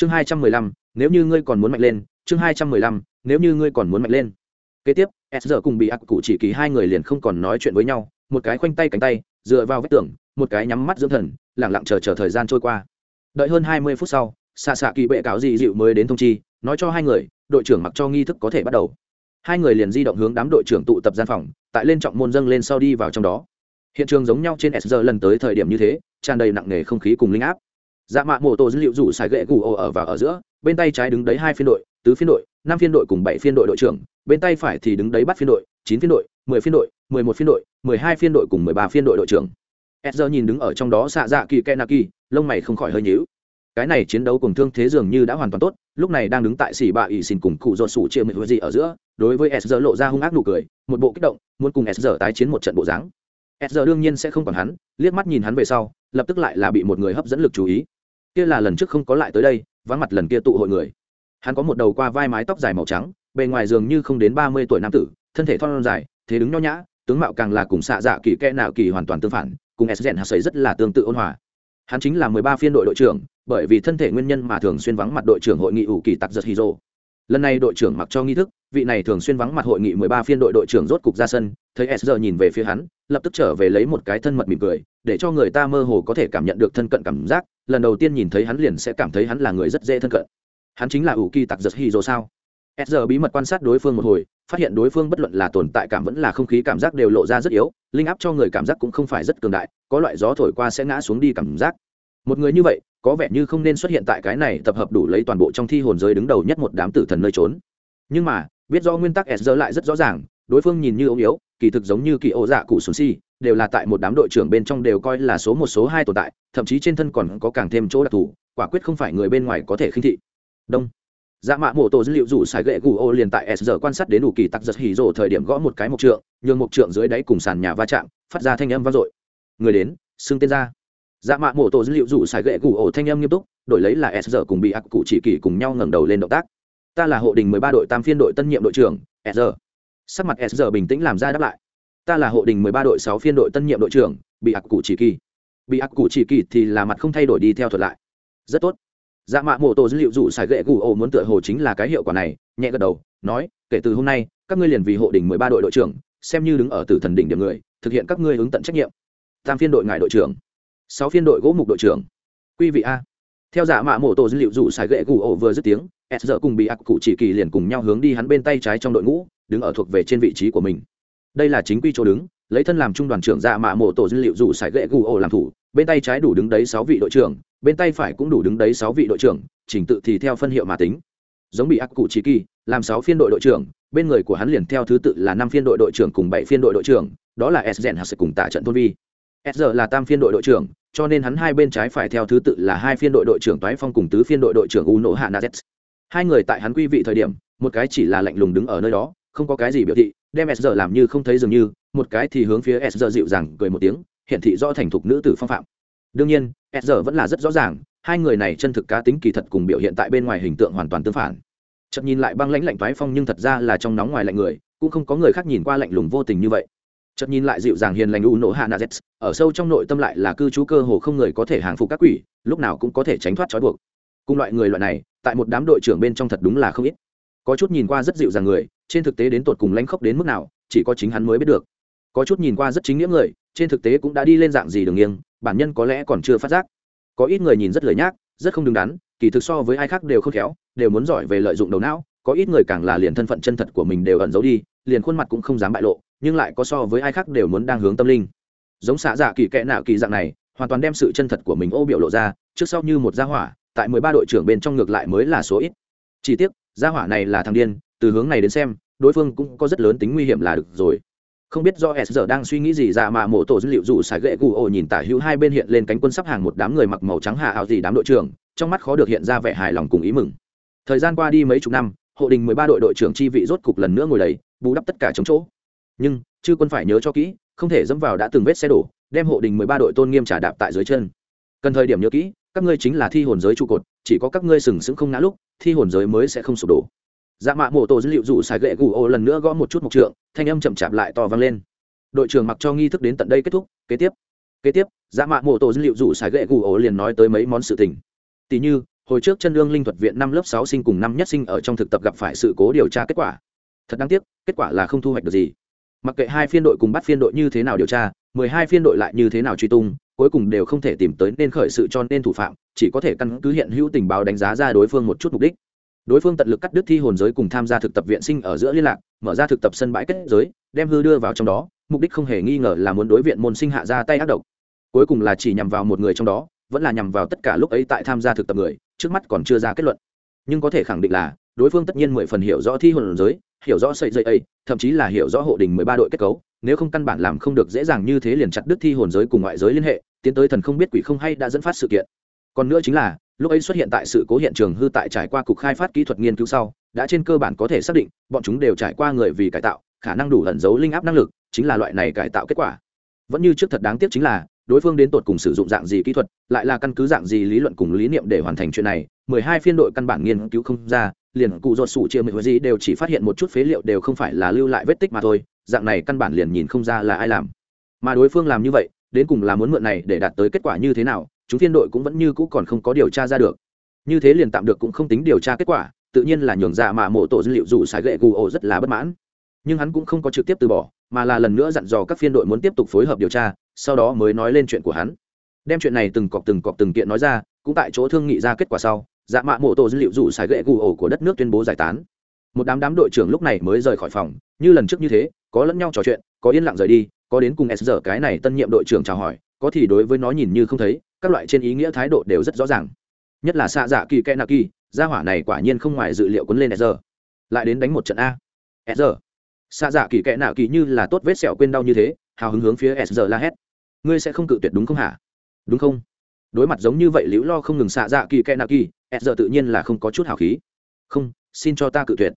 chương hai trăm mười lăm, nếu như ngươi còn muốn mạnh lên, chương hai trăm mười lăm, nếu như ngươi còn muốn mạnh lên. Kế tiếp, s giờ cùng bị ác cụ chỉ kỳ hai người liền không còn nói chuyện với nhau, một cái khoanh tay cánh tay, dựa vào vách tường, một cái nhắm mắt dưỡng thần lẳng lặng chờ chờ thời gian trôi qua. Đợi hơn hai mươi phút sau, xạ xạ kỳ bệ cáo dị dịu mới đến thông chi, nói cho hai người, đội trưởng mặc cho nghi thức có thể bắt đầu. Hai người liền di động hướng đám đội trưởng tụ tập gian phòng, tại lên trọng môn dâng lên sau đi vào trong đó. Hiện trường giống nhau trên s giờ lần tới thời điểm như thế, tràn đầy nặng nề không khí cùng linh áp dạ mạ mô tô dữ liệu rủ xài gậy gù ồ ở và ở giữa, bên tay trái đứng đấy hai phiên đội, tứ phiên đội, năm phiên đội cùng bảy phiên đội đội trưởng, bên tay phải thì đứng đấy bắt phiên đội, chín phiên đội, mười phiên đội, mười một phiên đội, mười hai phiên đội cùng mười ba phiên đội đội trưởng. S nhìn đứng ở trong đó xạ dạ kỳ kenaki lông mày không khỏi hơi nhíu. Cái này chiến đấu cùng thương thế dường như đã hoàn toàn tốt, lúc này đang đứng tại xỉ bạ ỉ xin cùng cụ dột sủ chia mười gì ở giữa, đối với s lộ ra hung ác nụ cười, một bộ kích động, muốn cùng s tái chiến một trận bộ dáng. S đương nhiên sẽ không còn hắn, liếc mắt nhìn hắn về sau, lập tức lại là bị một người hấp dẫn lực chú ý kia là lần trước không có lại tới đây, vắng mặt lần kia tụ hội người. Hắn có một đầu qua vai mái tóc dài màu trắng, bề ngoài dường như không đến ba mươi tuổi nam tử, thân thể thon dài, thế đứng nho nhã, tướng mạo càng là cùng xạ dạ kỳ kẽ nào kỳ hoàn toàn tương phản, cùng s rèn hạt sấy rất là tương tự ôn hòa. Hắn chính là mười ba phiên đội đội trưởng, bởi vì thân thể nguyên nhân mà thường xuyên vắng mặt đội trưởng hội nghị ủ kỳ tặc giật hydro lần này đội trưởng mặc cho nghi thức vị này thường xuyên vắng mặt hội nghị mười ba phiên đội đội trưởng rốt cục ra sân, thấy s nhìn về phía hắn, lập tức trở về lấy một cái thân mật mỉm cười, để cho người ta mơ hồ có thể cảm nhận được thân cận cảm giác, lần đầu tiên nhìn thấy hắn liền sẽ cảm thấy hắn là người rất dễ thân cận. Hắn chính là ủ kỳ tặc giật hydro sao? S bí mật quan sát đối phương một hồi, phát hiện đối phương bất luận là tồn tại cảm vẫn là không khí cảm giác đều lộ ra rất yếu, linh áp cho người cảm giác cũng không phải rất cường đại, có loại gió thổi qua sẽ ngã xuống đi cảm giác. Một người như vậy, có vẻ như không nên xuất hiện tại cái này tập hợp đủ lấy toàn bộ trong thi hồn giới đứng đầu nhất một đám tử thần nơi trốn. Nhưng mà biết do nguyên tắc sr lại rất rõ ràng, đối phương nhìn như ống yếu, kỳ thực giống như kỳ ô dạ cụ sùn si, đều là tại một đám đội trưởng bên trong đều coi là số một số hai tồn tại, thậm chí trên thân còn có càng thêm chỗ đặc thù, quả quyết không phải người bên ngoài có thể khinh thị. Đông. Dạ mạ mổ tổ dữ liệu rủ xài gậy gù ô liền tại s giờ quan sát đến đủ kỳ tặc giật hỉ rổ thời điểm gõ một cái mộc trượng, nhường mộc trượng dưới đáy cùng sàn nhà va chạm, phát ra thanh âm vang dội. Người đến, xưng tên ra. Dạ mạ mổ tổ dữ liệu rủ xài gậy gù ổ thanh âm nghiêm túc, đổi lấy là s giờ cùng bị ác cụ chỉ kỳ cùng nhau ngẩng đầu lên động tác ta là hộ đình mười ba đội tam phiên đội tân nhiệm đội trưởng sr giờ sắc mặt sr giờ bình tĩnh làm ra đáp lại. Ta là hộ đình mười ba đội sáu phiên đội tân nhiệm đội trưởng, bị ác cụ chỉ kỳ. Bị ác cụ chỉ kỳ thì là mặt không thay đổi đi theo thuật lại. Rất tốt. Dạ mạ mô tô dữ liệu dụ xài gậy gù ô muốn tựa hồ chính là cái hiệu quả này, nhẹ gật đầu, nói, kể từ hôm nay, các ngươi liền vì hộ đình mười ba đội đội trưởng, xem như đứng ở tử thần đỉnh điểm người, thực hiện các ngươi ứng tận trách nhiệm. Tam phiên đội ngài đội trưởng. Sáu phiên đội gỗ mục đội trưởng. Quý vị a theo giả mạ mổ tổ dữ liệu dụ xài gậy gù ổ vừa dứt tiếng, s giờ cùng bị ác cụ chỉ kỳ liền cùng nhau hướng đi hắn bên tay trái trong đội ngũ, đứng ở thuộc về trên vị trí của mình. Đây là chính quy chỗ đứng, lấy thân làm trung đoàn trưởng dạ mạ mộ tổ dữ liệu dụ sải gậy gù ổ làm thủ, bên tay trái đủ đứng đấy sáu vị đội trưởng, bên tay phải cũng đủ đứng đấy sáu vị đội trưởng, trình tự thì theo phân hiệu mà tính. Giống bị ác cụ chỉ kỳ, làm sáu phiên đội đội trưởng, bên người của hắn liền theo thứ tự là năm phiên đội đội trưởng cùng bảy phiên đội đội trưởng, đó là s rèn hạt cùng tạ trận thôn vi s giờ là tam phiên đội đội trưởng, cho nên hắn hai bên trái phải theo thứ tự là hai phiên đội đội trưởng toái phong cùng tứ phiên đội đội trưởng u nỗ hạ nazet hai người tại hắn quy vị thời điểm, một cái chỉ là lạnh lùng đứng ở nơi đó, không có cái gì biểu thị, đem s giờ làm như không thấy dường như, một cái thì hướng phía s giờ dịu dàng cười một tiếng hiện thị rõ thành thục nữ tử phong phạm. Đương nhiên s giờ vẫn là rất rõ ràng, hai người này chân thực cá tính kỳ thật cùng biểu hiện tại bên ngoài hình tượng hoàn toàn tương phản. Chậm nhìn lại băng lãnh lạnh toái phong nhưng thật ra là trong nóng ngoài lạnh người, cũng không có người khác nhìn qua lạnh lùng vô tình như vậy chợt nhìn lại dịu dàng hiền lành u nổ hạ nazet ở sâu trong nội tâm lại là cư trú cơ hồ không người có thể hàng phục các quỷ, lúc nào cũng có thể tránh thoát trói buộc. Cùng loại người loại này, tại một đám đội trưởng bên trong thật đúng là không ít. Có chút nhìn qua rất dịu dàng người, trên thực tế đến tột cùng lãnh khốc đến mức nào, chỉ có chính hắn mới biết được. Có chút nhìn qua rất chính nghĩa người, trên thực tế cũng đã đi lên dạng gì đường nghiêng, bản nhân có lẽ còn chưa phát giác. Có ít người nhìn rất lời nhác, rất không đứng đắn, kỳ thực so với ai khác đều không khéo, đều muốn giỏi về lợi dụng đầu não, có ít người càng là liền thân phận chân thật của mình đều ẩn giấu đi, liền khuôn mặt cũng không dám bại lộ nhưng lại có so với ai khác đều muốn đang hướng tâm linh. Giống xạ dạ kỳ kẽ nạo kỳ dạng này, hoàn toàn đem sự chân thật của mình ô biểu lộ ra, trước sau như một gia hỏa, tại mười ba đội trưởng bên trong ngược lại mới là số ít. Chỉ tiếc, gia hỏa này là thằng điên, từ hướng này đến xem, đối phương cũng có rất lớn tính nguy hiểm là được rồi. Không biết do s giờ đang suy nghĩ gì dạ ra mà mổ tổ dữ liệu dù xài gậy gù ổ nhìn tả hữu hai bên hiện lên cánh quân sắp hàng một đám người mặc màu trắng hạ ảo gì đám đội trưởng, trong mắt khó được hiện ra vẻ hài lòng cùng ý mừng. Thời gian qua đi mấy chục năm, hộ đình mười ba đội đội trưởng chi vị rốt cục lần nữa ngồi đầy, bù đắp tất cả chống chỗ nhưng chư quân phải nhớ cho kỹ, không thể dẫm vào đã từng vết xe đổ, đem hộ đình mười ba đội tôn nghiêm trả đạp tại dưới chân. Cần thời điểm nhớ kỹ, các ngươi chính là thi hồn giới trụ cột, chỉ có các ngươi sừng sững không ngã lúc, thi hồn giới mới sẽ không sụp đổ. Dạ mạ mổ tổ dữ liệu dụ xài gậy gù ô lần nữa gõ một chút mộc trượng, thanh âm chậm chạp lại to vang lên. Đội trưởng mặc cho nghi thức đến tận đây kết thúc, kế tiếp. Kế tiếp dạ mạ mổ tổ dữ liệu dụ xài gậy gù ô liền nói tới mấy món sự tình. Tỷ như, hồi trước chân lương linh thuật viện năm lớp sáu sinh cùng năm nhất sinh ở trong thực tập gặp phải sự cố điều tra kết quả. Thật đáng tiếc, kết quả là không thu hoạch được gì mặc kệ hai phiên đội cùng bắt phiên đội như thế nào điều tra, mười hai phiên đội lại như thế nào truy tung, cuối cùng đều không thể tìm tới nên khởi sự cho nên thủ phạm, chỉ có thể căn cứ hiện hữu tình báo đánh giá ra đối phương một chút mục đích. Đối phương tận lực cắt đứt thi hồn giới cùng tham gia thực tập viện sinh ở giữa liên lạc, mở ra thực tập sân bãi kết giới, đem hư đưa vào trong đó, mục đích không hề nghi ngờ là muốn đối viện môn sinh hạ ra tay ác độc. Cuối cùng là chỉ nhằm vào một người trong đó, vẫn là nhằm vào tất cả lúc ấy tại tham gia thực tập người, trước mắt còn chưa ra kết luận. Nhưng có thể khẳng định là, đối phương tất nhiên mười phần hiểu rõ thi hồn giới hiểu rõ sợi dây ấy, thậm chí là hiểu rõ hộ đình mười ba đội kết cấu, nếu không căn bản làm không được dễ dàng như thế liền chặt đứt thi hồn giới cùng ngoại giới liên hệ, tiến tới thần không biết quỷ không hay đã dẫn phát sự kiện. Còn nữa chính là, lúc ấy xuất hiện tại sự cố hiện trường hư tại trải qua cục khai phát kỹ thuật nghiên cứu sau, đã trên cơ bản có thể xác định, bọn chúng đều trải qua người vì cải tạo, khả năng đủ ẩn giấu linh áp năng lực, chính là loại này cải tạo kết quả. Vẫn như trước thật đáng tiếc chính là, đối phương đến tột cùng sử dụng dạng gì kỹ thuật, lại là căn cứ dạng gì lý luận cùng lý niệm để hoàn thành chuyện này, mười hai phiên đội căn bản nghiên cứu không ra liền cụ ruột sủ chia mười gì đều chỉ phát hiện một chút phế liệu đều không phải là lưu lại vết tích mà thôi, dạng này căn bản liền nhìn không ra là ai làm. Mà đối phương làm như vậy, đến cùng là muốn mượn này để đạt tới kết quả như thế nào, chúng phiên đội cũng vẫn như cũ còn không có điều tra ra được. Như thế liền tạm được cũng không tính điều tra kết quả, tự nhiên là nhường ra dạ mà mộ tổ dữ liệu dù xài gậy gù ổ rất là bất mãn. Nhưng hắn cũng không có trực tiếp từ bỏ, mà là lần nữa dặn dò các phiên đội muốn tiếp tục phối hợp điều tra, sau đó mới nói lên chuyện của hắn. Đem chuyện này từng cọc từng cọc từng kiện nói ra, cũng tại chỗ thương nghị ra kết quả sau dạ mạ mộ tổ dữ liệu dù xài gậy gù ổ của đất nước tuyên bố giải tán. Một đám đám đội trưởng lúc này mới rời khỏi phòng, như lần trước như thế, có lẫn nhau trò chuyện, có yên lặng rời đi, có đến cùng s giờ cái này tân nhiệm đội trưởng chào hỏi, có thì đối với nó nhìn như không thấy, các loại trên ý nghĩa thái độ đều rất rõ ràng. Nhất là xạ dạ kỳ kẽ nạ kỳ, gia hỏa này quả nhiên không ngoài dự liệu quấn lên s giờ lại đến đánh một trận a. S giờ xạ dạ kỳ kẽ nạ kỳ như là tốt vết sẹo quên đau như thế, hào hứng hướng phía s giờ la hét. Ngươi sẽ không cự tuyệt đúng không hả? Đúng không? Đối mặt giống như vậy liễu lo không ngừng xạ dạ kỳ kẽ nạ kỳ s giờ tự nhiên là không có chút hào khí. Không, xin cho ta cự tuyệt.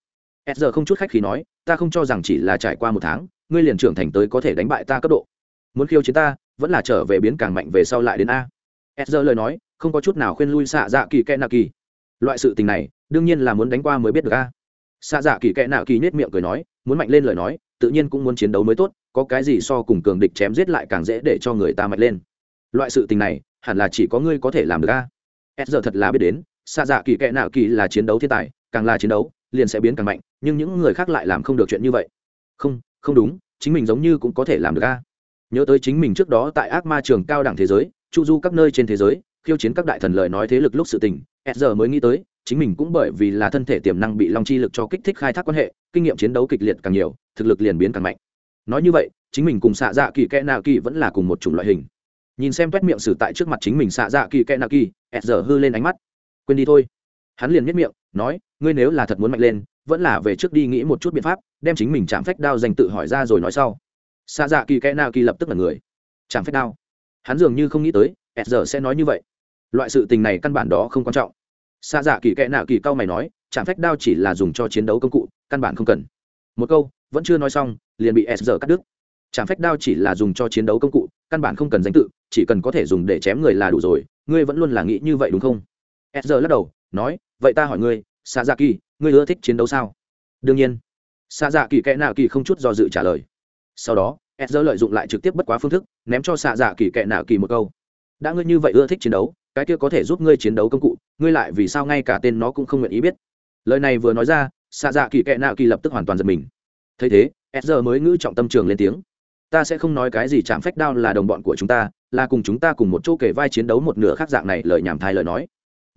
S giờ không chút khách khí nói, ta không cho rằng chỉ là trải qua một tháng, ngươi liền trưởng thành tới có thể đánh bại ta cấp độ. Muốn khiêu chiến ta, vẫn là trở về biến càng mạnh về sau lại đến a. S giờ lời nói, không có chút nào khuyên lui xạ dạ kỳ kẽ nạ kỳ. Loại sự tình này, đương nhiên là muốn đánh qua mới biết được a. Xạ dạ kỳ kẽ nạ kỳ nết miệng cười nói, muốn mạnh lên lời nói, tự nhiên cũng muốn chiến đấu mới tốt, có cái gì so cùng cường địch chém giết lại càng dễ để cho người ta mạnh lên. Loại sự tình này, hẳn là chỉ có ngươi có thể làm được a. S giờ thật là biết đến xạ dạ kỳ kẽ nạo kỳ là chiến đấu thiên tài, càng là chiến đấu, liền sẽ biến càng mạnh, nhưng những người khác lại làm không được chuyện như vậy. Không không đúng, chính mình giống như cũng có thể làm được a. Nhớ tới chính mình trước đó tại ác ma trường cao đẳng thế giới, chu du các nơi trên thế giới, khiêu chiến các đại thần lời nói thế lực lúc sự tình s giờ mới nghĩ tới, chính mình cũng bởi vì là thân thể tiềm năng bị long chi lực cho kích thích khai thác quan hệ, kinh nghiệm chiến đấu kịch liệt càng nhiều, thực lực liền biến càng mạnh. Nói như vậy, chính mình cùng xạ dạ kỳ kẽ nạ kỳ vẫn là cùng một chủng loại hình. Nhìn xem quét miệng xử tại trước mặt chính mình xạ dạ kỳ kẽ nạ kỳ s giờ hư lên ánh mắt quên đi thôi. Hắn liền miết miệng, nói, ngươi nếu là thật muốn mạnh lên, vẫn là về trước đi nghĩ một chút biện pháp, đem chính mình chạm phách đao dành tự hỏi ra rồi nói sau. Xa dạ kỳ kẽ nào kỳ lập tức là người. Chạm phách đao. Hắn dường như không nghĩ tới, s giờ sẽ nói như vậy. Loại sự tình này căn bản đó không quan trọng. Xa dạ kỳ kẽ nào kỳ cao mày nói, chạm phách đao chỉ là dùng cho chiến đấu công cụ, căn bản không cần. Một câu, vẫn chưa nói xong, liền bị s giờ cắt đứt. Chạm phách đao chỉ là dùng cho chiến đấu công cụ, căn bản không cần danh tự, chỉ cần có thể dùng để chém người là đủ rồi, ngươi vẫn luôn là nghĩ như vậy đúng không? S giờ lắc đầu, nói, vậy ta hỏi ngươi xạ dạ kỳ ngươi ưa thích chiến đấu sao? Đương nhiên. Xạ dạ kỳ kẽ nạ kỳ không chút do dự trả lời. Sau đó s giờ lợi dụng lại trực tiếp bất quá phương thức, ném cho xạ dạ kỳ kẽ nạ kỳ một câu. Đã ngươi như vậy ưa thích chiến đấu, cái kia có thể giúp ngươi chiến đấu công cụ, ngươi lại vì sao ngay cả tên nó cũng không nguyện ý biết? Lời này vừa nói ra xạ dạ kỳ kệ nạ kỳ lập tức hoàn toàn giật mình. Thấy thế s giờ mới ngữ trọng tâm trường lên tiếng. Ta sẽ không nói cái gì chạm phách đao là đồng bọn của chúng ta, là cùng chúng ta cùng một chỗ kể vai chiến đấu một nửa khác dạng này, lời nhảm thai lời nói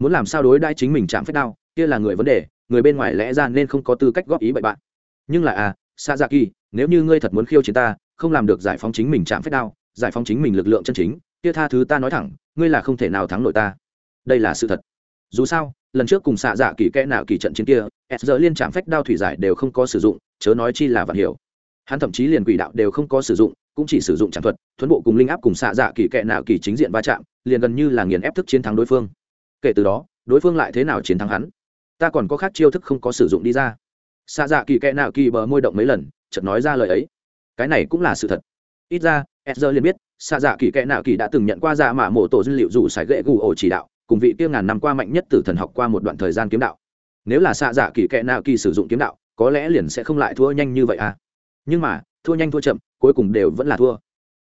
muốn làm sao đối đãi chính mình chạm phách đao, kia là người vấn đề, người bên ngoài lẽ ra nên không có tư cách góp ý bậy bạn. Nhưng là à xa dạ kỳ nếu như ngươi thật muốn khiêu chiến ta, không làm được giải phóng chính mình chạm phách đao, giải phóng chính mình lực lượng chân chính, kia tha thứ ta nói thẳng, ngươi là không thể nào thắng nổi ta. Đây là sự thật. Dù sao, lần trước cùng xạ dạ kỳ kẽ nào kỳ trận chiến kia, s giờ liên trạm phách đao thủy giải đều không có sử dụng, chớ nói chi là vạn hiểu. Hắn thậm chí liền quỷ đạo đều không có sử dụng, cũng chỉ sử dụng trạm thuật, thuấn bộ cùng linh áp cùng xạ dạ kỳ kẽ nào kỳ chính diện va chạm, liền gần như là nghiền ép thức chiến thắng đối phương kể từ đó, đối phương lại thế nào chiến thắng hắn? Ta còn có khác chiêu thức không có sử dụng đi ra. Xạ dạ kỳ kẽ nào kỳ bờ môi động mấy lần, chợt nói ra lời ấy. Cái này cũng là sự thật. Ít ra edger liền biết, xạ dạ kỳ kẽ nạo kỳ đã từng nhận qua dạ mạ mộ tổ dữ liệu dù sải gậy gù ổ chỉ đạo, cùng vị kia ngàn năm qua mạnh nhất từ thần học qua một đoạn thời gian kiếm đạo. Nếu là xạ dạ kỳ kẽ nạo kỳ sử dụng kiếm đạo, có lẽ liền sẽ không lại thua nhanh như vậy à? Nhưng mà, thua nhanh thua chậm, cuối cùng đều vẫn là thua.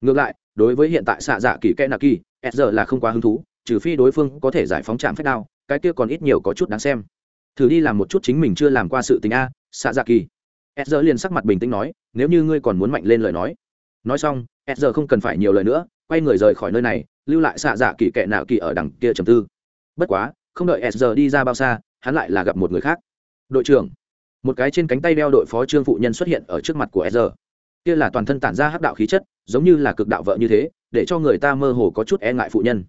Ngược lại, đối với hiện tại xạ dạ kỳ kẽ nạo kỳ s giờ là không quá hứng thú trừ phi đối phương có thể giải phóng trạm phép đao, cái kia còn ít nhiều có chút đáng xem. Thử đi làm một chút chính mình chưa làm qua sự tình a xạ dạ kỳ s giờ liền sắc mặt bình tĩnh nói, nếu như ngươi còn muốn mạnh lên lời nói. Nói xong s giờ không cần phải nhiều lời nữa, quay người rời khỏi nơi này, lưu lại xạ dạ kỳ kệ nạo kỳ ở đằng kia trầm tư. Bất quá, không đợi s giờ đi ra bao xa, hắn lại là gặp một người khác. Đội trưởng. Một cái trên cánh tay đeo đội phó trương phụ nhân xuất hiện ở trước mặt của s giờ kia là toàn thân tản ra hắc đạo khí chất, giống như là cực đạo vợ như thế, để cho người ta mơ hồ có chút e ngại phụ nhân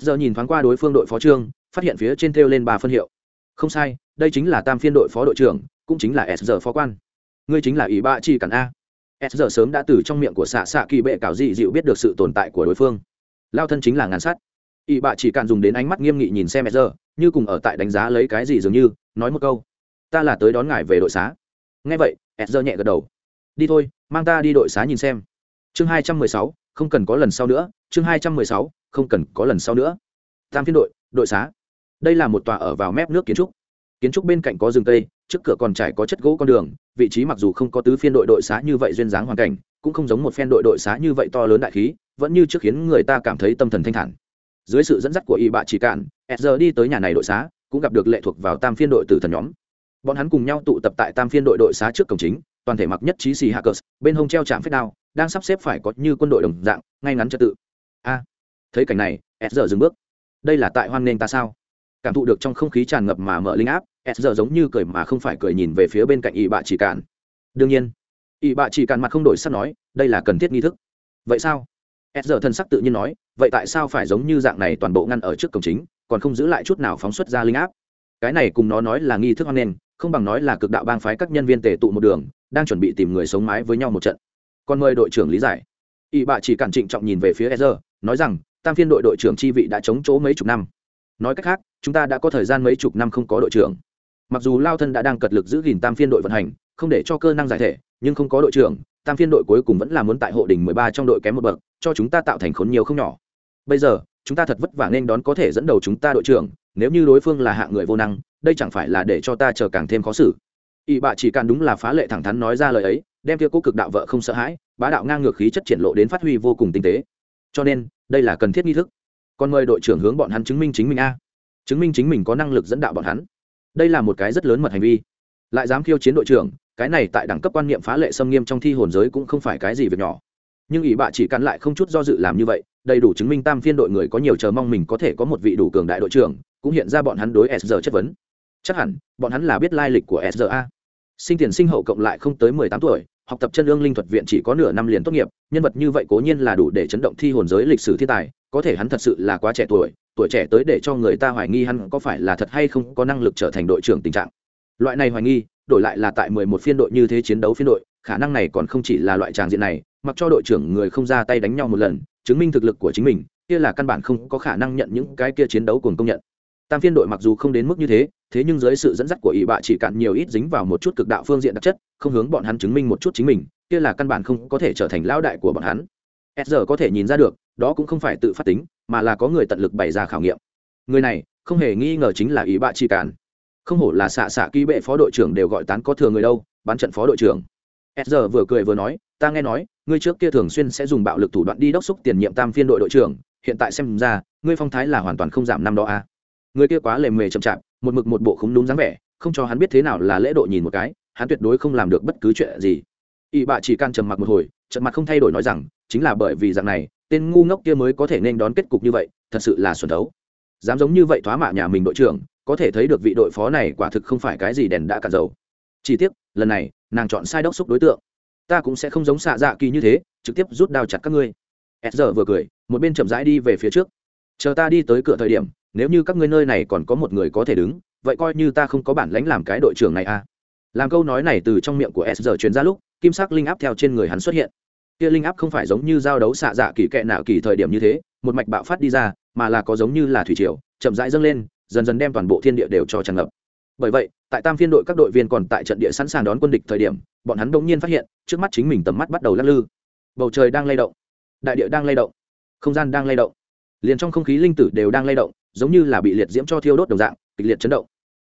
s giờ nhìn thoáng qua đối phương đội phó trương, phát hiện phía trên thêu lên ba phân hiệu. Không sai, đây chính là tam phiên đội phó đội trưởng, cũng chính là s giờ phó quan. Ngươi chính là ủy Bạ Chỉ cản a. S giờ sớm đã từ trong miệng của xạ xạ kỳ bệ cảo dị dịu biết được sự tồn tại của đối phương. Lao thân chính là ngàn sắt Ý bạ chỉ cạn dùng đến ánh mắt nghiêm nghị nhìn xem s giờ như cùng ở tại đánh giá lấy cái gì dường như, nói một câu. Ta là tới đón ngài về đội xá. Nghe vậy s giờ nhẹ gật đầu. Đi thôi, mang ta đi đội xá nhìn xem. Chương hai trăm mười sáu, không cần có lần sau nữa. Chương hai trăm mười sáu không cần có lần sau nữa. Tam phiên đội đội xá. Đây là một tòa ở vào mép nước kiến trúc. Kiến trúc bên cạnh có rừng cây, trước cửa còn trải có chất gỗ con đường, vị trí mặc dù không có tứ phiên đội đội xá như vậy duyên dáng hoàn cảnh, cũng không giống một phen đội đội xá như vậy to lớn đại khí, vẫn như trước khiến người ta cảm thấy tâm thần thanh thản. Dưới sự dẫn dắt của y bạ chỉ cạn, s giờ đi tới nhà này đội xá, cũng gặp được lệ thuộc vào tam phiên đội tử thần nhóm. Bọn hắn cùng nhau tụ tập tại tam phiên đội đội xá trước cổng chính, toàn thể mặc nhất trí xì hạ cờ, bên hông treo chạm phép đao, đang sắp xếp phải có như quân đội đồng dạng, ngay ngắn trật tự. A thấy cảnh này, s giờ dừng bước. Đây là tại hoan nghênh ta sao? Cảm thụ được trong không khí tràn ngập mà mở linh áp, s giờ giống như cười mà không phải cười nhìn về phía bên cạnh ỵ bạ chỉ cạn. Đương nhiên ỵ bạ chỉ cạn mặt không đổi sắc nói, đây là cần thiết nghi thức. Vậy sao? S giờ thân sắc tự nhiên nói, vậy tại sao phải giống như dạng này toàn bộ ngăn ở trước cổng chính, còn không giữ lại chút nào phóng xuất ra linh áp? Cái này cùng nó nói là nghi thức hoan nghênh, không bằng nói là cực đạo bang phái các nhân viên tề tụ một đường, đang chuẩn bị tìm người sống mái với nhau một trận. Còn mời đội trưởng lý giải. ỵ bạ chỉ cản trịnh trọng nhìn về phía s giờ, nói rằng tam phiên đội đội trưởng chi vị đã chống chỗ mấy chục năm. Nói cách khác, chúng ta đã có thời gian mấy chục năm không có đội trưởng. Mặc dù lao thân đã đang cật lực giữ gìn tam phiên đội vận hành, không để cho cơ năng giải thể, nhưng không có đội trưởng, tam phiên đội cuối cùng vẫn là muốn tại hộ đỉnh mười ba trong đội kém một bậc, cho chúng ta tạo thành khốn nhiều không nhỏ. Bây giờ, chúng ta thật vất vả nên đón có thể dẫn đầu chúng ta đội trưởng, nếu như đối phương là hạng người vô năng, đây chẳng phải là để cho ta chờ càng thêm khó xử. Ỵ bạ chỉ càng đúng là phá lệ thẳng thắn nói ra lời ấy, đem kia cố cực đạo vợ không sợ hãi, bá đạo ngang ngược khí chất triển lộ đến phát huy vô cùng tinh tế. Cho nên đây là cần thiết nghi thức. Còn mời đội trưởng hướng bọn hắn chứng minh chính mình a. Chứng minh chính mình có năng lực dẫn đạo bọn hắn. Đây là một cái rất lớn mật hành vi. Lại dám khiêu chiến đội trưởng, cái này tại đẳng cấp quan niệm phá lệ xâm nghiêm trong thi hồn giới cũng không phải cái gì việc nhỏ. Nhưng ỷ bạ chỉ cắn lại không chút do dự làm như vậy, đầy đủ chứng minh tam phiên đội người có nhiều chờ mong mình có thể có một vị đủ cường đại đội trưởng, cũng hiện ra bọn hắn đối s chất vấn. Chắc hẳn, bọn hắn là biết lai lịch của s a. Sinh tiền sinh hậu cộng lại không tới mười tám tuổi học tập chân ương linh thuật viện chỉ có nửa năm liền tốt nghiệp, nhân vật như vậy cố nhiên là đủ để chấn động thi hồn giới lịch sử thiên tài, có thể hắn thật sự là quá trẻ tuổi tuổi trẻ tới để cho người ta hoài nghi hắn có phải là thật hay không có năng lực trở thành đội trưởng tình trạng. Loại này hoài nghi, đổi lại là tại mười một phiên đội như thế chiến đấu phiên đội, khả năng này còn không chỉ là loại tràng diện này, mặc cho đội trưởng người không ra tay đánh nhau một lần, chứng minh thực lực của chính mình, kia là căn bản không có khả năng nhận những cái kia chiến đấu cùng công nhận. Tam phiên đội mặc dù không đến mức như thế thế nhưng dưới sự dẫn dắt của ỷ bạ chỉ cạn nhiều ít dính vào một chút cực đạo phương diện đặc chất, không hướng bọn hắn chứng minh một chút chính mình, kia là căn bản không có thể trở thành lão đại của bọn hắn. S giờ có thể nhìn ra được, đó cũng không phải tự phát tính, mà là có người tận lực bày ra khảo nghiệm. Người này, không hề nghi ngờ chính là ỷ bạ chỉ cạn. Không hổ là xạ xạ ký bệ phó đội trưởng đều gọi tán có thừa người đâu, bán trận phó đội trưởng. S giờ vừa cười vừa nói, ta nghe nói, ngươi trước kia thường xuyên sẽ dùng bạo lực thủ đoạn đi đốc xúc tiền nhiệm tam phiên đội đội trưởng, hiện tại xem ra, ngươi phong thái là hoàn toàn không giảm năm đó à người kia quá lề mề chậm chạp, một mực một bộ không đúng dáng vẻ, không cho hắn biết thế nào là lễ độ nhìn một cái, hắn tuyệt đối không làm được bất cứ chuyện gì. Ỵ bạ chỉ can trầm mặc một hồi, trận mặt không thay đổi nói rằng, chính là bởi vì dạng này, tên ngu ngốc kia mới có thể nên đón kết cục như vậy, thật sự là xuẩn đấu dám giống như vậy thoá mạ nhà mình đội trưởng, có thể thấy được vị đội phó này quả thực không phải cái gì đèn đã cạn dầu. Chỉ tiếc, lần này, nàng chọn sai đốc xúc đối tượng. Ta cũng sẽ không giống xạ dạ kỳ như thế, trực tiếp rút đao chặt các ngươi. S giờ vừa cười, một bên chậm rãi đi về phía trước. Chờ ta đi tới cửa thời điểm nếu như các ngươi nơi này còn có một người có thể đứng, vậy coi như ta không có bản lãnh làm cái đội trưởng này à. Làm câu nói này từ trong miệng của s giờ truyền ra lúc, kim sắc linh áp theo trên người hắn xuất hiện. Kia linh áp không phải giống như giao đấu xạ dạ kỳ kệ nạo kỳ thời điểm như thế, một mạch bạo phát đi ra, mà là có giống như là thủy triều, chậm rãi dâng lên, dần dần đem toàn bộ thiên địa đều cho tràn ngập. Bởi vậy, tại tam phiên đội các đội viên còn tại trận địa sẵn sàng đón quân địch thời điểm, bọn hắn đông nhiên phát hiện, trước mắt chính mình tầm mắt bắt đầu lắc lư. Bầu trời đang lay động. Đại địa đang lay động. Không gian đang lay động liền trong không khí linh tử đều đang lay động, giống như là bị liệt diễm cho thiêu đốt đồng dạng, kịch liệt chấn động.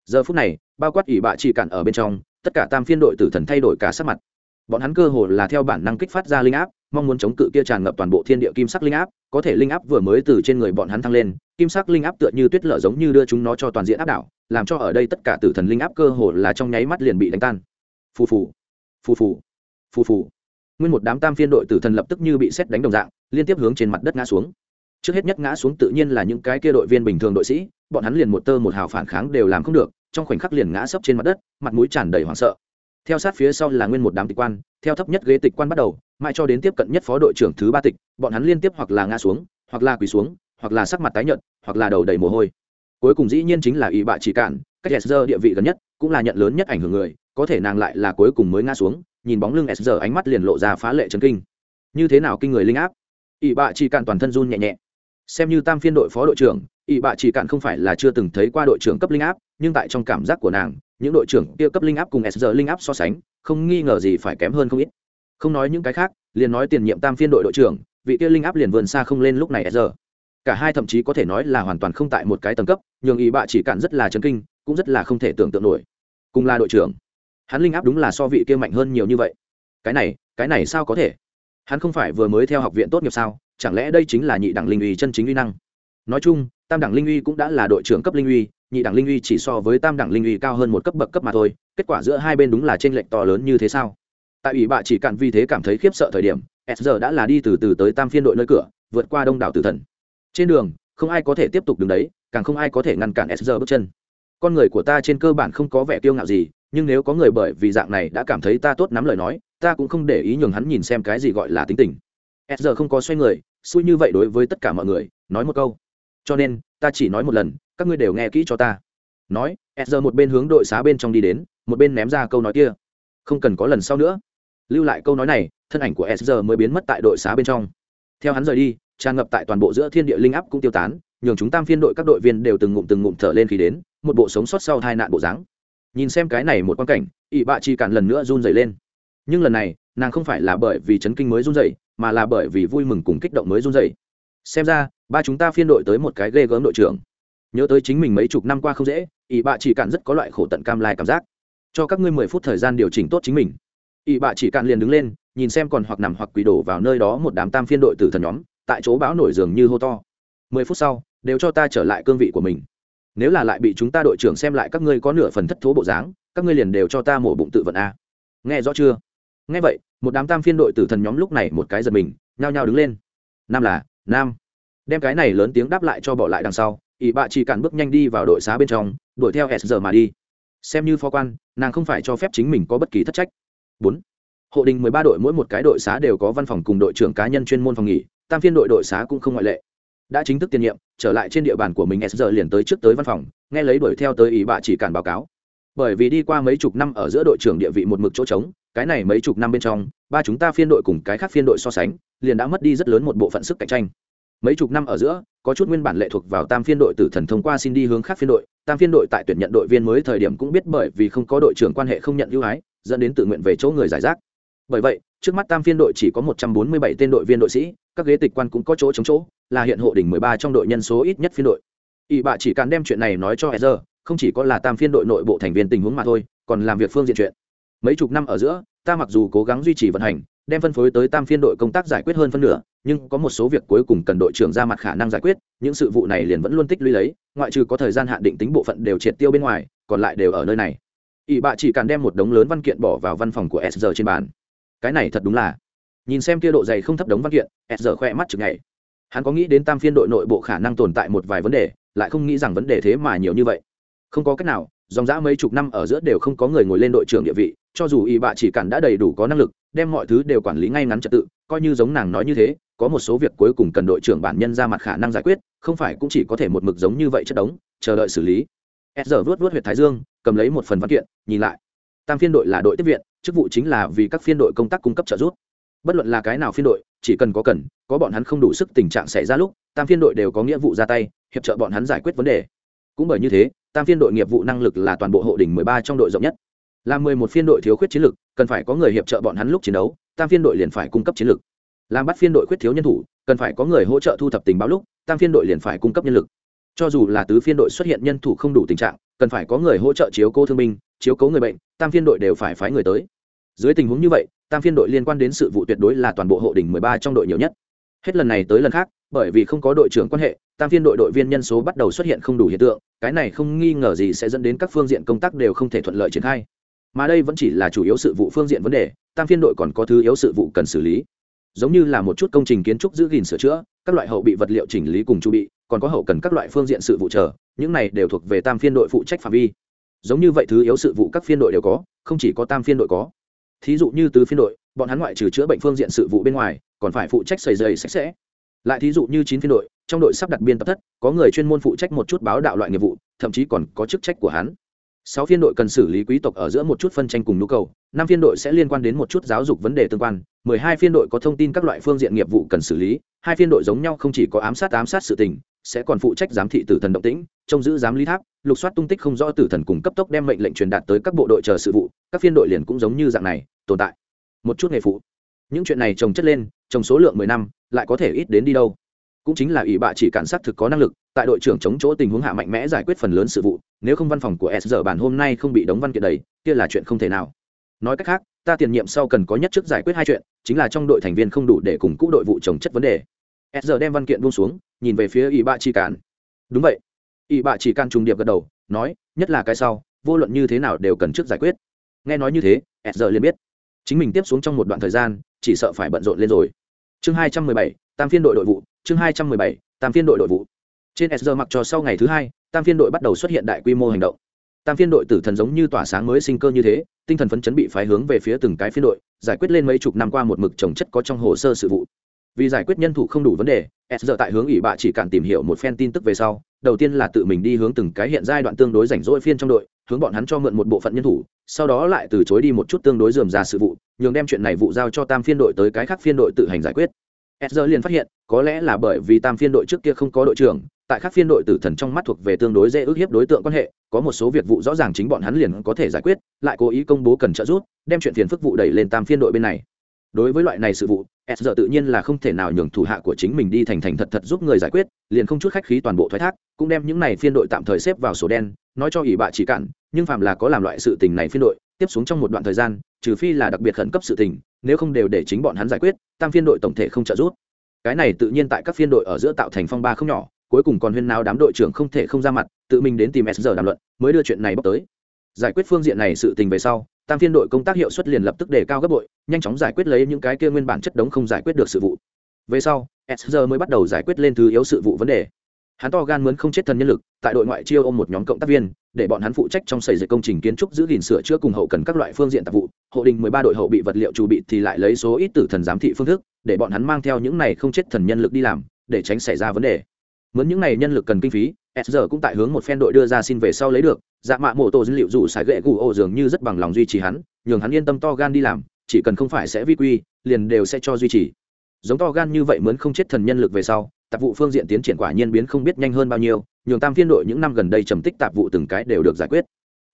Giờ phút này, bao quát ỷ bạ chỉ cản ở bên trong, tất cả tam phiên đội tử thần thay đổi cả sắc mặt. Bọn hắn cơ hồ là theo bản năng kích phát ra linh áp, mong muốn chống cự kia tràn ngập toàn bộ thiên địa kim sắc linh áp, có thể linh áp vừa mới từ trên người bọn hắn thăng lên, kim sắc linh áp tựa như tuyết lở giống như đưa chúng nó cho toàn diện áp đảo, làm cho ở đây tất cả tử thần linh áp cơ hồ là trong nháy mắt liền bị đánh tan. Phù phù phù phù phù phù. Nguyên một đám tam phiên đội tử thần lập tức như bị xét đánh đồng dạng, liên tiếp hướng trên mặt đất ngã xuống trước hết nhất ngã xuống tự nhiên là những cái kia đội viên bình thường đội sĩ, bọn hắn liền một tơ một hào phản kháng đều làm không được, trong khoảnh khắc liền ngã sấp trên mặt đất, mặt mũi tràn đầy hoảng sợ. Theo sát phía sau là nguyên một đám tịch quan, theo thấp nhất ghế tịch quan bắt đầu, mãi cho đến tiếp cận nhất phó đội trưởng thứ ba tịch, bọn hắn liên tiếp hoặc là ngã xuống, hoặc là quỳ xuống, hoặc là sắc mặt tái nhợt, hoặc là đầu đầy mồ hôi. Cuối cùng dĩ nhiên chính là ý bạ chỉ cản cách sr địa vị gần nhất, cũng là nhận lớn nhất ảnh hưởng người, có thể nàng lại là cuối cùng mới ngã xuống, nhìn bóng lưng sr ánh mắt liền lộ ra phá lệ chấn kinh. Như thế nào kinh người linh áp? Ỷ bạ chỉ cản toàn thân run nhẹ nhẹ xem như tam phiên đội phó đội trưởng, ỵ bạ chỉ cạn không phải là chưa từng thấy qua đội trưởng cấp linh áp, nhưng tại trong cảm giác của nàng, những đội trưởng kia cấp linh áp cùng s giờ linh áp so sánh, không nghi ngờ gì phải kém hơn không ít. Không nói những cái khác, liền nói tiền nhiệm tam phiên đội đội trưởng, vị kia linh áp liền vườn xa không lên lúc này s giờ cả hai thậm chí có thể nói là hoàn toàn không tại một cái tầng cấp, nhường ỵ bạ chỉ cạn rất là chấn kinh, cũng rất là không thể tưởng tượng nổi. Cùng là đội trưởng, hắn linh áp đúng là so vị kia mạnh hơn nhiều như vậy. Cái này cái này sao có thể? Hắn không phải vừa mới theo học viện tốt nghiệp sao? Chẳng lẽ đây chính là nhị đẳng linh uy chân chính uy năng? Nói chung, tam đẳng linh uy cũng đã là đội trưởng cấp linh uy, nhị đẳng linh uy chỉ so với tam đẳng linh uy cao hơn một cấp bậc cấp mà thôi, kết quả giữa hai bên đúng là t r ê n lệch to lớn như thế sao? Tại ủy bạ chỉ cạn vì thế cảm thấy khiếp sợ thời điểm, s giờ đã là đi từ từ tới tam phiên đội nơi cửa, vượt qua đông đảo tử thần. Trên đường, không ai có thể tiếp tục đứng đấy, càng không ai có thể ngăn cản s giờ bước chân. Con người của ta trên cơ bản không có vẻ kiêu ngạo gì, nhưng nếu có người bởi vì dạng này đã cảm thấy ta tốt nắm lời nói ta cũng không để ý nhường hắn nhìn xem cái gì gọi là tính tình. S giờ không có xoay người, xui như vậy đối với tất cả mọi người, nói một câu. Cho nên, ta chỉ nói một lần, các ngươi đều nghe kỹ cho ta. Nói, s giờ một bên hướng đội xá bên trong đi đến, một bên ném ra câu nói kia. Không cần có lần sau nữa. Lưu lại câu nói này, thân ảnh của s giờ mới biến mất tại đội xá bên trong. Theo hắn rời đi, tràn ngập tại toàn bộ giữa thiên địa linh áp cũng tiêu tán, nhường chúng tam phiên đội các đội viên đều từng ngụm từng ngụm thở lên khi đến, một bộ sống sót sau hai nạn bộ dáng. Nhìn xem cái này một quan cảnh ỵ bạ chi cản lần nữa run dày lên nhưng lần này, nàng không phải là bởi vì chấn kinh mới run dậy mà là bởi vì vui mừng cùng kích động mới run dậy xem ra, ba chúng ta phiên đội tới một cái ghê gớm đội trưởng. Nhớ tới chính mình mấy chục năm qua không dễ, ỷ bạ chỉ cạn rất có loại khổ tận cam lai cảm giác. Cho các ngươi mười phút thời gian điều chỉnh tốt chính mình. Ỷ bạ chỉ cạn liền đứng lên, nhìn xem còn hoặc nằm hoặc quỳ đổ vào nơi đó một đám tam phiên đội tử thần nhóm, tại chỗ bão nổi giường như hô to. Mười phút sau, đều cho ta trở lại cương vị của mình. Nếu là lại bị chúng ta đội trưởng xem lại các ngươi có nửa phần thất thố bộ dáng, các ngươi liền đều cho ta mổ bụng tự vận a. Nghe rõ chưa? Nghe vậy, một đám tam phiên đội tử thần nhóm lúc này một cái giật mình, nhao nhao đứng lên. Nam là, nam. Đem cái này lớn tiếng đáp lại cho bỏ lại đằng sau, ỷ bạ chỉ cản bước nhanh đi vào đội xá bên trong, đuổi theo s giờ mà đi. Xem như phó quan, nàng không phải cho phép chính mình có bất kỳ thất trách. Bốn. Hộ đình mười ba đội mỗi một cái đội xá đều có văn phòng cùng đội trưởng cá nhân chuyên môn phòng nghỉ, tam phiên đội đội xá cũng không ngoại lệ. Đã chính thức tiền nhiệm, trở lại trên địa bàn của mình s giờ liền tới trước tới văn phòng, nghe lấy đuổi theo tới ý bạ chỉ cản báo cáo. Bởi vì đi qua mấy chục năm ở giữa đội trưởng địa vị một mực chỗ trống cái này mấy chục năm bên trong, ba chúng ta phiên đội cùng cái khác phiên đội so sánh, liền đã mất đi rất lớn một bộ phận sức cạnh tranh. Mấy chục năm ở giữa, có chút nguyên bản lệ thuộc vào tam phiên đội tử thần thông qua xin đi hướng khác phiên đội, tam phiên đội tại tuyển nhận đội viên mới thời điểm cũng biết bởi vì không có đội trưởng quan hệ không nhận ưu ái, dẫn đến tự nguyện về chỗ người giải rác. Bởi vậy, trước mắt tam phiên đội chỉ có một trăm bốn mươi bảy tên đội viên đội sĩ, các ghế tịch quan cũng có chỗ chống chỗ, là hiện hộ đỉnh mười ba trong đội nhân số ít nhất phiên đội. Ỵ bạ chỉ cần đem chuyện này nói cho e không chỉ có là tam phiên đội nội bộ thành viên tình huống mà thôi, còn làm việc phương diện chuyện mấy chục năm ở giữa, ta mặc dù cố gắng duy trì vận hành, đem phân phối tới tam phiên đội công tác giải quyết hơn phân nửa, nhưng có một số việc cuối cùng cần đội trưởng ra mặt khả năng giải quyết, những sự vụ này liền vẫn luôn tích lũy lấy, ngoại trừ có thời gian hạn định tính bộ phận đều triệt tiêu bên ngoài, còn lại đều ở nơi này. Ỵ bạ chỉ cần đem một đống lớn văn kiện bỏ vào văn phòng của sr trên bàn. Cái này thật đúng là. Nhìn xem kia độ dày không thấp đống văn kiện sr khoe mắt chừng ngày hắn có nghĩ đến tam phiên đội nội bộ khả năng tồn tại một vài vấn đề, lại không nghĩ rằng vấn đề thế mà nhiều như vậy. Không có cách nào, dòng dã mấy chục năm ở giữa đều không có người ngồi lên đội trưởng địa vị cho dù y bạ chỉ cần đã đầy đủ có năng lực, đem mọi thứ đều quản lý ngay ngắn trật tự, coi như giống nàng nói như thế, có một số việc cuối cùng cần đội trưởng bản nhân ra mặt khả năng giải quyết, không phải cũng chỉ có thể một mực giống như vậy chất đống, chờ đợi xử lý. S giờ vớt vớt huyện thái dương, cầm lấy một phần văn kiện, nhìn lại. Tam phiên đội là đội tiếp viện, chức vụ chính là vì các phiên đội công tác cung cấp trợ giúp. Bất luận là cái nào phiên đội, chỉ cần có cần, có bọn hắn không đủ sức tình trạng xảy ra lúc, tam phiên đội đều có nghĩa vụ ra tay, hiệp trợ bọn hắn giải quyết vấn đề. Cũng bởi như thế, tam phiên đội nghiệp vụ năng lực là toàn bộ hộ đỉnh mười ba trong đội rộng nhất là mười một phiên đội thiếu khuyết chiến lực cần phải có người hiệp trợ bọn hắn lúc chiến đấu, tam phiên đội liền phải cung cấp chiến lực làm bắt phiên đội khuyết thiếu nhân thủ, cần phải có người hỗ trợ thu thập tình báo lúc, tam phiên đội liền phải cung cấp nhân lực. Cho dù là tứ phiên đội xuất hiện nhân thủ không đủ tình trạng, cần phải có người hỗ trợ chiếu cố thương binh, chiếu cố người bệnh, tam phiên đội đều phải phái người tới. Dưới tình huống như vậy, tam phiên đội liên quan đến sự vụ tuyệt đối là toàn bộ hộ đỉnh mười ba trong đội nhiều nhất. Hết lần này tới lần khác, bởi vì không có đội trưởng quan hệ, tam phiên đội đội viên nhân số bắt đầu xuất hiện không đủ hiện tượng, cái này không nghi ngờ gì sẽ dẫn đến các phương diện công tác đều không thể thuận lợi triển khai mà đây vẫn chỉ là chủ yếu sự vụ phương diện vấn đề, tam phiên đội còn có thứ yếu sự vụ cần xử lý. Giống như là một chút công trình kiến trúc giữ gìn sửa chữa, các loại hậu bị vật liệu chỉnh lý cùng chu bị, còn có hậu cần các loại phương diện sự vụ chờ, những này đều thuộc về tam phiên đội phụ trách phạm vi. Giống như vậy thứ yếu sự vụ các phiên đội đều có, không chỉ có tam phiên đội có. Thí dụ như từ phiên đội, bọn hắn ngoại trừ chữa bệnh phương diện sự vụ bên ngoài, còn phải phụ trách xây dày sạch sẽ. Lại thí dụ như chín phiên đội, trong đội sắp đặt biên tập thất, có người chuyên môn phụ trách một chút báo đạo loại nghiệp vụ, thậm chí còn có chức trách của hắn sáu phiên đội cần xử lý quý tộc ở giữa một chút phân tranh cùng nhu cầu, năm phiên đội sẽ liên quan đến một chút giáo dục vấn đề tương quan, mười hai phiên đội có thông tin các loại phương diện nghiệp vụ cần xử lý, hai phiên đội giống nhau không chỉ có ám sát ám sát sự tình, sẽ còn phụ trách giám thị tử thần động tĩnh, trông giữ giám lý tháp, lục soát tung tích không rõ tử thần cùng cấp tốc đem mệnh lệnh truyền đạt tới các bộ đội chờ sự vụ, các phiên đội liền cũng giống như dạng này, tồn tại. Một chút nghề phụ. Những chuyện này trồng chất lên trồng số lượng mười năm, lại có thể ít đến đi đâu. Cũng chính là ủy bạ chỉ cản sát thực có năng lực, tại đội trưởng chống chỗ tình huống hạ mạnh mẽ giải quyết phần lớn sự vụ nếu không văn phòng của s giờ bản hôm nay không bị đóng văn kiện đầy, kia là chuyện không thể nào. Nói cách khác, ta tiền nhiệm sau cần có nhất chức giải quyết hai chuyện, chính là trong đội thành viên không đủ để cùng cũ đội vụ trồng chất vấn đề. S giờ đem văn kiện buông xuống, nhìn về phía Y bạ chỉ cản đúng vậy. Y bạ chỉ can trùng điệp gật đầu, nói, nhất là cái sau, vô luận như thế nào đều cần trước giải quyết. Nghe nói như thế, s giờ liền biết. Chính mình tiếp xuống trong một đoạn thời gian, chỉ sợ phải bận rộn lên rồi. Chương hai trăm mười bảy, tam phiên đội đội vụ, chương hai trăm mười bảy, tam phiên đội đội vụ. Trên s giờ mặc cho sau ngày thứ hai tam phiên đội bắt đầu xuất hiện đại quy mô hành động. Tam phiên đội tử thần giống như tỏa sáng mới sinh cơ như thế, tinh thần phấn chấn bị phái hướng về phía từng cái phiên đội, giải quyết lên mấy chục năm qua một mực trồng chất có trong hồ sơ sự vụ. Vì giải quyết nhân thủ không đủ vấn đề, s tại hướng ủy bạ chỉ cản tìm hiểu một phen tin tức về sau, đầu tiên là tự mình đi hướng từng cái hiện giai đoạn tương đối rảnh rỗi phiên trong đội, hướng bọn hắn cho mượn một bộ phận nhân thủ, sau đó lại từ chối đi một chút tương đối dườm ra sự vụ, nhường đem chuyện này vụ giao cho tam phiên đội tới cái khác phiên đội tự hành giải quyết. S liền phát hiện, có lẽ là bởi vì tam phiên đội trước kia không có đội trưởng tại các phiên đội tử thần trong mắt thuộc về tương đối dễ ước hiếp đối tượng quan hệ, có một số việc vụ rõ ràng chính bọn hắn liền có thể giải quyết, lại cố ý công bố cần trợ giúp, đem chuyện phiền phức vụ đẩy lên tam phiên đội bên này. Đối với loại này sự vụ, s tự nhiên là không thể nào nhường thủ hạ của chính mình đi thành thành thật thật giúp người giải quyết, liền không chút khách khí toàn bộ thoái thác, cũng đem những này phiên đội tạm thời xếp vào sổ đen, nói cho ỷ bạ chỉ cản nhưng phạm là có làm loại sự tình này phiên đội, tiếp xuống trong một đoạn thời gian, trừ phi là đặc biệt khẩn cấp sự tình, nếu không đều để chính bọn hắn giải quyết, tam phiên đội tổng thể không trợ giúp. Cái này tự nhiên tại các phiên đội ở giữa tạo thành phong ba không nhỏ cuối cùng còn huyên nào đám đội trưởng không thể không ra mặt, tự mình đến tìm s giờ đàm luận, mới đưa chuyện này bóc tới. Giải quyết phương diện này sự tình về sau, tam phiên đội công tác hiệu suất liền lập tức đề cao gấp bội, nhanh chóng giải quyết lấy những cái kia nguyên bản chất đống không giải quyết được sự vụ. Về sau, s giờ mới bắt đầu giải quyết lên thứ yếu sự vụ vấn đề. Hắn to gan muốn không chết thần nhân lực, tại đội ngoại chiêu ôm một nhóm cộng tác viên, để bọn hắn phụ trách trong xây dựng công trình kiến trúc giữ gìn sửa chữa cùng hậu cần các loại phương diện tạp vụ. Hộ đình mười ba đội hậu bị vật liệu chủ bị thì lại lấy số ít tử thần giám thị phương thức, để bọn hắn mang theo những này không chết thần nhân lực đi làm, để tránh xảy ra vấn đề mướn những này nhân lực cần kinh phí, s giờ cũng tại hướng một phen đội đưa ra xin về sau lấy được. Dạ mạ mô tổ dữ liệu dù xài gậy gù ô dường như rất bằng lòng duy trì hắn, nhường hắn yên tâm to gan đi làm, chỉ cần không phải sẽ vi quy, liền đều sẽ cho duy trì. Giống to gan như vậy mướn không chết thần nhân lực về sau, tạp vụ phương diện tiến triển quả nhiên biến không biết nhanh hơn bao nhiêu, nhường tam phiên đội những năm gần đây trầm tích tạp vụ từng cái đều được giải quyết.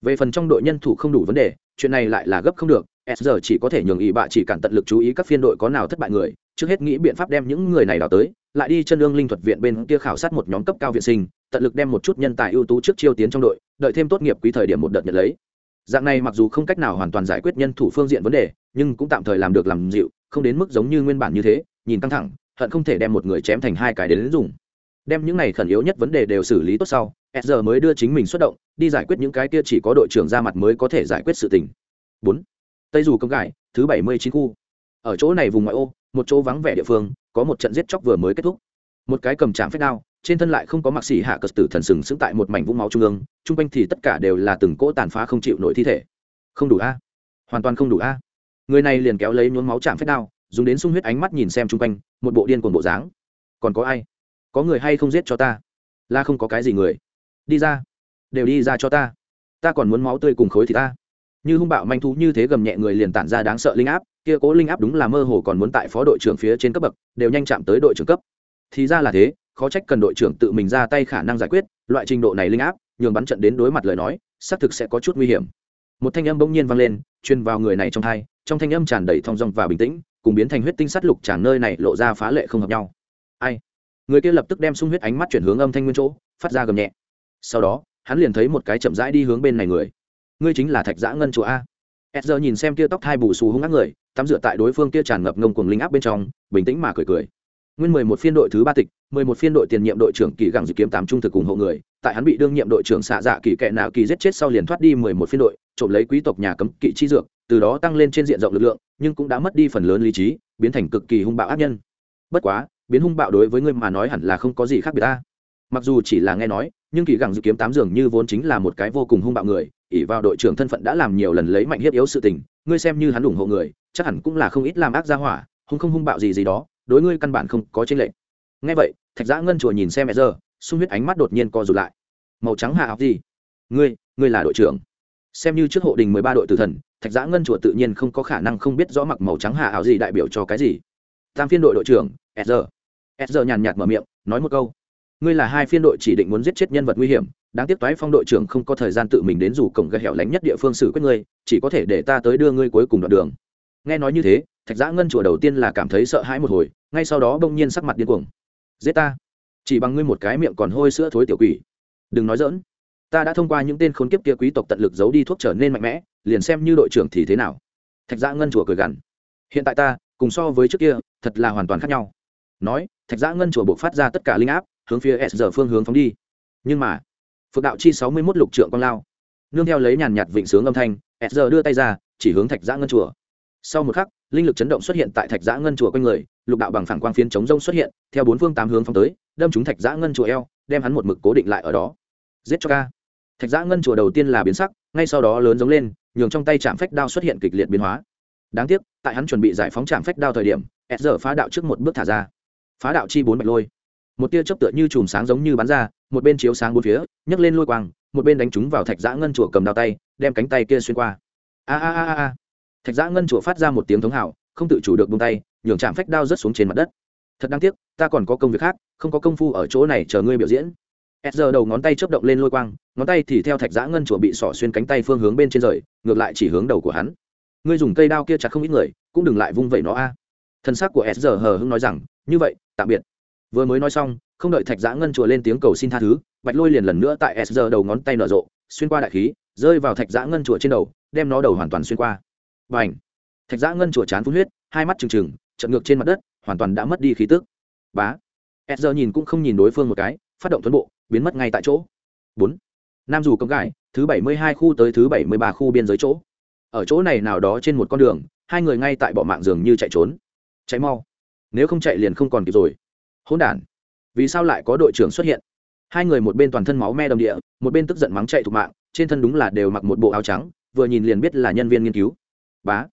Về phần trong đội nhân thủ không đủ vấn đề, chuyện này lại là gấp không được, s giờ chỉ có thể nhường ý bạ chỉ cản tận lực chú ý các phiên đội có nào thất bại người, trước hết nghĩ biện pháp đem những người này đào tới lại đi chân lương linh thuật viện bên kia khảo sát một nhóm cấp cao viện sinh, tận lực đem một chút nhân tài ưu tú trước chiêu tiến trong đội, đợi thêm tốt nghiệp quý thời điểm một đợt nhận lấy. Dạng này mặc dù không cách nào hoàn toàn giải quyết nhân thủ phương diện vấn đề, nhưng cũng tạm thời làm được làm dịu, không đến mức giống như nguyên bản như thế, nhìn căng thẳng, hận không thể đem một người chém thành hai cái đến dùng. Đem những này khẩn yếu nhất vấn đề đều xử lý tốt sau, s giờ mới đưa chính mình xuất động, đi giải quyết những cái kia chỉ có đội trưởng ra mặt mới có thể giải quyết sự tình. Bốn. Tây dù công cải thứ bảy mươi chín khu. Ở chỗ này vùng ngoại ô, một chỗ vắng vẻ địa phương có một trận giết chóc vừa mới kết thúc. Một cái cầm trạm phép đao, trên thân lại không có mặc xỉ hạ cờ tử thần sừng sững tại một mảnh vũng máu trung ương, chung quanh thì tất cả đều là từng cỗ tàn phá không chịu nổi thi thể. Không đủ a. Hoàn toàn không đủ a. Người này liền kéo lấy nhuốm máu chạm phép đao, dùng đến sung huyết ánh mắt nhìn xem chung quanh, một bộ điên cuồng bộ dáng. Còn có ai? Có người hay không giết cho ta? La không có cái gì người. Đi ra. Đều đi ra cho ta. Ta còn muốn máu tươi cùng khối thì ta. Như hung bạo manh thú như thế gầm nhẹ người liền tản ra đáng sợ linh áp kia cố linh áp đúng là mơ hồ còn muốn tại phó đội trưởng phía trên cấp bậc, đều nhanh chạm tới đội trưởng cấp. Thì ra là thế, khó trách cần đội trưởng tự mình ra tay khả năng giải quyết, loại trình độ này linh áp, nhường bắn trận đến đối mặt lời nói, xác thực sẽ có chút nguy hiểm. Một thanh âm bỗng nhiên vang lên, truyền vào người này trong thai trong thanh âm tràn đầy thong dong và bình tĩnh, cùng biến thành huyết tinh sắt lục tràn nơi này lộ ra phá lệ không hợp nhau. Ai? Người kia lập tức đem sung huyết ánh mắt chuyển hướng âm thanh nguyên chỗ, phát ra gầm nhẹ. Sau đó, hắn liền thấy một cái chậm rãi đi hướng bên này người. Ngươi chính là thạch giã ngân chùa a. Edger nhìn xem kia tóc hai bù xù hung ác người tắm rửa tại đối phương kia tràn ngập ngông cuồng linh áp bên trong, bình tĩnh mà cười cười. Nguyên mười một phiên đội thứ ba tịch, mười một phiên đội tiền nhiệm đội trưởng kỳ gẳng dự kiếm tám trung thực ủng hộ người, tại hắn bị đương nhiệm đội trưởng xạ dạ kỳ kệ nào kỳ giết chết sau liền thoát đi mười một phiên đội, trộm lấy quý tộc nhà cấm kỵ chi dược, từ đó tăng lên trên diện rộng lực lượng, nhưng cũng đã mất đi phần lớn lý trí, biến thành cực kỳ hung bạo ác nhân. Bất quá, biến hung bạo đối với ngươi mà nói hẳn là không có gì khác biệt ta. Mặc dù chỉ là nghe nói, nhưng kỳ gẳng dự kiếm tám dường như vốn chính là một cái vô cùng hung bạo người ỉ vào đội trưởng thân phận đã làm nhiều lần lấy mạnh hiếp yếu sự tình ngươi xem như hắn ủng hộ người, chắc hẳn cũng là không ít làm ác gia hỏa, hung không hung bạo gì gì đó, đối ngươi căn bản không có tranh lệch. Ngay vậy, thạch giã ngân chùa nhìn xem mẹ giờ sung huyết ánh mắt đột nhiên co rụt lại. Màu trắng hạ học gì? Ngươi ngươi là đội trưởng. Xem như trước hộ đình mười ba đội tử thần, thạch giã ngân chùa tự nhiên không có khả năng không biết rõ mặc màu trắng hạ ảo gì đại biểu cho cái gì. Tam phiên đội đội trưởng sr sr nhàn nhạt mở miệng, nói một câu. Ngươi là hai phiên đội chỉ định muốn giết chết nhân vật nguy hiểm đáng tiếc toái phong đội trưởng không có thời gian tự mình đến rủ cổng gây hẻo lánh nhất địa phương xử quyết ngươi, chỉ có thể để ta tới đưa ngươi cuối cùng đoạn đường. Nghe nói như thế, thạch giã ngân chùa đầu tiên là cảm thấy sợ hãi một hồi, ngay sau đó bỗng nhiên sắc mặt điên cuồng. Giết ta? Chỉ bằng ngươi một cái miệng còn hôi sữa thối tiểu quỷ. Đừng nói dỡn ta đã thông qua những tên khốn kiếp kia quý tộc tận lực giấu đi thuốc trở nên mạnh mẽ, liền xem như đội trưởng thì thế nào. Thạch giã ngân chùa cười gằn. Hiện tại ta, cùng so với trước kia, thật là hoàn toàn khác nhau. Nói, thạch giã ngân chùa buộc phát ra tất cả linh áp, hướng phía s giờ phương hướng phóng đi. Nhưng mà phượng đạo chi sáu mươi mốt lục trượng con lao. Nương theo lấy nhàn nhạt vịnh sướng âm thanh s giờ đưa tay ra, chỉ hướng thạch giã ngân chùa. Sau một khắc, linh lực chấn động xuất hiện tại thạch giã ngân chùa quanh người, lục đạo bằng phản quang phiến chống rông xuất hiện, theo bốn phương tám hướng phóng tới, đâm trúng thạch giã ngân chùa eo, đem hắn một mực cố định lại ở đó. Giết cho ca. Thạch giã ngân chùa đầu tiên là biến sắc, ngay sau đó lớn giống lên, nhường trong tay chạm phách đao xuất hiện kịch liệt biến hóa. Đáng tiếc, tại hắn chuẩn bị giải phóng chạm phách đao thời điểm s giờ phá đạo trước một bước thả ra. Phá đạo chi bốn bạch lôi. Một tia chớp tựa như chùm sáng giống như bắn ra một bên chiếu sáng bốn phía, nhấc lên lôi quang, một bên đánh chúng vào thạch giã ngân chùa cầm đao tay, đem cánh tay kia xuyên qua. A a a a thạch giã ngân chùa phát ra một tiếng thống hào không tự chủ được bông tay, nhường chạm phách đao rớt xuống trên mặt đất. Thật đáng tiếc, ta còn có công việc khác, không có công phu ở chỗ này chờ ngươi biểu diễn. S giờ đầu ngón tay chớp động lên lôi quang, ngón tay thì theo thạch giã ngân chùa bị sỏ xuyên cánh tay phương hướng bên trên rời, ngược lại chỉ hướng đầu của hắn. Ngươi dùng cây đao kia chặt không ít người, cũng đừng lại vung vẩy nó a. Thân xác của s giờ hờ hưng nói rằng, như vậy, tạm biệt. Vừa mới nói xong không đợi thạch giã ngân chùa lên tiếng cầu xin tha thứ, bạch lôi liền lần nữa tại s giờ đầu ngón tay nở rộ, xuyên qua đại khí, rơi vào thạch giã ngân chùa trên đầu, đem nó đầu hoàn toàn xuyên qua. Và ảnh thạch giã ngân chùa chán phun huyết, hai mắt trừng trừng trận ngược trên mặt đất, hoàn toàn đã mất đi khí tức. Bá! S giờ nhìn cũng không nhìn đối phương một cái, phát động tuấn bộ, biến mất ngay tại chỗ. Bốn! Nam dù công gãi thứ bảy mươi hai khu tới thứ bảy mươi ba khu biên giới chỗ. Ở chỗ này nào đó trên một con đường, hai người ngay tại bỏ mạng giường như chạy trốn. Chạy mau. Nếu không chạy liền không còn kịp rồi. Hỗn đản! Vì sao lại có đội trưởng xuất hiện? Hai người một bên toàn thân máu me đầm địa, một bên tức giận mắng chạy thục mạng, trên thân đúng là đều mặc một bộ áo trắng, vừa nhìn liền biết là nhân viên nghiên cứu. Bá.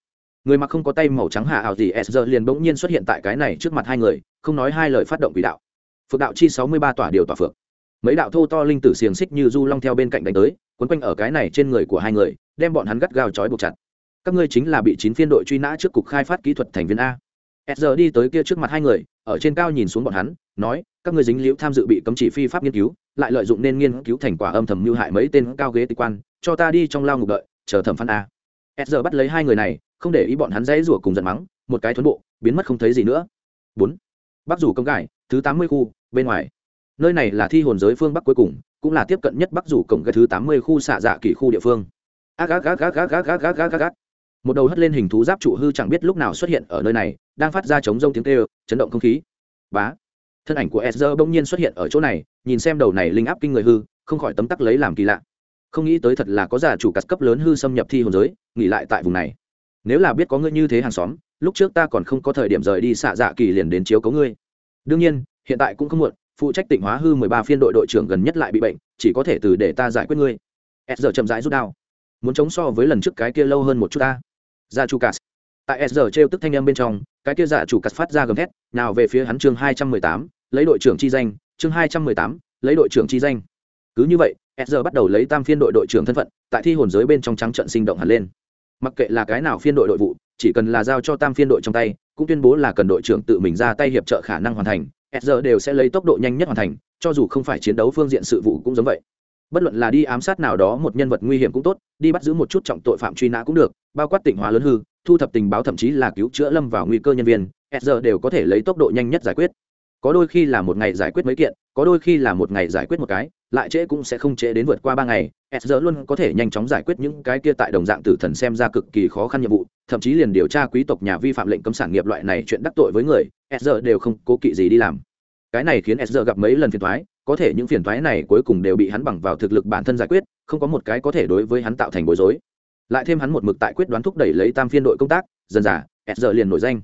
Người mặc không có tay màu trắng hạ ảo gì, s giờ liền bỗng nhiên xuất hiện tại cái này trước mặt hai người, không nói hai lời phát động quỷ đạo. Phượng đạo chi sáu mươi ba tỏa điều tỏa phượng. Mấy đạo thô to linh tử xiềng xích như du long theo bên cạnh đánh tới, quấn quanh ở cái này trên người của hai người, đem bọn hắn gắt gao trói buộc chặt. Các ngươi chính là bị chín phiên đội truy nã trước cục khai phát kỹ thuật thành viên a. S giờ đi tới kia trước mặt hai người, ở trên cao nhìn xuống bọn hắn, nói các người dính liễu tham dự bị cấm chỉ phi pháp nghiên cứu, lại lợi dụng nên nghiên cứu thành quả âm thầm mưu hại mấy tên cao ghế tịch quan, cho ta đi trong lao ngục đợi, chờ thẩm phán a. S giờ bắt lấy hai người này, không để ý bọn hắn dãy rủa cùng giận mắng, một cái thuấn bộ, biến mất không thấy gì nữa. Bốn. Bắc rủ công cải thứ tám mươi khu, bên ngoài. Nơi này là thi hồn giới phương bắc cuối cùng, cũng là tiếp cận nhất bắc rủ cổng cái thứ tám mươi khu xạ dạ kỷ khu địa phương. Ác ác ác ác ác ác ác ác ác ác. Một đầu hất lên hình thú giáp trụ hư chẳng biết lúc nào xuất hiện ở nơi này, đang phát ra chống rông tiếng kêu, chấn động không khí. Bá thân ảnh của Ezra bỗng nhiên xuất hiện ở chỗ này, nhìn xem đầu này linh áp kinh người hư, không khỏi tấm tắc lấy làm kỳ lạ. Không nghĩ tới thật là có giả chủ cắt cấp lớn hư xâm nhập thi hồn giới, nghỉ lại tại vùng này. Nếu là biết có ngươi như thế hàng xóm, lúc trước ta còn không có thời điểm rời đi xạ dạ kỳ liền đến chiếu cấu ngươi. Đương nhiên, hiện tại cũng không muộn, phụ trách tỉnh hóa hư mười ba phiên đội đội trưởng gần nhất lại bị bệnh, chỉ có thể từ để ta giải quyết ngươi. S giờ chậm rãi rút đao. Muốn chống so với lần trước cái kia lâu hơn một chút ta. Ra chu cát tại s giờ t tức thanh âm bên trong cái kia giả chủ cắt phát ra gầm thét, nào về phía hắn chương hai trăm mười tám, lấy đội trưởng chi danh, chương hai trăm mười tám, lấy đội trưởng chi danh. Cứ như vậy sr bắt đầu lấy tam phiên đội đội trưởng thân phận, tại thi hồn giới bên trong trắng trận sinh động hẳn lên. Mặc kệ là cái nào phiên đội đội vụ, chỉ cần là giao cho tam phiên đội trong tay, cũng tuyên bố là cần đội trưởng tự mình ra tay hiệp trợ khả năng hoàn thành sr đều sẽ lấy tốc độ nhanh nhất hoàn thành, cho dù không phải chiến đấu phương diện sự vụ cũng giống vậy. Bất luận là đi ám sát nào đó một nhân vật nguy hiểm cũng tốt, đi bắt giữ một chút trọng tội phạm truy nã cũng được, bao quát tỉnh hóa lớn hư thu thập tình báo thậm chí là cứu chữa lâm vào nguy cơ nhân viên, s giờ đều có thể lấy tốc độ nhanh nhất giải quyết. Có đôi khi là một ngày giải quyết mấy kiện, có đôi khi là một ngày giải quyết một cái, lại trễ cũng sẽ không trễ đến vượt qua ba ngày. S giờ luôn có thể nhanh chóng giải quyết những cái kia tại đồng dạng tử thần xem ra cực kỳ khó khăn nhiệm vụ, thậm chí liền điều tra quý tộc nhà vi phạm lệnh cấm sản nghiệp loại này chuyện đắc tội với người, s giờ đều không cố kỵ gì đi làm. Cái này khiến s giờ gặp mấy lần phiền thoái có thể những phiền thoái này cuối cùng đều bị hắn bằng vào thực lực bản thân giải quyết, không có một cái có thể đối với hắn tạo thành bối rối lại thêm hắn một mực tại quyết đoán thúc đẩy lấy tam phiên đội công tác, dần dà, s giờ liền nổi danh.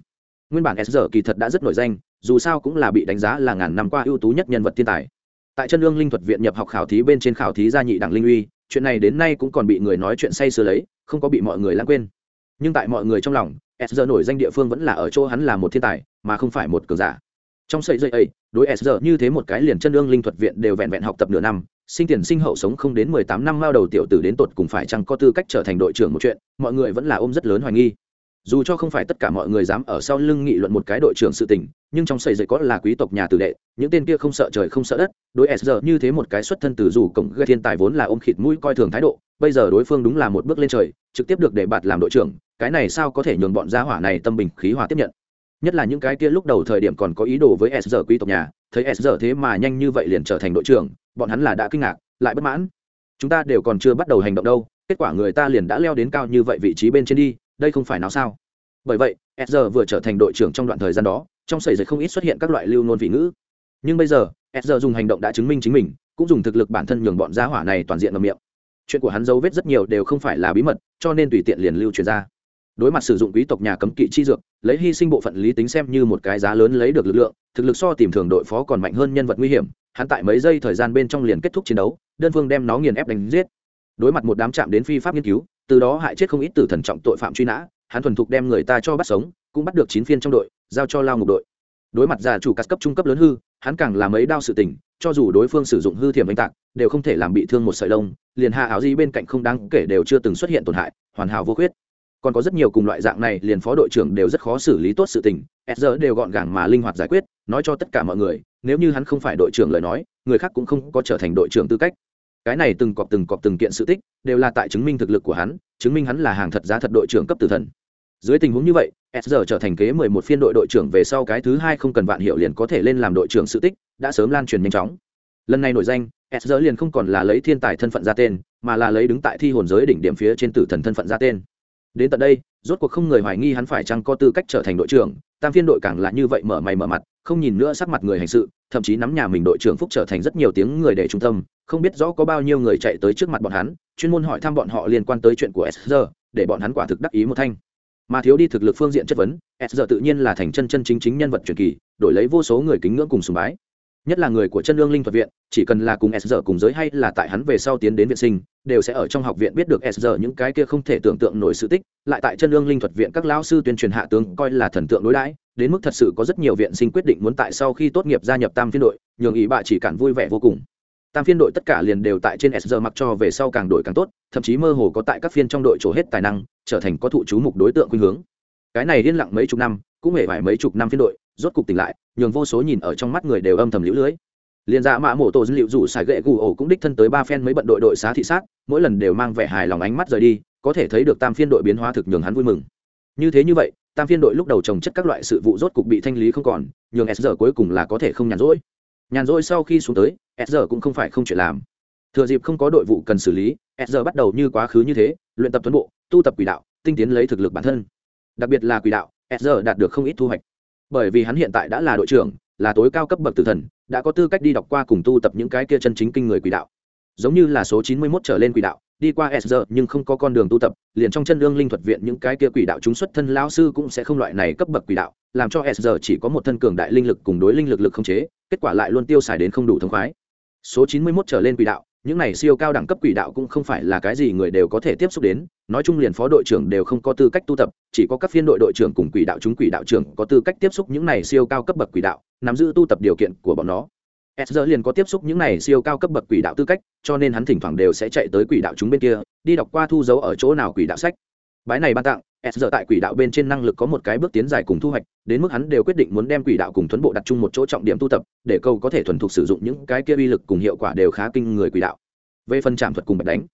Nguyên bản s giờ kỳ thật đã rất nổi danh, dù sao cũng là bị đánh giá là ngàn năm qua ưu tú nhất nhân vật thiên tài. Tại chân lương linh thuật viện nhập học khảo thí bên trên khảo thí gia nhị đẳng linh uy, chuyện này đến nay cũng còn bị người nói chuyện say sưa lấy, không có bị mọi người lãng quên. Nhưng tại mọi người trong lòng, s giờ nổi danh địa phương vẫn là ở chỗ hắn là một thiên tài, mà không phải một cường giả. Trong sợi dây ấy, đối s giờ như thế một cái liền chân lương linh thuật viện đều vẹn vẹn học tập nửa năm sinh tiền sinh hậu sống không đến mười tám năm mao đầu tiểu tử đến tột cùng phải chăng có tư cách trở thành đội trưởng một chuyện, mọi người vẫn là ôm rất lớn hoài nghi. Dù cho không phải tất cả mọi người dám ở sau lưng nghị luận một cái đội trưởng sự tình, nhưng trong sầy dậy có là quý tộc nhà tử đệ, những tên kia không sợ trời không sợ đất, đối s giờ như thế một cái xuất thân từ dù cổng gây thiên tài vốn là ôm khịt mũi coi thường thái độ, bây giờ đối phương đúng là một bước lên trời, trực tiếp được để bạt làm đội trưởng, cái này sao có thể nhường bọn gia hỏa này tâm bình khí hòa tiếp nhận. Nhất là những cái kia lúc đầu thời điểm còn có ý đồ với s giờ quý tộc nhà, thấy s giờ thế mà nhanh như vậy liền trở thành đội trưởng bọn hắn là đã kinh ngạc, lại bất mãn. Chúng ta đều còn chưa bắt đầu hành động đâu, kết quả người ta liền đã leo đến cao như vậy vị trí bên trên đi, đây không phải nào sao? Bởi vậy, s vừa trở thành đội trưởng trong đoạn thời gian đó, trong sầy dịch không ít xuất hiện các loại lưu nôn vị ngữ. Nhưng bây giờ, s dùng hành động đã chứng minh chính mình, cũng dùng thực lực bản thân nhường bọn gia hỏa này toàn diện ngầm miệng. Chuyện của hắn dấu vết rất nhiều đều không phải là bí mật, cho nên tùy tiện liền lưu truyền ra đối mặt sử dụng quý tộc nhà cấm kỵ chi dược, lấy hy sinh bộ phận lý tính xem như một cái giá lớn lấy được lực lượng, thực lực so tìm thường đội phó còn mạnh hơn nhân vật nguy hiểm, hắn tại mấy giây thời gian bên trong liền kết thúc chiến đấu, đơn phương đem nó nghiền ép đánh giết. Đối mặt một đám chạm đến phi pháp nghiên cứu, từ đó hại chết không ít tử thần trọng tội phạm truy nã, hắn thuần thục đem người ta cho bắt sống, cũng bắt được chín phiên trong đội, giao cho lao ngục đội. Đối mặt già chủ cắt cấp trung cấp lớn hư, hắn càng làm mấy đao sự tình, cho dù đối phương sử dụng hư thiểm oanh tạc, đều không thể làm bị thương một sợi lông, liền hạ áo di bên cạnh không đáng kể đều chưa từng xuất hiện tổn hại, hoàn hảo vô khuyết còn có rất nhiều cùng loại dạng này, liền phó đội trưởng đều rất khó xử lý tốt sự tình. S giờ đều gọn gàng mà linh hoạt giải quyết, nói cho tất cả mọi người, nếu như hắn không phải đội trưởng lời nói, người khác cũng không có trở thành đội trưởng tư cách. Cái này từng cọp từng cọp từng kiện sự tích, đều là tại chứng minh thực lực của hắn, chứng minh hắn là hàng thật giá thật đội trưởng cấp tử thần. Dưới tình huống như vậy s giờ trở thành kế mười một phiên đội đội trưởng về sau cái thứ hai không cần vạn hiệu liền có thể lên làm đội trưởng sự tích, đã sớm lan truyền nhanh chóng. Lần này nổi danh s giờ liền không còn là lấy thiên tài thân phận ra tên, mà là lấy đứng tại thi hồn giới đỉnh điểm phía trên tử thần thân phận ra tên đến tận đây, rốt cuộc không người hoài nghi hắn phải chăng có tư cách trở thành đội trưởng, tam phiên đội càng là như vậy mở mày mở mặt, không nhìn nữa sắc mặt người hành sự, thậm chí nắm nhà mình đội trưởng phúc trở thành rất nhiều tiếng người để trung tâm, không biết rõ có bao nhiêu người chạy tới trước mặt bọn hắn, chuyên môn hỏi thăm bọn họ liên quan tới chuyện của sr để bọn hắn quả thực đắc ý một thanh. Mà thiếu đi thực lực phương diện chất vấn sr tự nhiên là thành chân chân chính chính nhân vật truyền kỳ, đổi lấy vô số người kính ngưỡng cùng sùng bái nhất là người của chân lương linh thuật viện, chỉ cần là cùng s giờ cùng giới hay là tại hắn về sau tiến đến viện sinh, đều sẽ ở trong học viện biết được s giờ những cái kia không thể tưởng tượng nổi sự tích, lại tại chân lương linh thuật viện các lão sư tuyên truyền hạ tướng coi là thần tượng đối đãi, đến mức thật sự có rất nhiều viện sinh quyết định muốn tại sau khi tốt nghiệp gia nhập tam phiên đội, nhường ý bà chỉ cản vui vẻ vô cùng. Tam phiên đội tất cả liền đều tại trên s giờ mặc cho về sau càng đổi càng tốt, thậm chí mơ hồ có tại các phiên trong đội trổ hết tài năng, trở thành có thụ chú mục đối tượng khuynh hướng. Cái này liên lặng mấy chục năm, cũng hề vài mấy chục năm phiên đội, rốt cục tỉnh lại nhường vô số nhìn ở trong mắt người đều âm thầm liễu lưới. Liền dạ mã mổ tổ dữ liệu rủ xài gậy gù ổ cũng đích thân tới ba phen mới bận đội đội xá thị sát, mỗi lần đều mang vẻ hài lòng ánh mắt rời đi, có thể thấy được tam phiên đội biến hóa thực nhường hắn vui mừng. Như thế như vậy, tam phiên đội lúc đầu trồng chất các loại sự vụ rốt cục bị thanh lý không còn, nhường s giờ cuối cùng là có thể không nhàn rỗi. Nhàn rỗi sau khi xuống tới, s giờ cũng không phải không chuyện làm. Thừa dịp không có đội vụ cần xử lý, s giờ bắt đầu như quá khứ như thế, luyện tập tuấn bộ, tu tập quỷ đạo, tinh tiến lấy thực lực bản thân. Đặc biệt là quỷ đạo, s giờ đạt được không ít thu hoạch bởi vì hắn hiện tại đã là đội trưởng, là tối cao cấp bậc tử thần, đã có tư cách đi đọc qua cùng tu tập những cái kia chân chính kinh người quỷ đạo. Giống như là số chín mươi 91 trở lên quỷ đạo, đi qua s nhưng không có con đường tu tập, liền trong chân lương linh thuật viện những cái kia quỷ đạo chúng xuất thân lão sư cũng sẽ không loại này cấp bậc quỷ đạo, làm cho s chỉ có một thân cường đại linh lực cùng đối linh lực lực không chế, kết quả lại luôn tiêu xài đến không đủ thông khoái. Số chín mươi 91 trở lên quỷ đạo những này siêu cao đẳng cấp quỷ đạo cũng không phải là cái gì người đều có thể tiếp xúc đến, nói chung liền phó đội trưởng đều không có tư cách tu tập, chỉ có các phiên đội đội trưởng cùng quỷ đạo chúng quỷ đạo trưởng có tư cách tiếp xúc những này siêu cao cấp bậc quỷ đạo, nắm giữ tu tập điều kiện của bọn nó. S giờ liền có tiếp xúc những này siêu cao cấp bậc quỷ đạo tư cách, cho nên hắn thỉnh thoảng đều sẽ chạy tới quỷ đạo chúng bên kia, đi đọc qua thu dấu ở chỗ nào quỷ đạo sách. Bái này ban tặng s giờ tại quỷ đạo bên trên năng lực có một cái bước tiến dài cùng thu hoạch, đến mức hắn đều quyết định muốn đem quỷ đạo cùng thuấn bộ đặt chung một chỗ trọng điểm tu tập, để câu có thể thuần thục sử dụng những cái kia uy lực cùng hiệu quả đều khá kinh người quỷ đạo. Về phần trạm thuật cùng bạch đánh,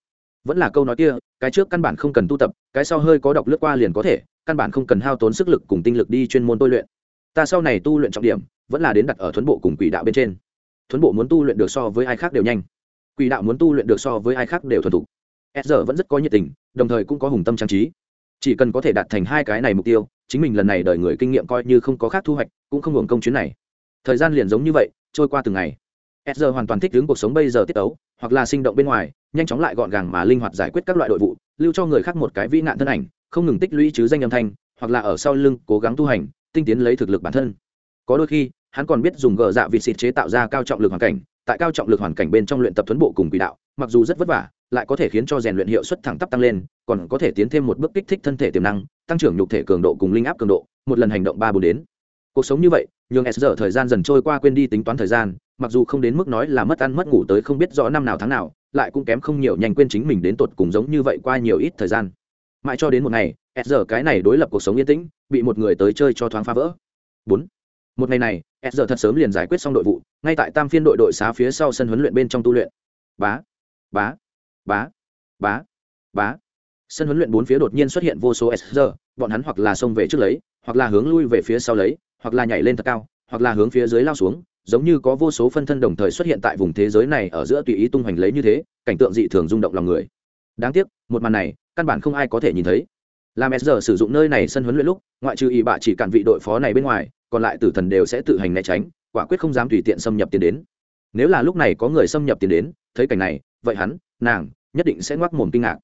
vẫn là câu nói kia, cái trước căn bản không cần tu tập, cái sau hơi có đọc lướt qua liền có thể, căn bản không cần hao tốn sức lực cùng tinh lực đi chuyên môn tôi luyện. Ta sau này tu luyện trọng điểm, vẫn là đến đặt ở thuấn bộ cùng quỷ đạo bên trên. Thuấn bộ muốn tu luyện được so với ai khác đều nhanh. Quỷ đạo muốn tu luyện được so với ai khác đều thuần thục. S giờ vẫn rất có nhiệt tình, đồng thời cũng có hùng tâm trang trí chỉ cần có thể đạt thành hai cái này mục tiêu, chính mình lần này đợi người kinh nghiệm coi như không có khác thu hoạch, cũng không hưởng công chuyến này. Thời gian liền giống như vậy, trôi qua từng ngày. S giờ hoàn toàn thích ứng cuộc sống bây giờ tiết ấu, hoặc là sinh động bên ngoài, nhanh chóng lại gọn gàng mà linh hoạt giải quyết các loại đội vụ, lưu cho người khác một cái vĩ nạn thân ảnh, không ngừng tích lũy chứ danh âm thanh, hoặc là ở sau lưng cố gắng tu hành, tinh tiến lấy thực lực bản thân. Có đôi khi, hắn còn biết dùng gờ dạ vịt xịt chế tạo ra cao trọng lực hoàn cảnh, tại cao trọng lực hoàn cảnh bên trong luyện tập tuấn bộ cùng quỷ đạo, mặc dù rất vất vả lại có thể khiến cho rèn luyện hiệu suất thẳng tắp tăng lên, còn có thể tiến thêm một bước kích thích thân thể tiềm năng, tăng trưởng nhục thể cường độ cùng linh áp cường độ, một lần hành động ba bốn đến. Cuộc sống như vậy, nhường s giờ thời gian dần trôi qua quên đi tính toán thời gian, mặc dù không đến mức nói là mất ăn mất ngủ tới không biết rõ năm nào tháng nào, lại cũng kém không nhiều nhanh quên chính mình đến tột cùng giống như vậy qua nhiều ít thời gian. Mãi cho đến một ngày, s giờ cái này đối lập cuộc sống yên tĩnh, bị một người tới chơi cho thoáng phá vỡ. Bốn. Một ngày này, s giờ thật sớm liền giải quyết xong đội vụ, ngay tại tam phiên đội đội xá phía sau sân huấn luyện bên trong tu luyện. Bá. Bá bá bá bá. Sân huấn luyện bốn phía đột nhiên xuất hiện vô số s giờ bọn hắn hoặc là xông về trước lấy, hoặc là hướng lui về phía sau lấy, hoặc là nhảy lên thật cao, hoặc là hướng phía dưới lao xuống, giống như có vô số phân thân đồng thời xuất hiện tại vùng thế giới này ở giữa tùy ý tung hoành lấy như thế, cảnh tượng dị thường rung động lòng người. Đáng tiếc, một màn này, căn bản không ai có thể nhìn thấy. Làm s giờ sử dụng nơi này sân huấn luyện lúc, ngoại trừ y bạ chỉ cản vị đội phó này bên ngoài, còn lại tử thần đều sẽ tự hành né tránh, quả quyết không dám tùy tiện xâm nhập tiến đến. Nếu là lúc này có người xâm nhập tiến đến, thấy cảnh này, vậy hắn nàng nhất định sẽ ngoác mồm kinh ngạc.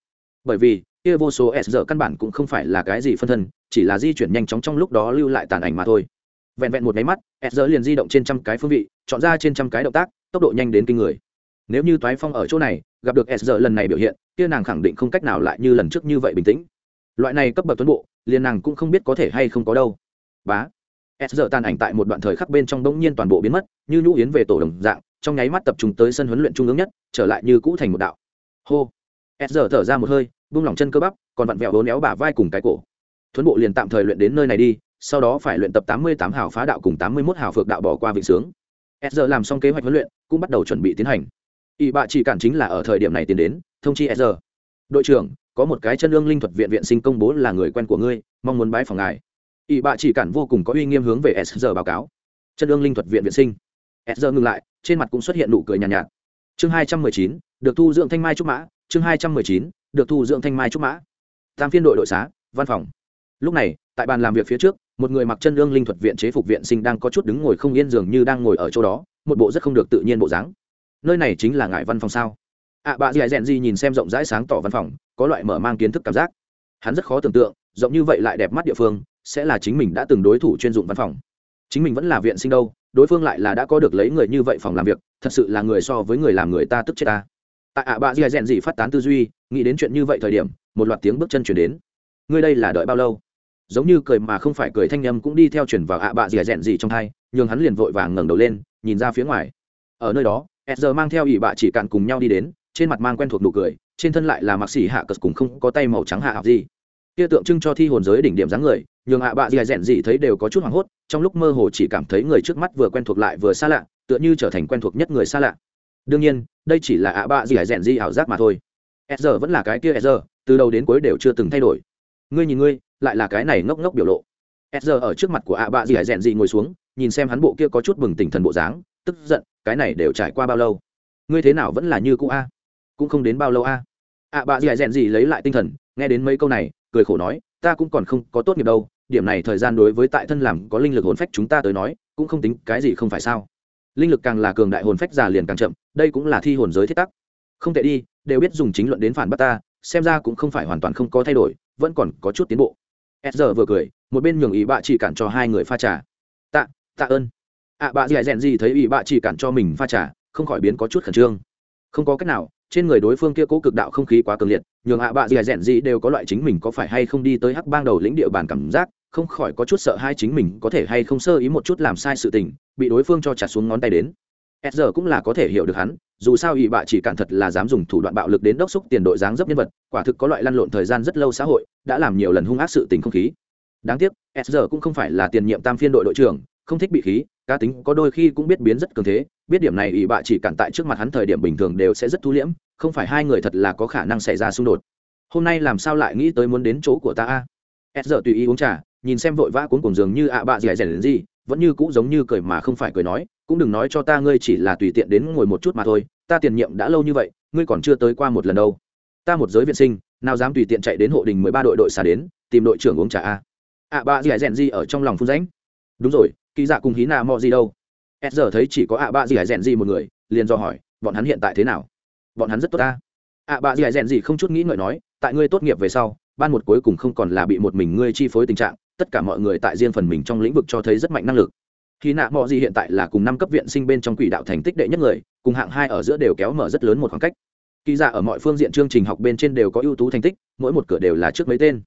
Bởi vì, kia vô số s giờ căn bản cũng không phải là cái gì phân thân, chỉ là di chuyển nhanh chóng trong lúc đó lưu lại tàn ảnh mà thôi. Vẹn vẹn một máy mắt, s giờ liền di động trên trăm cái phương vị, chọn ra trên trăm cái động tác, tốc độ nhanh đến kinh người. Nếu như toái phong ở chỗ này, gặp được s giờ lần này biểu hiện, kia nàng khẳng định không cách nào lại như lần trước như vậy bình tĩnh. Loại này cấp bậc tuấn bộ, liền nàng cũng không biết có thể hay không có đâu. Bá. S giờ tàn ảnh tại một đoạn thời khắc bên trong bỗng nhiên toàn bộ biến mất, như nhũ yến về tổ đồng dạng, trong nháy mắt tập trung tới sân huấn luyện trung ương nhất, trở lại như cũ thành một đạo hô. S giờ thở ra một hơi buông lỏng chân cơ bắp còn vặn vẹo hố néo bả vai cùng cái cổ. Thuấn bộ liền tạm thời luyện đến nơi này đi sau đó phải luyện tập tám mươi tám hào phá đạo cùng tám mươi mốt hào phược đạo bỏ qua vị sướng. S giờ làm xong kế hoạch huấn luyện cũng bắt đầu chuẩn bị tiến hành. Ỵ bạ chỉ cản chính là ở thời điểm này tiến đến thông chi s giờ. Đội trưởng có một cái chân lương linh thuật viện viện sinh công bố là người quen của ngươi mong muốn bái phòng ngài. Ỵ bạ chỉ cản vô cùng có uy nghiêm hướng về s giờ báo cáo. Chân lương linh thuật viện viện sinh. S giờ ngừng lại trên mặt cũng xuất hiện nụ cười nhàn nhạt, nhạt. Chương hai trăm mười chín được thu dưỡng thanh mai trúc mã chương hai trăm mười chín được thu dưỡng thanh mai trúc mã. Tam phiên đội đội xá văn phòng. Lúc này tại bàn làm việc phía trước một người mặc chân lương linh thuật viện chế phục viện sinh đang có chút đứng ngồi không yên dường như đang ngồi ở chỗ đó một bộ rất không được tự nhiên bộ dáng. Nơi này chính là ngại văn phòng sao? Ạ à, bà dì rèn di nhìn xem rộng rãi sáng tỏ văn phòng có loại mở mang kiến thức cảm giác. Hắn rất khó tưởng tượng rộng như vậy lại đẹp mắt địa phương sẽ là chính mình đã từng đối thủ chuyên dụng văn phòng. Chính mình vẫn là viện sinh đâu đối phương lại là đã có được lấy người như vậy phòng làm việc thật sự là người so với người làm người ta tức chết ta tại ạ bạ dì rèn gì phát tán tư duy, nghĩ đến chuyện như vậy thời điểm, một loạt tiếng bước chân chuyển đến. Ngươi đây là đợi bao lâu? Giống như cười mà không phải cười thanh nhâm cũng đi theo chuyển vào ạ bạ dì rèn gì trong thai nhường hắn liền vội vàng ngẩng đầu lên, nhìn ra phía ngoài. Ở nơi đó e giờ mang theo ỷ bạ chỉ cạn cùng nhau đi đến, trên mặt mang quen thuộc nụ cười, trên thân lại là mặc xỉ hạ cật cùng không có tay màu trắng hạ học gì. Kia tượng trưng cho thi hồn giới đỉnh điểm dáng người, nhường ạ bạ dì rèn gì thấy đều có chút hoảng hốt, trong lúc mơ hồ chỉ cảm thấy người trước mắt vừa quen thuộc lại vừa xa lạ, tựa như trở thành quen thuộc nhất người xa lạ đương nhiên, đây chỉ là ạ bạ dì rèn di ảo giác mà thôi. E giờ vẫn là cái kia e giờ từ đầu đến cuối đều chưa từng thay đổi. Ngươi nhìn ngươi, lại là cái này ngốc ngốc biểu lộ. S giờ ở trước mặt của ạ bạ gì hải rèn di ngồi xuống, nhìn xem hắn bộ kia có chút bừng tỉnh thần bộ dáng, tức giận, cái này đều trải qua bao lâu? Ngươi thế nào vẫn là như cũ a? Cũng không đến bao lâu a? Ạ bạ gì hải rèn di lấy lại tinh thần, nghe đến mấy câu này, cười khổ nói, ta cũng còn không có tốt nghiệp đâu, điểm này thời gian đối với tại thân làm có linh lực hồn phách chúng ta tới nói, cũng không tính cái gì không phải sao linh lực càng là cường đại hồn phách già liền càng chậm đây cũng là thi hồn giới thiết tắc. Không thể đi đều biết dùng chính luận đến phản bác ta xem ra cũng không phải hoàn toàn không có thay đổi vẫn còn có chút tiến bộ. S giờ vừa cười một bên nhường ý bạ chỉ cản cho hai người pha trà. Tạ tạ ơn. Ạ à, bạ dì rèn gì thấy ý bạ chỉ cản cho mình pha trà không khỏi biến có chút khẩn trương. Không có cách nào trên người đối phương kia cố cực đạo không khí quá cường liệt nhường ạ à bạ dì rèn gì đều có loại chính mình có phải hay không đi tới hắc bang đầu lĩnh địa bàn cảm giác không khỏi có chút sợ hai chính mình có thể hay không sơ ý một chút làm sai sự tình, bị đối phương cho chặt xuống ngón tay đến. S giờ cũng là có thể hiểu được hắn, dù sao ỵ bạ chỉ cản thật là dám dùng thủ đoạn bạo lực đến đốc xúc tiền đội dáng dấp nhân vật, quả thực có loại lăn lộn thời gian rất lâu xã hội, đã làm nhiều lần hung ác sự tình không khí. Đáng tiếc s giờ cũng không phải là tiền nhiệm tam phiên đội đội trưởng, không thích bị khí, cá tính có đôi khi cũng biết biến rất cường thế, biết điểm này ỵ bạ chỉ cản tại trước mặt hắn thời điểm bình thường đều sẽ rất thu liễm, không phải hai người thật là có khả năng xảy ra xung đột. Hôm nay làm sao lại nghĩ tới muốn đến chỗ của ta a? S giờ tùy ý uống trà nhìn xem vội vã cuốn cùng giường như ạ bạ dẻ dẻ đến gì, vẫn như cũ giống như cười mà không phải cười nói, cũng đừng nói cho ta ngươi chỉ là tùy tiện đến ngồi một chút mà thôi, ta tiền nhiệm đã lâu như vậy, ngươi còn chưa tới qua một lần đâu. Ta một giới viện sinh, nào dám tùy tiện chạy đến hộ đình mười ba đội đội xả đến, tìm đội trưởng uống trà a. Ạ bạ dẻ rèn gì ở trong lòng phun ránh đúng rồi, kỳ dạ cùng hí nà mò gì đâu. S giờ thấy chỉ có ạ bạ dẻ rèn gì một người, liền do hỏi, bọn hắn hiện tại thế nào? Bọn hắn rất tốt ta. Ạ bạ dẻ rèn gì không chút nghĩ ngợi nói, tại ngươi tốt nghiệp về sau, ban một cuối cùng không còn là bị một mình ngươi chi phối tình trạng tất cả mọi người tại riêng phần mình trong lĩnh vực cho thấy rất mạnh năng lực. Khi nạ mọi gì hiện tại là cùng năm cấp viện sinh bên trong quỷ đạo thành tích đệ nhất người cùng hạng hai ở giữa đều kéo mở rất lớn một khoảng cách. Kỳ giả ở mọi phương diện chương trình học bên trên đều có ưu tú thành tích mỗi một cửa đều là trước mấy tên.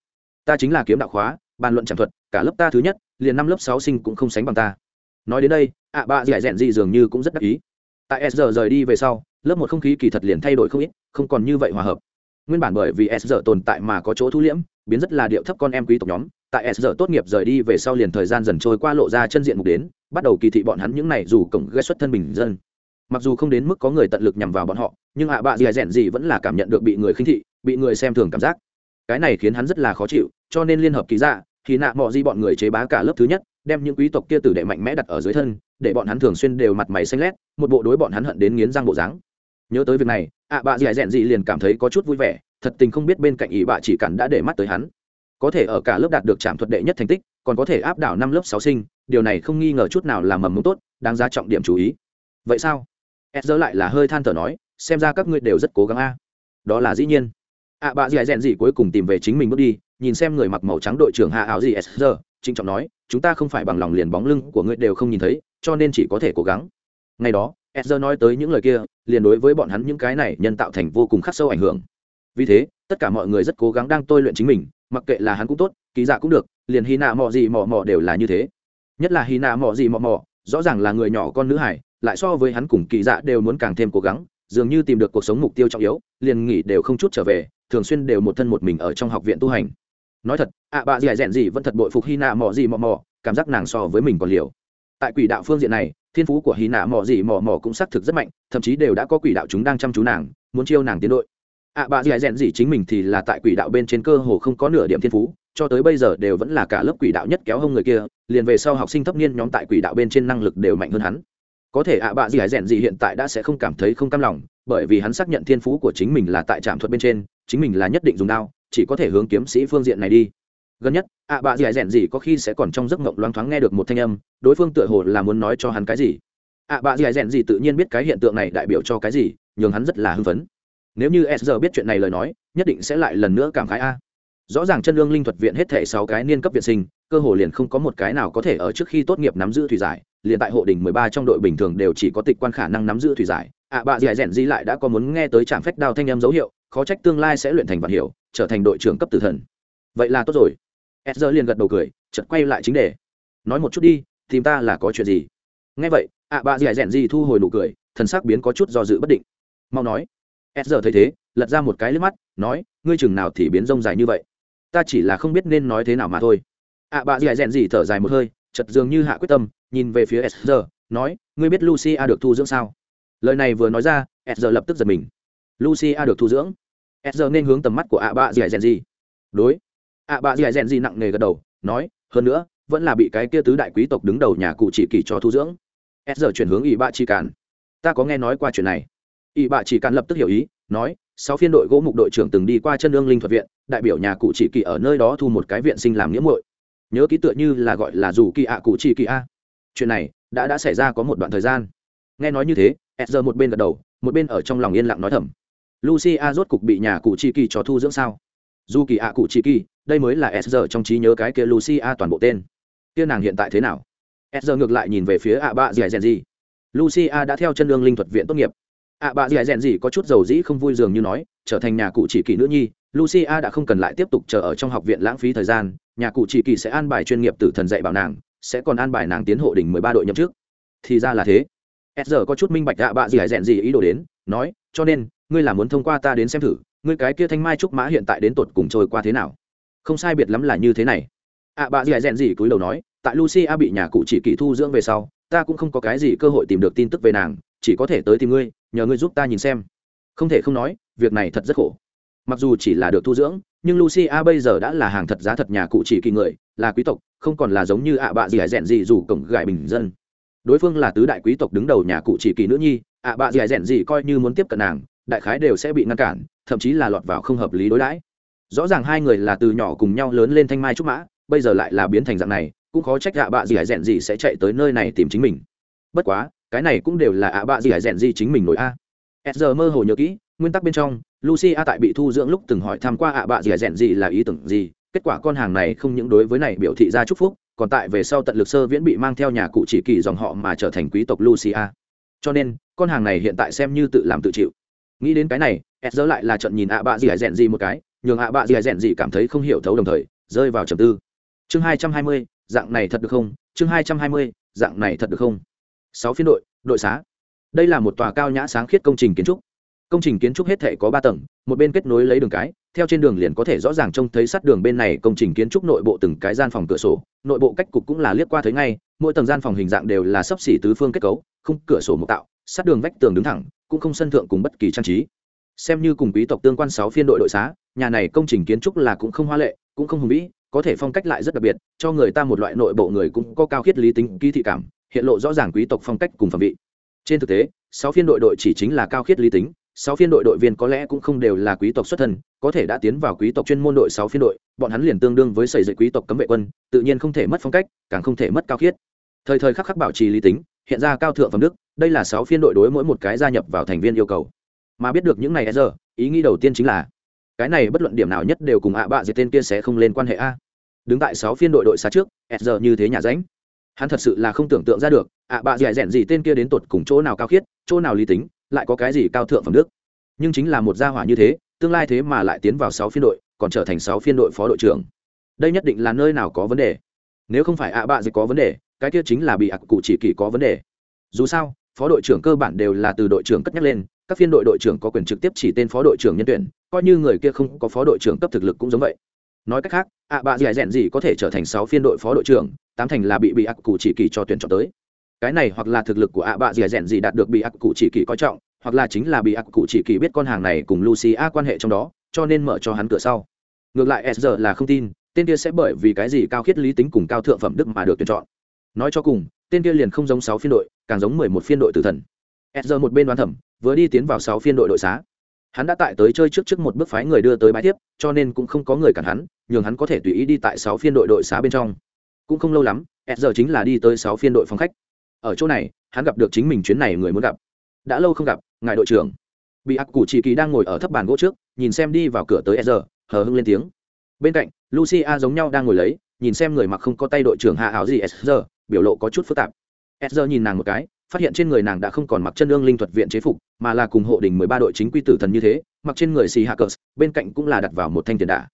Ta chính là kiếm đạo khóa bàn luận tràng thuật cả lớp ta thứ nhất liền năm lớp sáu sinh cũng không sánh bằng ta. Nói đến đây ạ à, bà dẻ dẹn gì dường như cũng rất đắc ý. Tại s giờ rời đi về sau lớp một không khí kỳ thật liền thay đổi không ít không còn như vậy hòa hợp. Nguyên bản bởi vì s giờ tồn tại mà có chỗ thu liễm biến rất là điệu thấp con em quý tộc nhóm tại s giờ tốt nghiệp rời đi về sau liền thời gian dần trôi qua lộ ra chân diện mục đến, bắt đầu kỳ thị bọn hắn những này dù cổng gây xuất thân bình dân. Mặc dù không đến mức có người tận lực nhằm vào bọn họ, nhưng ạ bạ dì dẻn gì vẫn là cảm nhận được bị người khinh thị, bị người xem thường cảm giác. Cái này khiến hắn rất là khó chịu, cho nên liên hợp ký ra thì nạ mọi di bọn người chế bá cả lớp thứ nhất, đem những quý tộc kia tử đệ mạnh mẽ đặt ở dưới thân, để bọn hắn thường xuyên đều mặt mày xanh lét, một bộ đối bọn hắn hận đến nghiến răng bộ dáng. Nhớ tới việc này, ạ bạ dì dẻn gì liền cảm thấy có chút vui vẻ, thật tình không biết bên cạnh ý bạ chỉ cản đã để mắt tới hắn có thể ở cả lớp đạt được trạm thuật đệ nhất thành tích còn có thể áp đảo năm lớp sáu sinh điều này không nghi ngờ chút nào là mầm mống tốt đáng giá trọng điểm chú ý. Vậy sao? S dơ lại là hơi than thở nói xem ra các ngươi đều rất cố gắng a. Đó là dĩ nhiên. Ạ à, bà dì rèn gì cuối cùng tìm về chính mình bước đi nhìn xem người mặc màu trắng đội trưởng hạ áo gì s giờ trịnh trọng nói chúng ta không phải bằng lòng liền bóng lưng của ngươi đều không nhìn thấy cho nên chỉ có thể cố gắng. Ngày đó s giờ nói tới những lời kia liền đối với bọn hắn những cái này nhân tạo thành vô cùng khắc sâu ảnh hưởng. Vì thế tất cả mọi người rất cố gắng đang tôi luyện chính mình mặc kệ là hắn cũng tốt ký giả cũng được liền hy nạ mò gì mò mò đều là như thế. Nhất là hy nạ mò gì mò mò rõ ràng là người nhỏ con nữ hải lại so với hắn cùng kỳ dạ đều muốn càng thêm cố gắng dường như tìm được cuộc sống mục tiêu trọng yếu liền nghỉ đều không chút trở về thường xuyên đều một thân một mình ở trong học viện tu hành. Nói thật ạ à, bà dì rèn gì vẫn thật bội phục hy nạ mò gì mò mò cảm giác nàng so với mình còn liều. Tại quỷ đạo phương diện này thiên phú của hy nạ mò gì mò mò cũng xác thực rất mạnh thậm chí đều đã có quỷ đạo chúng đang chăm chú nàng muốn chiêu nàng tiến đội ạ à, bà dì rèn gì chính mình thì là tại quỷ đạo bên trên cơ hồ không có nửa điểm thiên phú cho tới bây giờ đều vẫn là cả lớp quỷ đạo nhất kéo hông người kia liền về sau học sinh thấp niên nhóm tại quỷ đạo bên trên năng lực đều mạnh hơn hắn. Có thể ạ bạ dì hải rèn gì hiện tại đã sẽ không cảm thấy không cam lòng bởi vì hắn xác nhận thiên phú của chính mình là tại trạm thuật bên trên chính mình là nhất định dùng đao chỉ có thể hướng kiếm sĩ phương diện này đi. Gần nhất ạ bạ dì hải rèn gì có khi sẽ còn trong giấc ngộng loáng thoáng nghe được một thanh âm đối phương tựa hồ là muốn nói cho hắn cái gì. Ạ bạ dì hải rèn gì tự nhiên biết cái hiện tượng này đại biểu cho cái gì nhường hắn rất là hưng phấn nếu như s giờ biết chuyện này lời nói nhất định sẽ lại lần nữa cảm khái a. Rõ ràng chân lương linh thuật viện hết thể sáu cái niên cấp viện sinh cơ hồ liền không có một cái nào có thể ở trước khi tốt nghiệp nắm giữ thủy giải liền tại hộ đỉnh mười ba trong đội bình thường đều chỉ có tịch quan khả năng nắm giữ thủy giải. Ạ à, bà dì rèn di lại đã có muốn nghe tới trạm phách đao thanh em dấu hiệu khó trách tương lai sẽ luyện thành vạn hiểu trở thành đội trưởng cấp tử thần. Vậy là tốt rồi. Edger liền gật đầu cười chợt quay lại chính đề. Nói một chút đi tìm ta là có chuyện gì? Nghe vậy ạ à, bà dì rèn di thu hồi nụ cười thần sắc biến có chút do dự bất định. Mau nói. S giờ thấy thế, lật ra một cái lướt mắt, nói, ngươi chừng nào thì biến rông dài như vậy? Ta chỉ là không biết nên nói thế nào mà thôi. Ạ bà dì rèn gì thở dài một hơi chật dường như hạ quyết tâm, nhìn về phía s giờ, nói, ngươi biết lucy a được thu dưỡng sao? Lời này vừa nói ra, s giờ lập tức giật mình. Lucy a được thu dưỡng? S giờ nên hướng tầm mắt của ạ bà dì rèn gì đối. ạ bà dì rèn gì nặng nề gật đầu, nói, hơn nữa, vẫn là bị cái kia tứ đại quý tộc đứng đầu nhà cụ chỉ kỳ cho thu dưỡng. S giờ chuyển hướng ỷ ba chỉ càn. Ta có nghe nói qua chuyện này ỷ bạ chỉ càn lập tức hiểu ý, nói, sáu phiên đội gỗ mục đội trưởng từng đi qua chân lương linh thuật viện, đại biểu nhà cụ chỉ kỳ ở nơi đó thu một cái viện sinh làm nghĩa muội. Nhớ ký tựa như là gọi là dù kỳ ạ cụ chỉ kỳ a. Chuyện này đã đã xảy ra có một đoạn thời gian. Nghe nói như thế e giờ một bên gật đầu, một bên ở trong lòng yên lặng nói thầm. Lucy a rốt cục bị nhà cụ chỉ kỳ cho thu dưỡng sao? Dù kỳ ạ cụ chỉ kỳ, đây mới là s giờ trong trí nhớ cái kia lucy a toàn bộ tên. Kia nàng hiện tại thế nào? S giờ ngược lại nhìn về phía ạ bạ dì dèn gì lucy a đã theo chân lương linh thuật viện tốt nghiệp ạ bà dì rèn gì có chút dầu dĩ không vui dường như nói, trở thành nhà cụ chỉ kỳ nữ nhi, lucia đã không cần lại tiếp tục chờ ở trong học viện lãng phí thời gian, nhà cụ chỉ kỳ sẽ an bài chuyên nghiệp tử thần dạy bảo nàng, sẽ còn an bài nàng tiến hộ đỉnh mười ba đội nhậm trước thì ra là thế. S giờ có chút minh bạch ạ, bà gì hải rèn gì ý đồ đến, nói, cho nên, ngươi là muốn thông qua ta đến xem thử, ngươi cái kia thanh mai trúc mã hiện tại đến tột cùng trôi qua thế nào? Không sai biệt lắm là như thế này. Ạ bà gì hải rèn gì cúi đầu nói, tại lucia bị nhà cụ chỉ kỳ thu dưỡng về sau, ta cũng không có cái gì cơ hội tìm được tin tức về nàng chỉ có thể tới tìm ngươi, nhờ ngươi giúp ta nhìn xem. Không thể không nói, việc này thật rất khổ. Mặc dù chỉ là được thu dưỡng, nhưng lucia bây giờ đã là hàng thật giá thật nhà cụ chỉ kỳ người, là quý tộc, không còn là giống như ạ bạ gì hải rèn gì dù cổng gài bình dân. Đối phương là tứ đại quý tộc đứng đầu nhà cụ chỉ kỳ nữ nhi, ạ bạ gì hải rèn gì coi như muốn tiếp cận nàng, đại khái đều sẽ bị ngăn cản, thậm chí là lọt vào không hợp lý đối đãi. Rõ ràng hai người là từ nhỏ cùng nhau lớn lên thanh mai trúc mã, bây giờ lại là biến thành dạng này, cũng khó trách ạ bạ gì hải rèn gì sẽ chạy tới nơi này tìm chính mình. Bất quá cái này cũng đều là ạ bạ gì hải rèn gì chính mình nổi a. S giờ mơ hồ nhớ kỹ, nguyên tắc bên trong lucy a tại bị thu dưỡng lúc từng hỏi tham q u a ạ bạ gì hải rèn gì là ý tưởng gì, kết quả con hàng này không những đối với này biểu thị ra chúc phúc, còn tại về sau tận lực sơ viễn bị mang theo nhà cụ chỉ kỳ dòng họ mà trở thành quý tộc lucia. Cho nên, con hàng này hiện tại xem như tự làm tự chịu. Nghĩ đến cái này s giờ lại là trận nhìn ạ bạ gì hải rèn gì một cái, nhường ạ bạ gì hải rèn gì cảm thấy không hiểu thấu đồng thời, rơi vào trầm tư. Chương hai trăm hai mươi, dạng này thật được không? Chương hai trăm hai mươi, dạng này thật được không? Sáu phiên đội đội xá. Đây là một tòa cao nhã sáng khiết công trình kiến trúc. Công trình kiến trúc hết thể có ba tầng, một bên kết nối lấy đường cái, theo trên đường liền có thể rõ ràng trông thấy sát đường bên này công trình kiến trúc nội bộ từng cái gian phòng cửa sổ, nội bộ cách cục cũng là liếc qua thấy ngay, mỗi tầng gian phòng hình dạng đều là sấp xỉ tứ phương kết cấu không cửa sổ một tạo sát đường vách tường đứng thẳng, cũng không sân thượng cùng bất kỳ trang trí. Xem như cùng quý tộc tương quan sáu phiên đội đội xá, nhà này công trình kiến trúc là cũng không hoa lệ, cũng không hùng vĩ, có thể phong cách lại rất đặc biệt, cho người ta một loại nội bộ người cũng có cao khiết lý tính, ký thị cảm hiện lộ rõ ràng quý tộc phong cách cùng phẩm vị. Trên thực tế, sáu phiên đội đội chỉ chính là cao khiết lý tính, sáu phiên đội đội viên có lẽ cũng không đều là quý tộc xuất thân, có thể đã tiến vào quý tộc chuyên môn đội sáu phiên đội, bọn hắn liền tương đương với xây dựng quý tộc cấm vệ quân, tự nhiên không thể mất phong cách, càng không thể mất cao khiết. Thời thời khắc khắc bảo trì lý tính, hiện ra cao thượng phẩm đức, đây là sáu phiên đội đối mỗi một cái gia nhập vào thành viên yêu cầu. Mà biết được những này giờ ý nghĩ đầu tiên chính là, cái này bất luận điểm nào nhất đều cùng ạ bạ dệt tên kia sẽ không lên quan hệ a. Đứng tại sáu phiên đội đội xa trước giờ như thế nhà ránh hắn thật sự là không tưởng tượng ra được, ạ, bạ dẻ rẽn gì tên kia đến tột cùng chỗ nào cao khiết, chỗ nào lý tính, lại có cái gì cao thượng phẩm đức. Nhưng chính là một gia hỏa như thế, tương lai thế mà lại tiến vào sáu phiên đội, còn trở thành sáu phiên đội phó đội trưởng. Đây nhất định là nơi nào có vấn đề. Nếu không phải ạ, bạ dịch có vấn đề, cái kia chính là bị ạc cụ chỉ kỳ có vấn đề. Dù sao, phó đội trưởng cơ bản đều là từ đội trưởng cất nhắc lên, các phiên đội đội trưởng có quyền trực tiếp chỉ tên phó đội trưởng nhân tuyển, coi như người kia không có phó đội trưởng cấp thực lực cũng giống vậy nói cách khác, ạ bạ dẻ rèn gì có thể trở thành sáu phiên đội phó đội trưởng, tám thành là bị bị ác cụ chỉ kỳ cho tuyển chọn tới. Cái này hoặc là thực lực của ạ bạ dẻ rèn gì đạt được bị ác cụ chỉ kỳ coi trọng, hoặc là chính là bị ác cụ chỉ kỳ biết con hàng này cùng lucy a quan hệ trong đó, cho nên mở cho hắn cửa sau. Ngược lại s là không tin, tên kia sẽ bởi vì cái gì cao khiết lý tính cùng cao thượng phẩm đức mà được tuyển chọn. Nói cho cùng, tên kia liền không giống sáu phiên đội, càng giống mười một phiên đội tử thần. S một bên đoán thẩm, vừa đi tiến vào sáu phiên đội đội xá hắn đã tại tới chơi trước trước một bước phái người đưa tới bãi tiếp cho nên cũng không có người cản hắn, nhường hắn có thể tùy ý đi tại sáu phiên đội đội xá bên trong. Cũng không lâu lắm s giờ chính là đi tới sáu phiên đội phòng khách. Ở chỗ này, hắn gặp được chính mình chuyến này người muốn gặp. Đã lâu không gặp, ngài đội trưởng. Bị ác cụ chỉ kỳ đang ngồi ở thấp bàn gỗ trước, nhìn xem đi vào cửa tới s giờ, hờ hưng lên tiếng. Bên cạnh, lucia giống nhau đang ngồi lấy, nhìn xem người mặc không có tay đội trưởng hạ áo gì s giờ, biểu lộ có chút phức tạp. S giờ nhìn nàng một cái phát hiện trên người nàng đã không còn mặc chân ương linh thuật viện chế phục, mà là cùng hộ đình mười ba đội chính quy tử thần như thế, mặc trên người xì hạ cờ, bên cạnh cũng là đặt vào một thanh tiền đả.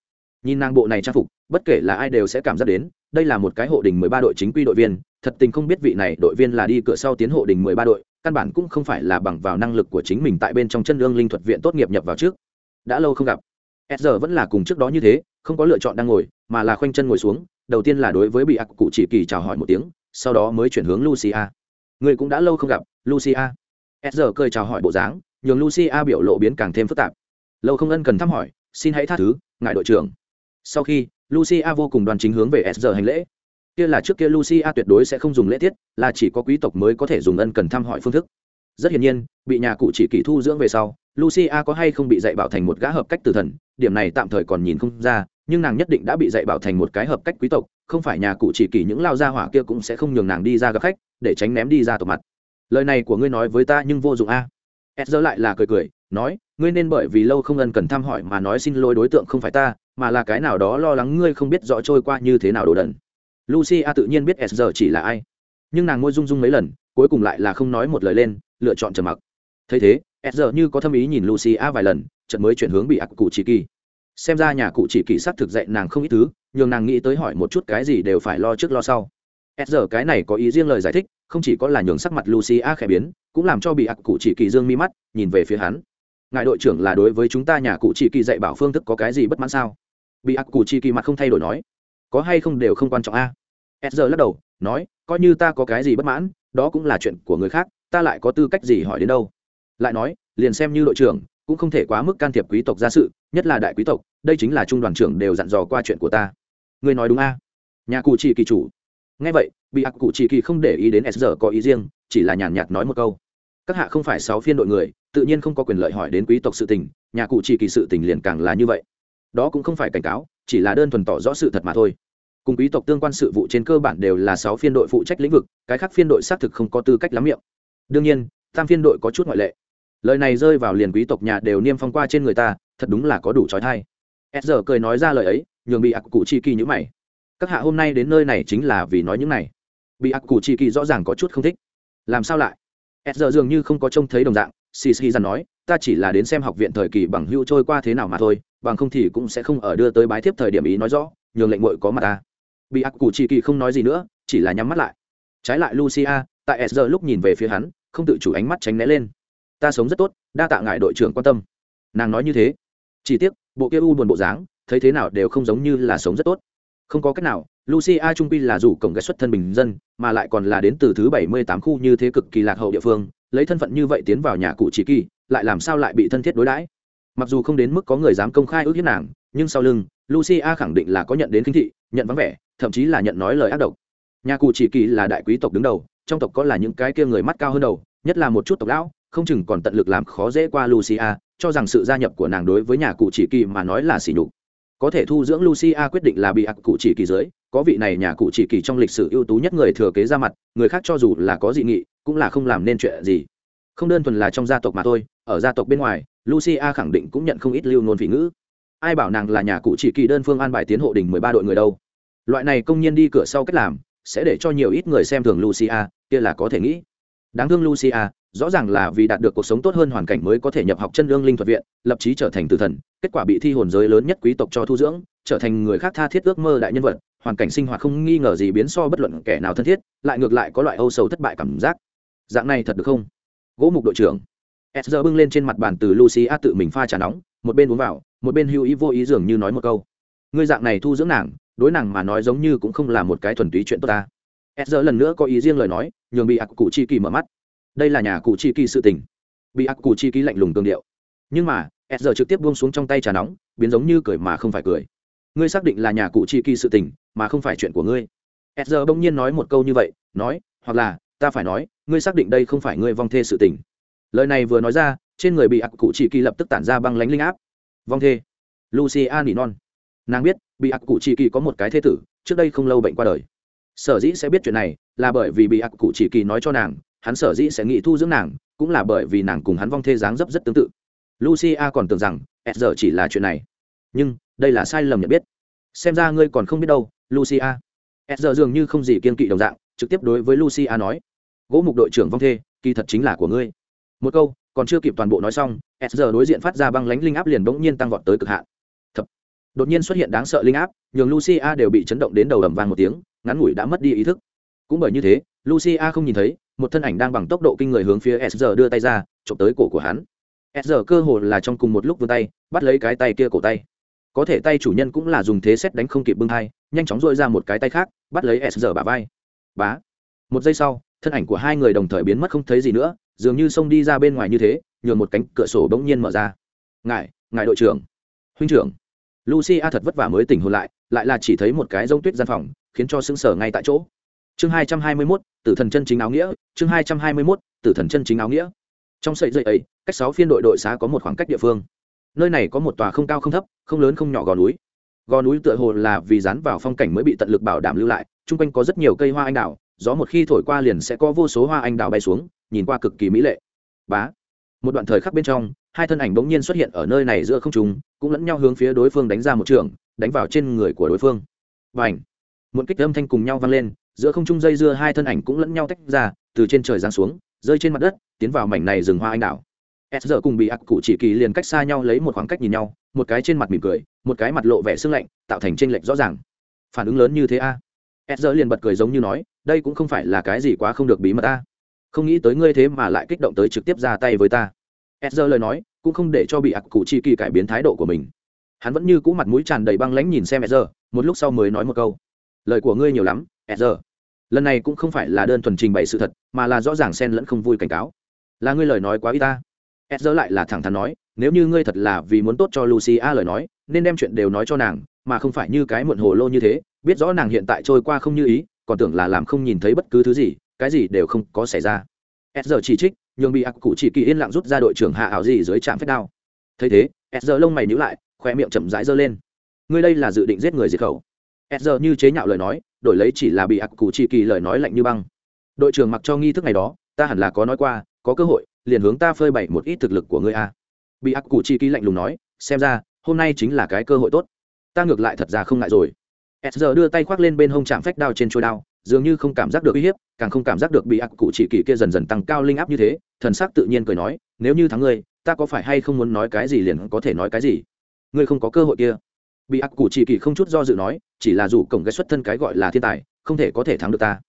Nhìn nàng bộ này trang phục, bất kể là ai đều sẽ cảm giác đến, đây là một cái hộ đình mười ba đội chính quy đội viên, thật tình không biết vị này đội viên là đi cửa sau tiến hộ đình mười ba đội, căn bản cũng không phải là bằng vào năng lực của chính mình tại bên trong chân ương linh thuật viện tốt nghiệp nhập vào trước. Đã lâu không gặp. S giờ vẫn là cùng trước đó như thế, không có lựa chọn đang ngồi, mà là khoanh chân ngồi xuống, đầu tiên là đối với bị ác cụ chỉ kỳ chào hỏi một tiếng, sau đó mới chuyển hướng lucia người cũng đã lâu không gặp, lucia. S giờ cười chào hỏi bộ dáng, nhường lucia biểu lộ biến càng thêm phức tạp. Lâu không ân cần thăm hỏi, xin hãy tha thứ, ngài đội trưởng. Sau khi, lucia vô cùng đoàn chính hướng về s giờ hành lễ. Kia là trước kia lucia tuyệt đối sẽ không dùng lễ tiết, là chỉ có quý tộc mới có thể dùng ân cần thăm hỏi phương thức. Rất hiển nhiên, bị nhà cụ chỉ kỷ thu dưỡng về sau, lucia có hay không bị dạy bảo thành một gã hợp cách tử thần, điểm này tạm thời còn nhìn không ra nhưng nàng nhất định đã bị dạy bảo thành một cái hợp cách quý tộc, không phải nhà cụ chỉ kỷ những lao gia hỏa kia cũng sẽ không nhường nàng đi ra gặp khách, để tránh ném đi ra tổ mặt. Lời này của ngươi nói với ta nhưng vô dụng a. À. ed lại là cười cười, nói, ngươi nên bởi vì lâu không ân cần thăm hỏi mà nói xin lỗi đối tượng không phải ta, mà là cái nào đó lo lắng ngươi không biết rõ trôi qua như thế nào đồ đần. Lucy a tự nhiên biết s chỉ là ai. Nhưng nàng ngôi rung rung mấy lần, cuối cùng lại là không nói một lời lên, lựa chọn trầm mặc. Thấy thế s như có thâm ý nhìn lucy a vài lần, chợt mới chuyển hướng bị ạc cụ chỉ kỳ xem ra nhà cụ chỉ kỳ s thực dạy nàng không ít thứ, nhường nàng nghĩ tới hỏi một chút cái gì đều phải lo trước lo sau. S cái này có ý riêng lời giải thích, không chỉ có là nhường sắc mặt lucy a khẽ biến, cũng làm cho bị ặc cụ chỉ kỳ dương mi mắt, nhìn về phía hắn. Ngài đội trưởng là đối với chúng ta nhà cụ chỉ kỳ dạy bảo phương thức có cái gì bất mãn sao? Bị ặc cụ chỉ kỳ mặt không thay đổi nói. Có hay không đều không quan trọng a? À? giờ lắc đầu, nói, coi như ta có cái gì bất mãn, đó cũng là chuyện của người khác, ta lại có tư cách gì hỏi đến đâu? Lại nói, liền xem như đội trưởng cũng không thể quá mức can thiệp quý tộc gia sự, nhất là đại quý tộc, đây chính là trung đoàn trưởng đều dặn dò qua chuyện của ta. Ngươi nói đúng a? Nhà cụ chỉ kỳ chủ. Ngay vậy, bị ác cụ chỉ kỳ không để ý đến s giờ có ý riêng, chỉ là nhàn nhạt nói một câu. Các hạ không phải sáu phiên đội người, tự nhiên không có quyền lợi hỏi đến quý tộc sự tình, nhà cụ chỉ kỳ sự tình liền càng là như vậy. Đó cũng không phải cảnh cáo, chỉ là đơn thuần tỏ rõ sự thật mà thôi. Cùng quý tộc tương quan sự vụ trên cơ bản đều là sáu phiên đội phụ trách lĩnh vực, cái khác phiên đội xác thực không có tư cách lắm miệng. Đương nhiên, tam phiên đội có chút ngoại lệ lời này rơi vào liền quý tộc nhà đều niêm phong qua trên người ta, thật đúng là có đủ trói thai. S giờ cười nói ra lời ấy, nhường bị ác cụ chi kỳ nhữ mày. Các hạ hôm nay đến nơi này chính là vì nói những này. Bị ác cụ chi kỳ rõ ràng có chút không thích. Làm sao lại? S giờ dường như không có trông thấy đồng dạng xì xì dằn nói, ta chỉ là đến xem học viện thời kỳ bằng hưu trôi qua thế nào mà thôi, bằng không thì cũng sẽ không ở đưa tới bái thiếp thời điểm ý nói rõ, nhường lệnh mội có mặt ta. Bị ác cụ chi kỳ không nói gì nữa, chỉ là nhắm mắt lại. Trái lại lucia, tại s giờ lúc nhìn về phía hắn, không tự chủ ánh mắt tránh né lên ta sống rất tốt, đa tạ ngại đội trưởng quan tâm. Nàng nói như thế. Chỉ tiếc, bộ kia u buồn bộ dáng, thấy thế nào đều không giống như là sống rất tốt. Không có cách nào, lucia trung pi là rủ cổng ghét xuất thân bình dân, mà lại còn là đến từ thứ bảy mươi tám khu như thế cực kỳ lạc hậu địa phương, lấy thân phận như vậy tiến vào nhà cụ chỉ kỳ, lại làm sao lại bị thân thiết đối đãi? Mặc dù không đến mức có người dám công khai ước hiếp nàng, nhưng sau lưng, lucia khẳng định là có nhận đến kinh thị, nhận vắng vẻ, thậm chí là nhận nói lời ác độc. Nhà cụ chỉ kỳ là đại quý tộc đứng đầu, trong tộc có là những cái kia người mắt cao hơn đầu, nhất là một chút tộc lão không chừng còn tận lực làm khó dễ qua lucia, cho rằng sự gia nhập của nàng đối với nhà cụ chỉ kỳ mà nói là xỉ nhục. Có thể thu dưỡng lucia quyết định là bị ác cụ chỉ kỳ dưới, có vị này nhà cụ chỉ kỳ trong lịch sử ưu tú nhất người thừa kế ra mặt, người khác cho dù là có dị nghị, cũng là không làm nên chuyện gì. Không đơn thuần là trong gia tộc mà thôi, ở gia tộc bên ngoài, lucia khẳng định cũng nhận không ít lưu nôn vị ngữ. Ai bảo nàng là nhà cụ chỉ kỳ đơn phương an bài tiến hộ đỉnh mười ba đội người đâu? Loại này công nhân đi cửa sau cách làm, sẽ để cho nhiều ít người xem thường lucia, kia là có thể nghĩ đáng thương lucia, rõ ràng là vì đạt được cuộc sống tốt hơn hoàn cảnh mới có thể nhập học chân lương linh thuật viện, lập chí trở thành tử thần, kết quả bị thi hồn giới lớn nhất quý tộc cho thu dưỡng, trở thành người khác tha thiết ước mơ đại nhân vật, hoàn cảnh sinh hoạt không nghi ngờ gì biến so bất luận kẻ nào thân thiết, lại ngược lại có loại âu sầu thất bại cảm giác. Dạng này thật được không? Gỗ mục đội trưởng. S giờ bưng lên trên mặt bàn từ lucia tự mình pha trà nóng, một bên uống vào, một bên hữu ý vô ý dường như nói một câu. Ngươi dạng này thu dưỡng nàng, đối nàng mà nói giống như cũng không là một cái thuần túy chuyện tốt ta s giờ lần nữa có ý riêng lời nói, nhường bị ác cụ chi kỳ mở mắt. Đây là nhà cụ chi kỳ sự tình. Bị ác cụ chi kỳ lạnh lùng cường điệu. Nhưng mà s giờ trực tiếp buông xuống trong tay trà nóng, biến giống như cười mà không phải cười. Ngươi xác định là nhà cụ chi kỳ sự tình, mà không phải chuyện của ngươi. S giờ bỗng nhiên nói một câu như vậy, nói, hoặc là, ta phải nói, ngươi xác định đây không phải ngươi vong thê sự tình. Lời này vừa nói ra, trên người bị ác cụ chi kỳ lập tức tản ra băng lánh linh áp. Vong thê. Lucia nỉ non nàng biết, bị ác cụ chi kỳ có một cái thê tử, trước đây không lâu bệnh qua đời sở dĩ sẽ biết chuyện này là bởi vì bị ác cụ chỉ kỳ nói cho nàng, hắn sở dĩ sẽ nghĩ thu dưỡng nàng, cũng là bởi vì nàng cùng hắn vong thê dáng dấp rất tương tự. Lucia còn tưởng rằng s giờ chỉ là chuyện này, nhưng đây là sai lầm nhận biết. Xem ra ngươi còn không biết đâu, lucia. S giờ dường như không gì kiên kỵ đồng dạng, trực tiếp đối với lucia nói, gỗ mục đội trưởng vong thê, kỳ thật chính là của ngươi. Một câu, còn chưa kịp toàn bộ nói xong, s giờ đối diện phát ra băng lánh linh áp liền bỗng nhiên tăng vọt tới cực hạn. Đột nhiên xuất hiện đáng sợ linh áp, nhường lucia đều bị chấn động đến đầu ầm vang một tiếng ngắn ngủi đã mất đi ý thức. Cũng bởi như thế, lucia không nhìn thấy, một thân ảnh đang bằng tốc độ kinh người hướng phía sr đưa tay ra trộm tới cổ của hắn. Sr cơ hồ là trong cùng một lúc vươn tay, bắt lấy cái tay kia cổ tay. Có thể tay chủ nhân cũng là dùng thế xét đánh không kịp bưng hai nhanh chóng dội ra một cái tay khác, bắt lấy sr bả vai. Bá. Một giây sau, thân ảnh của hai người đồng thời biến mất không thấy gì nữa, dường như xông đi ra bên ngoài như thế, nhường một cánh cửa sổ bỗng nhiên mở ra. Ngài ngài đội trưởng. Huynh trưởng. Lucia thật vất vả mới tỉnh hồn lại lại là chỉ thấy một cái rông tuyết gian phòng khiến cho sững sờ ngay tại chỗ. Chương hai trăm hai mươi mốt tử thần chân chính áo nghĩa chương hai trăm hai mươi mốt tử thần chân chính áo nghĩa. Trong sợi dây ấy cách sáu phiên đội đội xá có một khoảng cách địa phương. Nơi này có một tòa không cao không thấp không lớn không nhỏ gò núi. Gò núi tựa hồ là vì dán vào phong cảnh mới bị tận lực bảo đảm lưu lại chung quanh có rất nhiều cây hoa anh đào gió một khi thổi qua liền sẽ có vô số hoa anh đào bay xuống nhìn qua cực kỳ mỹ lệ. Bá. Một đoạn thời khắc bên trong hai thân ảnh bỗng nhiên xuất hiện ở nơi này giữa không trung, cũng lẫn nhau hướng phía đối phương đánh ra một trường đánh vào trên người của đối phương. Và ảnh Muộn kích âm thanh cùng nhau vang lên, giữa không trung dây dưa hai thân ảnh cũng lẫn nhau tách ra, từ trên trời giáng xuống, rơi trên mặt đất, tiến vào mảnh này rừng hoa anh đào s giờ cùng bị ác cụ chỉ kỳ liền cách xa nhau lấy một khoảng cách nhìn nhau, một cái trên mặt mỉm cười, một cái mặt lộ vẻ sưng lạnh, tạo thành tranh lệch rõ ràng. Phản ứng lớn như thế a? À? s giờ liền bật cười giống như nói, đây cũng không phải là cái gì quá không được bí mật ta không nghĩ tới ngươi thế mà lại kích động tới trực tiếp ra tay với ta. S giờ lời nói, cũng không để cho bị ác cụ chỉ kỳ cải biến thái độ của mình. Hắn vẫn như cũ mặt mũi tràn đầy băng lãnh nhìn xem s giờ, một lúc sau mới nói một câu lời của ngươi nhiều lắm s giờ. Lần này cũng không phải là đơn thuần trình bày sự thật, mà là rõ ràng xen lẫn không vui cảnh cáo. Là ngươi lời nói quá y ta. Ed lại là thẳng thắn nói, nếu như ngươi thật là vì muốn tốt cho lucia lời nói, nên đem chuyện đều nói cho nàng, mà không phải như cái muộn hồ lô như thế, biết rõ nàng hiện tại trôi qua không như ý, còn tưởng là làm không nhìn thấy bất cứ thứ gì, cái gì đều không có xảy ra. S giờ chỉ trích, nhường bị ác cụ chỉ kỳ yên lặng rút ra đội trưởng hạ ảo gì dưới trạm phép đao. Thấy thế s giờ lông mày nhíu lại khoe miệng chậm rãi giơ lên. Ngươi đây là dự định giết người diệt khẩu s giờ như chế nhạo lời nói, đổi lấy chỉ là bị ác cụ chỉ kỳ lời nói lạnh như băng. Đội trưởng mặc cho nghi thức này đó, ta hẳn là có nói qua, có cơ hội, liền hướng ta phơi bày một ít thực lực của ngươi a. Bị ác cụ chi kỳ lạnh lùng nói, xem ra, hôm nay chính là cái cơ hội tốt. Ta ngược lại thật ra không ngại rồi. S giờ đưa tay khoác lên bên hông chạm phách đao trên trôi đao, dường như không cảm giác được uy hiếp, càng không cảm giác được bị ác cụ chỉ kỳ kia dần dần tăng cao linh áp như thế, thần sắc tự nhiên cười nói, nếu như thắng ngươi, ta có phải hay không muốn nói cái gì liền có thể nói cái gì? Ngươi không có cơ hội kia. Bị ác cụ chỉ kỳ không chút do dự nói chỉ là dù cổng cái xuất thân cái gọi là thiên tài, không thể có thể thắng được ta.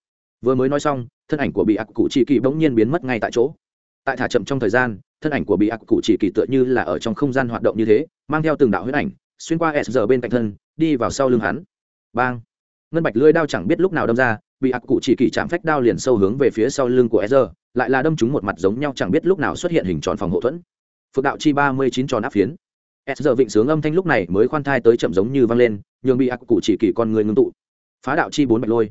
Vừa mới nói xong, thân ảnh của bị ác cụ chỉ kỳ bỗng nhiên biến mất ngay tại chỗ. Tại thả chậm trong thời gian, thân ảnh của bị ác cụ chỉ kỳ tựa như là ở trong không gian hoạt động như thế, mang theo từng đạo huyết ảnh, xuyên qua s giờ bên cạnh thân, đi vào sau lưng hắn. Bang! Ngân bạch lưỡi đao chẳng biết lúc nào đâm ra, bị ác cụ chỉ kỳ chạm phách đao liền sâu hướng về phía sau lưng của s giờ lại là đâm chúng một mặt giống nhau chẳng biết lúc nào xuất hiện hình tròn phòng hậu thuẫn. Phượng đạo chi ba mươi chín tròn áp phiến. S giờ vịnh sướng âm thanh lúc này mới khoan thai tới chậm giống như vang lên nhường bị ác cụ chỉ kỳ con người ngưng tụ, phá đạo chi bốn bạch lôi.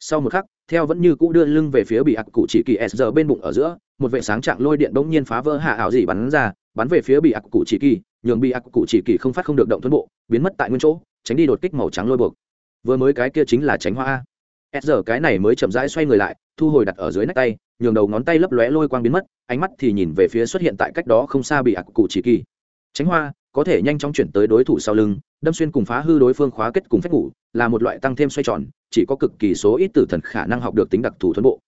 Sau một khắc, theo vẫn như cũ đưa lưng về phía bị ác cụ chỉ kỳ s giờ bên bụng ở giữa, một vệ sáng trạng lôi điện bỗng nhiên phá vỡ hạ ảo gì bắn ra, bắn về phía bị ác cụ chỉ kỳ nhường bị ác cụ chỉ kỳ không phát không được động thuẫn bộ, biến mất tại nguyên chỗ, tránh đi đột kích màu trắng lôi buộc. Vừa mới cái kia chính là tránh hoa a. S giờ cái này mới chậm rãi xoay người lại, thu hồi đặt ở dưới nách tay, nhường đầu ngón tay lấp lóe lôi quang biến mất, ánh mắt thì nhìn về phía xuất hiện tại cách đó không xa bị ác cụ chỉ kỳ tránh hoa có thể nhanh chóng chuyển tới đối thủ sau lưng, đâm xuyên cùng phá hư đối phương khóa kết cùng phép ngủ, là một loại tăng thêm xoay tròn, chỉ có cực kỳ số ít tử thần khả năng học được tính đặc thù thuẫn bộ.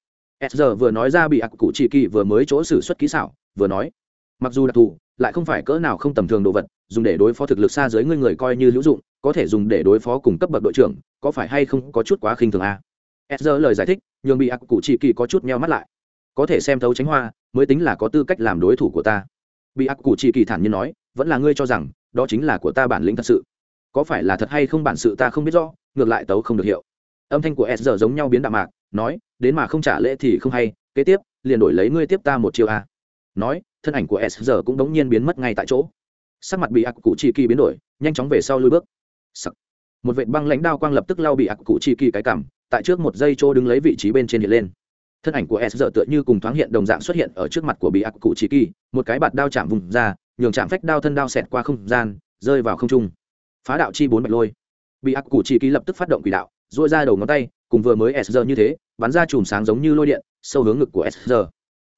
S giờ vừa nói ra bị ác cụ chỉ kỳ vừa mới chỗ xử xuất kỹ xảo, vừa nói, mặc dù đặc thù, lại không phải cỡ nào không tầm thường đồ vật, dùng để đối phó thực lực xa dưới ngươi người coi như hữu dụng, có thể dùng để đối phó cùng cấp bậc đội trưởng, có phải hay không có chút quá khinh thường a? À? s giờ lời giải thích, nhường bị ác cụ chỉ kỳ có chút meo mắt lại. Có thể xem thấu tránh hoa, mới tính là có tư cách làm đối thủ của ta. Bị ác cụ chỉ kỳ thản nhiên nói vẫn là ngươi cho rằng, đó chính là của ta bản lĩnh thật sự. Có phải là thật hay không bản sự ta không biết rõ, ngược lại tấu không được hiệu. Âm thanh của s giờ giống nhau biến đạm mạc, nói, đến mà không trả lễ thì không hay, kế tiếp, liền đổi lấy ngươi tiếp ta một chiều a. Nói, thân ảnh của s giờ cũng đống nhiên biến mất ngay tại chỗ. Sắc mặt bị ác cụ chi kỳ biến đổi, nhanh chóng về sau lui bước. Sắc. một vệ băng lãnh đao quang lập tức lao bị ác cụ chi kỳ cái cảm, tại trước một giây chỗ đứng lấy vị trí bên trên hiện lên thân ảnh của s giờ tựa như cùng thoáng hiện đồng dạng xuất hiện ở trước mặt của bị ác cụ chỉ kỳ một cái bạt đao chạm vùng ra, nhường chạm phách đao thân đao xẹt qua không gian, rơi vào không trung. Phá đạo chi bốn bạch lôi. Bị ác cụ chỉ kỳ lập tức phát động quỷ đạo dội ra đầu ngón tay, cùng vừa mới s giờ như thế, bắn ra chùm sáng giống như lôi điện, sâu hướng ngực của s giờ.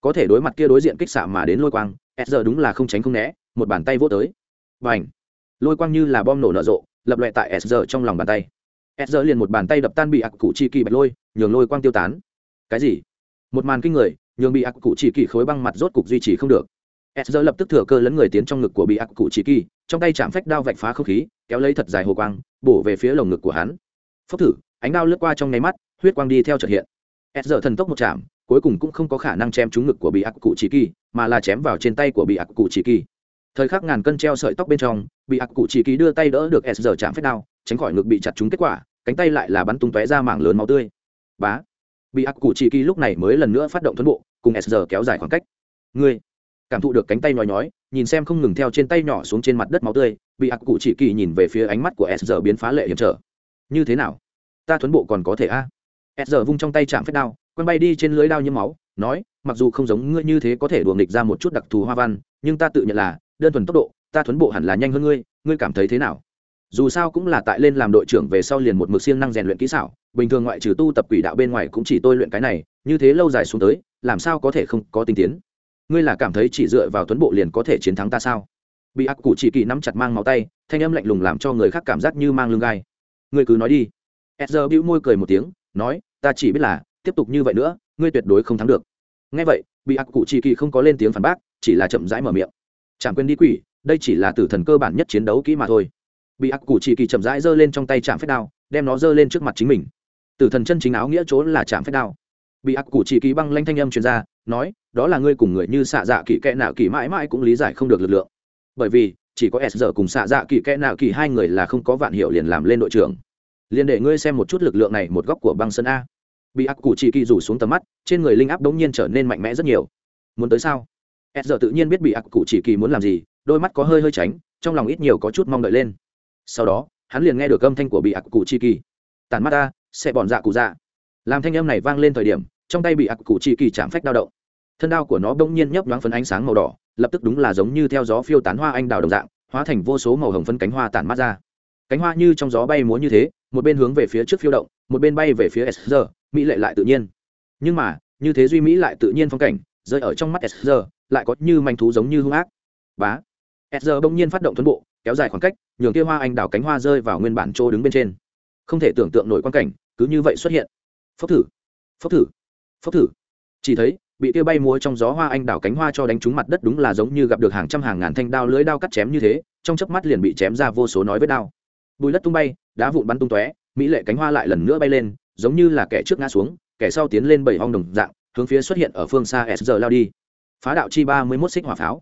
Có thể đối mặt kia đối diện kích xạ mà đến lôi quang, s giờ đúng là không tránh không né, một bàn tay vô tới. Và ảnh lôi quang như là bom nổ nở rộ, lập loại tại s giờ trong lòng bàn tay. S giờ liền một bàn tay đập tan bị ác cụ chi kỳ bạch lôi, nhường lôi quang tiêu tán. Cái gì? Một màn kinh người, nhường bị ác cụ chỉ kỳ khối băng mặt rốt cục duy trì không được. S giờ lập tức thừa cơ lấn người tiến trong ngực của bị ác cụ chỉ kỳ, trong tay chạm phách đao vạch phá không khí, kéo lấy thật dài hồ quang, bổ về phía lồng ngực của hắn. Phốc thử, ánh đao lướt qua trong nháy mắt, huyết quang đi theo trật hiện. S giờ thần tốc một chạm, cuối cùng cũng không có khả năng chém trúng ngực của bị ác cụ chỉ kỳ, mà là chém vào trên tay của bị ác cụ chỉ kỳ. Thời khắc ngàn cân treo sợi tóc bên trong, bị ác cụ chỉ kỳ đưa tay đỡ được s giờ chạm phép đao, tránh khỏi ngực bị chặt trúng kết quả, cánh tay lại là bắn tung tóe ra mảng lớn máu tươi. Bá! Bị ác cụ chỉ kỳ lúc này mới lần nữa phát động thuẫn bộ, cùng s kéo dài khoảng cách. Ngươi, cảm thụ được cánh tay nhói nhói, nhìn xem không ngừng theo trên tay nhỏ xuống trên mặt đất máu tươi, bị ác cụ chỉ kỳ nhìn về phía ánh mắt của s biến phá lệ hiểm trở. Như thế nào? Ta thuẫn bộ còn có thể a? S giờ vung trong tay chạm phép đao, quăng bay đi trên lưới đao nhiễm máu, nói, mặc dù không giống ngươi như thế có thể đùa nghịch ra một chút đặc thù hoa văn, nhưng ta tự nhận là, đơn thuần tốc độ, ta thuấn bộ hẳn là nhanh hơn ngươi ngươi cảm thấy thế nào? Dù sao cũng là tại lên làm đội trưởng về sau liền một mực siêng năng rèn luyện kỹ xảo, bình thường ngoại trừ tu tập quỷ đạo bên ngoài cũng chỉ tôi luyện cái này, như thế lâu dài xuống tới, làm sao có thể không có tinh tiến? Ngươi là cảm thấy chỉ dựa vào tuấn bộ liền có thể chiến thắng ta sao? Bị ác cụ chỉ kỳ nắm chặt mang máu tay, thanh âm lạnh lùng làm cho người khác cảm giác như mang lưng gai. Ngươi cứ nói đi. Edger bĩu môi cười một tiếng, nói, ta chỉ biết là, tiếp tục như vậy nữa, ngươi tuyệt đối không thắng được. Ngay vậy, bị ác cụ chỉ kỳ không có lên tiếng phản bác, chỉ là chậm rãi mở miệng. Chẳng quên đi quỷ, đây chỉ là tử thần cơ bản nhất chiến đấu kỹ mà thôi bị ác cụ chỉ kỳ chậm rãi giơ lên trong tay chạm phép đao, đem nó giơ lên trước mặt chính mình. Tử thần chân chính áo nghĩa chỗ là chạm phép đao. Bị ác cụ chỉ kỳ băng lanh thanh âm truyền ra, nói, đó là ngươi cùng người như xạ dạ kỳ kẽ nạo kỳ mãi mãi cũng lý giải không được lực lượng. Bởi vì, chỉ có s giờ cùng xạ dạ kỳ kẽ nạo kỳ hai người là không có vạn hiệu liền làm lên đội trưởng. Liền để ngươi xem một chút lực lượng này một góc của băng sân a. Bị ác cụ chỉ kỳ rủ xuống tầm mắt, trên người linh áp đống nhiên trở nên mạnh mẽ rất nhiều. Muốn tới sao? S giờ tự nhiên biết bị ác cụ chỉ kỳ muốn làm gì, đôi mắt có hơi hơi tránh, trong lòng ít nhiều có chút mong đợi lên sau đó, hắn liền nghe được âm thanh của bị ạc cụ chi kỳ. Tàn mắt ta, sẽ bọn dạ cụ dạ. Làm thanh âm này vang lên thời điểm, trong tay bị ạc cụ chi kỳ chạm phách đao động. Thân đao của nó bỗng nhiên nhấp nhoáng phấn ánh sáng màu đỏ, lập tức đúng là giống như theo gió phiêu tán hoa anh đào đồng dạng, hóa thành vô số màu hồng phân cánh hoa tản mắt ra. Cánh hoa như trong gió bay múa như thế, một bên hướng về phía trước phiêu động, một bên bay về phía sr mỹ lệ lại tự nhiên. Nhưng mà, như thế duy mỹ lại tự nhiên phong cảnh, rơi ở trong mắt sr lại có như manh thú giống như hung ác. Bá. Sr bỗng nhiên phát động tuấn bộ kéo dài khoảng cách, nhường kia hoa anh đào cánh hoa rơi vào nguyên bản chỗ đứng bên trên. Không thể tưởng tượng nổi quan cảnh, cứ như vậy xuất hiện. Phốc thử phốc thử phốc thử. Chỉ thấy, bị kia bay múa trong gió hoa anh đào cánh hoa cho đánh trúng mặt đất đúng là giống như gặp được hàng trăm hàng ngàn thanh đao lưới đao cắt chém như thế, trong chớp mắt liền bị chém ra vô số nói với đao. Bùi đất tung bay, đá vụn bắn tung tóe, mỹ lệ cánh hoa lại lần nữa bay lên, giống như là kẻ trước ngã xuống, kẻ sau tiến lên bảy hong đồng dạng, hướng phía xuất hiện ở phương xa s giờ lao đi. Phá đạo chi ba mươi mốt xích hỏa pháo.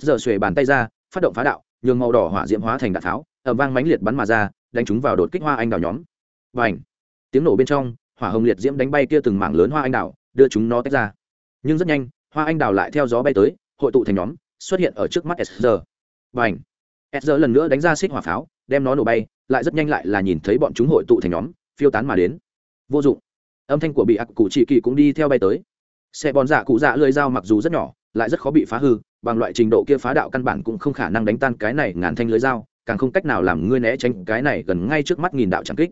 S giờ xuề bàn tay ra, phát động phá đạo nhường màu đỏ hỏa diễm hóa thành đạn tháo ẩm vang mãnh liệt bắn mà ra, đánh chúng vào đột kích hoa anh đào nhóm. Và ảnh tiếng nổ bên trong, hỏa hồng liệt diễm đánh bay kia từng mảng lớn hoa anh đào, đưa chúng nó tách ra. Nhưng rất nhanh, hoa anh đào lại theo gió bay tới, hội tụ thành nhóm, xuất hiện ở trước mắt sr và ảnh sr lần nữa đánh ra xích hỏa pháo, đem nó nổ bay, lại rất nhanh lại là nhìn thấy bọn chúng hội tụ thành nhóm, phiêu tán mà đến. Vô dụng! Âm thanh của bị ác cụ chỉ kỳ cũng đi theo bay tới. Xe bòn dạ cụ dạ lưỡi dao mặc dù rất nhỏ, lại rất khó bị phá hư bằng loại trình độ kia phá đạo căn bản cũng không khả năng đánh tan cái này ngàn thanh lưới dao, càng không cách nào làm ngươi né tránh cái này gần ngay trước mắt nghìn đạo trảm kích.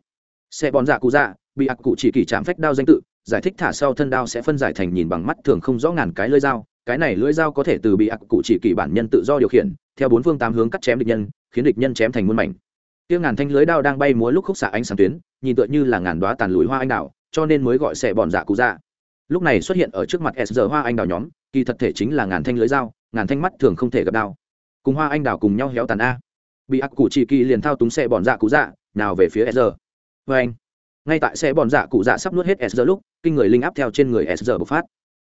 Xe bòn dạ cụ dạ bị ạc cụ chỉ kỳ chạm phách đao danh tự, giải thích thả sau thân đao sẽ phân giải thành nhìn bằng mắt thường không rõ ngàn cái lưỡi dao, cái này lưỡi dao có thể từ bị ạc cụ chỉ kỳ bản nhân tự do điều khiển, theo bốn phương tám hướng cắt chém địch nhân, khiến địch nhân chém thành muôn mảnh. Tiêu ngàn thanh lưới đao đang bay múa lúc khúc xạ ánh sáng tuyến, nhìn tựa như là ngàn đoá tàn lùi hoa anh đào, cho nên mới gọi xe bòn dạ cụ dạ. Lúc này xuất hiện ở trước mặt s giờ hoa anh đào nhóm, kỳ thật thể chính là ngàn thanh lưới dao ngàn thanh mắt thường không thể gặp đao cùng hoa anh đào cùng nhau héo tàn a. Bị ác cụ chỉ kỳ liền thao túng xe bòn dạ cụ dạ nào về phía sr vê anh, ngay tại xe bòn dạ cụ dạ sắp nuốt hết sr lúc, kinh người linh áp theo trên người sr bộc phát.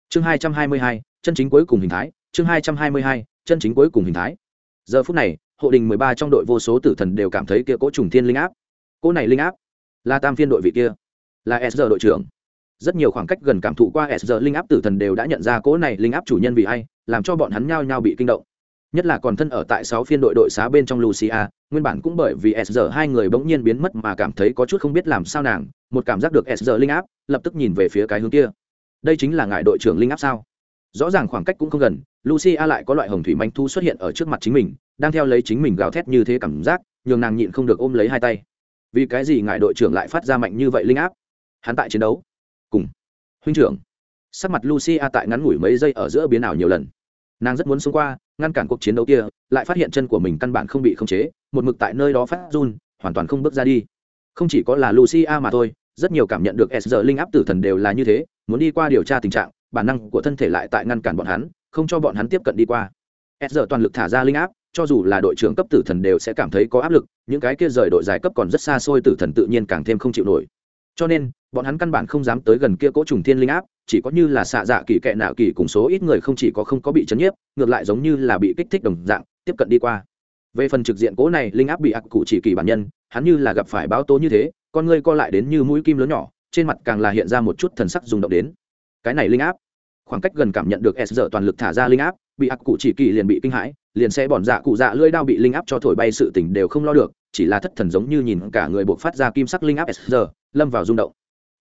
Chương hai trăm hai mươi hai, chân chính cuối cùng hình thái. Chương hai trăm hai mươi hai, chân chính cuối cùng hình thái. Giờ phút này, hộ đình mười ba trong đội vô số tử thần đều cảm thấy kia cỗ trùng thiên linh áp. Cỗ này linh áp là tam phiên đội vị kia, là sr đội trưởng rất nhiều khoảng cách gần cảm thụ qua s giờ linh áp tử thần đều đã nhận ra cỗ này linh áp chủ nhân vì ai, làm cho bọn hắn nhao nhao bị kinh động. Nhất là còn thân ở tại sáu phiên đội đội xá bên trong lucia, nguyên bản cũng bởi vì s giờ hai người bỗng nhiên biến mất mà cảm thấy có chút không biết làm sao nàng, một cảm giác được s giờ linh áp, lập tức nhìn về phía cái hướng kia. Đây chính là ngài đội trưởng linh áp sao? Rõ ràng khoảng cách cũng không gần, lucia lại có loại hồng thủy manh thu xuất hiện ở trước mặt chính mình, đang theo lấy chính mình gào thét như thế cảm giác, nhường nàng nhịn không được ôm lấy hai tay. Vì cái gì ngài đội trưởng lại phát ra mạnh như vậy linh áp? Hắn tại chiến đấu cùng huynh trưởng. Sắc mặt lucia tại ngắn ngủi mấy giây ở giữa biến ảo nhiều lần. Nàng rất muốn xông qua, ngăn cản cuộc chiến đấu kia, lại phát hiện chân của mình căn bản không bị khống chế, một mực tại nơi đó phát run, hoàn toàn không bước ra đi. Không chỉ có là lucia mà thôi, rất nhiều cảm nhận được s giờ linh áp tử thần đều là như thế, muốn đi qua điều tra tình trạng, bản năng của thân thể lại tại ngăn cản bọn hắn, không cho bọn hắn tiếp cận đi qua. S giờ toàn lực thả ra linh áp, cho dù là đội trưởng cấp tử thần đều sẽ cảm thấy có áp lực, những cái kia rời đội dài cấp còn rất xa xôi tử thần tự nhiên càng thêm không chịu nổi cho nên, bọn hắn căn bản không dám tới gần kia cỗ trùng thiên linh áp, chỉ có như là xạ dạ kỳ kệ nạo kỳ cùng số ít người không chỉ có không có bị chấn nhiếp, ngược lại giống như là bị kích thích đồng dạng, tiếp cận đi qua. Về phần trực diện cỗ này, linh áp bị ác cụ chỉ kỳ bản nhân, hắn như là gặp phải báo tố như thế, con ngươi co lại đến như mũi kim lớn nhỏ, trên mặt càng là hiện ra một chút thần sắc rung động đến. Cái này linh áp, khoảng cách gần cảm nhận được s giờ toàn lực thả ra linh áp, bị ác cụ chỉ kỳ liền bị kinh hãi, liền sẽ bọn dạ cụ dạ lưỡi đao bị linh áp cho thổi bay sự tỉnh đều không lo được, chỉ là thất thần giống như nhìn cả người buộc phát ra kim sắc linh áp s giờ lâm vào rung động.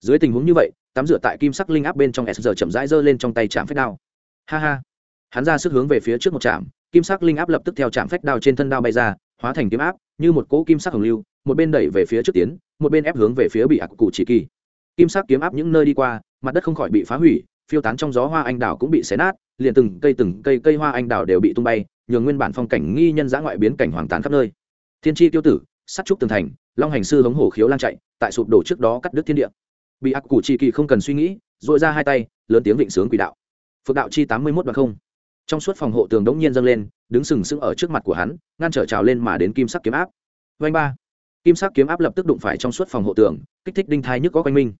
Dưới tình huống như vậy, tắm rửa tại kim sắc linh áp bên trong s giờ chậm rãi giơ lên trong tay chạm phách đao. Ha ha. Hắn ra sức hướng về phía trước một chạm kim sắc linh áp lập tức theo chạm phách đao trên thân đao bay ra, hóa thành kiếm áp, như một cỗ kim sắc hồng lưu, một bên đẩy về phía trước tiến, một bên ép hướng về phía bị ạc cụ chỉ kỳ. Kim sắc kiếm áp những nơi đi qua, mặt đất không khỏi bị phá hủy, phiêu tán trong gió hoa anh đào cũng bị xé nát, liền từng cây từng cây cây hoa anh đào đều bị tung bay, nhường nguyên bản phong cảnh nghi nhân giã ngoại biến cảnh hoàng tàn khắp nơi. Thiên tri tiêu tử, sắt trúc tường thành long hành sư hống hổ khiếu lan chạy, tại sụp đổ trước đó cắt đứt thiên địa. Bị ác cụ chi kỳ không cần suy nghĩ dội ra hai tay, lớn tiếng vịnh sướng quỷ đạo. Phượng đạo chi tám mươi mốt bằng không. Trong suốt phòng hộ tường đống nhiên dâng lên, đứng sừng sững ở trước mặt của hắn, ngăn trở trào lên mà đến kim sắc kiếm áp. Vanh ba. Kim sắc kiếm áp lập tức đụng phải trong suốt phòng hộ tường, kích thích đinh thai nhức có quanh minh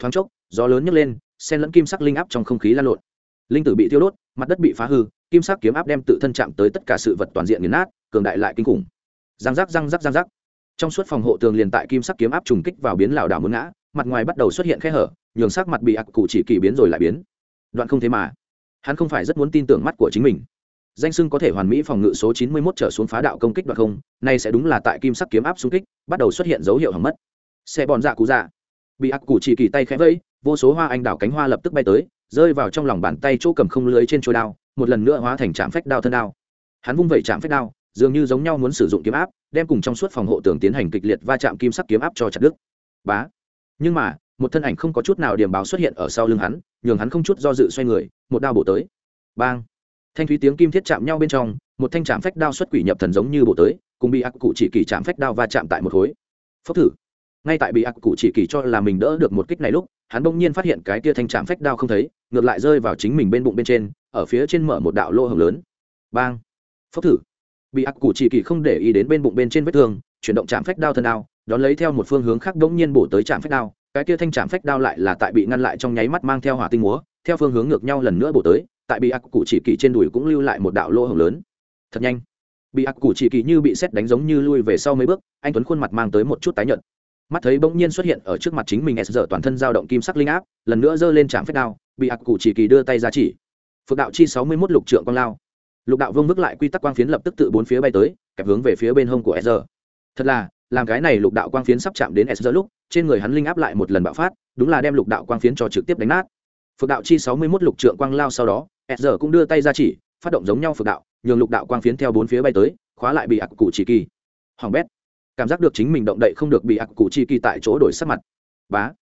thoáng chốc, gió lớn nhấc lên sen lẫn kim sắc linh áp trong không khí lan lộn. Linh tử bị tiêu đốt, mặt đất bị phá hư, kim sắc kiếm áp đem tự thân chạm tới tất cả sự vật toàn diện nghiền nát, cường đại lại kinh khủng. Răng rắc răng rắc răng rắc trong suốt phòng hộ tường liền tại kim sắc kiếm áp trùng kích vào biến lảo đảo muốn ngã, mặt ngoài bắt đầu xuất hiện khe hở, nhường sắc mặt bị ác cụ chỉ kỳ biến rồi lại biến. Đoạn không thế mà. Hắn không phải rất muốn tin tưởng mắt của chính mình. Danh sưng có thể hoàn mỹ phòng ngự số 91 trở xuống phá đạo công kích đoạn không này sẽ đúng là tại kim sắc kiếm áp xung kích, bắt đầu xuất hiện dấu hiệu hỏng mất. Xe bòn dạ cụ dạ. Bị ác cụ chỉ kỳ tay khẽ vẫy, vô số hoa anh đào cánh hoa lập tức bay tới, rơi vào trong lòng bàn tay chỗ cầm không lưới trên chuôi đao, một lần nữa hóa thành trạm phách đao thân đao. Hắn vung vẩy trạm phách đao dường như giống nhau muốn sử dụng kiếm áp, đem cùng trong suốt phòng hộ tường tiến hành kịch liệt va chạm kim sắc kiếm áp cho chặt đứt. Bá. Nhưng mà, một thân ảnh không có chút nào điểm báo xuất hiện ở sau lưng hắn, nhường hắn không chút do dự xoay người, một đao bổ tới. Bang. Thanh thúy tiếng kim thiết chạm nhau bên trong, một thanh trạm phách đao xuất quỷ nhập thần giống như bổ tới, cùng bị ác cụ chỉ kỳ chạm phách đao va chạm tại một khối. Phốc thử. Ngay tại bị ác cụ chỉ kỳ cho là mình đỡ được một kích này lúc, hắn bỗng nhiên phát hiện cái tia thanh chạm phách đao không thấy, ngược lại rơi vào chính mình bên bụng bên trên, ở phía trên mở một đạo lỗ hồng lớn. Bang. Phốc thử bị ác cụ chỉ kỳ không để ý đến bên bụng bên trên vết thương, chuyển động chạm phách đao thân đao, đón lấy theo một phương hướng khác đống nhiên bổ tới chạm phách đao. Cái kia thanh chạm phách đao lại là tại bị ngăn lại trong nháy mắt mang theo hỏa tinh múa, theo phương hướng ngược nhau lần nữa bổ tới, tại bị ác cụ chỉ kỳ trên đùi cũng lưu lại một đạo lỗ hồng lớn. Thật nhanh. Bị ác cụ chỉ kỳ như bị xét đánh giống như lui về sau mấy bước, anh tuấn khuôn mặt mang tới một chút tái nhợt. Mắt thấy bỗng nhiên xuất hiện ở trước mặt chính mình s giờ toàn thân dao động kim sắc linh áp, lần nữa giơ lên trạm phách đao, bị ác cụ chỉ kỳ đưa tay ra chỉ. Phượng đạo chi sáu mươi mốt lục trượng con lao lục đạo vương vức lại quy tắc quang phiến lập tức tự bốn phía bay tới, kẹp hướng về phía bên hông của sr thật là, làm cái này lục đạo quang phiến sắp chạm đến sr lúc, trên người hắn linh áp lại một lần bạo phát, đúng là đem lục đạo quang phiến cho trực tiếp đánh nát. Phước đạo chi sáu mươi mốt lục trượng quang lao sau đó sr cũng đưa tay ra chỉ, phát động giống nhau phước đạo, nhường lục đạo quang phiến theo bốn phía bay tới, khóa lại bị ác cụ chỉ kỳ. Hoàng bét. Cảm giác được chính mình động đậy không được bị ác cụ chỉ kỳ tại chỗ đổi sắc mặt. Bá.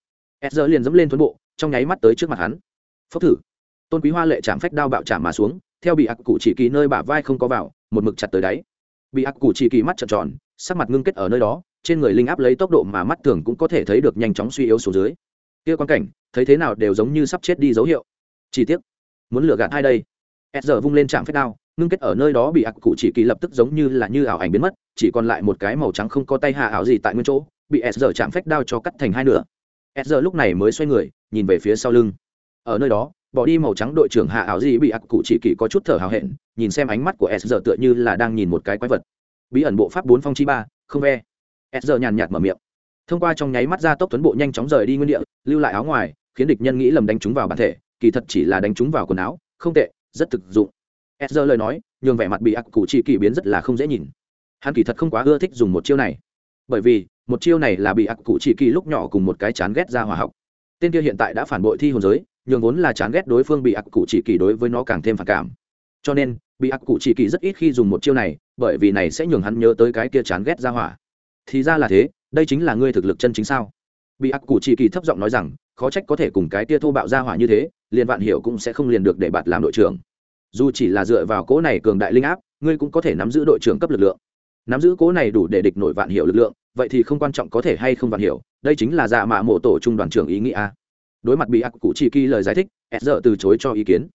Sr liền dẫm lên thuấn bộ, trong nháy mắt tới trước mặt hắn. Phốc thử. Tôn quý hoa lệ chạm phách đao bạo chạm mà xuống theo bị ác cụ chỉ kỳ nơi bả vai không có vào, một mực chặt tới đáy. Bị ác cụ chỉ kỳ mắt trợn tròn, sắc mặt ngưng kết ở nơi đó, trên người linh áp lấy tốc độ mà mắt thường cũng có thể thấy được nhanh chóng suy yếu xuống dưới. Kia quan cảnh, thấy thế nào đều giống như sắp chết đi dấu hiệu. Chi tiết muốn lừa gạt hai đây? S giờ vung lên trạm phép đao, ngưng kết ở nơi đó bị ác cụ chỉ kỳ lập tức giống như là như ảo ảnh biến mất, chỉ còn lại một cái màu trắng không có tay hạ ảo gì tại nguyên chỗ, bị s giờ chạm phách đao cho cắt thành hai nửa. S giờ lúc này mới xoay người, nhìn về phía sau lưng. Ở nơi đó bỏ đi màu trắng đội trưởng hạ ảo gì bị ác cụ chỉ kỳ có chút thở hào hẹn, nhìn xem ánh mắt của s giờ tựa như là đang nhìn một cái quái vật. Bí ẩn bộ pháp bốn phong chi ba, không ve. S giờ nhàn nhạt mở miệng. Thông qua trong nháy mắt ra tốc tuấn bộ nhanh chóng rời đi nguyên địa, lưu lại áo ngoài, khiến địch nhân nghĩ lầm đánh chúng vào bản thể, kỳ thật chỉ là đánh chúng vào quần áo, không tệ, rất thực dụng. S giờ lời nói, nhường vẻ mặt bị ác cụ chỉ kỳ biến rất là không dễ nhìn. Hắn kỳ thật không quá ưa thích dùng một chiêu này. Bởi vì, một chiêu này là bị ác cụ chỉ kỳ lúc nhỏ cùng một cái chán ghét ra hòa học. Tên kia hiện tại đã phản bội thi hồn giới nhường vốn là chán ghét đối phương bị ác cụ chỉ kỳ đối với nó càng thêm phản cảm. Cho nên, bị ác cụ chỉ kỳ rất ít khi dùng một chiêu này, bởi vì này sẽ nhường hắn nhớ tới cái kia chán ghét ra hỏa. Thì ra là thế, đây chính là ngươi thực lực chân chính sao? Bị ác cụ chỉ kỳ thấp giọng nói rằng, khó trách có thể cùng cái kia thô bạo ra hỏa như thế, liền vạn hiểu cũng sẽ không liền được để bạt làm đội trưởng. Dù chỉ là dựa vào cỗ này cường đại linh áp, ngươi cũng có thể nắm giữ đội trưởng cấp lực lượng. Nắm giữ cỗ này đủ để địch nổi vạn hiểu lực lượng, vậy thì không quan trọng có thể hay không vạn hiểu, đây chính là dạ mạ mộ tổ trung đoàn trưởng ý nghĩa đối mặt bị ác cụ chỉ kỳ lời giải thích s giờ từ chối cho ý kiến.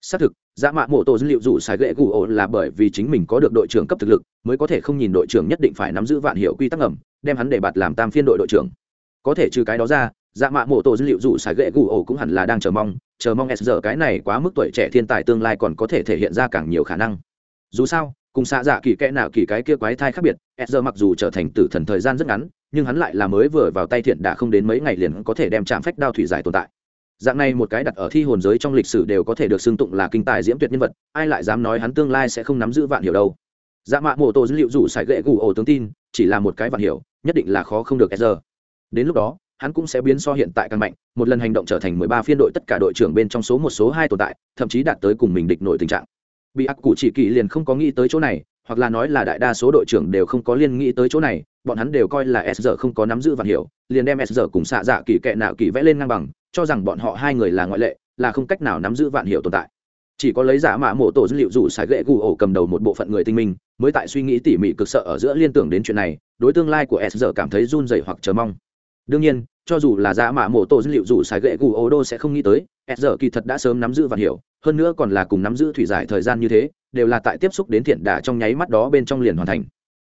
Xác thực dạ mạ mộ tổ dữ liệu dù xài ghệ gù ổ là bởi vì chính mình có được đội trưởng cấp thực lực, mới có thể không nhìn đội trưởng nhất định phải nắm giữ vạn hiệu quy tắc ẩm đem hắn để bạt làm tam phiên đội đội trưởng. Có thể trừ cái đó ra dạ mạ mộ tổ dữ liệu dù xài ghệ gù ổ cũng hẳn là đang chờ mong chờ mong s giờ cái này quá mức tuổi trẻ thiên tài tương lai còn có thể thể hiện ra càng nhiều khả năng dù sao, cùng xạ dạ kỳ kẽ nào kỳ cái kia quái thai khác biệt s mặc dù trở thành tử thần thời gian rất ngắn, nhưng hắn lại là mới vừa vào tay thiện đã không đến mấy ngày liền có thể đem chạm phách đao thủy giải tồn tại. Dạng này một cái đặt ở thi hồn giới trong lịch sử đều có thể được xưng tụng là kinh tài diễm tuyệt nhân vật, ai lại dám nói hắn tương lai sẽ không nắm giữ vạn hiểu đâu. Dạ mạ mô tô dữ liệu rủ sải gậy gù ổ tướng tin, chỉ là một cái vạn hiểu, nhất định là khó không được s đến lúc đó, hắn cũng sẽ biến so hiện tại càng mạnh, một lần hành động trở thành mười ba phiên đội tất cả đội trưởng bên trong số một, số hai tồn tại, thậm chí đạt tới cùng mình địch nổi tình trạng bị ác cụ chỉ kỳ liền không có nghĩ tới chỗ này, hoặc là nói là đại đa số đội trưởng đều không có liên nghĩ tới chỗ này, bọn hắn đều coi là s giờ không có nắm giữ vạn hiểu liền đem s giờ cùng xạ dạ kỳ kệ nạo kỳ vẽ lên ngang bằng, cho rằng bọn họ hai người là ngoại lệ, là không cách nào nắm giữ vạn hiểu tồn tại. Chỉ có lấy giả mạ mổ tổ dữ liệu dù xài gậy gù ổ cầm đầu một bộ phận người tinh minh, mới tại suy nghĩ tỉ mỉ cực sợ ở giữa liên tưởng đến chuyện này, đối tương lai của s giờ cảm thấy run rẩy hoặc chờ mong. Đương nhiên, cho dù là giả mạ mổ tổ dữ liệu dù xài gậy gù ổ đô sẽ không nghĩ tới, s giờ kỳ thật đã sớm nắm giữ vạn hiểu hơn nữa còn là cùng nắm giữ thủy giải thời gian như thế, đều là tại tiếp xúc đến thiện đả trong nháy mắt đó bên trong liền hoàn thành.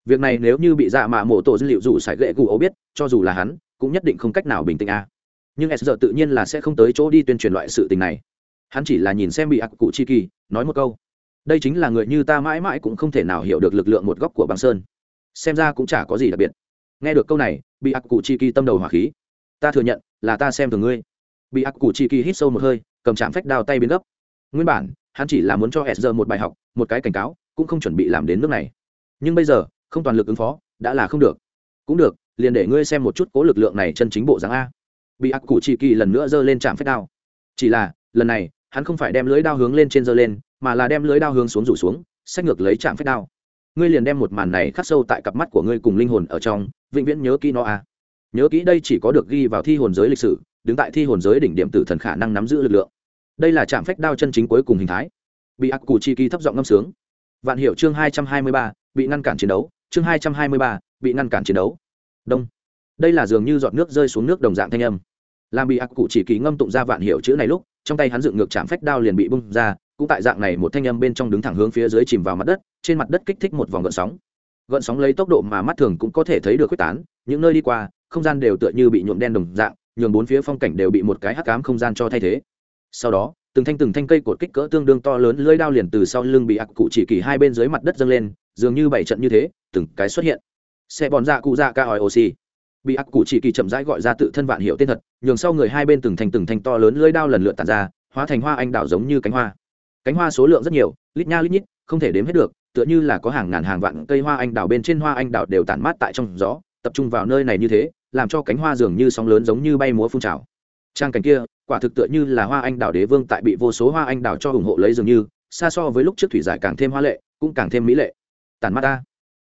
Việc này nếu như bị dạ mạ mộ tổ dữ liệu dù sải gậy gù ấu biết, cho dù là hắn, cũng nhất định không cách nào bình tĩnh a. À. nhưng s giờ tự nhiên là sẽ không tới chỗ đi tuyên truyền loại sự tình này. Hắn chỉ là nhìn xem bị ác cụ chi kỳ, nói một câu. Đây chính là người như ta mãi mãi cũng không thể nào hiểu được lực lượng một góc của băng sơn. Xem ra cũng chả có gì đặc biệt. Nghe được câu này, bị ác cụ chi kỳ tâm đầu hỏa khí. Ta thừa nhận, là ta xem thường ngươi. Bị ác cụ chi kỳ hít sâu một hơi, cầm chạm phách đào tay biến gấp nguyên bản, hắn chỉ là muốn cho sr một bài học, một cái cảnh cáo, cũng không chuẩn bị làm đến nước này. Nhưng bây giờ, không toàn lực ứng phó, đã là không được. Cũng được, liền để ngươi xem một chút cố lực lượng này chân chính bộ dáng a. Bị ác cụ chỉ kỳ lần nữa giơ lên trạm phép đao. Chỉ là, lần này, hắn không phải đem lưới đao hướng lên trên giơ lên, mà là đem lưới đao hướng xuống rủ xuống sách ngược lấy trạm phép đao. Ngươi liền đem một màn này khắc sâu tại cặp mắt của ngươi cùng linh hồn ở trong, vĩnh viễn nhớ kỹ nó a. Nhớ kỹ đây chỉ có được ghi vào thi hồn giới lịch sử, đứng tại thi hồn giới đỉnh điểm tử thần khả năng nắm giữ lực lượng đây là trạm phách đao chân chính cuối cùng hình thái. Bị ác cụ chi kỳ thấp giọng ngâm sướng. Vạn hiệu chương hai trăm hai mươi ba, bị ngăn cản chiến đấu. Chương hai trăm hai mươi ba, bị ngăn cản chiến đấu. Đông. Đây là dường như giọt nước rơi xuống nước đồng dạng thanh âm. Làm bị ác cụ chỉ kỳ ngâm tụng ra vạn hiệu chữ này lúc, trong tay hắn dựng ngược chạm phách đao liền bị bung ra, cũng tại dạng này một thanh âm bên trong đứng thẳng hướng phía dưới chìm vào mặt đất, trên mặt đất kích thích một vòng gợn sóng. Gợn sóng lấy tốc độ mà mắt thường cũng có thể thấy được quyết tán, những nơi đi qua, không gian đều tựa như bị nhuộm đen đồng dạng, nhường bốn phía phong cảnh đều bị một cái hắc cám không gian cho thay thế sau đó, từng thanh từng thanh cây cột kích cỡ tương đương to lớn lưỡi đao liền từ sau lưng bị ác cụ chỉ kỳ hai bên dưới mặt đất dâng lên, dường như bảy trận như thế, từng cái xuất hiện. Xe bòn dạ cụ dạ ca hỏi oxy bị ác cụ chỉ kỳ chậm rãi gọi ra tự thân vạn hiệu tên thật, nhường sau người hai bên từng thanh từng thanh to lớn lưỡi đao lần lượt tàn ra, hóa thành hoa anh đào giống như cánh hoa. Cánh hoa số lượng rất nhiều, lít nha lít nhít, không thể đếm hết được, tựa như là có hàng ngàn hàng vạn cây hoa anh đào bên trên hoa anh đào đều tản mát tại trong gió, tập trung vào nơi này như thế, làm cho cánh hoa dường như sóng lớn giống như bay múa phun trào. Trang cảnh kia quả thực tựa như là hoa anh đào đế vương tại bị vô số hoa anh đào cho ủng hộ lấy dường như, xa so với lúc trước thủy giải càng thêm hoa lệ, cũng càng thêm mỹ lệ. Tàn mắt ta.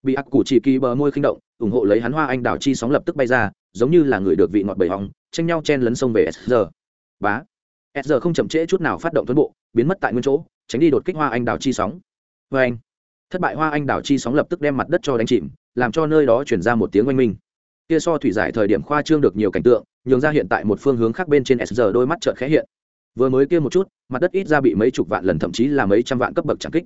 Bị ác cụ chỉ kỳ bờ môi khinh động, ủng hộ lấy hắn hoa anh đào chi sóng lập tức bay ra, giống như là người được vị ngọt bầy hóng tranh nhau chen lấn sông về sr bá. Sr không chậm trễ chút nào phát động tuấn bộ, biến mất tại nguyên chỗ, tránh đi đột kích hoa anh đào chi sóng. Vê anh thất bại hoa anh đào chi sóng lập tức đem mặt đất cho đánh chìm, làm cho nơi đó chuyển ra một tiếng oanh minh kia so thủy giải thời điểm khoa trương được nhiều cảnh tượng, nhường ra hiện tại một phương hướng khác bên trên S giờ đôi mắt trợn khẽ hiện. Vừa mới kia một chút, mặt đất ít ra bị mấy chục vạn lần thậm chí là mấy trăm vạn cấp bậc chạm kích.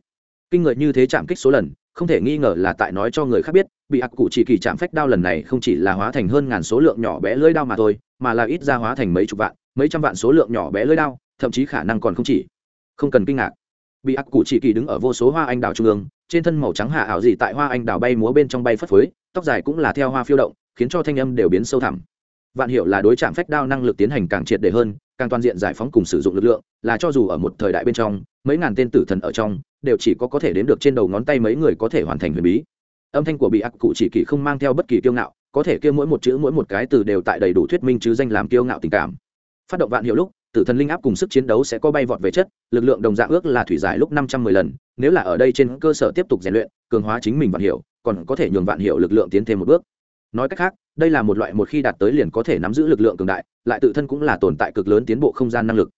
Kinh người như thế chạm kích số lần, không thể nghi ngờ là tại nói cho người khác biết, bị ác cụ chỉ kỳ chạm phách đao lần này không chỉ là hóa thành hơn ngàn số lượng nhỏ bé lưỡi đao mà thôi, mà là ít ra hóa thành mấy chục vạn, mấy trăm vạn số lượng nhỏ bé lưỡi đao, thậm chí khả năng còn không chỉ. Không cần kinh ngạc. Bị ác cụ chỉ kỳ đứng ở vô số hoa anh đào trung ương, trên thân màu trắng hạ ảo gì tại hoa anh đào bay múa bên trong bay phất phới, tóc dài cũng là theo hoa phiêu động khiến cho thanh âm đều biến sâu thẳm. Vạn hiệu là đối chạm phách đao năng lực tiến hành càng triệt để hơn, càng toàn diện giải phóng cùng sử dụng lực lượng, là cho dù ở một thời đại bên trong, mấy ngàn tên tử thần ở trong, đều chỉ có có thể đến được trên đầu ngón tay mấy người có thể hoàn thành huyền bí. Âm thanh của bị ác cụ chỉ kỳ không mang theo bất kỳ kiêu ngạo, có thể kêu mỗi một chữ mỗi một cái từ đều tại đầy đủ thuyết minh chứ danh làm kiêu ngạo tình cảm. Phát động vạn hiệu lúc, tử thần linh áp cùng sức chiến đấu sẽ có bay vọt về chất, lực lượng đồng dạng ước là thủy giải lúc năm trăm mười lần, nếu là ở đây trên cơ sở tiếp tục rèn luyện, cường hóa chính mình vạn hiệu còn có thể nhường vạn hiệu lực lượng tiến thêm một bước nói cách khác, đây là một loại một khi đạt tới liền có thể nắm giữ lực lượng cường đại, lại tự thân cũng là tồn tại cực lớn tiến bộ không gian năng lực.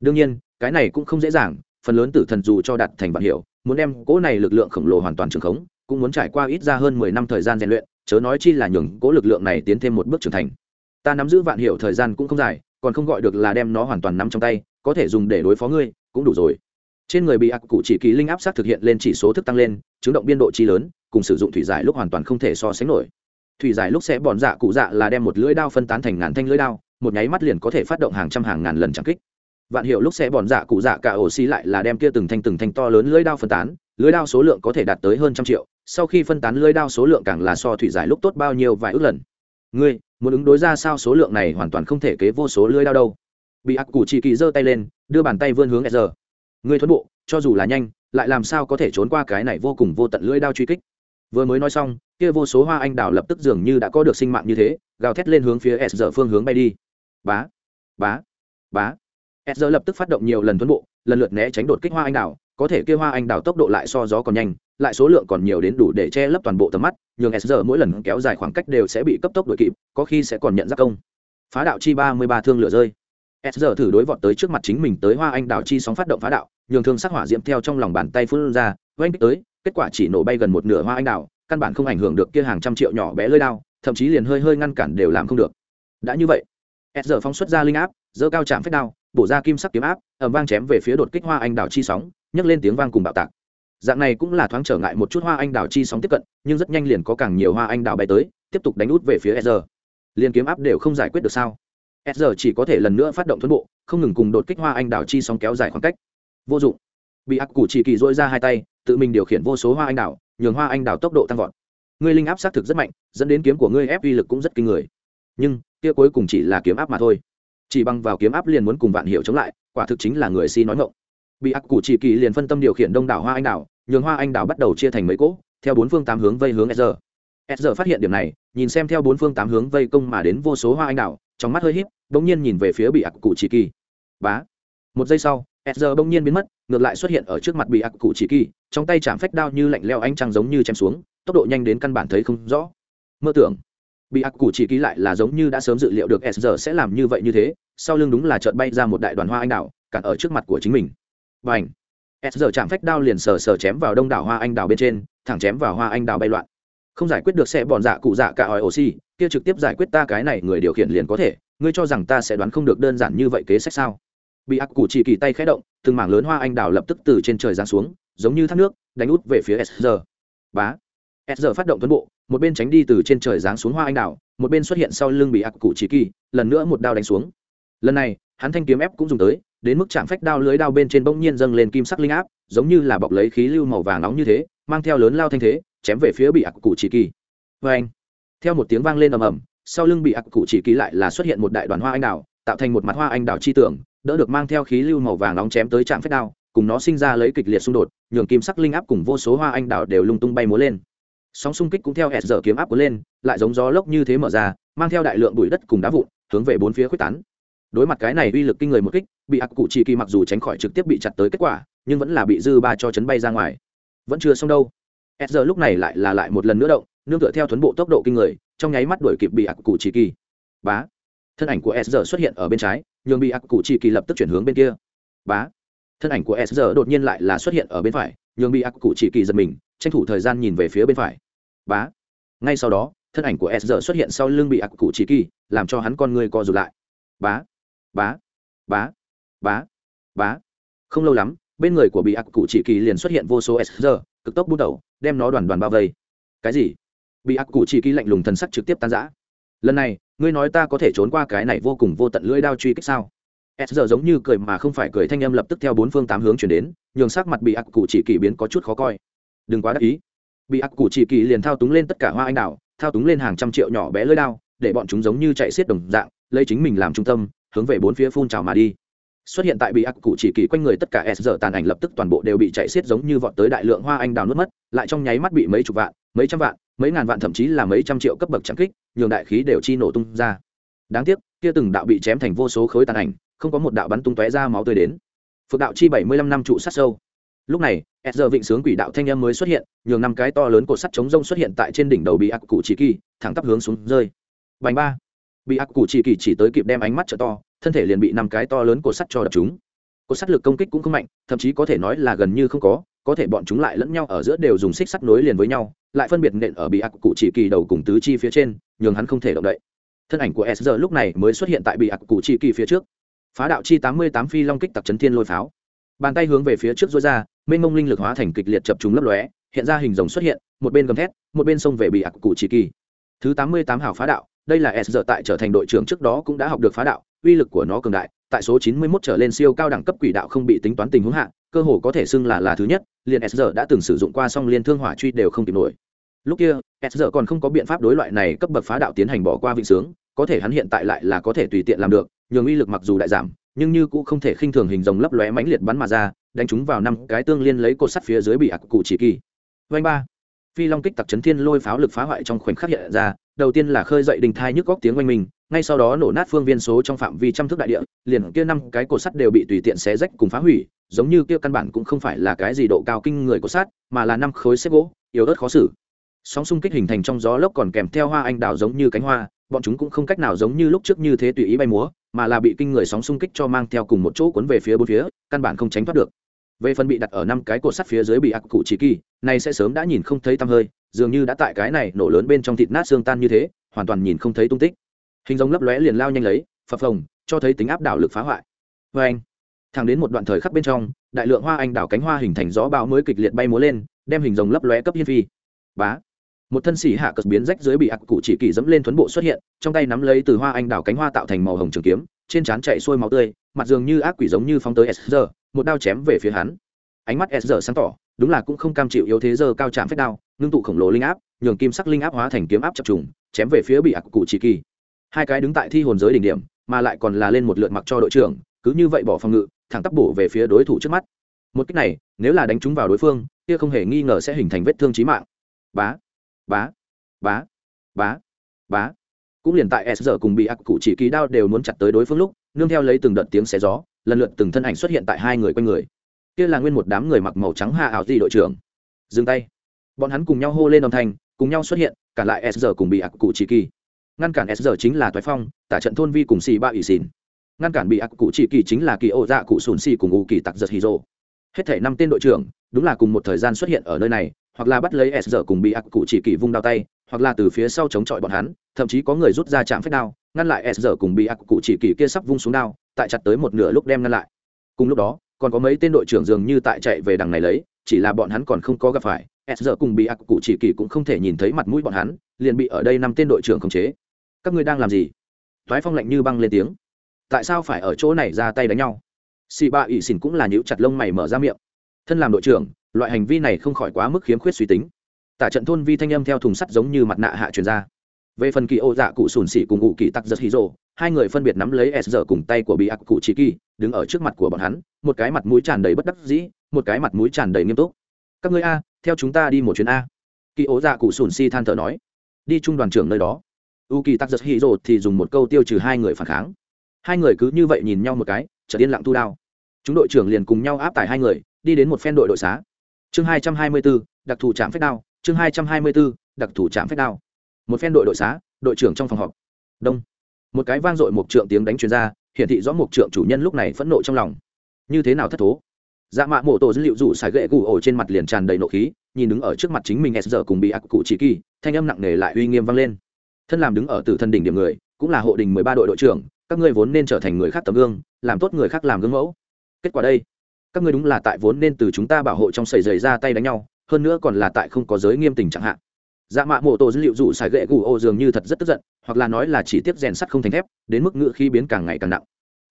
Đương nhiên, cái này cũng không dễ dàng, phần lớn tử thần dù cho đạt thành vạn hiệu, muốn đem cỗ này lực lượng khổng lồ hoàn toàn trường khống, cũng muốn trải qua ít ra hơn mười năm thời gian rèn luyện, chớ nói chi là nhường cỗ lực lượng này tiến thêm một bước trưởng thành. Ta nắm giữ vạn hiệu thời gian cũng không dài, còn không gọi được là đem nó hoàn toàn nắm trong tay, có thể dùng để đối phó ngươi, cũng đủ rồi. Trên người bị ác cụ chỉ kỳ linh áp sát thực hiện lên chỉ số thức tăng lên, chứng động biên độ chi lớn, cùng sử dụng thủy giải lúc hoàn toàn không thể so sánh nổi thủy giải lúc sẽ bòn dạ cụ dạ là đem một lưỡi đao phân tán thành ngàn thanh lưỡi đao, một nháy mắt liền có thể phát động hàng trăm hàng ngàn lần chẳng kích. Vạn hiệu lúc sẽ bòn dạ cụ dạ cả ổ xi lại là đem kia từng thanh từng thanh to lớn lưỡi đao phân tán, lưỡi đao số lượng có thể đạt tới hơn trăm triệu, sau khi phân tán lưỡi đao số lượng càng là so thủy giải lúc tốt bao nhiêu vài ước lần. Ngươi, muốn ứng đối ra sao số lượng này hoàn toàn không thể kế vô số lưỡi đao đâu. Bị ác cụ chỉ kỳ giơ tay lên, đưa bàn tay vươn hướng giờ ngươi thuẫn bộ, cho dù là nhanh, lại làm sao có thể trốn qua cái này vô cùng vô tận lưỡi đao truy kích? Vừa mới nói xong, kia vô số hoa anh đào lập tức dường như đã có được sinh mạng như thế, gào thét lên hướng phía s giờ phương hướng bay đi. Bá bá bá. S giờ lập tức phát động nhiều lần tuấn bộ, lần lượt né tránh đột kích hoa anh đào, có thể kia hoa anh đào tốc độ lại so gió còn nhanh, lại số lượng còn nhiều đến đủ để che lấp toàn bộ tầm mắt, nhường s giờ mỗi lần kéo dài khoảng cách đều sẽ bị cấp tốc đuổi kịp, có khi sẽ còn nhận giác công. Phá đạo chi ba mươi ba thương lửa rơi. S giờ thử đối vọt tới trước mặt chính mình tới hoa anh đào chi sóng phát động phá đạo, nhường thương sắc hỏa diễm theo trong lòng bàn tay phun ra, oanh tới kết quả chỉ nổ bay gần một nửa hoa anh đào, căn bản không ảnh hưởng được kia hàng trăm triệu nhỏ bé lơi đao, thậm chí liền hơi hơi ngăn cản đều làm không được. Đã như vậy, s giờ phóng xuất ra linh áp dơ cao chạm phép đao, bổ ra kim sắc kiếm áp ẩm vang chém về phía đột kích hoa anh đào chi sóng, nhấc lên tiếng vang cùng bạo tạc. Dạng này cũng là thoáng trở ngại một chút hoa anh đào chi sóng tiếp cận, nhưng rất nhanh liền có càng nhiều hoa anh đào bay tới, tiếp tục đánh út về phía s giờ. Liền kiếm áp đều không giải quyết được sao? S giờ chỉ có thể lần nữa phát động thuẫn bộ, không ngừng cùng đột kích hoa anh đào chi sóng kéo dài khoảng cách. Vô dụng. Bị ác cụ chỉ kỳ dỗi ra hai tay tự mình điều khiển vô số hoa anh đào nhường hoa anh đào tốc độ tăng vọt. Ngươi linh áp xác thực rất mạnh dẫn đến kiếm của ngươi ép uy lực cũng rất kinh người. Nhưng kia cuối cùng chỉ là kiếm áp mà thôi. Chỉ bằng vào kiếm áp liền muốn cùng vạn hiệu chống lại quả thực chính là người si nói ngộng bị ác cụ chỉ kỳ liền phân tâm điều khiển đông đảo hoa anh đào nhường hoa anh đào bắt đầu chia thành mấy cỗ theo bốn phương tám hướng vây hướng sr sr phát hiện điểm này nhìn xem theo bốn phương tám hướng vây công mà đến vô số hoa anh đào trong mắt hơi hít, bỗng nhiên nhìn về phía bị ác cụ chỉ kỳ. Bá! Một giây sau sr bỗng nhiên biến mất, ngược lại xuất hiện ở trước mặt bị ác cụ chỉ kỳ trong tay chạm phách đao như lạnh leo ánh trăng giống như chém xuống, tốc độ nhanh đến căn bản thấy không rõ. Mơ tưởng bị ác cụ chỉ ký lại là giống như đã sớm dự liệu được s giờ sẽ làm như vậy như thế, sau lưng đúng là chợt bay ra một đại đoàn hoa anh đào, cản ở trước mặt của chính mình. Và ảnh s giờ chạm phách đao liền sờ sờ chém vào đông đảo hoa anh đào bên trên, thẳng chém vào hoa anh đào bay loạn. Không giải quyết được xe bọn dạ cụ dạ cả hỏi oxy kia trực tiếp giải quyết ta cái này người điều khiển liền có thể, ngươi cho rằng ta sẽ đoán không được đơn giản như vậy kế sách sao? Bị ác cụ chỉ kỳ tay khẽ động, từng mảng lớn hoa anh đào lập tức từ trên trời giáng xuống, giống như thác nước, đánh út về phía s giờ bá. S giờ phát động tuấn bộ, một bên tránh đi từ trên trời giáng xuống hoa anh đào, một bên xuất hiện sau lưng bị ác cụ chỉ kỳ, lần nữa một đao đánh xuống. Lần này, hắn thanh kiếm ép cũng dùng tới, đến mức chạm phách đao lưới đao bên trên bỗng nhiên dâng lên kim sắc linh áp, giống như là bọc lấy khí lưu màu vàng nóng như thế, mang theo lớn lao thanh thế, chém về phía bị ác cụ chỉ kỳ. Vê anh theo một tiếng vang lên ầm ầm, sau lưng bị ác cụ chỉ kỳ lại là xuất hiện một đại đoàn hoa anh đào, tạo thành một mặt hoa anh đào chi tưởng đỡ được mang theo khí lưu màu vàng nóng chém tới trạm phép đao, cùng nó sinh ra lấy kịch liệt xung đột, nhường kim sắc linh áp cùng vô số hoa anh đào đều lung tung bay múa lên. Sóng xung kích cũng theo hẹn giờ kiếm áp cuốn lên, lại giống gió lốc như thế mở ra, mang theo đại lượng bụi đất cùng đá vụn, hướng về bốn phía quyết tán. Đối mặt cái này uy lực kinh người một kích, bị ác cụ chỉ kỳ mặc dù tránh khỏi trực tiếp bị chặt tới kết quả, nhưng vẫn là bị dư ba cho chấn bay ra ngoài. Vẫn chưa xong đâu. S giờ lúc này lại là lại một lần nữa động, nương tựa theo thuấn bộ tốc độ kinh người, trong nháy mắt đuổi kịp bị ác cụ chỉ kỳ. Bá thân ảnh của s giờ xuất hiện ở bên trái, nhường bị ác cụ chỉ kỳ lập tức chuyển hướng bên kia. Bá. Thân ảnh của s giờ đột nhiên lại là xuất hiện ở bên phải, nhường bị ác cụ chỉ kỳ giật mình, tranh thủ thời gian nhìn về phía bên phải. Bá. Ngay sau đó, thân ảnh của s giờ xuất hiện sau lưng bị ác cụ chỉ kỳ, làm cho hắn con người co rụt lại. Bá. Bá. Bá. Bá. Bá. Không lâu lắm, bên người của bị ác cụ chỉ kỳ liền xuất hiện vô số s giờ cực tốc bút đầu, đem nó đoàn đoàn bao vây. Cái gì? Bị ác cụ chỉ kỳ lạnh lùng thần sắc trực tiếp tan giã lần này, ngươi nói ta có thể trốn qua cái này vô cùng vô tận lưỡi đao truy kích sao? S giờ giống như cười mà không phải cười, thanh âm lập tức theo bốn phương tám hướng chuyển đến, nhường sắc mặt bị ác cụ chỉ kỳ biến có chút khó coi. Đừng quá đắc ý. Bị ác cụ chỉ kỳ liền thao túng lên tất cả hoa anh đào thao túng lên hàng trăm triệu nhỏ bé lưỡi đao, để bọn chúng giống như chạy xiết đồng dạng, lấy chính mình làm trung tâm, hướng về bốn phía phun trào mà đi. Xuất hiện tại bị ác cụ chỉ kỳ quanh người tất cả s giờ tàn ảnh lập tức toàn bộ đều bị chạy xiết giống như vọt tới đại lượng hoa anh đào nuốt mất, lại trong nháy mắt bị mấy chục vạn mấy trăm vạn, mấy ngàn vạn, thậm chí là mấy trăm triệu cấp bậc trắng kích, nhường đại khí đều chi nổ tung ra. Đáng tiếc, kia từng đạo bị chém thành vô số khối tàn ảnh, không có một đạo bắn tung tóe ra máu tươi đến. Phượng đạo chi bảy mươi lăm năm trụ sát sâu. Lúc này s giờ vịnh sướng quỷ đạo thanh âm mới xuất hiện, nhường năm cái to lớn cột sắt chống rông xuất hiện tại trên đỉnh đầu bị ác cụ chỉ kỳ, thẳng tắp hướng xuống rơi. Bành ba. Bị ác cụ chỉ kỳ chỉ tới kịp đem ánh mắt trợ to, thân thể liền bị năm cái to lớn cột sắt cho đập chúng cột sắt lực công kích cũng không mạnh, thậm chí có thể nói là gần như không có có thể bọn chúng lại lẫn nhau ở giữa đều dùng xích sắt nối liền với nhau, lại phân biệt nện ở bị ác cụ chỉ kỳ đầu cùng tứ chi phía trên, nhường hắn không thể động đậy. Thân ảnh của sr lúc này mới xuất hiện tại bị ác cụ chỉ kỳ phía trước. Phá đạo chi tám mươi tám phi long kích tặc chấn thiên lôi pháo. Bàn tay hướng về phía trước dối ra, mênh mông linh lực hóa thành kịch liệt chập chúng lấp lóe, hiện ra hình rồng xuất hiện, một bên gầm thét, một bên xông về bị ác cụ chỉ kỳ. Thứ tám mươi tám hảo phá đạo, đây là sr tại trở thành đội trưởng trước đó cũng đã học được phá đạo, uy lực của nó cường đại tại số 91 trở lên siêu cao đẳng cấp quỷ đạo không bị tính toán tình huống hạ, cơ hồ có thể xưng là là thứ nhất, liền SR đã từng sử dụng qua song liên thương hỏa truy đều không kịp nổi. Lúc kia SR còn không có biện pháp đối loại này cấp bậc phá đạo tiến hành bỏ qua vịnh sướng, có thể hắn hiện tại lại là có thể tùy tiện làm được, nhường uy lực mặc dù đại giảm, nhưng như cũng không thể khinh thường hình rồng lấp lóe mãnh liệt bắn mà ra, đánh chúng vào năm cái tương liên lấy cột sắt phía dưới bị ạc cụ chỉ kỳ. Vành ba, phi long kích tặc chấn thiên lôi pháo lực phá hoại trong khoảnh khắc hiện ra, đầu tiên là khơi dậy đình thai nhức góc tiếng oanh mình ngay sau đó nổ nát phương viên số trong phạm vi trăm thước đại địa, liền kia năm cái cột sắt đều bị tùy tiện xé rách cùng phá hủy, giống như kia căn bản cũng không phải là cái gì độ cao kinh người cột sắt, mà là năm khối xếp gỗ, yếu ớt khó xử. Sóng xung kích hình thành trong gió lốc còn kèm theo hoa anh đào giống như cánh hoa, bọn chúng cũng không cách nào giống như lúc trước như thế tùy ý bay múa, mà là bị kinh người sóng xung kích cho mang theo cùng một chỗ cuốn về phía bốn phía, căn bản không tránh thoát được. Về phần bị đặt ở năm cái cột sắt phía dưới bị ác cụ chỉ kỳ, này sẽ sớm đã nhìn không thấy tăm hơi, dường như đã tại cái này nổ lớn bên trong thịt nát xương tan như thế, hoàn toàn nhìn không thấy tung tích hình giống lấp lóe liền lao nhanh lấy, phập phồng, cho thấy tính áp đảo lực phá hoại. Vê anh, thẳng đến một đoạn thời khắc bên trong, đại lượng hoa anh đảo cánh hoa hình thành gió bão mới kịch liệt bay múa lên, đem hình rồng lấp lóe cấp hiên phi. Bá, một thân xỉ hạ cất biến rách dưới bị ác cụ chỉ kỳ dẫm lên thuấn bộ xuất hiện, trong tay nắm lấy từ hoa anh đảo cánh hoa tạo thành màu hồng trường kiếm, trên trán chạy xuôi máu tươi, mặt dường như ác quỷ giống như phóng tới sr một đao chém về phía hắn. Ánh mắt sr sáng tỏ, đúng là cũng không cam chịu yếu thế giờ cao chạm phép đao, ngưng tụ khổng lồ linh áp, nhường kim sắc linh áp hóa thành kiếm áp chập trùng, chém về phía bị ác cụ chỉ kỳ hai cái đứng tại thi hồn giới đỉnh điểm, mà lại còn là lên một lượt mặc cho đội trưởng, cứ như vậy bỏ phòng ngự, thẳng tắp bổ về phía đối thủ trước mắt. Một cách này, nếu là đánh trúng vào đối phương, kia không hề nghi ngờ sẽ hình thành vết thương chí mạng. Bá bá bá bá bá. Cũng liền tại s giờ cùng bị ác cụ chỉ ký đao đều muốn chặt tới đối phương lúc, nương theo lấy từng đợt tiếng xé gió, lần lượt từng thân ảnh xuất hiện tại hai người quanh người. Kia là nguyên một đám người mặc màu trắng hạ ảo gì đội trưởng. Dừng tay. Bọn hắn cùng nhau hô lên âm thanh, cùng nhau xuất hiện, cả lại s giờ cùng bị ác cụ chỉ kỳ ngăn cản s giờ chính là toái phong, tả trận thôn vi cùng xì ba ỷ xìn ngăn cản bị ác cụ chỉ kỳ chính là kỳ ô dạ cụ sùn xì cùng ủ kỳ tặc giật hì rô hết thể năm tên đội trưởng, đúng là cùng một thời gian xuất hiện ở nơi này, hoặc là bắt lấy s giờ cùng bị ác cụ chỉ kỳ vung đao tay, hoặc là từ phía sau chống chọi bọn hắn, thậm chí có người rút ra chạm phép đao, ngăn lại s giờ cùng bị ác cụ chỉ kỳ kia sắp vung xuống đao, tại chặt tới một nửa lúc đem ngăn lại. Cùng lúc đó, còn có mấy tên đội trưởng dường như tại chạy về đằng này lấy, chỉ là bọn hắn còn không có gặp phải, s giờ cùng bị ác cụ chỉ kỳ cũng không thể nhìn thấy mặt mũi bọn hắn, liền bị ở đây năm tên đội trưởng khống chế các ngươi đang làm gì? Thoái phong lạnh như băng lên tiếng. Tại sao phải ở chỗ này ra tay đánh nhau? Xì ba ỵ xỉn cũng là nhíu chặt lông mày mở ra miệng. Thân làm đội trưởng, loại hành vi này không khỏi quá mức khiếm khuyết suy tính. Tả trận thôn vi thanh âm theo thùng sắt giống như mặt nạ hạ truyền ra. Về phần kỳ ô dạ cụ sùn xỉ cùng ngụ kỳ tắc giật hí rồ, hai người phân biệt nắm lấy s giờ cùng tay của bị ác cụ chỉ kỳ, đứng ở trước mặt của bọn hắn, một cái mặt mũi tràn đầy bất đắc dĩ, một cái mặt mũi tràn đầy nghiêm túc. Các ngươi a, theo chúng ta đi một chuyến a. Kỳ ố dạ cụ sùn si than thở nói. Đi trung đoàn trưởng nơi đó u kỳ tắc giật hì rồ thì dùng một câu tiêu trừ hai người phản kháng. Hai người cứ như vậy nhìn nhau một cái trở yên lặng thu đao. Chúng đội trưởng liền cùng nhau áp tải hai người, đi đến một phen đội đội xá. Chương hai trăm hai mươi bốn đặc thù trạm phép đao, chương hai trăm hai mươi bốn đặc thù trạm phép đao. Một phen đội đội xá, đội trưởng trong phòng họp. Đông. Một cái vang dội một trượng tiếng đánh chuyên ra, hiển thị rõ một trượng chủ nhân lúc này phẫn nộ trong lòng. Như thế nào thất thố? Dạ mạ mổ tổ dữ liệu rủ xài gậy gù ổ trên mặt liền tràn đầy nộ khí, nhìn đứng ở trước mặt chính mình s giờ cùng bị ác cụ chỉ kỳ, thanh âm nặng nề lại uy nghiêm vang lên thân làm đứng ở tử thần đỉnh điểm người, cũng là hộ đình mười ba đội đội trưởng, các ngươi vốn nên trở thành người khác tấm gương, làm tốt người khác làm gương mẫu. Kết quả đây, các ngươi đúng là tại vốn nên từ chúng ta bảo hộ trong sầy dày ra tay đánh nhau, hơn nữa còn là tại không có giới nghiêm tình chẳng hạn dạ mạ mộ tổ dữ liệu dụ xài gậy gù ô dường như thật rất tức giận, hoặc là nói là chỉ tiếp rèn sắt không thành thép, đến mức ngựa khi biến càng ngày càng nặng.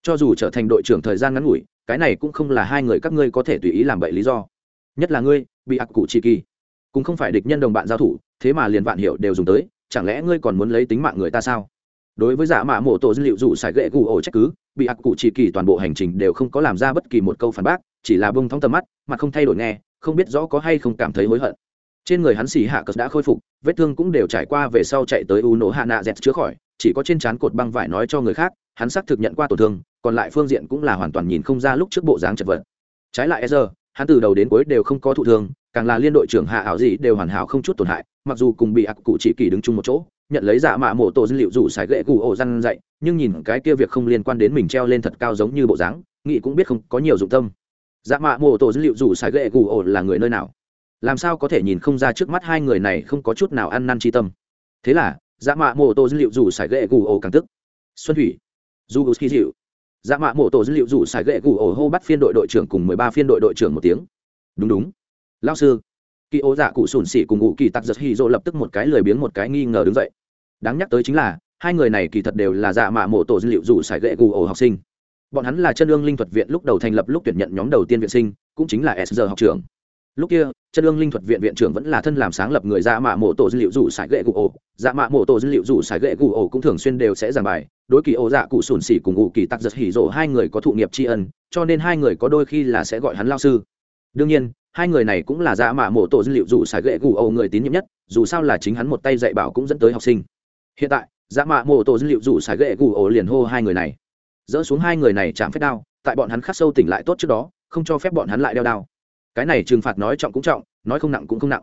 Cho dù trở thành đội trưởng thời gian ngắn ngủi, cái này cũng không là hai người các ngươi có thể tùy ý làm bậy lý do. Nhất là ngươi, bị ạc cụ chi kỳ. Cũng không phải địch nhân đồng bạn giao thủ, thế mà liền vạn hiệu đều dùng tới chẳng lẽ ngươi còn muốn lấy tính mạng người ta sao? Đối với giả mạ mộ tổ dữ liệu dù xài gậy gù ổ trách cứ, bị ạc cụ chỉ kỳ toàn bộ hành trình đều không có làm ra bất kỳ một câu phản bác, chỉ là bông thong tầm mắt, mà không thay đổi nghe, không biết rõ có hay không cảm thấy hối hận. Trên người hắn xì hạ cờ đã khôi phục, vết thương cũng đều trải qua về sau chạy tới u nổ hạ nạ dẹt chữa khỏi, chỉ có trên trán cột băng vải nói cho người khác, hắn xác thực nhận qua tổn thương, còn lại phương diện cũng là hoàn toàn nhìn không ra lúc trước bộ dáng chật vật. Trái lại e hắn từ đầu đến cuối đều không có thụ thương càng là liên đội trưởng hạ ảo gì đều hoàn hảo không chút tổn hại, mặc dù cùng bị ạc cụ chỉ kỳ đứng chung một chỗ, nhận lấy giả mạ mộ tổ dữ liệu rủ xài gậy cụ ổ răn dậy nhưng nhìn cái kia việc không liên quan đến mình treo lên thật cao giống như bộ dáng nghị cũng biết không có nhiều dụng tâm. Giả mạ mộ tổ dữ liệu rủ xài gậy cụ ổ là người nơi nào? Làm sao có thể nhìn không ra trước mắt hai người này không có chút nào ăn năn chi tâm? Thế là, giả mạ mộ tổ dữ liệu rủ xài gậy cụ ổ càng tức. Xuân thủy du hữu dịu giả mạ mộ tổ dữ liệu rủ xài gậy cụ ổ hô bắt phiên đội đội trưởng cùng mười ba phiên đội đội trưởng một tiếng. Đúng đúng lao sư. Kỳ ô dạ cụ sùn xỉ cùng ngụ kỳ tặc giật hy dỗ lập tức một cái lười biếng một cái nghi ngờ đứng dậy. Đáng nhắc tới chính là, hai người này kỳ thật đều là dạ mạ mộ tổ dữ liệu rủ xài gậy gù ổ học sinh. Bọn hắn là chân ương linh thuật viện lúc đầu thành lập lúc tuyển nhận nhóm đầu tiên viện sinh, cũng chính là s giờ học trường lúc kia, chân ương linh thuật viện viện trưởng vẫn là thân làm sáng lập người dạ mạ mộ tổ dữ liệu rủ sải gậy gù ổ. Dạ mạ mộ tổ dữ liệu rủ sải gậy gù ổ cũng thường xuyên đều sẽ giảng bài. Đối kỳ ô dạ cụ sùn xỉ cùng ngụ kỳ tặc giật hỉ rộ hai người có thụ nghiệp tri ân, cho nên hai người có đôi khi là sẽ gọi hắn lao sư. Đương nhiên hai người này cũng là dạ mạ mộ tổ dữ liệu rủ xài gậy gù ổ người tín nhiệm nhất, dù sao là chính hắn một tay dạy bảo cũng dẫn tới học sinh. Hiện tại dạ mạ mộ tổ dữ liệu rủ xài gậy gù ổ liền hô hai người này. Dỡ xuống hai người này chạm phép đao, tại bọn hắn khắc sâu tỉnh lại tốt trước đó, không cho phép bọn hắn lại đeo đao. Cái này trừng phạt nói trọng cũng trọng, nói không nặng cũng không nặng.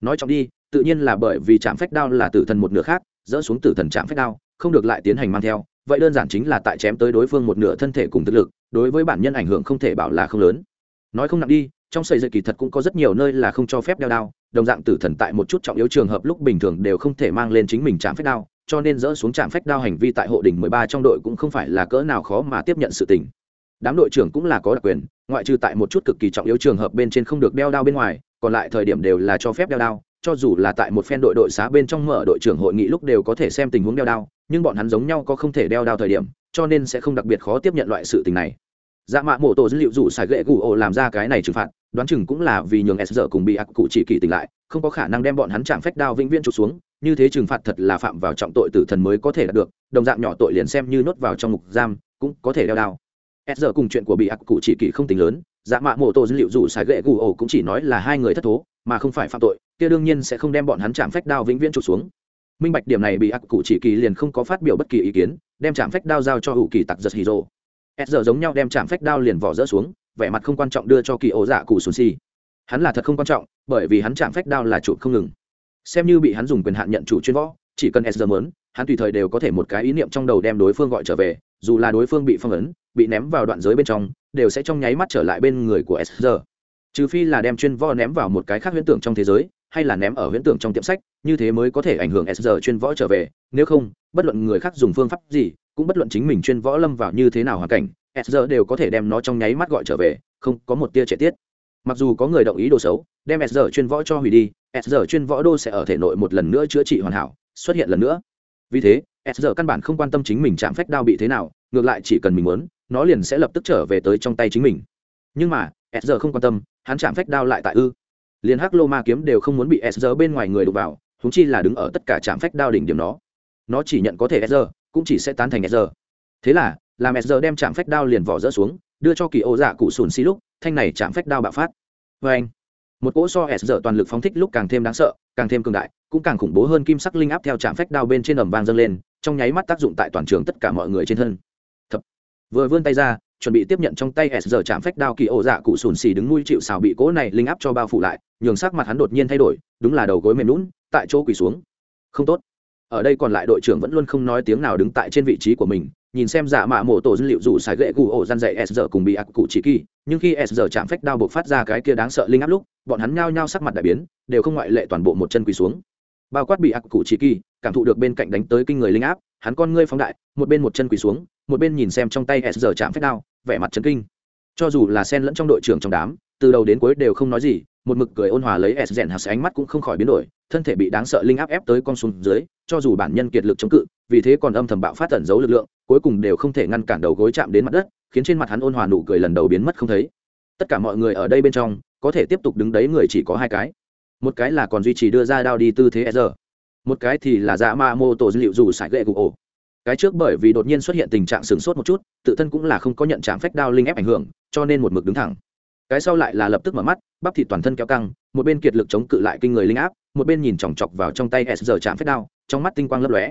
Nói trọng đi, tự nhiên là bởi vì chạm phách đao là tử thần một nửa khác, dỡ xuống tử thần chạm phách đao, không được lại tiến hành mang theo, vậy đơn giản chính là tại chém tới đối phương một nửa thân thể cùng thực lực, đối với bản nhân ảnh hưởng không thể bảo là không lớn. Nói không nặng đi trong xây dựng kỳ thật cũng có rất nhiều nơi là không cho phép đeo đao, đồng dạng tử thần tại một chút trọng yếu trường hợp lúc bình thường đều không thể mang lên chính mình chạm phách đao, cho nên dỡ xuống trạm phách đao hành vi tại hộ đỉnh mười ba trong đội cũng không phải là cỡ nào khó mà tiếp nhận sự tình. Đám đội trưởng cũng là có đặc quyền, ngoại trừ tại một chút cực kỳ trọng yếu trường hợp bên trên không được đeo đao bên ngoài, còn lại thời điểm đều là cho phép đeo đao, cho dù là tại một phen đội đội xá bên trong mở đội trưởng hội nghị lúc đều có thể xem tình huống đeo đao, nhưng bọn hắn giống nhau có không thể đeo đao thời điểm, cho nên sẽ không đặc biệt khó tiếp nhận loại sự tình này dạ mạ mổ tổ dữ liệu rủ xài gậy gù ổ làm ra cái này trừng phạt, đoán chừng cũng là vì nhường s giờ cùng bị ác cụ chỉ kỳ tỉnh lại, không có khả năng đem bọn hắn chạm phách đao vĩnh viễn trục xuống, như thế trừng phạt thật là phạm vào trọng tội tử thần mới có thể đạt được, đồng dạng nhỏ tội liền xem như nốt vào trong ngục giam, cũng có thể đeo đao. S giờ cùng chuyện của bị ác cụ chỉ kỳ không tính lớn dạ mạ mổ tổ dữ liệu rủ sải gậy gù ổ cũng chỉ nói là hai người thất thố, mà không phải phạm tội, kia đương nhiên sẽ không đem bọn hắn chạm phách đao vĩnh viễn trục xuống. Minh bạch điểm này bị ác cụ chỉ kỳ liền không có phát biểu bất kỳ ý kiến, đem chạm phách đao giao cho hữu kỳ tặc giật hì rồ s giờ giống nhau đem chạm phách đao liền vỏ rỡ xuống, vẻ mặt không quan trọng đưa cho kỳ ổ dạ cụ sùn xì. Hắn là thật không quan trọng, bởi vì hắn chạm phách đao là chủ không ngừng. Xem như bị hắn dùng quyền hạn nhận chủ chuyên võ, chỉ cần s giờ mớn hắn tùy thời đều có thể một cái ý niệm trong đầu đem đối phương gọi trở về, dù là đối phương bị phong ấn, bị ném vào đoạn giới bên trong, đều sẽ trong nháy mắt trở lại bên người của s giờ. Trừ phi là đem chuyên võ ném vào một cái khác huyễn tưởng trong thế giới hay là ném ở huyễn tưởng trong tiệm sách, như thế mới có thể ảnh hưởng SR chuyên võ trở về, nếu không, bất luận người khác dùng phương pháp gì, cũng bất luận chính mình chuyên võ lâm vào như thế nào hoàn cảnh SR đều có thể đem nó trong nháy mắt gọi trở về, không có một tia trẻ tiết. Mặc dù có người đồng ý đồ xấu, đem SR chuyên võ cho hủy đi SR chuyên võ đô sẽ ở thể nội một lần nữa chữa trị hoàn hảo, xuất hiện lần nữa. Vì thế SR căn bản không quan tâm chính mình chạm phách đao bị thế nào, ngược lại chỉ cần mình muốn, nó liền sẽ lập tức trở về tới trong tay chính mình. Nhưng mà SR không quan tâm, hắn chạm phách đao lại tại ư liền hắc lô ma kiếm đều không muốn bị s giờ bên ngoài người đụng vào húng chi là đứng ở tất cả trạm phách đao đỉnh điểm nó nó chỉ nhận có thể s giờ cũng chỉ sẽ tán thành s giờ thế là, làm s giờ đem trạm phách đao liền vỏ rỡ xuống, đưa cho kỳ ô dạ cụ sùn xi lúc, thanh này chạm phách đao bạo phát. Vê anh, một cỗ so s giờ toàn lực phóng thích lúc càng thêm đáng sợ, càng thêm cường đại, cũng càng khủng bố hơn kim sắc linh áp theo trạm phách đao bên trên ẩm vang dâng lên, trong nháy mắt tác dụng tại toàn trường tất cả mọi người trên thân. Thập. vừa vươn tay ra chuẩn bị tiếp nhận trong tay s giờ chạm phách đao kỳ ổ dạ cụ sùn xì đứng nuôi chịu xào bị cỗ này linh áp cho bao phủ lại, nhường sắc mặt hắn đột nhiên thay đổi, đúng là đầu gối mềm lún tại chỗ quỳ xuống. Không tốt. Ở đây còn lại đội trưởng vẫn luôn không nói tiếng nào đứng tại trên vị trí của mình, nhìn xem giả mạ mổ tổ dữ liệu dù xài gậy cụ ổ gian dạy s giờ cùng bị ác cụ chỉ kỳ, nhưng khi s giờ chạm phách đao buộc phát ra cái kia đáng sợ linh áp lúc, bọn hắn nhao nhao sắc mặt đại biến, đều không ngoại lệ toàn bộ một chân quỳ xuống. Bao quát bị ác cụ chỉ kỳ, cảm thụ được bên cạnh đánh tới kinh người linh áp, hắn con ngươi phóng đại, một bên một chân quỳ xuống, một bên nhìn xem trong tay s giờ chạm phách đao vẻ mặt chấn kinh. Cho dù là sen lẫn trong đội trưởng trong đám, từ đầu đến cuối đều không nói gì, một mực cười ôn hòa lấy s rèn hạt ánh mắt cũng không khỏi biến đổi, thân thể bị đáng sợ linh áp ép tới con xuống dưới, cho dù bản nhân kiệt lực chống cự, vì thế còn âm thầm bạo phát tẩn giấu lực lượng, cuối cùng đều không thể ngăn cản đầu gối chạm đến mặt đất, khiến trên mặt hắn ôn hòa nụ cười lần đầu biến mất không thấy. Tất cả mọi người ở đây bên trong, có thể tiếp tục đứng đấy người chỉ có hai cái. Một cái là còn duy trì đưa ra đao đi tư thế s giờ một cái thì là dạ ma mô tổ dữ liệu dù sải gậy gục ổ cái trước bởi vì đột nhiên xuất hiện tình trạng sửng sốt một chút, tự thân cũng là không có nhận trạng phách đao linh ép ảnh hưởng, cho nên một mực đứng thẳng. Cái sau lại là lập tức mở mắt, bắp thịt toàn thân kéo căng, một bên kiệt lực chống cự lại kinh người linh áp, một bên nhìn chòng chọc vào trong tay s giờ chạm phách đao, trong mắt tinh quang lấp lóe.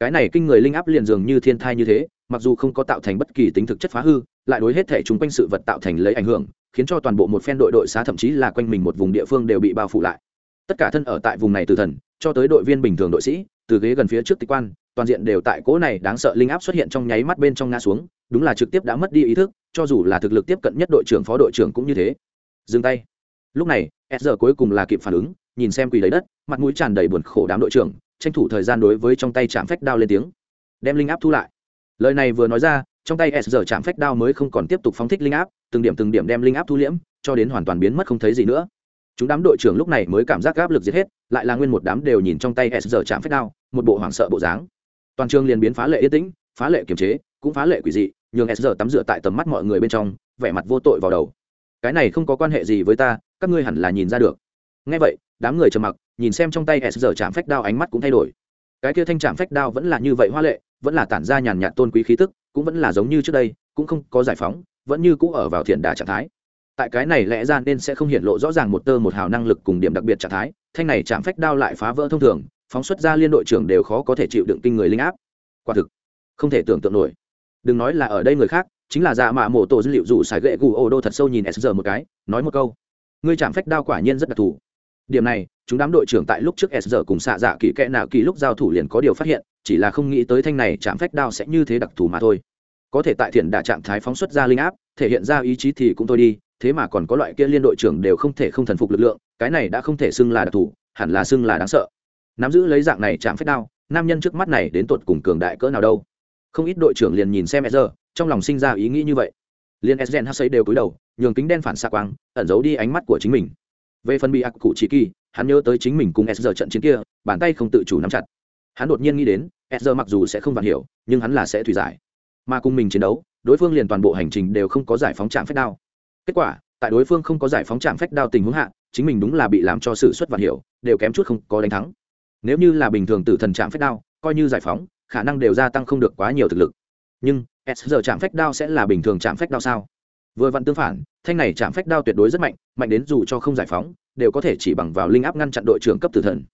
Cái này kinh người linh áp liền dường như thiên thai như thế, mặc dù không có tạo thành bất kỳ tính thực chất phá hư, lại đối hết thể chúng quanh sự vật tạo thành lấy ảnh hưởng, khiến cho toàn bộ một phen đội đội xá thậm chí là quanh mình một vùng địa phương đều bị bao phủ lại. Tất cả thân ở tại vùng này từ thần, cho tới đội viên bình thường đội sĩ, từ ghế gần phía trước tịch quan toàn diện đều tại cỗ này đáng sợ linh áp xuất hiện trong nháy mắt bên trong ngã xuống, đúng là trực tiếp đã mất đi ý thức, cho dù là thực lực tiếp cận nhất đội trưởng, phó đội trưởng cũng như thế. Dừng tay. Lúc này s giờ cuối cùng là kịp phản ứng, nhìn xem quỳ lấy đất, mặt mũi tràn đầy buồn khổ đám đội trưởng, tranh thủ thời gian đối với trong tay chạm phách đao lên tiếng. Đem linh áp thu lại. Lời này vừa nói ra, trong tay s giờ chạm phách đao mới không còn tiếp tục phóng thích linh áp, từng điểm từng điểm đem linh áp thu liễm, cho đến hoàn toàn biến mất không thấy gì nữa. Chúng đám đội trưởng lúc này mới cảm giác áp lực giết hết, lại là nguyên một đám đều nhìn trong tay s giờ chạm phách đao, một bộ hoảng sợ bộ dáng toàn trường liền biến phá lệ yên tĩnh, phá lệ kiềm chế, cũng phá lệ quỷ dị, nhường s giờ tắm rửa tại tầm mắt mọi người bên trong, vẻ mặt vô tội vào đầu. Cái này không có quan hệ gì với ta, các ngươi hẳn là nhìn ra được. Ngay vậy, đám người trầm mặc, nhìn xem trong tay s giờ chạm phách đao ánh mắt cũng thay đổi. Cái kia thanh chạm phách đao vẫn là như vậy hoa lệ, vẫn là tản ra nhàn nhạt tôn quý khí tức, cũng vẫn là giống như trước đây, cũng không có giải phóng, vẫn như cũ ở vào thiện đà trạng thái. Tại cái này lẽ ra nên sẽ không hiện lộ rõ ràng một tơ một hào năng lực cùng điểm đặc biệt trạng thái, thanh này chạm phách đao lại phá vỡ thông thường phóng xuất ra liên đội trưởng đều khó có thể chịu đựng kinh người linh áp. Quả thực, không thể tưởng tượng nổi. Đừng nói là ở đây người khác, chính là dạ mạ mổ tổ dữ liệu dù xài gậy gù ô đô thật sâu nhìn s giờ một cái, nói một câu. Ngươi chạm phách đao quả nhiên rất đặc thù. Điểm này, chúng đám đội trưởng tại lúc trước s giờ cùng xạ dạ kỳ kẽ nào kỳ lúc giao thủ liền có điều phát hiện, chỉ là không nghĩ tới thanh này chạm phách đao sẽ như thế đặc thù mà thôi. Có thể tại thiện đã trạng thái phóng xuất ra linh áp, thể hiện ra ý chí thì cũng thôi đi, thế mà còn có loại kia liên đội trưởng đều không thể không thần phục lực lượng, cái này đã không thể xưng là đặc thù, hẳn là xưng là đáng sợ nắm giữ lấy dạng này chạm phép đao, nam nhân trước mắt này đến tột cùng cường đại cỡ nào đâu. Không ít đội trưởng liền nhìn xem sr trong lòng sinh ra ý nghĩ như vậy. Liền sden hắc đều cúi đầu, nhường kính đen phản xạ quang, ẩn giấu đi ánh mắt của chính mình. Về phần bị ác cụ chỉ kỳ, hắn nhớ tới chính mình cùng sr trận chiến kia, bàn tay không tự chủ nắm chặt. Hắn đột nhiên nghĩ đến sr mặc dù sẽ không vạn hiểu, nhưng hắn là sẽ thủy giải. Mà cùng mình chiến đấu, đối phương liền toàn bộ hành trình đều không có giải phóng trạm phép đao. Kết quả, tại đối phương không có giải phóng trạm phách đao tình huống hạ, chính mình đúng là bị làm cho sự xuất vạn hiểu, đều kém chút không có đánh thắng nếu như là bình thường tử thần chạm phách đao, coi như giải phóng, khả năng đều gia tăng không được quá nhiều thực lực. Nhưng, s giờ chạm phách đao sẽ là bình thường chạm phách đao sao? Vừa vặn tương phản, thanh này chạm phách đao tuyệt đối rất mạnh mạnh đến dù cho không giải phóng, đều có thể chỉ bằng vào linh áp ngăn chặn đội trưởng cấp tử thần.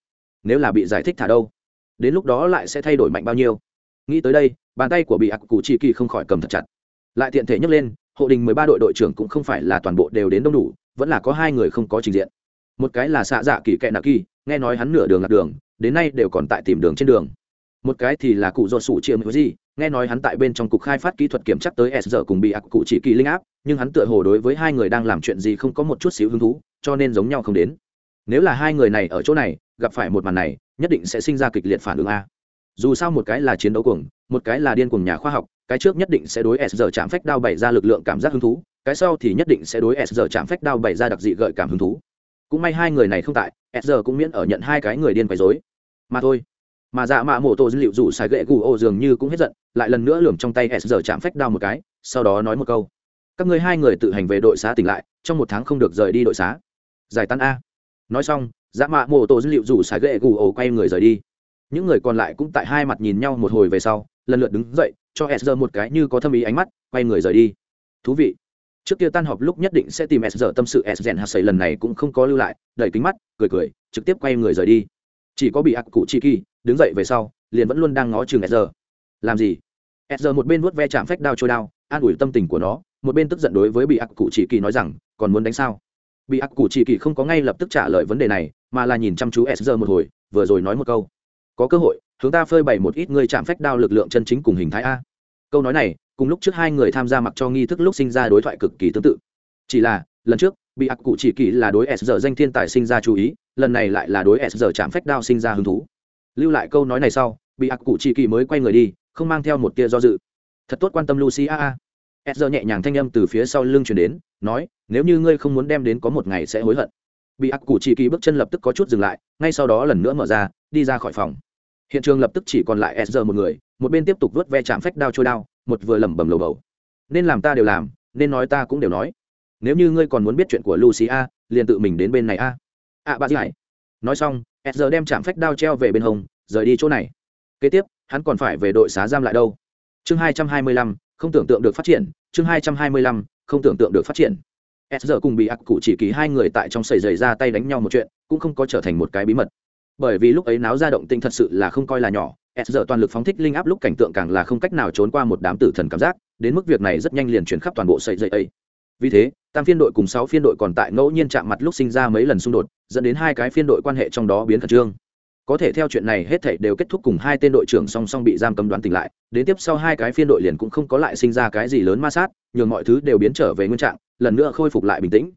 Nếu là bị giải thích thả đâu, đến lúc đó lại sẽ thay đổi mạnh bao nhiêu? Nghĩ tới đây, bàn tay của bị ạc cụ chỉ kỳ không khỏi cầm thật chặt. Lại tiện thể nhấc lên, hộ đình mười ba đội đội trưởng cũng không phải là toàn bộ đều đến đông đủ, vẫn là có hai người không có trình diện. Một cái là xạ dạ kỳ kệ nạ kỳ nghe nói hắn nửa đường lạc đường đến nay đều còn tại tìm đường trên đường. Một cái thì là cụ do sủ chia mười gì, nghe nói hắn tại bên trong cục khai phát kỹ thuật kiểm chắc tới s giờ cùng bị ạc cụ chỉ kỳ linh áp, nhưng hắn tựa hồ đối với hai người đang làm chuyện gì không có một chút xíu hứng thú, cho nên giống nhau không đến. Nếu là hai người này ở chỗ này, gặp phải một màn này, nhất định sẽ sinh ra kịch liệt phản ứng a. Dù sao một cái là chiến đấu cuồng, một cái là điên cuồng nhà khoa học, cái trước nhất định sẽ đối s giờ chạm phách đao bày ra lực lượng cảm giác hứng thú, cái sau thì nhất định sẽ đối s giờ chạm phách đao bày ra đặc dị gợi cảm hứng thú cũng may hai người này không tại, s giờ cũng miễn ở nhận hai cái người điên quấy dối mà thôi. Mà dạ mạ mổ tổ dữ liệu rủ xài gậy gù ô dường như cũng hết giận, lại lần nữa lườm trong tay s giờ chạm phách đao một cái, sau đó nói một câu. Các ngươi hai người tự hành về đội xá tỉnh lại, trong một tháng không được rời đi đội xá. Giải tán a. Nói xong dạ mạ mổ tổ dữ liệu rủ xài gậy gù ô quay người rời đi. Những người còn lại cũng tại hai mặt nhìn nhau một hồi về sau, lần lượt đứng dậy, cho s giờ một cái như có thâm ý ánh mắt, quay người rời đi. Thú vị trước kia tan họp lúc nhất định sẽ tìm s giờ tâm sự s rèn hạt sầy, lần này cũng không có lưu lại, đẩy kính mắt, cười cười, trực tiếp quay người rời đi. Chỉ có bị ác cụ chi kỳ đứng dậy về sau, liền vẫn luôn đang ngó chừng s giờ làm gì? S giờ một bên vuốt ve chạm phách đao trôi đao, an ủi tâm tình của nó, một bên tức giận đối với bị ác cụ chi kỳ nói rằng, còn muốn đánh sao? Bị ác cụ chi kỳ không có ngay lập tức trả lời vấn đề này, mà là nhìn chăm chú s giờ một hồi, vừa rồi nói một câu. Có cơ hội, chúng ta phơi bày một ít người chạm phách đao lực lượng chân chính cùng hình thái a. Câu nói này cùng lúc trước hai người tham gia mặc cho nghi thức lúc sinh ra đối thoại cực kỳ tương tự. Chỉ là, lần trước, bị ác cụ chỉ kỳ là đối s giờ danh thiên tài sinh ra chú ý, lần này lại là đối s giờ chạm phách đao sinh ra hứng thú. Lưu lại câu nói này sau, bị ác cụ chỉ kỳ mới quay người đi, không mang theo một tia do dự. Thật tốt quan tâm lucy a a. S giờ nhẹ nhàng thanh âm từ phía sau lưng chuyển đến, nói, nếu như ngươi không muốn đem đến có một ngày sẽ hối hận. Bị ác cụ chỉ kỳ bước chân lập tức có chút dừng lại, ngay sau đó lần nữa mở ra, đi ra khỏi phòng. Hiện trường lập tức chỉ còn lại s giờ một người, một bên tiếp tục vớt ve chạm phách đao trôi đao một vừa lẩm bẩm lầu bầu. Nên làm ta đều làm, nên nói ta cũng đều nói. Nếu như ngươi còn muốn biết chuyện của lucy a, liền tự mình đến bên này a. Ạ à bà giải. Nói xong s giờ đem chạm phách đao treo về bên hồng rời đi chỗ này. Kế tiếp, hắn còn phải về đội xá giam lại đâu? Chương hai trăm hai mươi lăm, không tưởng tượng được phát triển. Chương hai trăm hai mươi lăm, không tưởng tượng được phát triển. S giờ cùng bị ác cụ chỉ ký hai người tại trong sầy dày ra tay đánh nhau một chuyện, cũng không có trở thành một cái bí mật. Bởi vì lúc ấy náo ra động tinh thật sự là không coi là nhỏ s giờ toàn lực phóng thích linh áp lúc cảnh tượng càng là không cách nào trốn qua một đám tử thần cảm giác, đến mức việc này rất nhanh liền chuyển khắp toàn bộ sợi dây ấy vì thế, tam phiên đội cùng sáu phiên đội còn tại ngẫu nhiên chạm mặt lúc sinh ra mấy lần xung đột, dẫn đến hai cái phiên đội quan hệ trong đó biến khẩn trương. Có thể theo chuyện này hết thảy đều kết thúc cùng hai tên đội trưởng song song bị giam cấm đoán tỉnh lại, đến tiếp sau hai cái phiên đội liền cũng không có lại sinh ra cái gì lớn ma sát, nhường mọi thứ đều biến trở về nguyên trạng, lần nữa khôi phục lại bình tĩnh.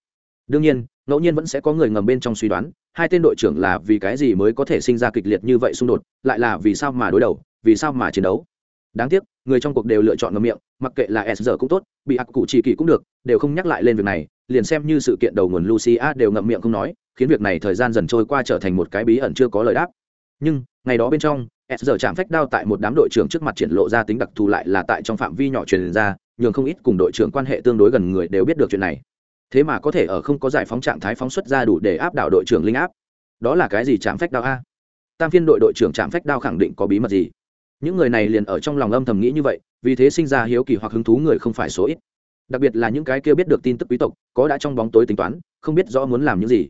Đương nhiên, ngẫu nhiên vẫn sẽ có người ngầm bên trong suy đoán hai tên đội trưởng là vì cái gì mới có thể sinh ra kịch liệt như vậy xung đột, lại là vì sao mà đối đầu, vì sao mà chiến đấu? Đáng tiếc, người trong cuộc đều lựa chọn ngậm miệng, mặc kệ là s giờ cũng tốt, bị ác cụ chỉ kỳ cũng được, đều không nhắc lại lên việc này, liền xem như sự kiện đầu nguồn lucia đều ngậm miệng không nói, khiến việc này thời gian dần trôi qua trở thành một cái bí ẩn chưa có lời đáp. Nhưng, ngày đó bên trong, s giờ chạm phách đao tại một đám đội trưởng trước mặt triển lộ ra tính đặc thù lại là tại trong phạm vi nhỏ truyền ra, nhường không ít cùng đội trưởng quan hệ tương đối gần người đều biết được chuyện này thế mà có thể ở không có giải phóng trạng thái phóng xuất ra đủ để áp đảo đội trưởng linh áp. Đó là cái gì chạm phách đao a? Tam phiên đội đội trưởng chạm phách đao khẳng định có bí mật gì? Những người này liền ở trong lòng âm thầm nghĩ như vậy, vì thế sinh ra hiếu kỳ hoặc hứng thú người không phải số ít. Đặc biệt là những cái kia biết được tin tức quý tộc, có đã trong bóng tối tính toán, không biết rõ muốn làm những gì.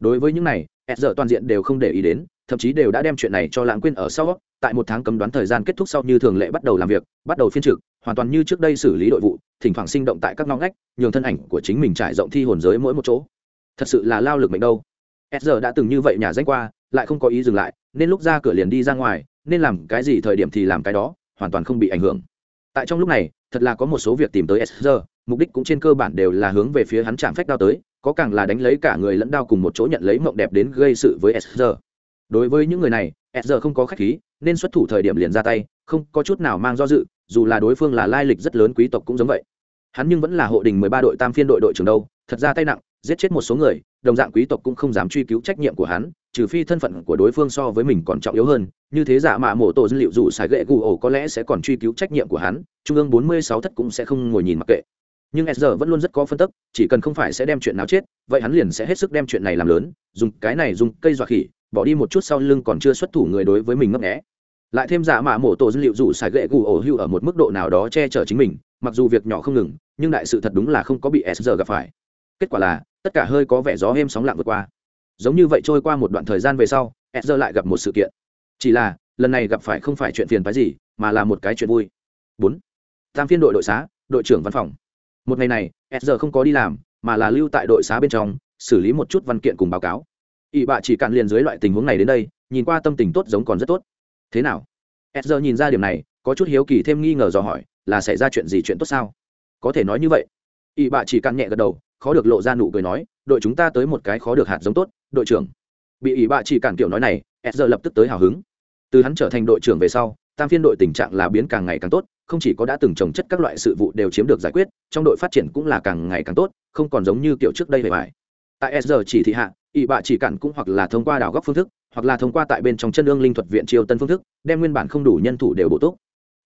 Đối với những này s giờ toàn diện đều không để ý đến, thậm chí đều đã đem chuyện này cho lãng quên ở sau. Tại một tháng cấm đoán thời gian kết thúc sau như thường lệ bắt đầu làm việc, bắt đầu phiên trực, hoàn toàn như trước đây xử lý đội vụ thỉnh thoảng sinh động tại các ngõ ngách, nhường thân ảnh của chính mình trải rộng thi hồn giới mỗi một chỗ. Thật sự là lao lực mệnh đâu. S giờ đã từng như vậy nhà danh qua, lại không có ý dừng lại, nên lúc ra cửa liền đi ra ngoài, nên làm cái gì thời điểm thì làm cái đó, hoàn toàn không bị ảnh hưởng. Tại trong lúc này, thật là có một số việc tìm tới s giờ mục đích cũng trên cơ bản đều là hướng về phía hắn chạm phách đao tới, có càng là đánh lấy cả người lẫn đao cùng một chỗ nhận lấy mộng đẹp đến gây sự với s giờ đối với những người này s giờ không có khách khí, nên xuất thủ thời điểm liền ra tay, không có chút nào mang do dự dù là đối phương là lai lịch rất lớn quý tộc cũng giống vậy. Hắn nhưng vẫn là hộ đình mười ba đội tam phiên đội đội trưởng đâu, thật ra tay nặng, giết chết một số người, đồng dạng quý tộc cũng không dám truy cứu trách nhiệm của hắn, trừ phi thân phận của đối phương so với mình còn trọng yếu hơn, như thế giả mạ mổ tổ dữ liệu dù xài gậy gù ổ có lẽ sẽ còn truy cứu trách nhiệm của hắn, trung ương bốn mươi sáu thất cũng sẽ không ngồi nhìn mặc kệ. Nhưng s vẫn luôn rất có phân tức, chỉ cần không phải sẽ đem chuyện nào chết, vậy hắn liền sẽ hết sức đem chuyện này làm lớn, dùng cái này dùng cây dọa khỉ, bỏ đi một chút sau lưng còn chưa xuất thủ người đối với mình ngấp nghẽ lại thêm giả mạ mổ tổ dữ liệu dù xài gậy gù ổ hưu ở một mức độ nào đó che chở chính mình, mặc dù việc nhỏ không ngừng, nhưng đại sự thật đúng là không có bị s gặp phải. Kết quả là, tất cả hơi có vẻ gió êm sóng lặng vượt qua. Giống như vậy trôi qua một đoạn thời gian về sau, s lại gặp một sự kiện. Chỉ là, lần này gặp phải không phải chuyện phiền phái gì, mà là một cái chuyện vui. Bốn. Tam phiên đội đội xá, đội trưởng văn phòng. Một ngày này, s không có đi làm, mà là lưu tại đội xá bên trong, xử lý một chút văn kiện cùng báo cáo. Ỵ bạ chỉ cạn liền dưới loại tình huống này đến đây, nhìn qua tâm tình tốt giống còn rất tốt thế nào? S nhìn ra điểm này có chút hiếu kỳ thêm nghi ngờ dò hỏi là xảy ra chuyện gì chuyện tốt sao? Có thể nói như vậy. Ỵ bạ chỉ cạn nhẹ gật đầu khó được lộ ra nụ cười nói đội chúng ta tới một cái khó được hạt giống tốt đội trưởng. Bị ỵ bạ chỉ cản kiểu nói này s lập tức tới hào hứng. Từ hắn trở thành đội trưởng về sau tam phiên đội tình trạng là biến càng ngày càng tốt không chỉ có đã từng trồng chất các loại sự vụ đều chiếm được giải quyết trong đội phát triển cũng là càng ngày càng tốt không còn giống như kiểu trước đây về mãi, tại s chỉ thị hạ ỵ bạ chỉ cản cũng hoặc là thông qua đào góc phương thức hoặc là thông qua tại bên trong chân ương linh thuật viện triều tân phương thức, đem nguyên bản không đủ nhân thủ đều bổ túc.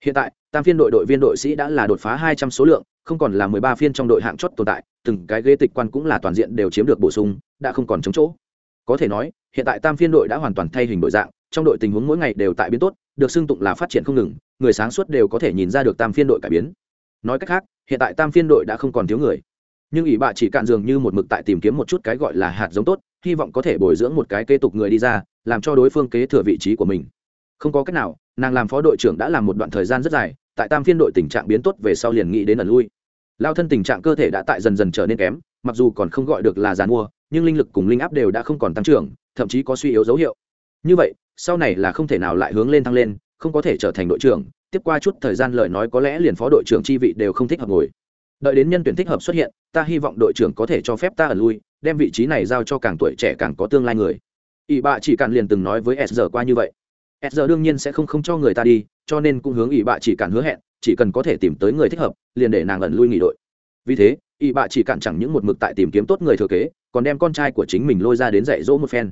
Hiện tại, tam phiên đội đội viên đội sĩ đã là đột phá hai trăm số lượng, không còn là mười ba phiên trong đội hạng chót tồn tại, từng cái ghế tịch quan cũng là toàn diện đều chiếm được bổ sung, đã không còn chống chỗ. Có thể nói, hiện tại tam phiên đội đã hoàn toàn thay hình đội dạng, trong đội tình huống mỗi ngày đều tại biến tốt, được xưng tụng là phát triển không ngừng, người sáng suốt đều có thể nhìn ra được tam phiên đội cải biến. Nói cách khác, hiện tại tam phiên đội đã không còn thiếu người. Nhưng ỷ bạ chỉ cạn dường như một mực tại tìm kiếm một chút cái gọi là hạt giống tốt, hy vọng có thể bồi dưỡng một cái kế tục người đi ra làm cho đối phương kế thừa vị trí của mình. Không có cách nào, nàng làm phó đội trưởng đã làm một đoạn thời gian rất dài, tại tam phiên đội tình trạng biến tốt về sau liền nghĩ đến ẩn lui. Lao thân tình trạng cơ thể đã tại dần dần trở nên kém, mặc dù còn không gọi được là giàn mua nhưng linh lực cùng linh áp đều đã không còn tăng trưởng, thậm chí có suy yếu dấu hiệu. Như vậy, sau này là không thể nào lại hướng lên thăng lên, không có thể trở thành đội trưởng, tiếp qua chút thời gian lời nói có lẽ liền phó đội trưởng chi vị đều không thích hợp ngồi. Đợi đến nhân tuyển thích hợp xuất hiện, ta hy vọng đội trưởng có thể cho phép ta ẩn lui, đem vị trí này giao cho càng tuổi trẻ càng có tương lai người ỷ bạ chỉ cản liền từng nói với s giờ qua như vậy. s giờ đương nhiên sẽ không không cho người ta đi, cho nên cũng hướng ỷ bạ chỉ cản hứa hẹn, chỉ cần có thể tìm tới người thích hợp, liền để nàng ẩn lui nghỉ đội. Vì thế, ỷ bạ chỉ cản chẳng những một mực tại tìm kiếm tốt người thừa kế, còn đem con trai của chính mình lôi ra đến dạy dỗ một phen.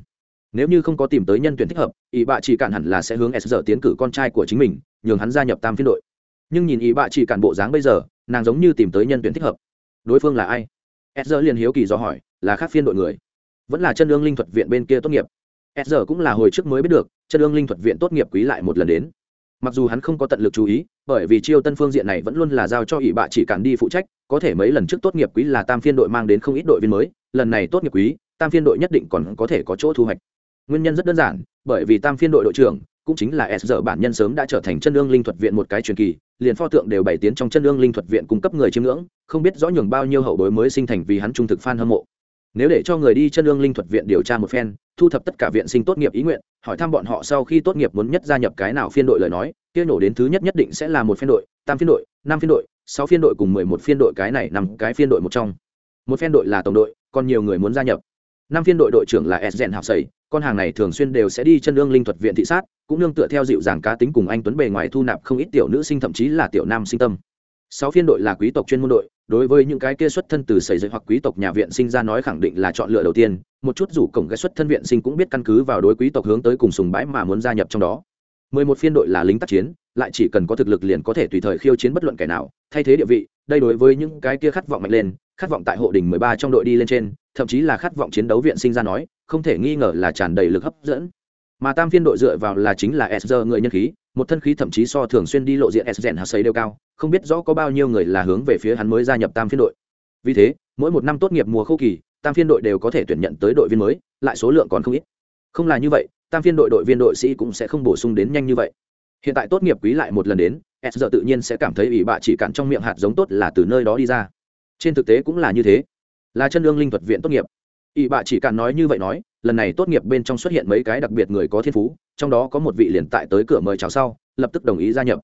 Nếu như không có tìm tới nhân tuyển thích hợp, ỷ bạ chỉ cản hẳn là sẽ hướng s giờ tiến cử con trai của chính mình, nhường hắn gia nhập tam phiên đội. Nhưng nhìn ỷ bạ chỉ cản bộ dáng bây giờ, nàng giống như tìm tới nhân tuyển thích hợp. Đối phương là ai? S giờ liền hiếu kỳ do hỏi, là khác phiên đội người. Vẫn là chân lương linh thuật viện bên kia tốt nghiệp s giờ cũng là hồi trước mới biết được, chân ương linh thuật viện tốt nghiệp quý lại một lần đến. Mặc dù hắn không có tận lực chú ý, bởi vì chiêu tân phương diện này vẫn luôn là giao cho ỷ bạ chỉ cản đi phụ trách, có thể mấy lần trước tốt nghiệp quý là tam phiên đội mang đến không ít đội viên mới, lần này tốt nghiệp quý, tam phiên đội nhất định còn có thể có chỗ thu hoạch. Nguyên nhân rất đơn giản, bởi vì tam phiên đội đội trưởng, cũng chính là s giờ bản nhân sớm đã trở thành chân ương linh thuật viện một cái truyền kỳ, liền pho tượng đều bày tiến trong chân ương linh thuật viện cung cấp người chiêm ngưỡng, không biết rõ nhường bao nhiêu hậu bối mới sinh thành vì hắn trung thực f hâm mộ. Nếu để cho người đi chân ương linh thuật viện điều tra một phen thu thập tất cả viện sinh tốt nghiệp ý nguyện, hỏi thăm bọn họ sau khi tốt nghiệp muốn nhất gia nhập cái nào phiên đội lời nói, kia nổ đến thứ nhất nhất định sẽ là một phiên đội, tam phiên đội, năm phiên đội, sáu phiên đội cùng mười một phiên đội cái này nằm cái phiên đội một trong. Một phiên đội là tổng đội, còn nhiều người muốn gia nhập. Năm phiên đội đội trưởng là s gen học sầy, con hàng này thường xuyên đều sẽ đi chân ương linh thuật viện thị sát, cũng nương tựa theo dịu dàng cá tính cùng anh tuấn bề ngoài thu nạp không ít tiểu nữ sinh, thậm chí là tiểu nam sinh tâm. Sáu phiên đội là quý tộc chuyên môn đội đối với những cái kia xuất thân từ xảy ra hoặc quý tộc nhà viện sinh ra nói khẳng định là chọn lựa đầu tiên, một chút rủ cổng cái xuất thân viện sinh cũng biết căn cứ vào đối quý tộc hướng tới cùng sùng bái mà muốn gia nhập trong đó. Mười một phiên đội là lính tác chiến, lại chỉ cần có thực lực liền có thể tùy thời khiêu chiến bất luận kẻ nào. Thay thế địa vị, đây đối với những cái kia khát vọng mạnh lên, khát vọng tại hộ đình mười ba trong đội đi lên trên, thậm chí là khát vọng chiến đấu viện sinh ra nói, không thể nghi ngờ là tràn đầy lực hấp dẫn. Mà tam phiên đội dựa vào là chính là s người nhân khí một thân khí thậm chí so thường xuyên đi lộ diện s rèn hạt xây đều cao, không biết rõ có bao nhiêu người là hướng về phía hắn mới gia nhập tam phiên đội. Vì thế, mỗi một năm tốt nghiệp mùa khô kỳ, tam phiên đội đều có thể tuyển nhận tới đội viên mới, lại số lượng còn không ít. Không là như vậy, tam phiên đội đội viên đội sĩ cũng sẽ không bổ sung đến nhanh như vậy. Hiện tại tốt nghiệp quý lại một lần đến, s tự nhiên sẽ cảm thấy ủy bạ chỉ cản trong miệng hạt giống tốt là từ nơi đó đi ra. Trên thực tế cũng là như thế. Là chân lương linh thuật viện tốt nghiệp. Ỵ bạ chỉ cản nói như vậy nói lần này tốt nghiệp bên trong xuất hiện mấy cái đặc biệt người có thiên phú, trong đó có một vị liền tại tới cửa mời chào sau, lập tức đồng ý gia nhập.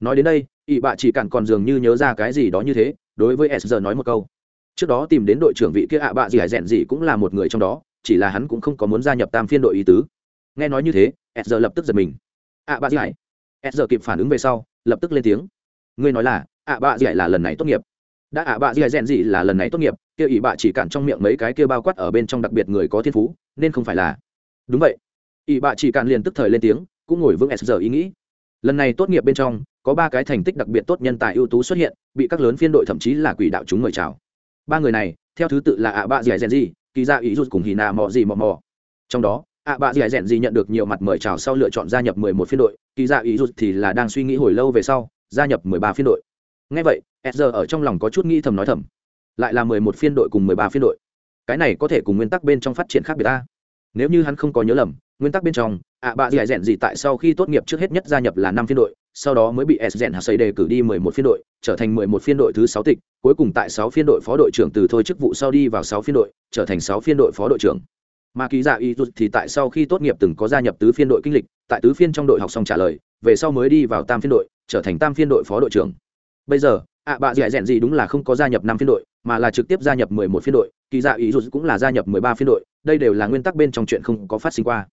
Nói đến đây ỵ bạ chỉ cản còn dường như nhớ ra cái gì đó như thế, đối với s giờ nói một câu. Trước đó tìm đến đội trưởng vị kia ạ bạ gì hải rèn gì cũng là một người trong đó, chỉ là hắn cũng không có muốn gia nhập tam phiên đội ý tứ. Nghe nói như thế, s giờ lập tức giật mình. ạ bạ gì hải? S giờ kịp phản ứng về sau, lập tức lên tiếng. Ngươi nói là, ạ bạ gì hải là lần này tốt nghiệp đã ạ, bạ dì hải rèn gì là lần này tốt nghiệp, kia ỷ bạ chỉ cản trong miệng mấy cái kia bao quát ở bên trong đặc biệt người có thiên phú, nên không phải là. Đúng vậy. Ỷ bạ chỉ cản liền tức thời lên tiếng, cũng ngồi vững s giờ ý nghĩ. Lần này tốt nghiệp bên trong, có ba cái thành tích đặc biệt tốt nhân tài ưu tú xuất hiện, bị các lớn phiên đội thậm chí là quỷ đạo chúng mời chào. Ba người này, theo thứ tự là ạ, bạ dì rèn gì kỳ ra ý rút cùng hì nà mò gì mò mò. Trong đó, ạ, bạ dì rèn gì nhận được nhiều mặt mời chào sau lựa chọn gia nhập mười một phiên đội, kỳ ra ý rút thì là đang suy nghĩ hồi lâu về sau, gia nhập mười ba phiên đội. Ngay vậy s ở trong lòng có chút nghĩ thầm nói thầm. Lại là mười một phiên đội cùng mười ba phiên đội. Cái này có thể cùng nguyên tắc bên trong phát triển khác biệt ta. Nếu như hắn không có nhớ lầm, nguyên tắc bên trong, ạ bạ dì dẹn gì tại sau khi tốt nghiệp trước hết nhất gia nhập là năm phiên đội, sau đó mới bị s dẹn hạ xây đề cử đi mười một phiên đội, trở thành mười một phiên đội thứ sáu tịch, cuối cùng tại sáu phiên đội phó đội trưởng từ thôi chức vụ sau đi vào sáu phiên đội, trở thành sáu phiên đội phó đội trưởng. Mà ký giả y rút thì tại sau khi tốt nghiệp từng có gia nhập tứ phiên đội kinh lịch, tại tứ phiên trong đội học xong trả lời, về sau mới đi vào tam phiên đội, trở thành tam phiên đội phó đội trưởng. Bây giờ ạ bạ dẻ rèn gì đúng là không có gia nhập năm phiên đội, mà là trực tiếp gia nhập mười một phiên đội. Kỳ dạ ý dù cũng là gia nhập mười ba phiên đội. Đây đều là nguyên tắc bên trong chuyện không có phát sinh qua.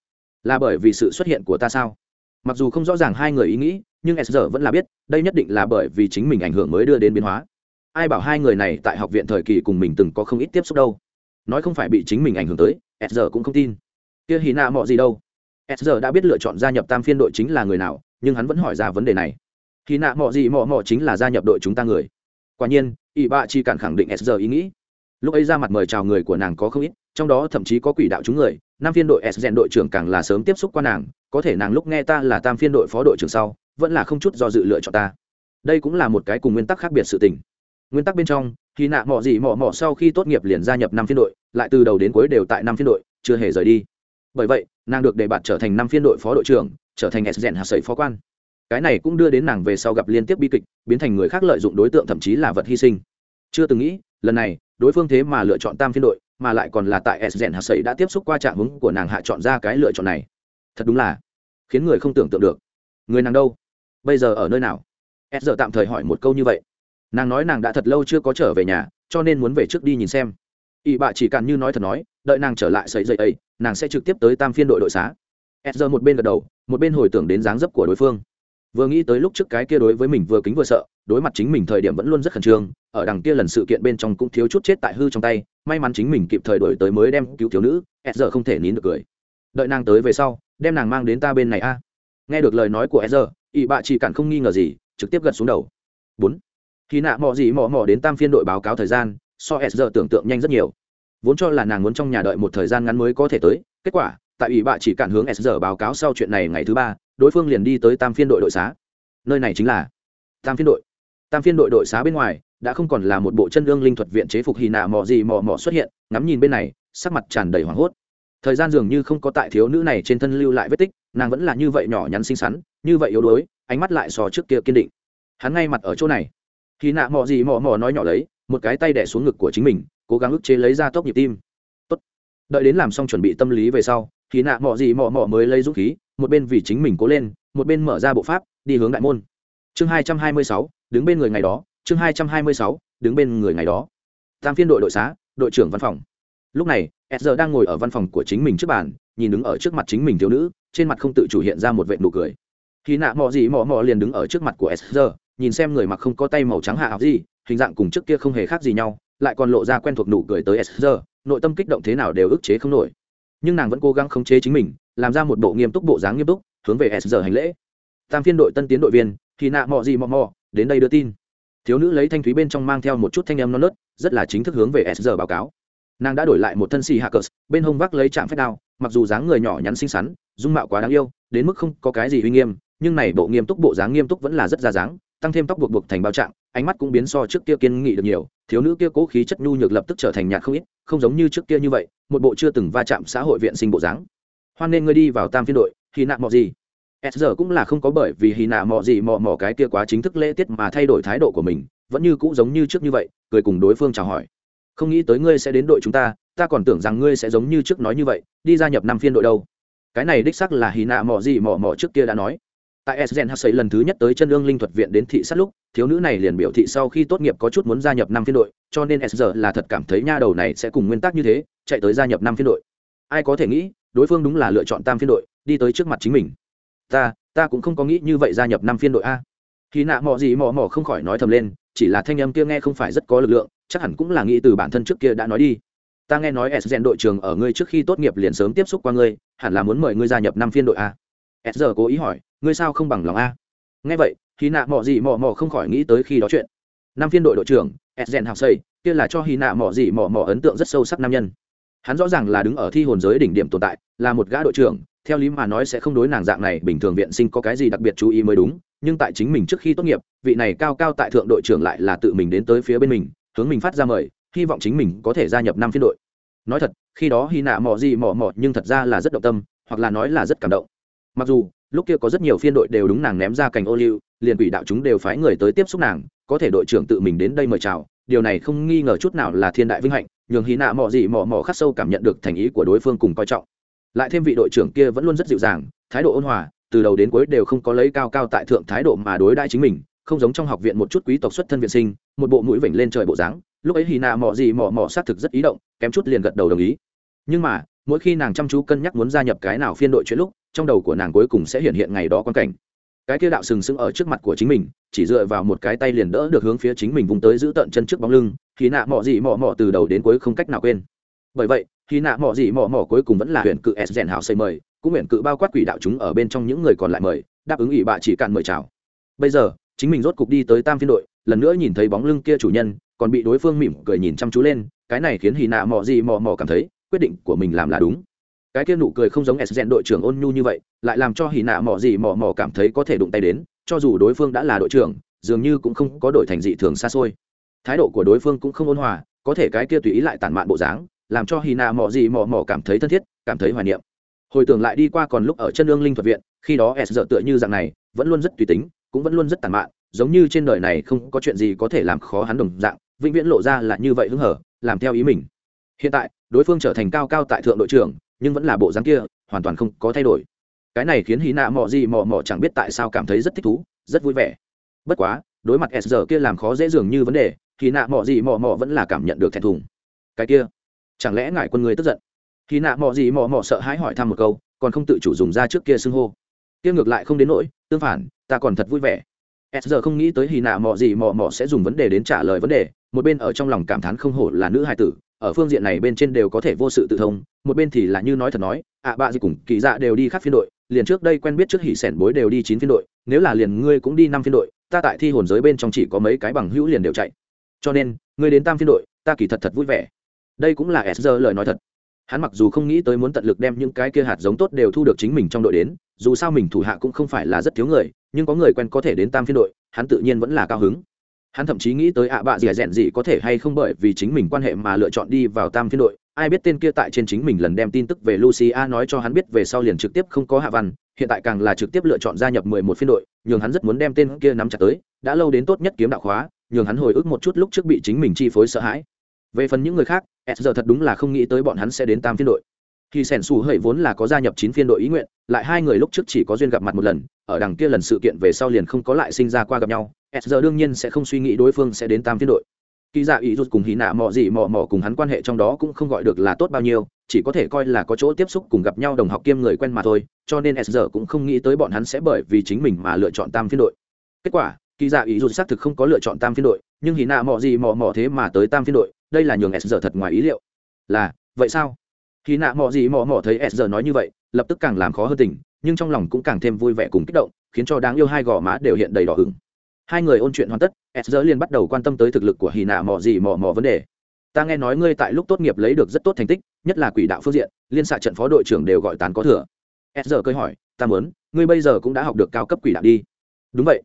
Là bởi vì sự xuất hiện của ta sao? Mặc dù không rõ ràng hai người ý nghĩ, nhưng s giờ vẫn là biết, đây nhất định là bởi vì chính mình ảnh hưởng mới đưa đến biến hóa. Ai bảo hai người này tại học viện thời kỳ cùng mình từng có không ít tiếp xúc đâu? Nói không phải bị chính mình ảnh hưởng tới, s giờ cũng không tin. Kia hì nạ mọ gì đâu? S giờ đã biết lựa chọn gia nhập tam phiên đội chính là người nào, nhưng hắn vẫn hỏi ra vấn đề này khi nạ mọ gì mọ mọ chính là gia nhập đội chúng ta người. Quả nhiên, ỷ bạ chi cản khẳng định s giờ ý nghĩ. Lúc ấy ra mặt mời chào người của nàng có không ít, trong đó thậm chí có quỷ đạo chúng người. Nam phiên đội s rèn đội trưởng càng là sớm tiếp xúc qua nàng, có thể nàng lúc nghe ta là tam phiên đội phó đội trưởng sau, vẫn là không chút do dự lựa chọn ta. Đây cũng là một cái cùng nguyên tắc khác biệt sự tình. Nguyên tắc bên trong, khi nạ mọ gì mọ mọ sau khi tốt nghiệp liền gia nhập năm phiên đội, lại từ đầu đến cuối đều tại năm phiên đội, chưa hề rời đi. Bởi vậy, nàng được đề bạt trở thành năm phiên đội phó đội trưởng, trở thành s rèn hạt sẩy phó quan cái này cũng đưa đến nàng về sau gặp liên tiếp bi kịch, biến thành người khác lợi dụng đối tượng thậm chí là vật hy sinh. Chưa từng nghĩ, lần này, đối phương thế mà lựa chọn tam phiên đội, mà lại còn là tại s rèn hạt đã tiếp xúc qua trạng hứng của nàng hạ chọn ra cái lựa chọn này. Thật đúng là khiến người không tưởng tượng được. Người nàng đâu? Bây giờ ở nơi nào? S giờ tạm thời hỏi một câu như vậy. Nàng nói nàng đã thật lâu chưa có trở về nhà, cho nên muốn về trước đi nhìn xem. Ỵ bạ chỉ càn như nói thật nói, đợi nàng trở lại sậy dậy ấy, nàng sẽ trực tiếp tới tam phiên đội đội xá. S giờ một bên gật đầu, một bên hồi tưởng đến dáng dấp của đối phương vừa nghĩ tới lúc trước cái kia đối với mình vừa kính vừa sợ, đối mặt chính mình thời điểm vẫn luôn rất khẩn trương, ở đằng kia lần sự kiện bên trong cũng thiếu chút chết tại hư trong tay, may mắn chính mình kịp thời đổi tới mới đem cứu thiếu nữ s giờ không thể nín được cười. Đợi nàng tới về sau, đem nàng mang đến ta bên này a. Nghe được lời nói của s giờ ỵ bạ chỉ cản không nghi ngờ gì, trực tiếp gật xuống đầu. Bốn. Khi nạ mò gì mò mò đến tam phiên đội báo cáo thời gian, so s giờ tưởng tượng nhanh rất nhiều. Vốn cho là nàng muốn trong nhà đợi một thời gian ngắn mới có thể tới, kết quả, tại ủy bạ chỉ cản hướng s giờ báo cáo sau chuyện này ngày thứ ba đối phương liền đi tới tam phiên đội đội xá. Nơi này chính là tam phiên đội. Tam phiên đội đội xá bên ngoài, đã không còn là một bộ chân lương linh thuật viện chế phục hì nạ mò gì mò mò xuất hiện, ngắm nhìn bên này, sắc mặt tràn đầy hoảng hốt. Thời gian dường như không có tại thiếu nữ này trên thân lưu lại vết tích, nàng vẫn là như vậy nhỏ nhắn xinh xắn, như vậy yếu đuối, ánh mắt lại sò trước kia kiên định. Hắn ngay mặt ở chỗ này. Hì nạ mò gì mò mò nói nhỏ lấy, một cái tay đẻ xuống ngực của chính mình, cố gắng ức chế lấy ra tốc nhịp tim đợi đến làm xong chuẩn bị tâm lý về sau thì nạ mọ gì mọ mọ mới lấy dũng khí, một bên vì chính mình cố lên, một bên mở ra bộ pháp, đi hướng đại môn. Chương hai trăm hai mươi sáu, đứng bên người ngày đó, chương hai trăm hai mươi sáu, đứng bên người ngày đó. Tam phiên đội đội xá, đội trưởng văn phòng. Lúc này s đang ngồi ở văn phòng của chính mình trước bàn, nhìn đứng ở trước mặt chính mình thiếu nữ, trên mặt không tự chủ hiện ra một vệ nụ cười. Khi nạ mò gì mò mò liền đứng ở trước mặt của s nhìn xem người mặc không có tay màu trắng hạ học gì, hình dạng cùng trước kia không hề khác gì nhau, lại còn lộ ra quen thuộc nụ cười tới s nội tâm kích động thế nào đều ức chế không nổi. Nhưng nàng vẫn cố gắng khống chế chính mình, làm ra một bộ nghiêm túc bộ dáng nghiêm túc, hướng về s hành lễ. Tam phiên đội tân tiến đội viên, thì nạ mò gì mò mò đến đây đưa tin. Thiếu nữ lấy thanh thúy bên trong mang theo một chút thanh em non nớt, rất là chính thức hướng về s báo cáo. Nàng đã đổi lại một thân xì hạ cờ bên hông vác lấy trạm phép đao, mặc dù dáng người nhỏ nhắn xinh xắn, dung mạo quá đáng yêu, đến mức không có cái gì uy nghiêm, nhưng này bộ nghiêm túc bộ dáng nghiêm túc vẫn là rất ra dáng, tăng thêm tóc buộc buộc thành bao trạng, ánh mắt cũng biến so trước kia kiên nghị được nhiều thiếu nữ kia cố khí chất nhu nhược lập tức trở thành nhạt không ít, không giống như trước kia như vậy, một bộ chưa từng va chạm xã hội viện sinh bộ dáng. Hoan nên ngươi đi vào tam phiên đội hy nạ mọ gì s giờ cũng là không có bởi vì hy nạ mọ gì mọ mọ cái kia quá chính thức lễ tiết mà thay đổi thái độ của mình, vẫn như cũ giống như trước như vậy, cười cùng đối phương chào hỏi. Không nghĩ tới ngươi sẽ đến đội chúng ta ta còn tưởng rằng ngươi sẽ giống như trước nói như vậy, đi gia nhập năm phiên đội đâu. Cái này đích sắc là hy nạ mọ gì mọ mọ trước kia đã nói tại sgen hắc sấy lần thứ nhất tới chân ương linh thuật viện đến thị sát lúc, thiếu nữ này liền biểu thị sau khi tốt nghiệp có chút muốn gia nhập năm phiên đội, cho nên s là thật cảm thấy nha đầu này sẽ cùng nguyên tắc như thế, chạy tới gia nhập năm phiên đội. Ai có thể nghĩ, đối phương đúng là lựa chọn tam phiên đội, đi tới trước mặt chính mình. Ta ta cũng không có nghĩ như vậy gia nhập năm phiên đội a. Khi nạ mò gì mò mò không khỏi nói thầm lên, chỉ là thanh âm kia nghe không phải rất có lực lượng, chắc hẳn cũng là nghĩ từ bản thân trước kia đã nói đi. Ta nghe nói s đội trường ở ngươi trước khi tốt nghiệp liền sớm tiếp xúc qua ngươi, hẳn là muốn mời ngươi gia nhập năm phiên đội a s giờ cố ý hỏi, ngươi sao không bằng lòng a? Nghe vậy hy nạ mò gì mò mò không khỏi nghĩ tới khi đó chuyện. Năm phiên đội đội trưởng s rèn học xây kia là cho hy nạ mò gì mò mò ấn tượng rất sâu sắc nam nhân. Hắn rõ ràng là đứng ở thi hồn giới đỉnh điểm tồn tại, là một gã đội trưởng, theo lý mà nói sẽ không đối nàng dạng này, bình thường viện sinh có cái gì đặc biệt chú ý mới đúng, nhưng tại chính mình trước khi tốt nghiệp, vị này cao cao tại thượng đội trưởng lại là tự mình đến tới phía bên mình, hướng mình phát ra mời, hy vọng chính mình có thể gia nhập năm phiên đội. Nói thật, khi đó hy nạ mò gì mò mò nhưng thật ra là rất động tâm, hoặc là nói là rất cảm động mặc dù, lúc kia có rất nhiều phiên đội đều đúng nàng ném ra cành ô liu, liền quỷ đạo chúng đều phái người tới tiếp xúc nàng, có thể đội trưởng tự mình đến đây mời chào, điều này không nghi ngờ chút nào là thiên đại vinh hạnh, nhường hy nạ mò gì mò mò khắc sâu cảm nhận được thành ý của đối phương cùng coi trọng. Lại thêm vị đội trưởng kia vẫn luôn rất dịu dàng, thái độ ôn hòa, từ đầu đến cuối đều không có lấy cao cao tại thượng thái độ mà đối đãi chính mình, không giống trong học viện một chút quý tộc xuất thân viện sinh, một bộ mũi vểnh lên trời bộ dáng, lúc ấy hy nạ mò gì mò mò xác thực rất ý động, kém chút liền gật đầu đồng ý. Nhưng mà mỗi khi nàng chăm chú cân nhắc muốn gia nhập cái nào phiên đội chuyện lúc, trong đầu của nàng cuối cùng sẽ hiện hiện ngày đó quan cảnh. Cái kia đạo sừng sững ở trước mặt của chính mình, chỉ dựa vào một cái tay liền đỡ được hướng phía chính mình vùng tới giữ tận chân trước bóng lưng khi nạ mọ gì mọ mọ từ đầu đến cuối không cách nào quên. Bởi vậy khi nạ mọ gì mọ mọ cuối cùng vẫn là huyện cự s rèn hảo xây mời, cũng huyện cự bao quát quỷ đạo chúng ở bên trong những người còn lại mời, đáp ứng ủy bạ chỉ cạn mời chào. Bây giờ, chính mình rốt cục đi tới tam phiên đội, lần nữa nhìn thấy bóng lưng kia chủ nhân, còn bị đối phương mỉm cười nhìn chăm chú lên, cái này khiến hì nạ mọ gì mọ mọ cảm thấy quyết định của mình làm là đúng. Cái kia nụ cười không giống s rèn đội trưởng ôn nhu như vậy, lại làm cho hì nạ mọ gì mỏ mọ cảm thấy có thể đụng tay đến, cho dù đối phương đã là đội trưởng, dường như cũng không có đội thành dị thường xa xôi. Thái độ của đối phương cũng không ôn hòa, có thể cái kia tùy ý lại tản mạn bộ dáng, làm cho hì nạ mọ gì mỏ mọ cảm thấy thân thiết, cảm thấy hoài niệm. Hồi tưởng lại đi qua còn lúc ở chân lương linh thuật viện, khi đó s dợ tựa như dạng này, vẫn luôn rất tùy tính, cũng vẫn luôn rất tàn mạn, giống như trên đời này không có chuyện gì có thể làm khó hắn đồng dạng, vĩnh viễn lộ ra là như vậy hứng hở, làm theo ý mình hiện tại, đối phương trở thành cao cao tại thượng đội trưởng, nhưng vẫn là bộ dáng kia, hoàn toàn không có thay đổi. Cái này khiến hí nạ mò gì mò mò chẳng biết tại sao cảm thấy rất thích thú, rất vui vẻ. Bất quá, đối mặt s giờ kia làm khó dễ dường như vấn đề thì nạ mò gì mò mò vẫn là cảm nhận được thẹn thùng. Cái kia, chẳng lẽ ngại quân người tức giận? Thì nạ mò gì mò mò sợ hãi hỏi thăm một câu, còn không tự chủ dùng ra trước kia xưng hô. Kia ngược lại không đến nỗi, tương phản, ta còn thật vui vẻ. S giờ không nghĩ tới hy nạ mò gì mò mò sẽ dùng vấn đề đến trả lời vấn đề, một bên ở trong lòng cảm thán không hổ là nữ hài tử ở phương diện này bên trên đều có thể vô sự tự thông một bên thì là như nói thật nói ạ à, bạ gì cùng kỳ dạ đều đi khác phiên đội liền trước đây quen biết trước hỉ sẻn bối đều đi chín phiên đội nếu là liền ngươi cũng đi năm phiên đội ta tại thi hồn giới bên trong chỉ có mấy cái bằng hữu liền đều chạy. Cho nên ngươi đến tam phiên đội ta kỳ thật thật vui vẻ. Đây cũng là s giờ lời nói thật. Hắn mặc dù không nghĩ tới muốn tận lực đem những cái kia hạt giống tốt đều thu được chính mình trong đội đến dù sao mình thủ hạ cũng không phải là rất thiếu người nhưng có người quen có thể đến tam phiên đội hắn tự nhiên vẫn là cao hứng hắn thậm chí nghĩ tới ạ bạ dì rèn gì có thể hay không bởi vì chính mình quan hệ mà lựa chọn đi vào tam phiên đội. Ai biết tên kia tại trên chính mình lần đem tin tức về lucia nói cho hắn biết về sau liền trực tiếp không có hạ văn, hiện tại càng là trực tiếp lựa chọn gia nhập mười một phiên đội, nhường hắn rất muốn đem tên kia nắm chặt tới, đã lâu đến tốt nhất kiếm đạo khóa, nhường hắn hồi ức một chút lúc trước bị chính mình chi phối sợ hãi. Về phần những người khác, s giờ thật đúng là không nghĩ tới bọn hắn sẽ đến tam phiên đội. Khi sẻn xù hậy vốn là có gia nhập chín phiên đội ý nguyện, lại hai người lúc trước chỉ có duyên gặp mặt một lần, ở đằng kia lần sự kiện về sau liền không có lại sinh ra qua gặp nhau s giờ đương nhiên sẽ không suy nghĩ đối phương sẽ đến tam phiên đội. Kỳ dạ ý rút cùng hy nạ mò gì mò mò cùng hắn quan hệ trong đó cũng không gọi được là tốt bao nhiêu, chỉ có thể coi là có chỗ tiếp xúc cùng gặp nhau đồng học kiêm người quen mà thôi, cho nên s giờ cũng không nghĩ tới bọn hắn sẽ bởi vì chính mình mà lựa chọn tam phiên đội. Kết quả, kỳ dạ ý rút xác thực không có lựa chọn tam phiên đội, nhưng hy nạ mò gì mò mò thế mà tới tam phiên đội, đây là nhường s giờ thật ngoài ý liệu. Là, vậy sao? Khi nạ mò gì mò mò thấy s giờ nói như vậy, lập tức càng làm khó hơn tình nhưng trong lòng cũng càng thêm vui vẻ cùng kích động, khiến cho đáng yêu hai gò má đều hiện đầy đỏ hửng hai người ôn chuyện hoàn tất, s giờ liền bắt đầu quan tâm tới thực lực của hì nạ mò gì mò mò vấn đề. Ta nghe nói ngươi tại lúc tốt nghiệp lấy được rất tốt thành tích, nhất là quỷ đạo phương diện, liên xạ trận phó đội trưởng đều gọi tán có thừa. S giờ cơi hỏi, ta muốn, ngươi bây giờ cũng đã học được cao cấp quỷ đạo đi. Đúng vậy.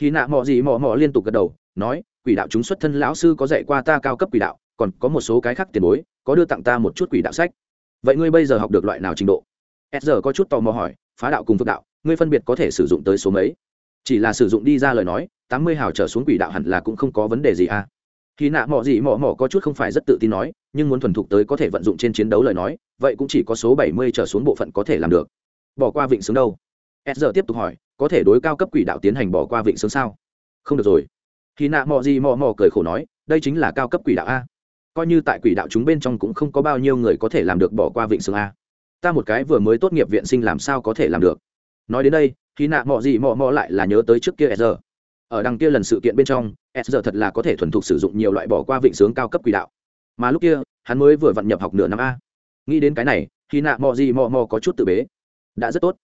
Hì nạ mò gì mò mò liên tục gật đầu, nói, quỷ đạo chúng xuất thân lão sư có dạy qua ta cao cấp quỷ đạo, còn có một số cái khác tiền bối, có đưa tặng ta một chút quỷ đạo sách. Vậy ngươi bây giờ học được loại nào trình độ? S giờ có chút tò mò hỏi, phá đạo cùng phước đạo, ngươi phân biệt có thể sử dụng tới số mấy? Chỉ là sử dụng đi ra lời nói tám mươi hào trở xuống quỷ đạo hẳn là cũng không có vấn đề gì à. Khi nạ mọ gì mọ mọ có chút không phải rất tự tin nói, nhưng muốn thuần thục tới có thể vận dụng trên chiến đấu lời nói, vậy cũng chỉ có số bảy mươi trở xuống bộ phận có thể làm được. Bỏ qua vịnh sướng đâu? S giờ tiếp tục hỏi, có thể đối cao cấp quỷ đạo tiến hành bỏ qua vịnh sướng sao? Không được rồi. Khi nạ mọ gì mọ mọ cười khổ nói, đây chính là cao cấp quỷ đạo a. Coi như tại quỷ đạo chúng bên trong cũng không có bao nhiêu người có thể làm được bỏ qua vịnh sướng a. Ta một cái vừa mới tốt nghiệp viện sinh làm sao có thể làm được? Nói đến đây, khi nạ mọ gì mọ mọ lại là nhớ tới trước kia s giờ ở đằng kia lần sự kiện bên trong, s giờ thật là có thể thuần thục sử dụng nhiều loại bỏ qua vịnh sướng cao cấp quỷ đạo. Mà lúc kia, hắn mới vừa vặn nhập học nửa năm a. Nghĩ đến cái này, khi nạ mò gì mò mò có chút tự bế. Đã rất tốt.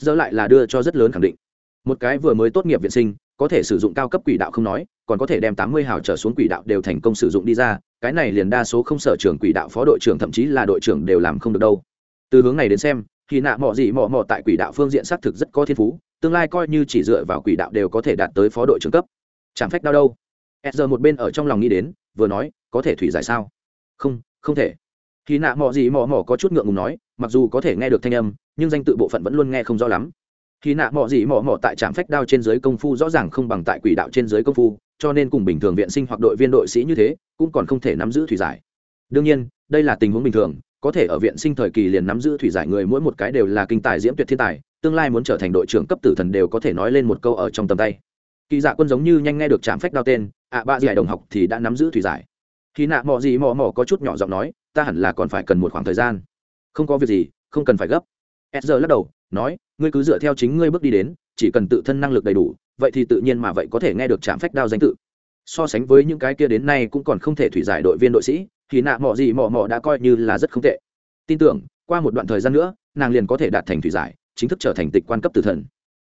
S giờ lại là đưa cho rất lớn khẳng định. Một cái vừa mới tốt nghiệp viện sinh, có thể sử dụng cao cấp quỷ đạo không nói, còn có thể đem tám mươi hào trở xuống quỷ đạo đều thành công sử dụng đi ra, cái này liền đa số không sở trường quỷ đạo phó đội trưởng thậm chí là đội trưởng đều làm không được đâu. Từ hướng này đến xem, khi nạ mò gì mò mò tại quỷ đạo phương diện xác thực rất có thiên phú tương lai coi như chỉ dựa vào quỷ đạo đều có thể đạt tới phó đội trưởng cấp. Chẳng phách đau đâu. S giờ một bên ở trong lòng nghĩ đến, vừa nói, có thể thủy giải sao? Không không thể. Khi nạ mò gì mò mò có chút ngượng ngùng nói, mặc dù có thể nghe được thanh âm, nhưng danh tự bộ phận vẫn luôn nghe không rõ lắm. Khi nạ mò gì mò mò tại trạm phách đao trên giới công phu rõ ràng không bằng tại quỷ đạo trên giới công phu, cho nên cùng bình thường viện sinh hoặc đội viên đội sĩ như thế, cũng còn không thể nắm giữ thủy giải. Đương nhiên, đây là tình huống bình thường có thể ở viện sinh thời kỳ liền nắm giữ thủy giải người mỗi một cái đều là kinh tài diễm tuyệt thiên tài tương lai muốn trở thành đội trưởng cấp tử thần đều có thể nói lên một câu ở trong tầm tay. Kỳ dạ quân giống như nhanh nghe được chạm phách đao tên ạ à, ba giải đồng học thì đã nắm giữ thủy giải. Khi nạ mò gì mò mò có chút nhỏ giọng nói ta hẳn là còn phải cần một khoảng thời gian. Không có việc gì không cần phải gấp. S giờ lắc đầu nói ngươi cứ dựa theo chính ngươi bước đi đến chỉ cần tự thân năng lực đầy đủ vậy thì tự nhiên mà vậy có thể nghe được chạm phách đao danh tự. So sánh với những cái kia đến nay cũng còn không thể thủy giải đội viên đội sĩ thì nạ mọ gì mọ mọ đã coi như là rất không tệ. Tin tưởng, qua một đoạn thời gian nữa, nàng liền có thể đạt thành thủy giải, chính thức trở thành tịch quan cấp tử thần.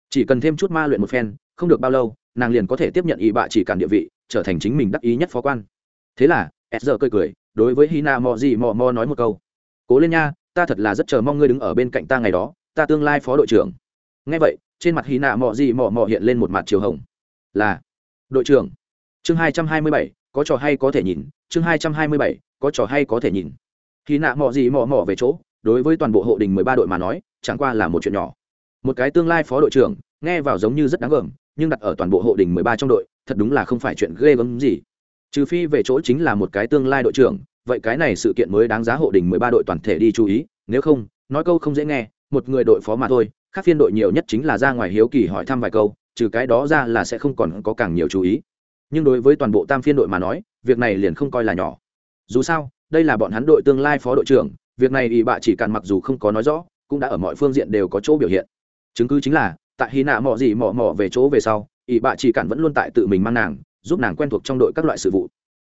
Chỉ cần thêm chút ma luyện một phen, không được bao lâu, nàng liền có thể tiếp nhận ý bạ chỉ cản địa vị, trở thành chính mình đắc ý nhất phó quan. Thế là s giờ cười cười, đối với hina mò gì mò mò nói một câu. Cố lên nha, ta thật là rất chờ mong ngươi đứng ở bên cạnh ta ngày đó, ta tương lai phó đội trưởng. Ngay vậy, trên mặt hina mò gì mò mò hiện lên một mặt chiều hồng. Là, đội trưởng. Chương hai trăm hai mươi bảy, có trò hay có thể nhìn, chương hai trăm hai mươi bảy có trò hay có thể nhìn. Khi nạ mò gì mò mò về chỗ, đối với toàn bộ hộ đình mười ba đội mà nói, chẳng qua là một chuyện nhỏ. Một cái tương lai phó đội trưởng, nghe vào giống như rất đáng gờm nhưng đặt ở toàn bộ hộ đình mười ba trong đội, thật đúng là không phải chuyện ghê gớm gì. Trừ phi về chỗ chính là một cái tương lai đội trưởng, vậy cái này sự kiện mới đáng giá hộ đình mười ba đội toàn thể đi chú ý, nếu không, nói câu không dễ nghe, một người đội phó mà thôi, khác phiên đội nhiều nhất chính là ra ngoài hiếu kỳ hỏi thăm vài câu, trừ cái đó ra là sẽ không còn có càng nhiều chú ý. Nhưng đối với toàn bộ tam phiên đội mà nói, việc này liền không coi là nhỏ dù sao, đây là bọn hắn đội tương lai phó đội trưởng, việc này ỷ bạ chỉ cần mặc dù không có nói rõ, cũng đã ở mọi phương diện đều có chỗ biểu hiện. Chứng cứ chính là, tại hy nạ mò gì mò mò về chỗ về sau, ỷ bạ chỉ cản vẫn luôn tại tự mình mang nàng, giúp nàng quen thuộc trong đội các loại sự vụ.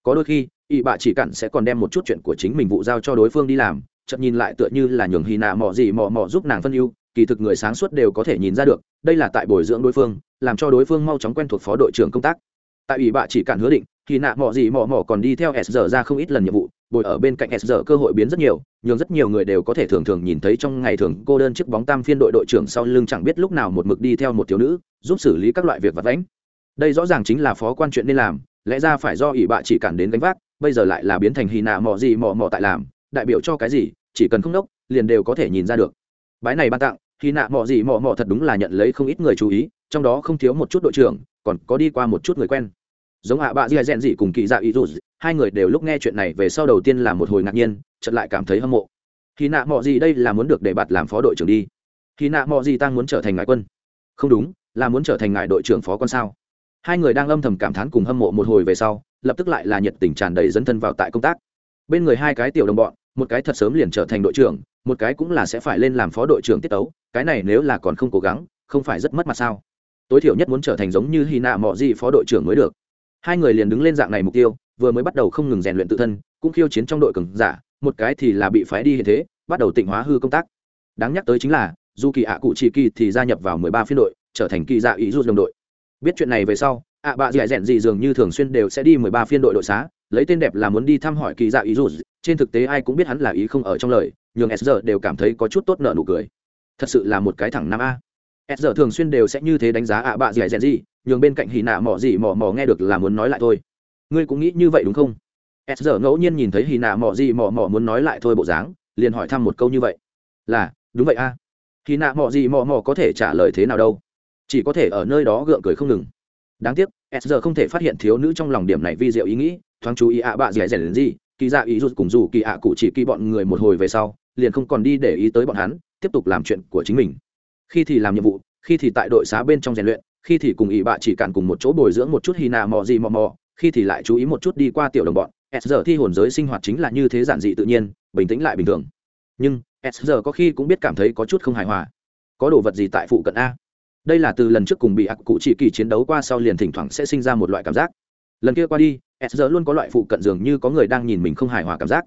Có đôi khi, ỷ bạ chỉ cản sẽ còn đem một chút chuyện của chính mình vụ giao cho đối phương đi làm chậm nhìn lại tựa như là nhường hy nạ mò gì mò mò giúp nàng phân ưu, kỳ thực người sáng suốt đều có thể nhìn ra được, đây là tại bồi dưỡng đối phương, làm cho đối phương mau chóng quen thuộc phó đội trưởng công tác. Tại ủy bạ chỉ cản hứa định thì nạ mọ gì mọ mọ còn đi theo s giờ ra không ít lần nhiệm vụ, bồi ở bên cạnh s giờ cơ hội biến rất nhiều nhưng rất nhiều người đều có thể thường thường nhìn thấy trong ngày thường cô đơn chiếc bóng tam phiên đội đội trưởng sau lưng chẳng biết lúc nào một mực đi theo một thiếu nữ, giúp xử lý các loại việc vặt vãnh. Đây rõ ràng chính là phó quan chuyện nên làm, lẽ ra phải do ỷ bạ chỉ cản đến gánh vác, bây giờ lại là biến thành hy nạ mò gì mò mò tại làm, đại biểu cho cái gì, chỉ cần không đốc, liền đều có thể nhìn ra được. Bái này ban tặng hy nạ mò gì mò mò thật đúng là nhận lấy không ít người chú ý, trong đó không thiếu một chút đội trưởng, còn có đi qua một chút người quen giống hạ bạ dì dẹn dị cùng kỳ dạ ý dù hai người đều lúc nghe chuyện này về sau đầu tiên là một hồi ngạc nhiên, chợt lại cảm thấy hâm mộ. Khi nạ mọ gì đây là muốn được để bạt làm phó đội trưởng đi. Khi nạ mọ gì ta muốn trở thành ngài quân. Không đúng, là muốn trở thành ngài đội trưởng phó con sao? Hai người đang âm thầm cảm thán cùng hâm mộ một hồi về sau, lập tức lại là nhiệt tình tràn đầy dấn thân vào tại công tác. Bên người hai cái tiểu đồng bọn, một cái thật sớm liền trở thành đội trưởng, một cái cũng là sẽ phải lên làm phó đội trưởng tiết tấu, cái này nếu là còn không cố gắng, không phải rất mất mặt sao? Tối thiểu nhất muốn trở thành giống như hy nạ mọ gì phó đội trưởng mới được hai người liền đứng lên dạng này mục tiêu, vừa mới bắt đầu không ngừng rèn luyện tự thân, cũng khiêu chiến trong đội cường giả, một cái thì là bị phái đi hiện thế, bắt đầu tịnh hóa hư công tác. Đáng nhắc tới chính là dù kỳ ạ cụ chỉ kỳ thì gia nhập vào mười ba phiên đội, trở thành kỳ dạ ý rút đồng đội. Biết chuyện này về sau, ạ bạ dì dẹn gì dường như thường xuyên đều sẽ đi mười ba phiên đội đội xá, lấy tên đẹp là muốn đi thăm hỏi kỳ dạ ý rút trên thực tế ai cũng biết hắn là ý không ở trong lời nhường s đều cảm thấy có chút tốt nợ nụ cười. Thật sự là một cái thẳng nam a. S thường xuyên đều sẽ như thế đánh giá ạ bạ dì dẹn gì nhường bên cạnh hì nạ mỏ gì mỏ mỏ nghe được là muốn nói lại thôi. Ngươi cũng nghĩ như vậy đúng không? S giờ ngẫu nhiên nhìn thấy hì nạ mỏ gì mỏ mỏ muốn nói lại thôi bộ dáng, liền hỏi thăm một câu như vậy. Là, đúng vậy a. À? hì nạ mỏ gì mỏ mỏ có thể trả lời thế nào đâu? Chỉ có thể ở nơi đó gượng cười không ngừng. Đáng tiếc, s giờ không thể phát hiện thiếu nữ trong lòng điểm này vi diệu ý nghĩ, thoáng chú ý ạ bạ dẻ dẻ đến gì, kỳ dạ ý rụt cùng dù kỳ ạ cụ chỉ kỳ bọn người một hồi về sau, liền không còn đi để ý tới bọn hắn, tiếp tục làm chuyện của chính mình. Khi thì làm nhiệm vụ, khi thì tại đội xá bên trong rèn luyện khi thì cùng ỷ bạ chỉ cản cùng một chỗ bồi dưỡng một chút hy nà mò gì mò mò, khi thì lại chú ý một chút đi qua tiểu đồng bọn. S giờ thi hồn giới sinh hoạt chính là như thế giản dị tự nhiên, bình tĩnh lại bình thường. Nhưng, s giờ có khi cũng biết cảm thấy có chút không hài hòa. Có đồ vật gì tại phụ cận a? Đây là từ lần trước cùng bị ác cụ chỉ kỳ chiến đấu qua sau liền thỉnh thoảng sẽ sinh ra một loại cảm giác. Lần kia qua đi, s giờ luôn có loại phụ cận dường như có người đang nhìn mình không hài hòa cảm giác.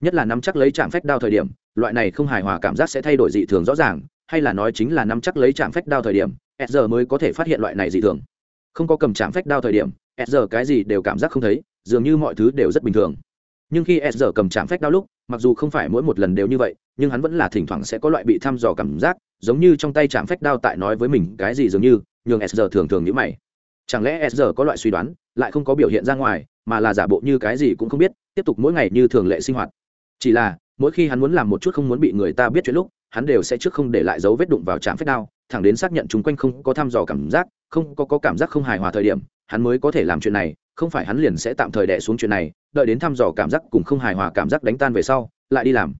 Nhất là nắm chắc lấy trạm phách đao thời điểm, loại này không hài hòa cảm giác sẽ thay đổi dị thường rõ ràng hay là nói chính là nắm chắc lấy trạm phách đao thời điểm, s giờ mới có thể phát hiện loại này dị thường. Không có cầm chạm phách đao thời điểm, s giờ cái gì đều cảm giác không thấy, dường như mọi thứ đều rất bình thường. Nhưng khi s giờ cầm chạm phách đao lúc, mặc dù không phải mỗi một lần đều như vậy, nhưng hắn vẫn là thỉnh thoảng sẽ có loại bị thăm dò cảm giác, giống như trong tay chạm phách đao tại nói với mình cái gì dường như, nhường s giờ thường thường như mày. Chẳng lẽ s giờ có loại suy đoán, lại không có biểu hiện ra ngoài, mà là giả bộ như cái gì cũng không biết, tiếp tục mỗi ngày như thường lệ sinh hoạt. Chỉ là mỗi khi hắn muốn làm một chút không muốn bị người ta biết chuyện lúc hắn đều sẽ trước không để lại dấu vết đụng vào trạm phép đao thẳng đến xác nhận chung quanh không có thăm dò cảm giác không có, có cảm giác không hài hòa thời điểm hắn mới có thể làm chuyện này không phải hắn liền sẽ tạm thời đẻ xuống chuyện này đợi đến thăm dò cảm giác cùng không hài hòa cảm giác đánh tan về sau lại đi làm.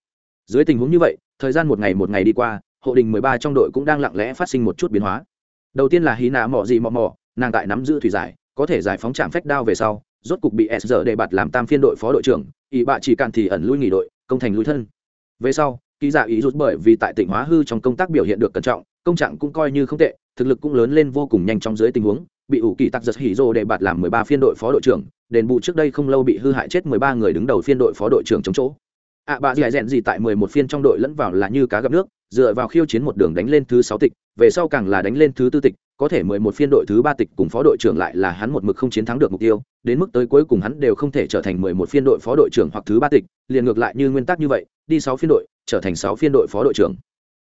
Dưới tình huống như vậy thời gian một ngày một ngày đi qua hộ đình mười ba trong đội cũng đang lặng lẽ phát sinh một chút biến hóa. Đầu tiên là hí nạ mỏ gì mò mò nàng tại nắm giữ thủy giải có thể giải phóng trạm phách đao về sau rốt cục bị s giờ đề bạt làm tam phiên đội phó đội trưởng ỵ bạ chỉ càn thì ẩn lui nghỉ đội công thành lui thân. Về sau, ký giả ý rút bởi vì tại tỉnh hóa hư trong công tác biểu hiện được cẩn trọng, công trạng cũng coi như không tệ, thực lực cũng lớn lên vô cùng nhanh trong dưới tình huống, bị ủ kỳ tặc giật hỉ rô để bạt làm mười ba phiên đội phó đội trưởng, đền bù trước đây không lâu bị hư hại chết mười ba người đứng đầu phiên đội phó đội trưởng chống chỗ ạ à, bà dì rèn gì tại mười một phiên trong đội lẫn vào là như cá gặp nước dựa vào khiêu chiến một đường đánh lên thứ sáu tịch về sau càng là đánh lên thứ tư tịch có thể mười một phiên đội thứ ba tịch cùng phó đội trưởng lại là hắn một mực không chiến thắng được mục tiêu đến mức tới cuối cùng hắn đều không thể trở thành mười một phiên đội phó đội trưởng hoặc thứ ba tịch liền ngược lại như nguyên tắc như vậy đi sáu phiên đội trở thành sáu phiên đội phó đội trưởng.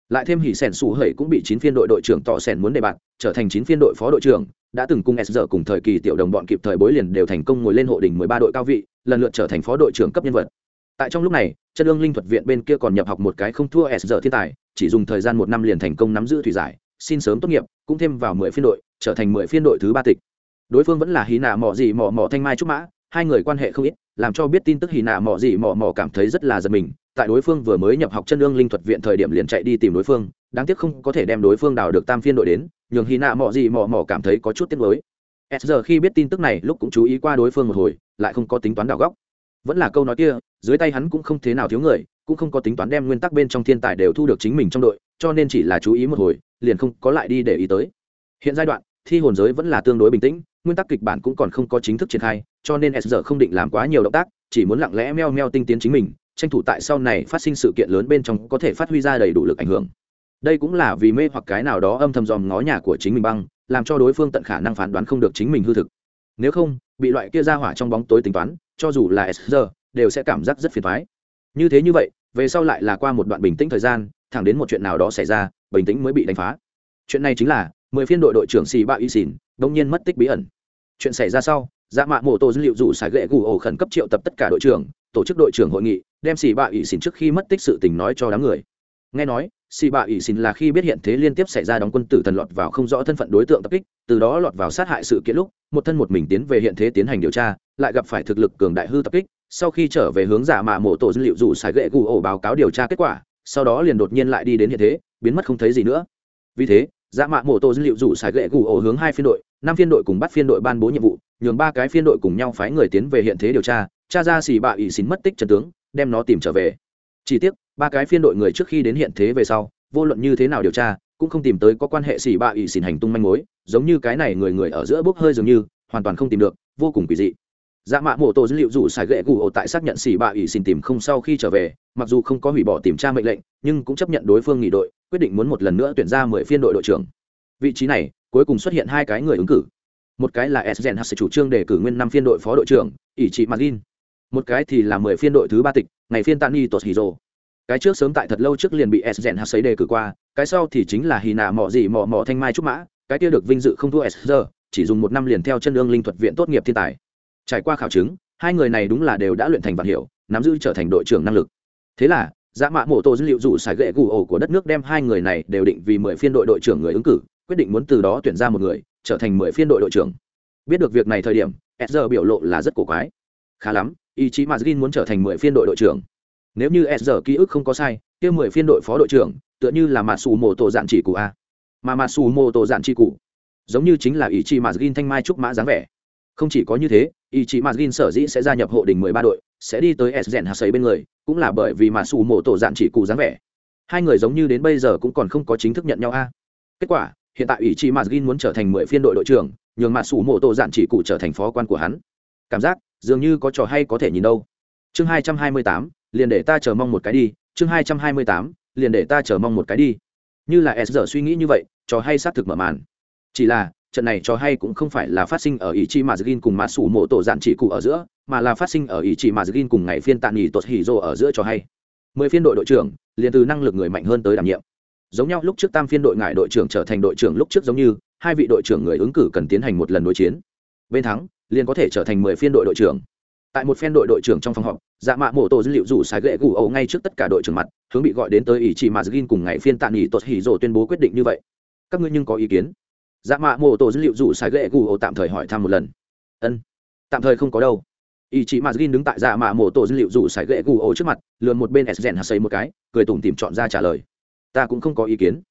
Lại thêm hỉ sẻn sủ hẩy cũng bị chín phiên đội đội trưởng tỏ sẻn muốn đề bạt trở thành chín phiên đội phó đội trưởng đã từng cùng s giờ cùng thời kỳ tiểu đồng bọn kịp thời bối liền đều thành công ngồi lên hộ đỉnh mười ba đội cao vị lần lượt trở thành phó đội trưởng cấp nhân vật tại trong lúc này, chân ương linh thuật viện bên kia còn nhập học một cái không thua s giờ thiên tài, chỉ dùng thời gian một năm liền thành công nắm giữ thủy giải, xin sớm tốt nghiệp, cũng thêm vào mười phiên đội, trở thành mười phiên đội thứ ba tịch. Đối phương vẫn là hí nạ mỏ gì mỏ mỏ thanh mai trúc mã, hai người quan hệ không ít, làm cho biết tin tức hí nạ mỏ gì mỏ mỏ cảm thấy rất là giật mình. Tại đối phương vừa mới nhập học chân ương linh thuật viện thời điểm liền chạy đi tìm đối phương, đáng tiếc không có thể đem đối phương đào được tam phiên đội đến, nhường hy nạ mọ gì mọ mọ cảm thấy có chút tiếc mới s giờ khi biết tin tức này, lúc cũng chú ý qua đối phương một hồi, lại không có tính toán đào góc. Vẫn là câu nói kia dưới tay hắn cũng không thế nào thiếu người, cũng không có tính toán đem nguyên tắc bên trong thiên tài đều thu được chính mình trong đội, cho nên chỉ là chú ý một hồi, liền không có lại đi để ý tới. Hiện giai đoạn, thi hồn giới vẫn là tương đối bình tĩnh, nguyên tắc kịch bản cũng còn không có chính thức triển khai, cho nên s giờ không định làm quá nhiều động tác, chỉ muốn lặng lẽ meo meo tinh tiến chính mình, tranh thủ tại sau này phát sinh sự kiện lớn bên trong có thể phát huy ra đầy đủ lực ảnh hưởng. Đây cũng là vì mê hoặc cái nào đó âm thầm dòm ngó nhà của chính mình băng, làm cho đối phương tận khả năng phán đoán không được chính mình hư thực. Nếu không, bị loại kia ra hỏa trong bóng tối tính toán, cho dù là s giờ đều sẽ cảm giác rất phiền thoái. Như thế như vậy, về sau lại là qua một đoạn bình tĩnh thời gian, thẳng đến một chuyện nào đó xảy ra, bình tĩnh mới bị đánh phá. Chuyện này chính là, mười phiên đội đội trưởng xì bạo y xỉn, đông nhiên mất tích bí ẩn. Chuyện xảy ra sau dạ mạ mô tô dữ liệu dụ xài gậy gù ổ khẩn cấp triệu tập tất cả đội trưởng, tổ chức đội trưởng hội nghị, đem xì bạo y xỉn trước khi mất tích sự tình nói cho đám người. Nghe nói, xì bạ y xỉn là khi biết hiện thế liên tiếp xảy ra đóng quân tử thần lọt vào không rõ thân phận đối tượng tập kích, từ đó lọt vào sát hại sự kiện lúc, một thân một mình tiến về hiện thế tiến hành điều tra, lại gặp phải thực lực cường đại hư tập kích sau khi trở về hướng giả mạ mộ tổ dữ liệu dù xài gậy gù ổ báo cáo điều tra kết quả, sau đó liền đột nhiên lại đi đến hiện thế, biến mất không thấy gì nữa. Vì thế, giả mạ mộ tổ dữ liệu dù xài gậy gù ổ hướng hai phiên đội, năm phiên đội cùng bắt phiên đội ban bố nhiệm vụ, nhường ba cái phiên đội cùng nhau phái người tiến về hiện thế điều tra tra ra xì bạ ỵ xin mất tích trần tướng, đem nó tìm trở về. Chỉ tiếc, ba cái phiên đội người trước khi đến hiện thế về sau, vô luận như thế nào điều tra, cũng không tìm tới có quan hệ xì bạ ỵ xỉn hành tung manh mối, giống như cái này người người ở giữa bốc hơi dường như, hoàn toàn không tìm được, vô cùng quỷ dị dạ mạ mổ tổ dữ liệu dù xài ghệ gù ổ tại xác nhận xỉ bạ ủy xin tìm không sau khi trở về, mặc dù không có hủy bỏ tìm tra mệnh lệnh, nhưng cũng chấp nhận đối phương nghỉ đội, quyết định muốn một lần nữa tuyển ra mười phiên đội đội trưởng. Vị trí này, cuối cùng xuất hiện hai cái người ứng cử. Một cái là s hạt chủ trương đề cử nguyên năm phiên đội phó đội trưởng, ỷ trị margin một cái thì là mười phiên đội thứ ba tịch, ngày phiên tani tốt hì rồ cái trước sớm tại thật lâu trước liền bị s hạt xấy đề cử qua, cái sau thì chính là hì nạ mọ gì mọ mọ thanh mai trúc mã, cái kia được vinh dự không thua s chỉ dùng một năm liền theo chân lương linh thuật viện tốt nghiệp thiên tài trải qua khảo chứng, hai người này đúng là đều đã luyện thành vật hiệu, nắm giữ trở thành đội trưởng năng lực. Thế là dã mạ mộ tô dữ liệu dù xài gậy gù ổ của đất nước đem hai người này đều định vì mười phiên đội đội trưởng người ứng cử, quyết định muốn từ đó tuyển ra một người, trở thành mười phiên đội đội trưởng. Biết được việc này thời điểm, s giờ biểu lộ là rất cổ quái. Khá lắm, ý chí mà muốn trở thành mười phiên đội đội trưởng. Nếu như s giờ ký ức không có sai, kia mười phiên đội phó đội trưởng, tựa như là mạ xù mô tổ dạn chỉ cụ a. Mà mạ xù mô tổ dạn chỉ cụ, giống như chính là ý chí mà gin thanh mai trúc mã dáng vẻ. Không chỉ có như thế ý chí mà gin sở dĩ sẽ gia nhập hộ đình mười ba đội, sẽ đi tới s rèn hạt sấy bên người, cũng là bởi vì mà xù mổ tổ dạn chỉ cụ dáng vẻ. Hai người giống như đến bây giờ cũng còn không có chính thức nhận nhau a. Kết quả, hiện tại ý chí mà gin muốn trở thành mười phiên đội đội trưởng, nhường mà xù mổ tổ dạn chỉ cụ trở thành phó quan của hắn. Cảm giác, dường như có trò hay có thể nhìn đâu. Chương hai trăm hai mươi tám, liền để ta chờ mong một cái đi. Chương hai trăm hai mươi tám, liền để ta chờ mong một cái đi. Như là s giờ suy nghĩ như vậy, trò hay xác thực mở màn. Chỉ là trận này cho hay cũng không phải là phát sinh ở ý chí mà Zgin cùng mã sủ mộ tổ dạn chỉ cụ ở giữa, mà là phát sinh ở ý chí mà Zgin cùng ngày phiên tạm nghỉ tốt hỉ rồ ở giữa cho hay. Mười phiên đội đội trưởng, liền từ năng lực người mạnh hơn tới đảm nhiệm. Giống nhau lúc trước tam phiên đội ngại đội trưởng trở thành đội trưởng lúc trước giống như, hai vị đội trưởng người ứng cử cần tiến hành một lần đối chiến. Bên thắng, liền có thể trở thành mười phiên đội đội trưởng. Tại một phen đội đội trưởng trong phòng họp dạ mạ mổ tổ dữ liệu rủ sái ghệ gù ấu ngay trước tất cả đội trưởng mặt, hướng bị gọi đến tới ý chí mà Zgin cùng ngày phiên tạ nghỉ tốt hỉ rồ tuyên bố quyết định như vậy. Các ngươi nhưng có ý kiến? Dạ mạ mổ tổ dữ liệu rủ sái ghệ gù ổ tạm thời hỏi thăm một lần. Ân, tạm thời không có đâu. Ý chỉ mà gin đứng tại dạ mạ mổ tổ dữ liệu rủ sái ghệ gù ổ trước mặt lườn một bên s rèn hạt xây một cái, cười tủm tìm chọn ra trả lời. Ta cũng không có ý kiến.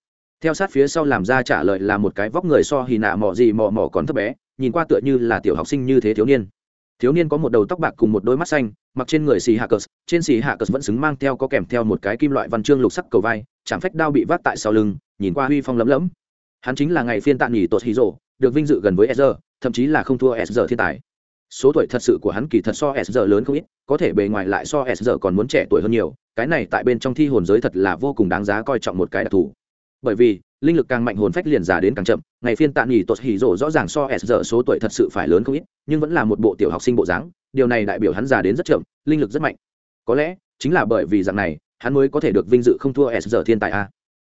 Theo sát phía sau làm ra trả lời là một cái vóc người so hì nạ mò gì mò mò còn thấp bé, nhìn qua tựa như là tiểu học sinh như thế thiếu niên. Thiếu niên có một đầu tóc bạc cùng một đôi mắt xanh, mặc trên người xì hạ cờ trên xì hạ cờ vẫn xứng mang theo có kèm theo một cái kim loại văn chương lục sắc cầu vai, chạm phách đao bị vác tại sau lưng, nhìn qua huy phong lấm lấm hắn chính là ngày phiên tạ nghỉ tột hí rộ được vinh dự gần với sr thậm chí là không thua sr thiên tài. Số tuổi thật sự của hắn kỳ thật so sr lớn không ít, có thể bề ngoài lại so sr còn muốn trẻ tuổi hơn nhiều, cái này tại bên trong thi hồn giới thật là vô cùng đáng giá coi trọng một cái đặc thù. Bởi vì, linh lực càng mạnh hồn phách liền già đến càng chậm, ngày phiên tạ nghỉ tột hỉ rộ rõ ràng so s giờ số tuổi thật sự phải lớn không ít, nhưng vẫn là một bộ tiểu học sinh bộ dáng, điều này đại biểu hắn già đến rất chậm, linh lực rất mạnh. Có lẽ, chính là bởi vì dạng này, hắn mới có thể được vinh dự không thua s giờ thiên tài a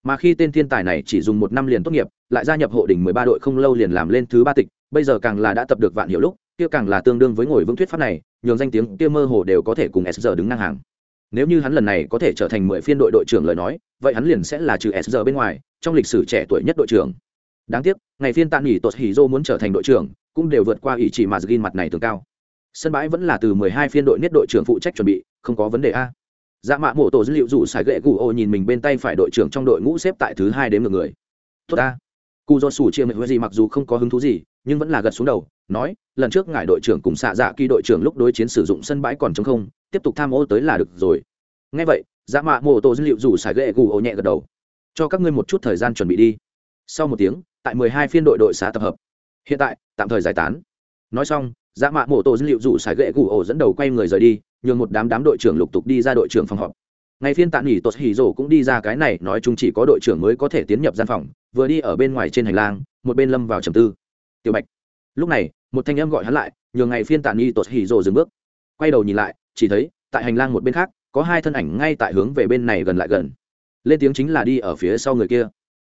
mà khi tên thiên tài này chỉ dùng một năm liền tốt nghiệp, lại gia nhập hộ đỉnh mười ba đội không lâu liền làm lên thứ ba tịch, bây giờ càng là đã tập được vạn hiệu lúc, kia càng là tương đương với ngồi vững thuyết pháp này, nhường danh tiếng kia mơ hồ đều có thể cùng s giờ đứng ngang hàng. Nếu như hắn lần này có thể trở thành mười phiên đội đội trưởng lời nói, vậy hắn liền sẽ là trừ s giờ bên ngoài, trong lịch sử trẻ tuổi nhất đội trưởng. Đáng tiếc, ngày phiên tạm nghỉ tuột hỉ dô muốn trở thành đội trưởng, cũng đều vượt qua ý chỉ mà gin mặt này tường cao. Sân bãi vẫn là từ mười hai phiên đội nhất đội trưởng phụ trách chuẩn bị, không có vấn đề a dạ mạ mổ tổ dữ liệu rủ sải gậy cụ ô nhìn mình bên tay phải đội trưởng trong đội ngũ xếp tại thứ hai đến ngược người. Tốt ta. Cụ do sủ chia mệnh gì mặc dù không có hứng thú gì, nhưng vẫn là gật xuống đầu, nói, lần trước ngài đội trưởng cùng xạ dạ kỳ đội trưởng lúc đối chiến sử dụng sân bãi còn chống không, tiếp tục tham ô tới là được rồi. Ngay vậy dạ mạ mổ tổ dữ liệu rủ sải gậy gù ô nhẹ gật đầu. Cho các ngươi một chút thời gian chuẩn bị đi. Sau một tiếng, tại mười hai phiên đội đội xá tập hợp. Hiện tại, tạm thời giải tán. Nói xong dạ mạ mổ tổ dữ liệu rủ sải gậy gù ô dẫn đầu quay người rời đi nhường một đám đám đội trưởng lục tục đi ra đội trưởng phòng họp. Ngày phiên tạ nghỉ tốt hỉ rổ cũng đi ra cái này, nói chung chỉ có đội trưởng mới có thể tiến nhập gian phòng, vừa đi ở bên ngoài trên hành lang, một bên lâm vào trầm tư. Tiểu bạch. Lúc này, một thanh âm gọi hắn lại, nhường ngày phiên tạ nghỉ tốt hỉ rổ dừng bước. Quay đầu nhìn lại, chỉ thấy, tại hành lang một bên khác, có hai thân ảnh ngay tại hướng về bên này gần lại gần. Lên tiếng chính là đi ở phía sau người kia.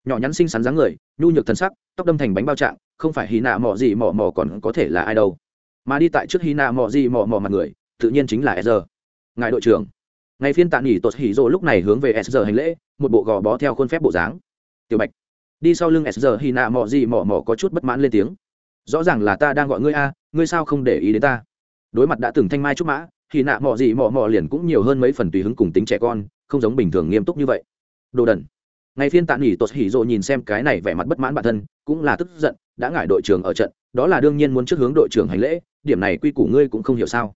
Nhỏ nhắn xinh xắn dáng người, nhu nhược thân sắc, tóc đâm thành bánh bao trạng, không phải hì nạ mò gì mò mò còn có thể là ai đâu. Mà đi tại trước hì nạ mò gì mò mò mặt người tự nhiên chính là sr ngài đội trưởng. Ngày phiên tạ nghỉ tột hỉ rộ lúc này hướng về sr hành lễ, một bộ gò bó theo khuôn phép bộ dáng. Tiểu bạch, đi sau lưng sr hy nạ mò gì mò mò có chút bất mãn lên tiếng. Rõ ràng là ta đang gọi ngươi a, ngươi sao không để ý đến ta? Đối mặt đã từng thanh mai trúc mã thì nạ mò gì mò mò liền cũng nhiều hơn mấy phần tùy hứng cùng tính trẻ con, không giống bình thường nghiêm túc như vậy. Đồ đần. Ngày phiên tạ nghỉ tột hỉ rộ nhìn xem cái này vẻ mặt bất mãn bản thân, cũng là tức giận, đã ngại đội trưởng ở trận, đó là đương nhiên muốn trước hướng đội trưởng hành lễ, điểm này quy củ ngươi cũng không hiểu sao?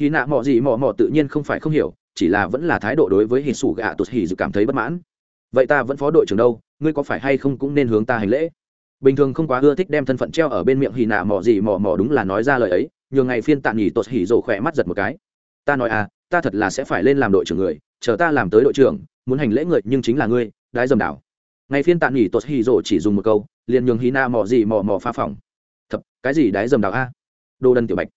Hỉ nạ mọ gì mọ mọ tự nhiên không phải không hiểu, chỉ là vẫn là thái độ đối với hỉ sủ gạ tột hỉ dự cảm thấy bất mãn. Vậy ta vẫn phó đội trưởng đâu, ngươi có phải hay không cũng nên hướng ta hành lễ? Bình thường không quá ưa thích đem thân phận treo ở bên miệng hỉ nạ mọ gì mọ mọ đúng là nói ra lời ấy, nhường ngày phiên tạm nghỉ tột hỉ rồ khỏe mắt giật một cái. Ta nói à ta thật là sẽ phải lên làm đội trưởng người, chờ ta làm tới đội trưởng, muốn hành lễ người nhưng chính là ngươi, đái dầm đảo. Ngày phiên tạm nghỉ tột hỉ rồ chỉ dùng một câu, liền nhường Hỉ nạ mò gì mò mò pha phòng thập cái gì đái dầm đảo a? Đồ đần tiểu bạch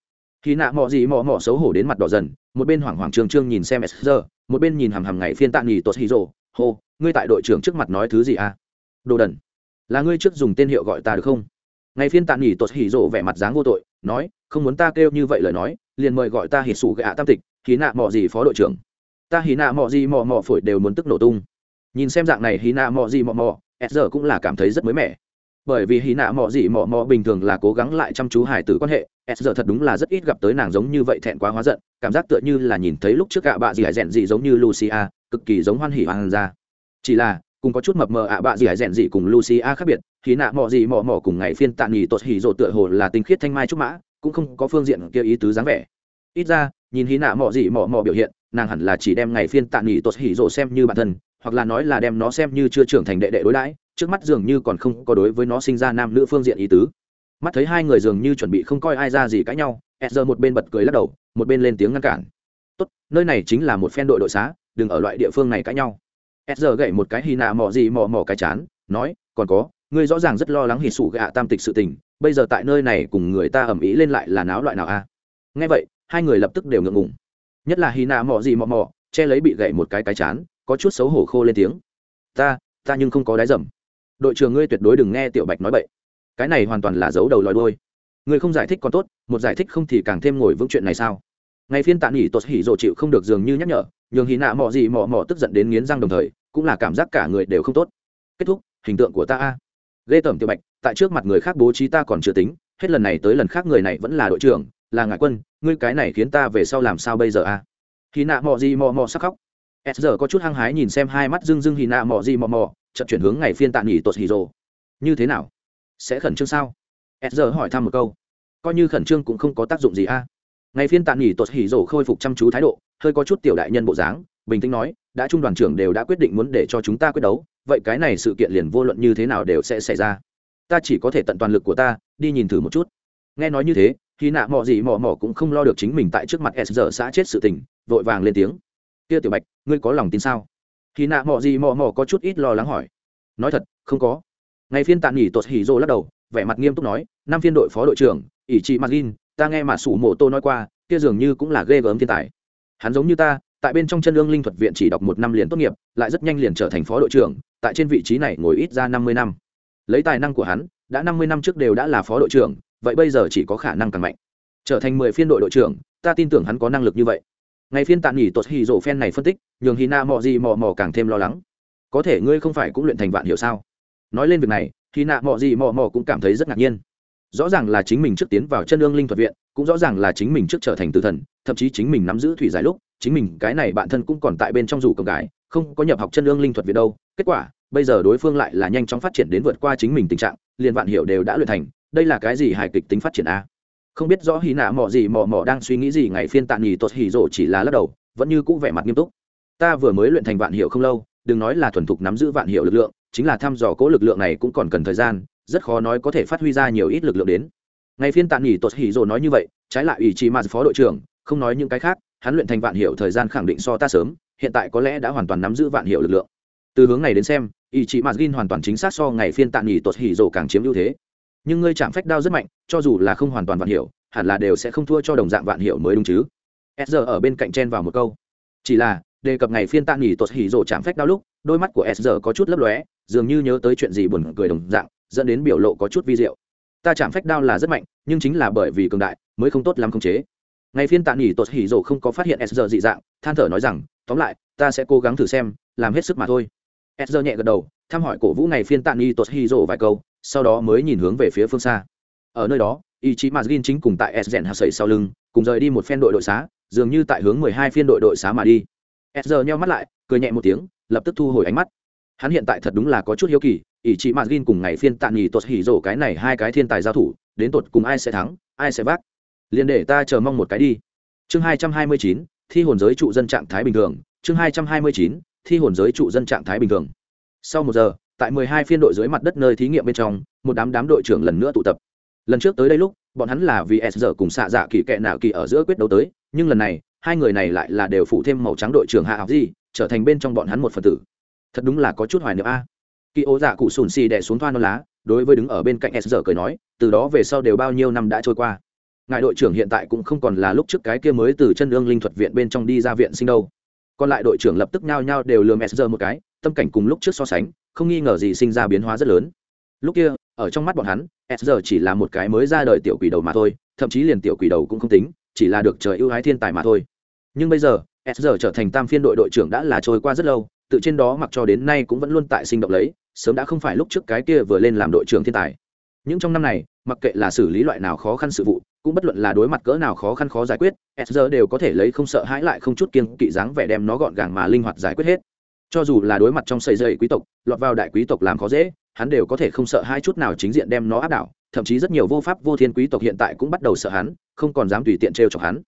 khi nạ mò gì mò mò xấu hổ đến mặt đỏ dần, một bên hoảng hoảng trương trương nhìn xem sr một bên nhìn hằm hằm ngày phiên tạ nghỉ tốt hì rộ hô, ngươi tại đội trưởng trước mặt nói thứ gì à? đồ đần, là ngươi trước dùng tên hiệu gọi ta được không? Ngày phiên tạ nghỉ tốt hì rộ vẻ mặt dáng vô tội, nói, không muốn ta kêu như vậy lời nói, liền mời gọi ta hít sủ gạ tam tịch khi nạ mò gì phó đội trưởng. Ta hí nạ mò gì mò mò phổi đều muốn tức nổ tung. Nhìn xem dạng này hí nạ mò gì mò mò s cũng là cảm thấy rất mới mẻ bởi vì hí nạ mò gì mò mò bình thường là cố gắng lại chăm chú hài tử quan hệ, s giờ thật đúng là rất ít gặp tới nàng giống như vậy thẹn quá hóa giận, cảm giác tựa như là nhìn thấy lúc trước ạ bạ gì hải rèn gì giống như lucia, cực kỳ giống hoan hỉ hoàng gia. Chỉ là, cùng có chút mập mờ ạ bạ gì hải rèn gì cùng lucia khác biệt hí nạ mò gì mò mò cùng ngày phiên tạ nghỉ tột hỉ rộ tựa hồ là tinh khiết thanh mai trúc mã, cũng không có phương diện kia ý tứ dáng vẻ. Ít ra, nhìn hí nạ mò gì mò mò biểu hiện, nàng hẳn là chỉ đem ngày phiên tạ nghỉ tột hỉ rộ xem như bản thân, hoặc là nói là đem nó xem như chưa trưởng thành đệ đệ đối đãi trước mắt dường như còn không có đối với nó sinh ra nam nữ phương diện ý tứ. Mắt thấy hai người dường như chuẩn bị không coi ai ra gì cãi nhau e giờ một bên bật cười lắc đầu, một bên lên tiếng ngăn cản. Tốt, nơi này chính là một phen đội đội xá, đừng ở loại địa phương này cãi nhau. E giờ gậy một cái hy nạ mò gì mò mò cái chán, nói, còn có, ngươi rõ ràng rất lo lắng hì sủ gạ tam tịch sự tình, bây giờ tại nơi này cùng người ta ầm ĩ lên lại là náo loại nào a? À? nghe vậy, hai người lập tức đều ngượng ngùng. Nhất là hy nạ mò gì mò mò che lấy bị gậy một cái cái chán, có chút xấu hổ khô lên tiếng. Ta ta nhưng không có đáy dầm đội trưởng ngươi tuyệt đối đừng nghe tiểu bạch nói bậy. Cái này hoàn toàn là giấu đầu lòi đôi ngươi không giải thích còn tốt, một giải thích không thì càng thêm ngồi vững chuyện này sao? Ngày phiên tạ nghỉ tột hỉ rộ chịu không được dường như nhắc nhở, nhường hì nạ mọ gì mọ mọ tức giận đến nghiến răng đồng thời, cũng là cảm giác cả người đều không tốt. Kết thúc, hình tượng của ta a. Ghê tởm tiểu bạch, tại trước mặt người khác bố trí ta còn chưa tính, hết lần này tới lần khác người này vẫn là đội trưởng, là ngại quân, ngươi cái này khiến ta về sau làm sao bây giờ a? Hì nạ mọ gì mọ mọ sắc khóc. S giờ có chút hăng hái nhìn xem hai mắt rưng rưng hì nạ mọ gì mọ mọ chợt chuyển hướng ngày phiên tạ nghỉ tột hỉ rồ. Như thế nào? Sẽ khẩn trương sao? S giờ hỏi thăm một câu. Coi như khẩn trương cũng không có tác dụng gì a. Ngày phiên tạ nghỉ tột hỉ rồ khôi phục chăm chú thái độ, hơi có chút tiểu đại nhân bộ dáng, bình tĩnh nói, đã trung đoàn trưởng đều đã quyết định muốn để cho chúng ta quyết đấu, vậy cái này sự kiện liền vô luận như thế nào đều sẽ xảy ra. Ta chỉ có thể tận toàn lực của ta, đi nhìn thử một chút. Nghe nói như thế, khi nạ mò gì mò mò cũng không lo được chính mình tại trước mặt s giờ xã chết sự tình, vội vàng lên tiếng. Kia tiểu bạch, ngươi có lòng tin sao? Khi nạ mò gì mò mò có chút ít lo lắng hỏi. Nói thật, không có. Ngày phiên tạm nghỉ tột hỉ rô lắc đầu, vẻ mặt nghiêm túc nói, năm phiên đội phó đội trưởng, ỷ trị magin ta nghe mà sủ mộ tô nói qua, kia dường như cũng là ghê gớm thiên tài. Hắn giống như ta, tại bên trong chân lương linh thuật viện chỉ đọc một năm liền tốt nghiệp, lại rất nhanh liền trở thành phó đội trưởng, tại trên vị trí này ngồi ít ra năm mươi năm. Lấy tài năng của hắn, đã năm mươi năm trước đều đã là phó đội trưởng, vậy bây giờ chỉ có khả năng càng mạnh. Trở thành mười phiên đội đội trưởng, ta tin tưởng hắn có năng lực như vậy ngày phiên tạm nghỉ tuột hì rổ phen này phân tích, nhường hì na mò gì mò mò càng thêm lo lắng. Có thể ngươi không phải cũng luyện thành vạn hiểu sao? Nói lên việc này hì na mò gì mò mò cũng cảm thấy rất ngạc nhiên. Rõ ràng là chính mình trước tiến vào chân ương linh thuật viện, cũng rõ ràng là chính mình trước trở thành tử thần, thậm chí chính mình nắm giữ thủy giải lúc, chính mình, cái này bạn thân cũng còn tại bên trong rủ cầm gái, không có nhập học chân ương linh thuật viện đâu. Kết quả, bây giờ đối phương lại là nhanh chóng phát triển đến vượt qua chính mình tình trạng, liền vạn hiểu đều đã luyện thành. Đây là cái gì hài kịch tính phát triển a? Không biết rõ hy nạ mò gì mò mò đang suy nghĩ gì, ngày phiên tạm nghỉ tốt hì rộ chỉ là lắc đầu, vẫn như cũ vẻ mặt nghiêm túc. Ta vừa mới luyện thành vạn hiệu không lâu, đừng nói là thuần thục nắm giữ vạn hiệu lực lượng, chính là thăm dò cố lực lượng này cũng còn cần thời gian, rất khó nói có thể phát huy ra nhiều ít lực lượng đến. Ngày phiên tạm nghỉ tốt hỉ rồ nói như vậy, trái lại ủy chỉ mà phó đội trưởng, không nói những cái khác, hắn luyện thành vạn hiệu thời gian khẳng định so ta sớm, hiện tại có lẽ đã hoàn toàn nắm giữ vạn hiệu lực lượng. Từ hướng này đến xem, ý chí mạt gin hoàn toàn chính xác so ngày phiên tạm nghỉ tốt hỉ rổ càng chiếm ưu thế nhưng ngươi chạm phách đao rất mạnh, cho dù là không hoàn toàn vạn hiệu hẳn là đều sẽ không thua cho đồng dạng vạn hiệu mới đúng chứ. S giờ ở bên cạnh chen vào một câu. Chỉ là, đề cập ngày phiên tạm nghỉ tuột hỉ rổ chạm phách đao lúc, đôi mắt của s giờ có chút lấp lóe, dường như nhớ tới chuyện gì buồn cười đồng dạng, dẫn đến biểu lộ có chút vi diệu. Ta chạm phách đao là rất mạnh, nhưng chính là bởi vì cường đại, mới không tốt lắm khống chế. Ngày phiên tạ nghỉ tuột hỉ rổ không có phát hiện s giờ dị dạng, than thở nói rằng, tóm lại, ta sẽ cố gắng thử xem, làm hết sức mà thôi. S giờ nhẹ gật đầu, thăm hỏi cổ vũ ngày phiên tạ nghỉ tuột hỉ rổ vài câu sau đó mới nhìn hướng về phía phương xa. Ở nơi đó ý chí mazgin chính cùng tại s rèn hạ sẩy sau lưng, cùng rời đi một phen đội đội xá, dường như tại hướng mười hai phiên đội đội xá mà đi. S giờ nheo mắt lại, cười nhẹ một tiếng, lập tức thu hồi ánh mắt. Hắn hiện tại thật đúng là có chút hiếu kỳ ý chí mạt cùng ngày phiên tạm nghỉ tột hỉ rổ cái này hai cái thiên tài giao thủ, đến tột cùng ai sẽ thắng, ai sẽ vác? Liền để ta chờ mong một cái đi. Chương hai trăm hai mươi chín, thi hồn giới trụ dân trạng thái bình thường. Chương hai trăm hai mươi chín, thi hồn giới trụ dân trạng thái bình thường. Sau một giờ tại mười hai phiên đội dưới mặt đất nơi thí nghiệm bên trong, một đám đám đội trưởng lần nữa tụ tập. Lần trước tới đây lúc, bọn hắn là vì s giờ cùng xạ dạ kỳ kệ nào kỳ ở giữa quyết đấu tới, nhưng lần này, hai người này lại là đều phụ thêm màu trắng đội trưởng hạ học gì trở thành bên trong bọn hắn một phần tử. Thật đúng là có chút hoài niệm a. Kỳ ố dạ cụ sùn xì đè xuống toa non lá, đối với đứng ở bên cạnh s giờ cười nói, từ đó về sau đều bao nhiêu năm đã trôi qua. Ngài đội trưởng hiện tại cũng không còn là lúc trước cái kia mới từ chân ương linh thuật viện bên trong đi ra viện sinh đâu. Còn lại đội trưởng lập tức nhao nhao đều lườm s giờ một cái tâm cảnh cùng lúc trước so sánh, không nghi ngờ gì sinh ra biến hóa rất lớn. Lúc kia, ở trong mắt bọn hắn s giờ chỉ là một cái mới ra đời tiểu quỷ đầu mà thôi, thậm chí liền tiểu quỷ đầu cũng không tính, chỉ là được trời ưu ái thiên tài mà thôi. Nhưng bây giờ s giờ trở thành tam phiên đội đội trưởng đã là trôi qua rất lâu, tự trên đó mặc cho đến nay cũng vẫn luôn tại sinh động lấy, sớm đã không phải lúc trước cái kia vừa lên làm đội trưởng thiên tài. Những trong năm này, mặc kệ là xử lý loại nào khó khăn sự vụ, cũng bất luận là đối mặt cỡ nào khó khăn khó giải quyết s đều có thể lấy không sợ hãi lại không chút kiên kỵ dáng vẻ đem nó gọn gàng mà linh hoạt giải quyết hết cho dù là đối mặt trong xây dây quý tộc, lọt vào đại quý tộc làm khó dễ, hắn đều có thể không sợ hai chút nào chính diện đem nó áp đảo, thậm chí rất nhiều vô pháp vô thiên quý tộc hiện tại cũng bắt đầu sợ hắn, không còn dám tùy tiện trêu chọc hắn.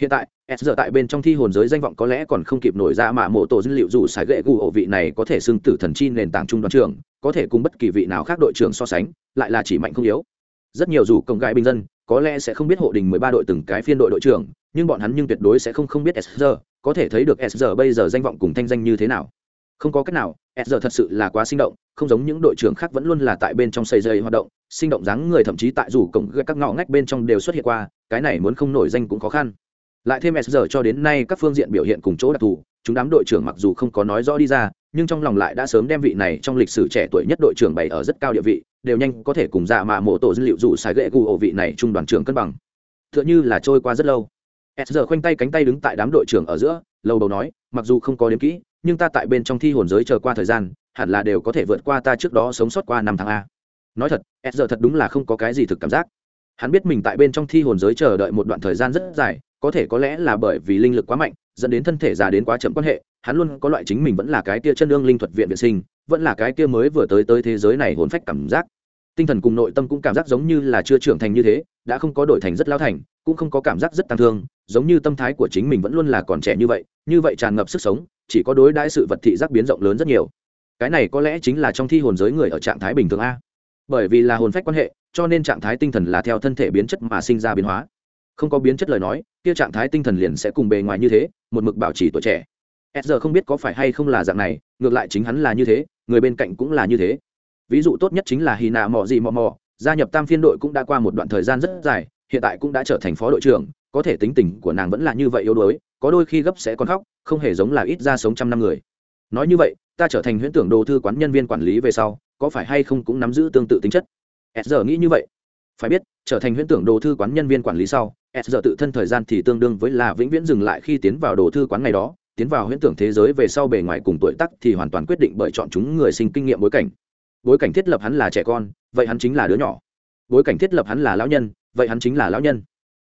Hiện tại, s giờ tại bên trong thi hồn giới danh vọng có lẽ còn không kịp nổi ra mà mộ tổ dữ liệu dù sải gậy gù ổ vị này có thể xưng tử thần chi nền tảng trung đoàn trưởng, có thể cùng bất kỳ vị nào khác đội trưởng so sánh, lại là chỉ mạnh không yếu. Rất nhiều dù công gái bình dân, có lẽ sẽ không biết hộ đình mười ba đội từng cái phiên đội đội trưởng, nhưng bọn hắn nhưng tuyệt đối sẽ không không biết s giờ, có thể thấy được s giờ bây giờ danh vọng cùng thanh danh như thế nào không có cách nào s giờ thật sự là quá sinh động, không giống những đội trưởng khác vẫn luôn là tại bên trong xây dây hoạt động, sinh động dáng người thậm chí tại dù cổng các ngõ ngách bên trong đều xuất hiện qua, cái này muốn không nổi danh cũng khó khăn. Lại thêm s giờ cho đến nay các phương diện biểu hiện cùng chỗ đặc thù, chúng đám đội trưởng mặc dù không có nói rõ đi ra, nhưng trong lòng lại đã sớm đem vị này trong lịch sử trẻ tuổi nhất đội trưởng bày ở rất cao địa vị, đều nhanh có thể cùng dạ mà mộ tổ dữ liệu dù xài gậy gù ổ vị này trung đoàn trưởng cân bằng. T h ư ợ n h ư là trôi qua rất lâu. S giờ khoanh tay cánh tay đứng tại đám đội trưởng ở giữa lâu đầu nói, mặc dù không có đếm kỹ nhưng ta tại bên trong thi hồn giới chờ qua thời gian, hẳn là đều có thể vượt qua ta trước đó sống sót qua năm tháng a. Nói thật s giờ thật đúng là không có cái gì thực cảm giác. Hắn biết mình tại bên trong thi hồn giới chờ đợi một đoạn thời gian rất dài, có thể có lẽ là bởi vì linh lực quá mạnh, dẫn đến thân thể già đến quá chậm quan hệ, hắn luôn có loại chính mình vẫn là cái kia chân lương linh thuật viện vệ sinh, vẫn là cái kia mới vừa tới tới thế giới này hồn phách cảm giác. Tinh thần cùng nội tâm cũng cảm giác giống như là chưa trưởng thành như thế, đã không có đổi thành rất lao thành, cũng không có cảm giác rất tăng thương, giống như tâm thái của chính mình vẫn luôn là còn trẻ như vậy như vậy tràn ngập sức sống chỉ có đối đãi sự vật thị giác biến rộng lớn rất nhiều. Cái này có lẽ chính là trong thi hồn giới người ở trạng thái bình thường a. Bởi vì là hồn phách quan hệ, cho nên trạng thái tinh thần là theo thân thể biến chất mà sinh ra biến hóa. Không có biến chất lời nói, kia trạng thái tinh thần liền sẽ cùng bề ngoài như thế, một mực bảo trì tuổi trẻ. S giờ không biết có phải hay không là dạng này, ngược lại chính hắn là như thế, người bên cạnh cũng là như thế. Ví dụ tốt nhất chính là hy nạ mò gì mò mò gia nhập tam phiên đội cũng đã qua một đoạn thời gian rất dài, hiện tại cũng đã trở thành phó đội trưởng, có thể tính tình của nàng vẫn là như vậy yếu đuối có đôi khi gấp sẽ còn khóc, không hề giống là ít ra sống trăm năm người. Nói như vậy, ta trở thành huyễn tưởng đồ thư quán nhân viên quản lý về sau, có phải hay không cũng nắm giữ tương tự tính chất? S giờ nghĩ như vậy. Phải biết, trở thành huyễn tưởng đồ thư quán nhân viên quản lý sau s giờ tự thân thời gian thì tương đương với là vĩnh viễn dừng lại khi tiến vào đồ thư quán ngày đó, tiến vào huyễn tưởng thế giới về sau bề ngoài cùng tuổi tác thì hoàn toàn quyết định bởi chọn chúng người sinh kinh nghiệm bối cảnh. Bối cảnh thiết lập hắn là trẻ con, vậy hắn chính là đứa nhỏ. Bối cảnh thiết lập hắn là lão nhân, vậy hắn chính là lão nhân.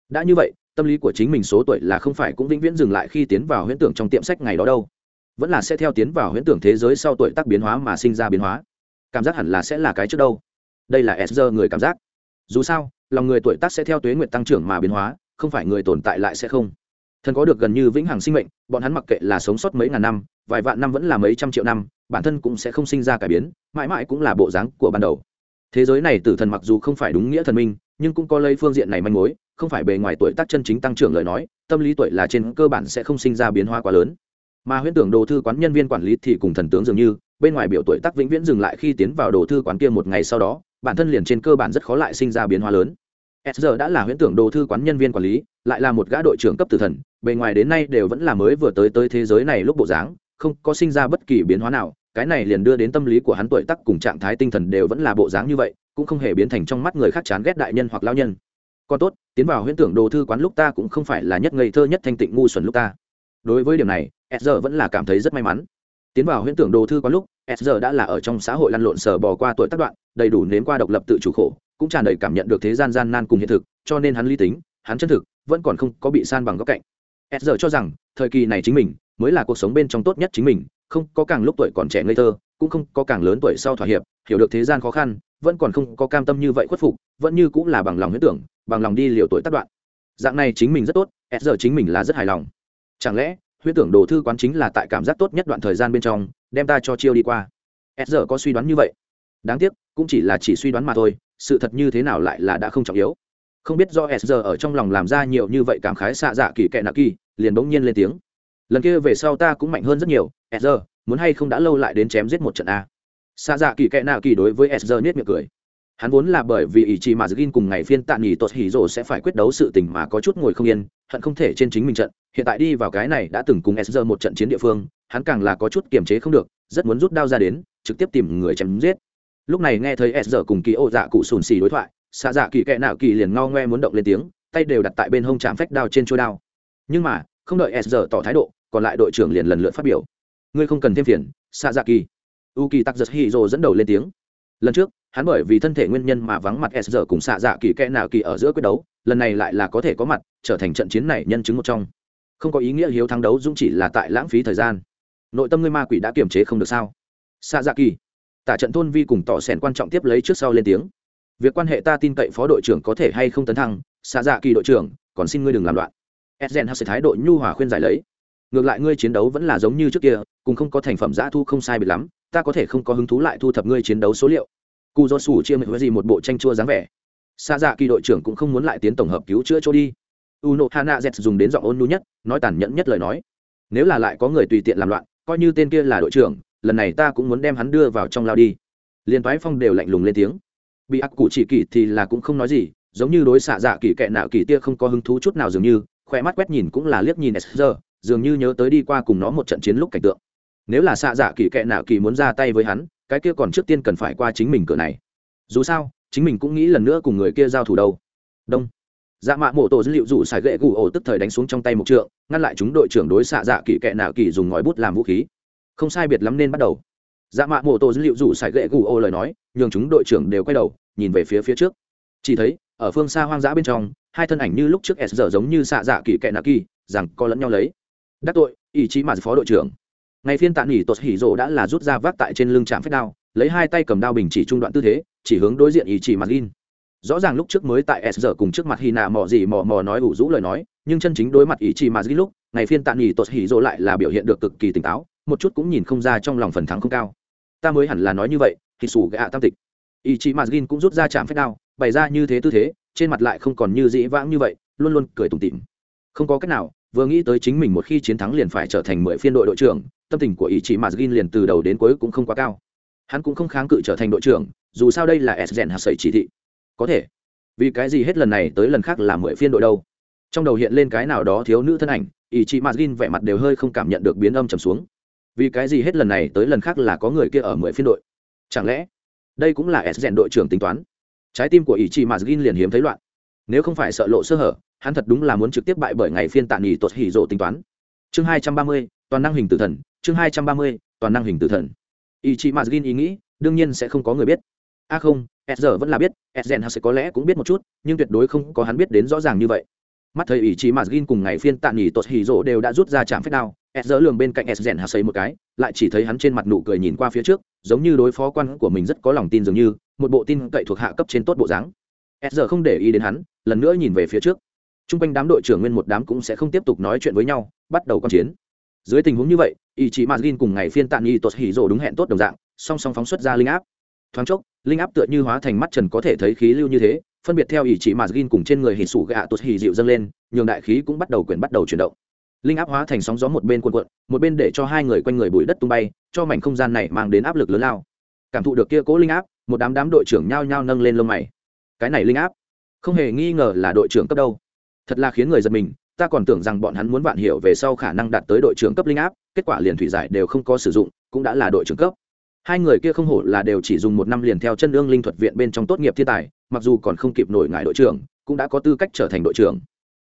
Đã như vậy tâm lý của chính mình số tuổi là không phải cũng vĩnh viễn dừng lại khi tiến vào huyễn tưởng trong tiệm sách ngày đó đâu. Vẫn là sẽ theo tiến vào huyễn tưởng thế giới sau tuổi tác biến hóa mà sinh ra biến hóa. Cảm giác hẳn là sẽ là cái trước đâu. Đây là sr người cảm giác. Dù sao, lòng người tuổi tác sẽ theo tuế nguyện tăng trưởng mà biến hóa, không phải người tồn tại lại sẽ không. Thần có được gần như vĩnh hằng sinh mệnh, bọn hắn mặc kệ là sống sót mấy ngàn năm, vài vạn năm vẫn là mấy trăm triệu năm, bản thân cũng sẽ không sinh ra cải biến, mãi mãi cũng là bộ dáng của ban đầu. Thế giới này tử thần mặc dù không phải đúng nghĩa thần minh, nhưng cũng có lấy phương diện này manh mối không phải bề ngoài tuổi tác chân chính tăng trưởng lời nói, tâm lý tuổi là trên cơ bản sẽ không sinh ra biến hóa quá lớn. Mà huyễn tưởng đồ thư quán nhân viên quản lý thì cùng thần tướng dường như, bên ngoài biểu tuổi tác vĩnh viễn dừng lại khi tiến vào đồ thư quán kia một ngày sau đó, bản thân liền trên cơ bản rất khó lại sinh ra biến hóa lớn. S giờ đã là huyễn tưởng đồ thư quán nhân viên quản lý, lại là một gã đội trưởng cấp tử thần, bề ngoài đến nay đều vẫn là mới vừa tới tới thế giới này lúc bộ dáng, không có sinh ra bất kỳ biến hóa nào, cái này liền đưa đến tâm lý của hắn tuổi tác cùng trạng thái tinh thần đều vẫn là bộ dáng như vậy, cũng không hề biến thành trong mắt người khác chán ghét đại nhân hoặc lao nhân còn tốt, tiến vào huyễn tưởng đồ thư quán lúc ta cũng không phải là nhất ngây thơ nhất thanh tịnh ngu xuẩn lúc ta. Đối với điểm này, s giờ vẫn là cảm thấy rất may mắn. Tiến vào huyễn tưởng đồ thư quán lúc, s giờ đã là ở trong xã hội lăn lộn sờ bỏ qua tuổi tác đoạn, đầy đủ nếm qua độc lập tự chủ khổ, cũng tràn đầy cảm nhận được thế gian gian nan cùng hiện thực, cho nên hắn lý tính, hắn chân thực, vẫn còn không có bị san bằng góc cạnh. S giờ cho rằng, thời kỳ này chính mình, mới là cuộc sống bên trong tốt nhất chính mình, không có càng lúc tuổi còn trẻ ngây thơ, cũng không có càng lớn tuổi sau thỏa hiệp, hiểu được thế gian khó khăn vẫn còn không có cam tâm như vậy khuất phục, vẫn như cũng là bằng lòng huyết tưởng, bằng lòng đi liều tuổi tác đoạn. Dạng này chính mình rất tốt s giờ chính mình là rất hài lòng. Chẳng lẽ huyết tưởng đồ thư quán chính là tại cảm giác tốt nhất đoạn thời gian bên trong, đem ta cho chiêu đi qua? S giờ có suy đoán như vậy. Đáng tiếc, cũng chỉ là chỉ suy đoán mà thôi, sự thật như thế nào lại là đã không trọng yếu. Không biết do s giờ ở trong lòng làm ra nhiều như vậy cảm khái xạ dạ kỳ kệ nạ kỳ, liền bỗng nhiên lên tiếng. Lần kia về sau ta cũng mạnh hơn rất nhiều s giờ, muốn hay không đã lâu lại đến chém giết một trận a xa dạ kỳ kệ nạ kỳ đối với s giờ miệng cười. Hắn vốn là bởi vì ý chí mà gin cùng ngày phiên tạ nghỉ tốt hỉ rồ sẽ phải quyết đấu sự tình mà có chút ngồi không yên, hận không thể trên chính mình trận. Hiện tại đi vào cái này đã từng cùng s giờ một trận chiến địa phương, hắn càng là có chút kiềm chế không được, rất muốn rút đao ra đến, trực tiếp tìm người chém giết. Lúc này nghe thấy s giờ cùng kỳ ô dạ cụ sùn xì đối thoại xa dạ kỳ kệ nạo kỳ liền ngao ngoe muốn động lên tiếng, tay đều đặt tại bên hông chạm phách đao trên trôi đao. Nhưng mà, không đợi s giờ tỏ thái độ, còn lại đội trưởng liền lần lượt phát biểu. Ngươi không cần thêm phiền xa dạ kỳ u kỳ tặc giật hì rồ dẫn đầu lên tiếng. Lần trước, hắn bởi vì thân thể nguyên nhân mà vắng mặt s giờ cùng xạ dạ kỳ kẽ nào kỳ ở giữa quyết đấu, lần này lại là có thể có mặt, trở thành trận chiến này nhân chứng một trong. Không có ý nghĩa hiếu thắng đấu dũng chỉ là tại lãng phí thời gian. Nội tâm ngươi ma quỷ đã kiềm chế không được sao? Xạ dạ kỳ, tả trận thôn vi cùng tỏ sẻn quan trọng tiếp lấy trước sau lên tiếng. Việc quan hệ ta tin cậy phó đội trưởng có thể hay không tấn thăng? Xạ dạ kỳ đội trưởng, còn xin ngươi đừng làm loạn. Edgen sẽ thái độ nhu hòa khuyên giải lấy. Ngược lại ngươi chiến đấu vẫn là giống như trước kia, cùng không có thành phẩm giã thu không sai biệt lắm ta có thể không có hứng thú lại thu thập ngươi chiến đấu số liệu. Cụ do sủ chia mệnh với gì một bộ tranh chua dáng vẻ. Xa dạ kỳ đội trưởng cũng không muốn lại tiến tổng hợp cứu chữa cho đi. U nộ hana z dùng đến giọng ôn nhu nhất, nói tàn nhẫn nhất lời nói. Nếu là lại có người tùy tiện làm loạn, coi như tên kia là đội trưởng, lần này ta cũng muốn đem hắn đưa vào trong lao đi. Liền thoái phong đều lạnh lùng lên tiếng. Bị ác cụ chỉ kỳ thì là cũng không nói gì, giống như đối xạ dạ kỳ kệ nạo kỳ tia không có hứng thú chút nào dường như khỏe mắt quét nhìn cũng là liếc nhìn sr dường như nhớ tới đi qua cùng nó một trận chiến lúc cảnh tượng nếu là xạ dạ kỳ kệ nạ kỳ muốn ra tay với hắn, cái kia còn trước tiên cần phải qua chính mình cửa này. Dù sao, chính mình cũng nghĩ lần nữa cùng người kia giao thủ đâu. Đông. Dạ mạ mộ tổ dữ liệu rủ xài gậy gù ổ tức thời đánh xuống trong tay một trượng, ngăn lại chúng đội trưởng đối xạ dạ kỳ kệ nạ kỳ dùng ngòi bút làm vũ khí. Không sai biệt lắm nên bắt đầu. Dạ mạ mộ tổ dữ liệu rủ xài gậy gù ổ lời nói, nhường chúng đội trưởng đều quay đầu, nhìn về phía phía trước. Chỉ thấy, ở phương xa hoang dã bên trong, hai thân ảnh như lúc trước s giờ giống như xạ dạ kỳ kệ nạ kỳ, rằng co lẫn nhau lấy. Đắc tội, ý chí mà phó đội trưởng ngày phiên tạ nghỉ tột hỉ rộ đã là rút ra vác tại trên lưng trạm phép đao, lấy hai tay cầm đao bình chỉ trung đoạn tư thế, chỉ hướng đối diện ý chỉ mặt gin rõ ràng lúc trước mới tại s giờ cùng trước mặt hy nạ mò gì mò mò nói ủ rũ lời nói, nhưng chân chính đối mặt ý chỉ mặt gin lúc, ngày phiên tạ nghỉ tột hỉ rộ lại là biểu hiện được cực kỳ tỉnh táo, một chút cũng nhìn không ra trong lòng phần thắng không cao. Ta mới hẳn là nói như vậy, thì sủ gạ tam tịch. Ý chỉ mặt gin cũng rút ra chạm phép đao, bày ra như thế tư thế, trên mặt lại không còn như dĩ vãng như vậy, luôn luôn cười tủm tỉm. Không có cách nào, vừa nghĩ tới chính mình một khi chiến thắng liền phải trở thành mười phiên đội đội trưởng tâm tình của ý chí mà gin liền từ đầu đến cuối cũng không quá cao. Hắn cũng không kháng cự trở thành đội trưởng, dù sao đây là s rèn hạt sẩy chỉ thị. Có thể, vì cái gì hết lần này tới lần khác là mười phiên đội đâu? Trong đầu hiện lên cái nào đó thiếu nữ thân ảnh ý chí mà gin vẻ mặt đều hơi không cảm nhận được biến âm trầm xuống. Vì cái gì hết lần này tới lần khác là có người kia ở mười phiên đội? Chẳng lẽ, đây cũng là s rèn đội trưởng tính toán? Trái tim của ý chí mà gin liền hiếm thấy loạn. Nếu không phải sợ lộ sơ hở, hắn thật đúng là muốn trực tiếp bại bởi ngày phiên tạ nghỉ tuột hỉ rộ tính toán. Chương hai trăm ba mươi, toàn năng hình tử thần chương hai trăm ba mươi, toàn năng hình tử thần. Ý chí mà ý nghĩ, đương nhiên sẽ không có người biết. A à không s giờ vẫn là biết s gen sẽ có lẽ cũng biết một chút, nhưng tuyệt đối không có hắn biết đến rõ ràng như vậy. Mắt thấy ý chí mà cùng ngày phiên tạ nghỉ tột hỉ rộ đều đã rút ra chạm phép đao s giờ lường bên cạnh s gen xây một cái, lại chỉ thấy hắn trên mặt nụ cười nhìn qua phía trước, giống như đối phó quan của mình rất có lòng tin dường như, một bộ tin cậy thuộc hạ cấp trên tốt bộ dáng. S giờ không để ý đến hắn, lần nữa nhìn về phía trước. T r u n g quanh đám đội trưởng nguyên một đám cũng sẽ không tiếp tục nói chuyện với nhau, bắt đầu q u a n chiến dưới tình huống như vậy ý chí m cùng ngày phiên tạ nghi tuột hỉ rộ đúng hẹn tốt đồng dạng, song song phóng xuất ra linh áp. Thoáng chốc, linh áp tựa như hóa thành mắt trần có thể thấy khí lưu như thế, phân biệt theo ý chí m cùng trên người hỉ sủ gạ tuột hỉ dịu dâng lên, nhường đại khí cũng bắt đầu quyển bắt đầu chuyển động. Linh áp hóa thành sóng gió một bên cuộn cuộn, một bên để cho hai người quanh người bụi đất tung bay, cho mảnh không gian này mang đến áp lực lớn lao. Cảm thụ được kia cố linh áp, một đám đám đội trưởng nhao nhao nâng lên lông mày. Cái này linh áp, không hề nghi ngờ là đội trưởng cấp đâu. Thật là khiến người giật mình ta còn tưởng rằng bọn hắn muốn vạn hiểu về sau khả năng đạt tới đội trưởng cấp linh áp, kết quả liền thủy giải đều không có sử dụng, cũng đã là đội trưởng cấp. Hai người kia không hổ là đều chỉ dùng một năm liền theo chân ương linh thuật viện bên trong tốt nghiệp thiên tài, mặc dù còn không kịp nổi ngại đội trưởng, cũng đã có tư cách trở thành đội trưởng.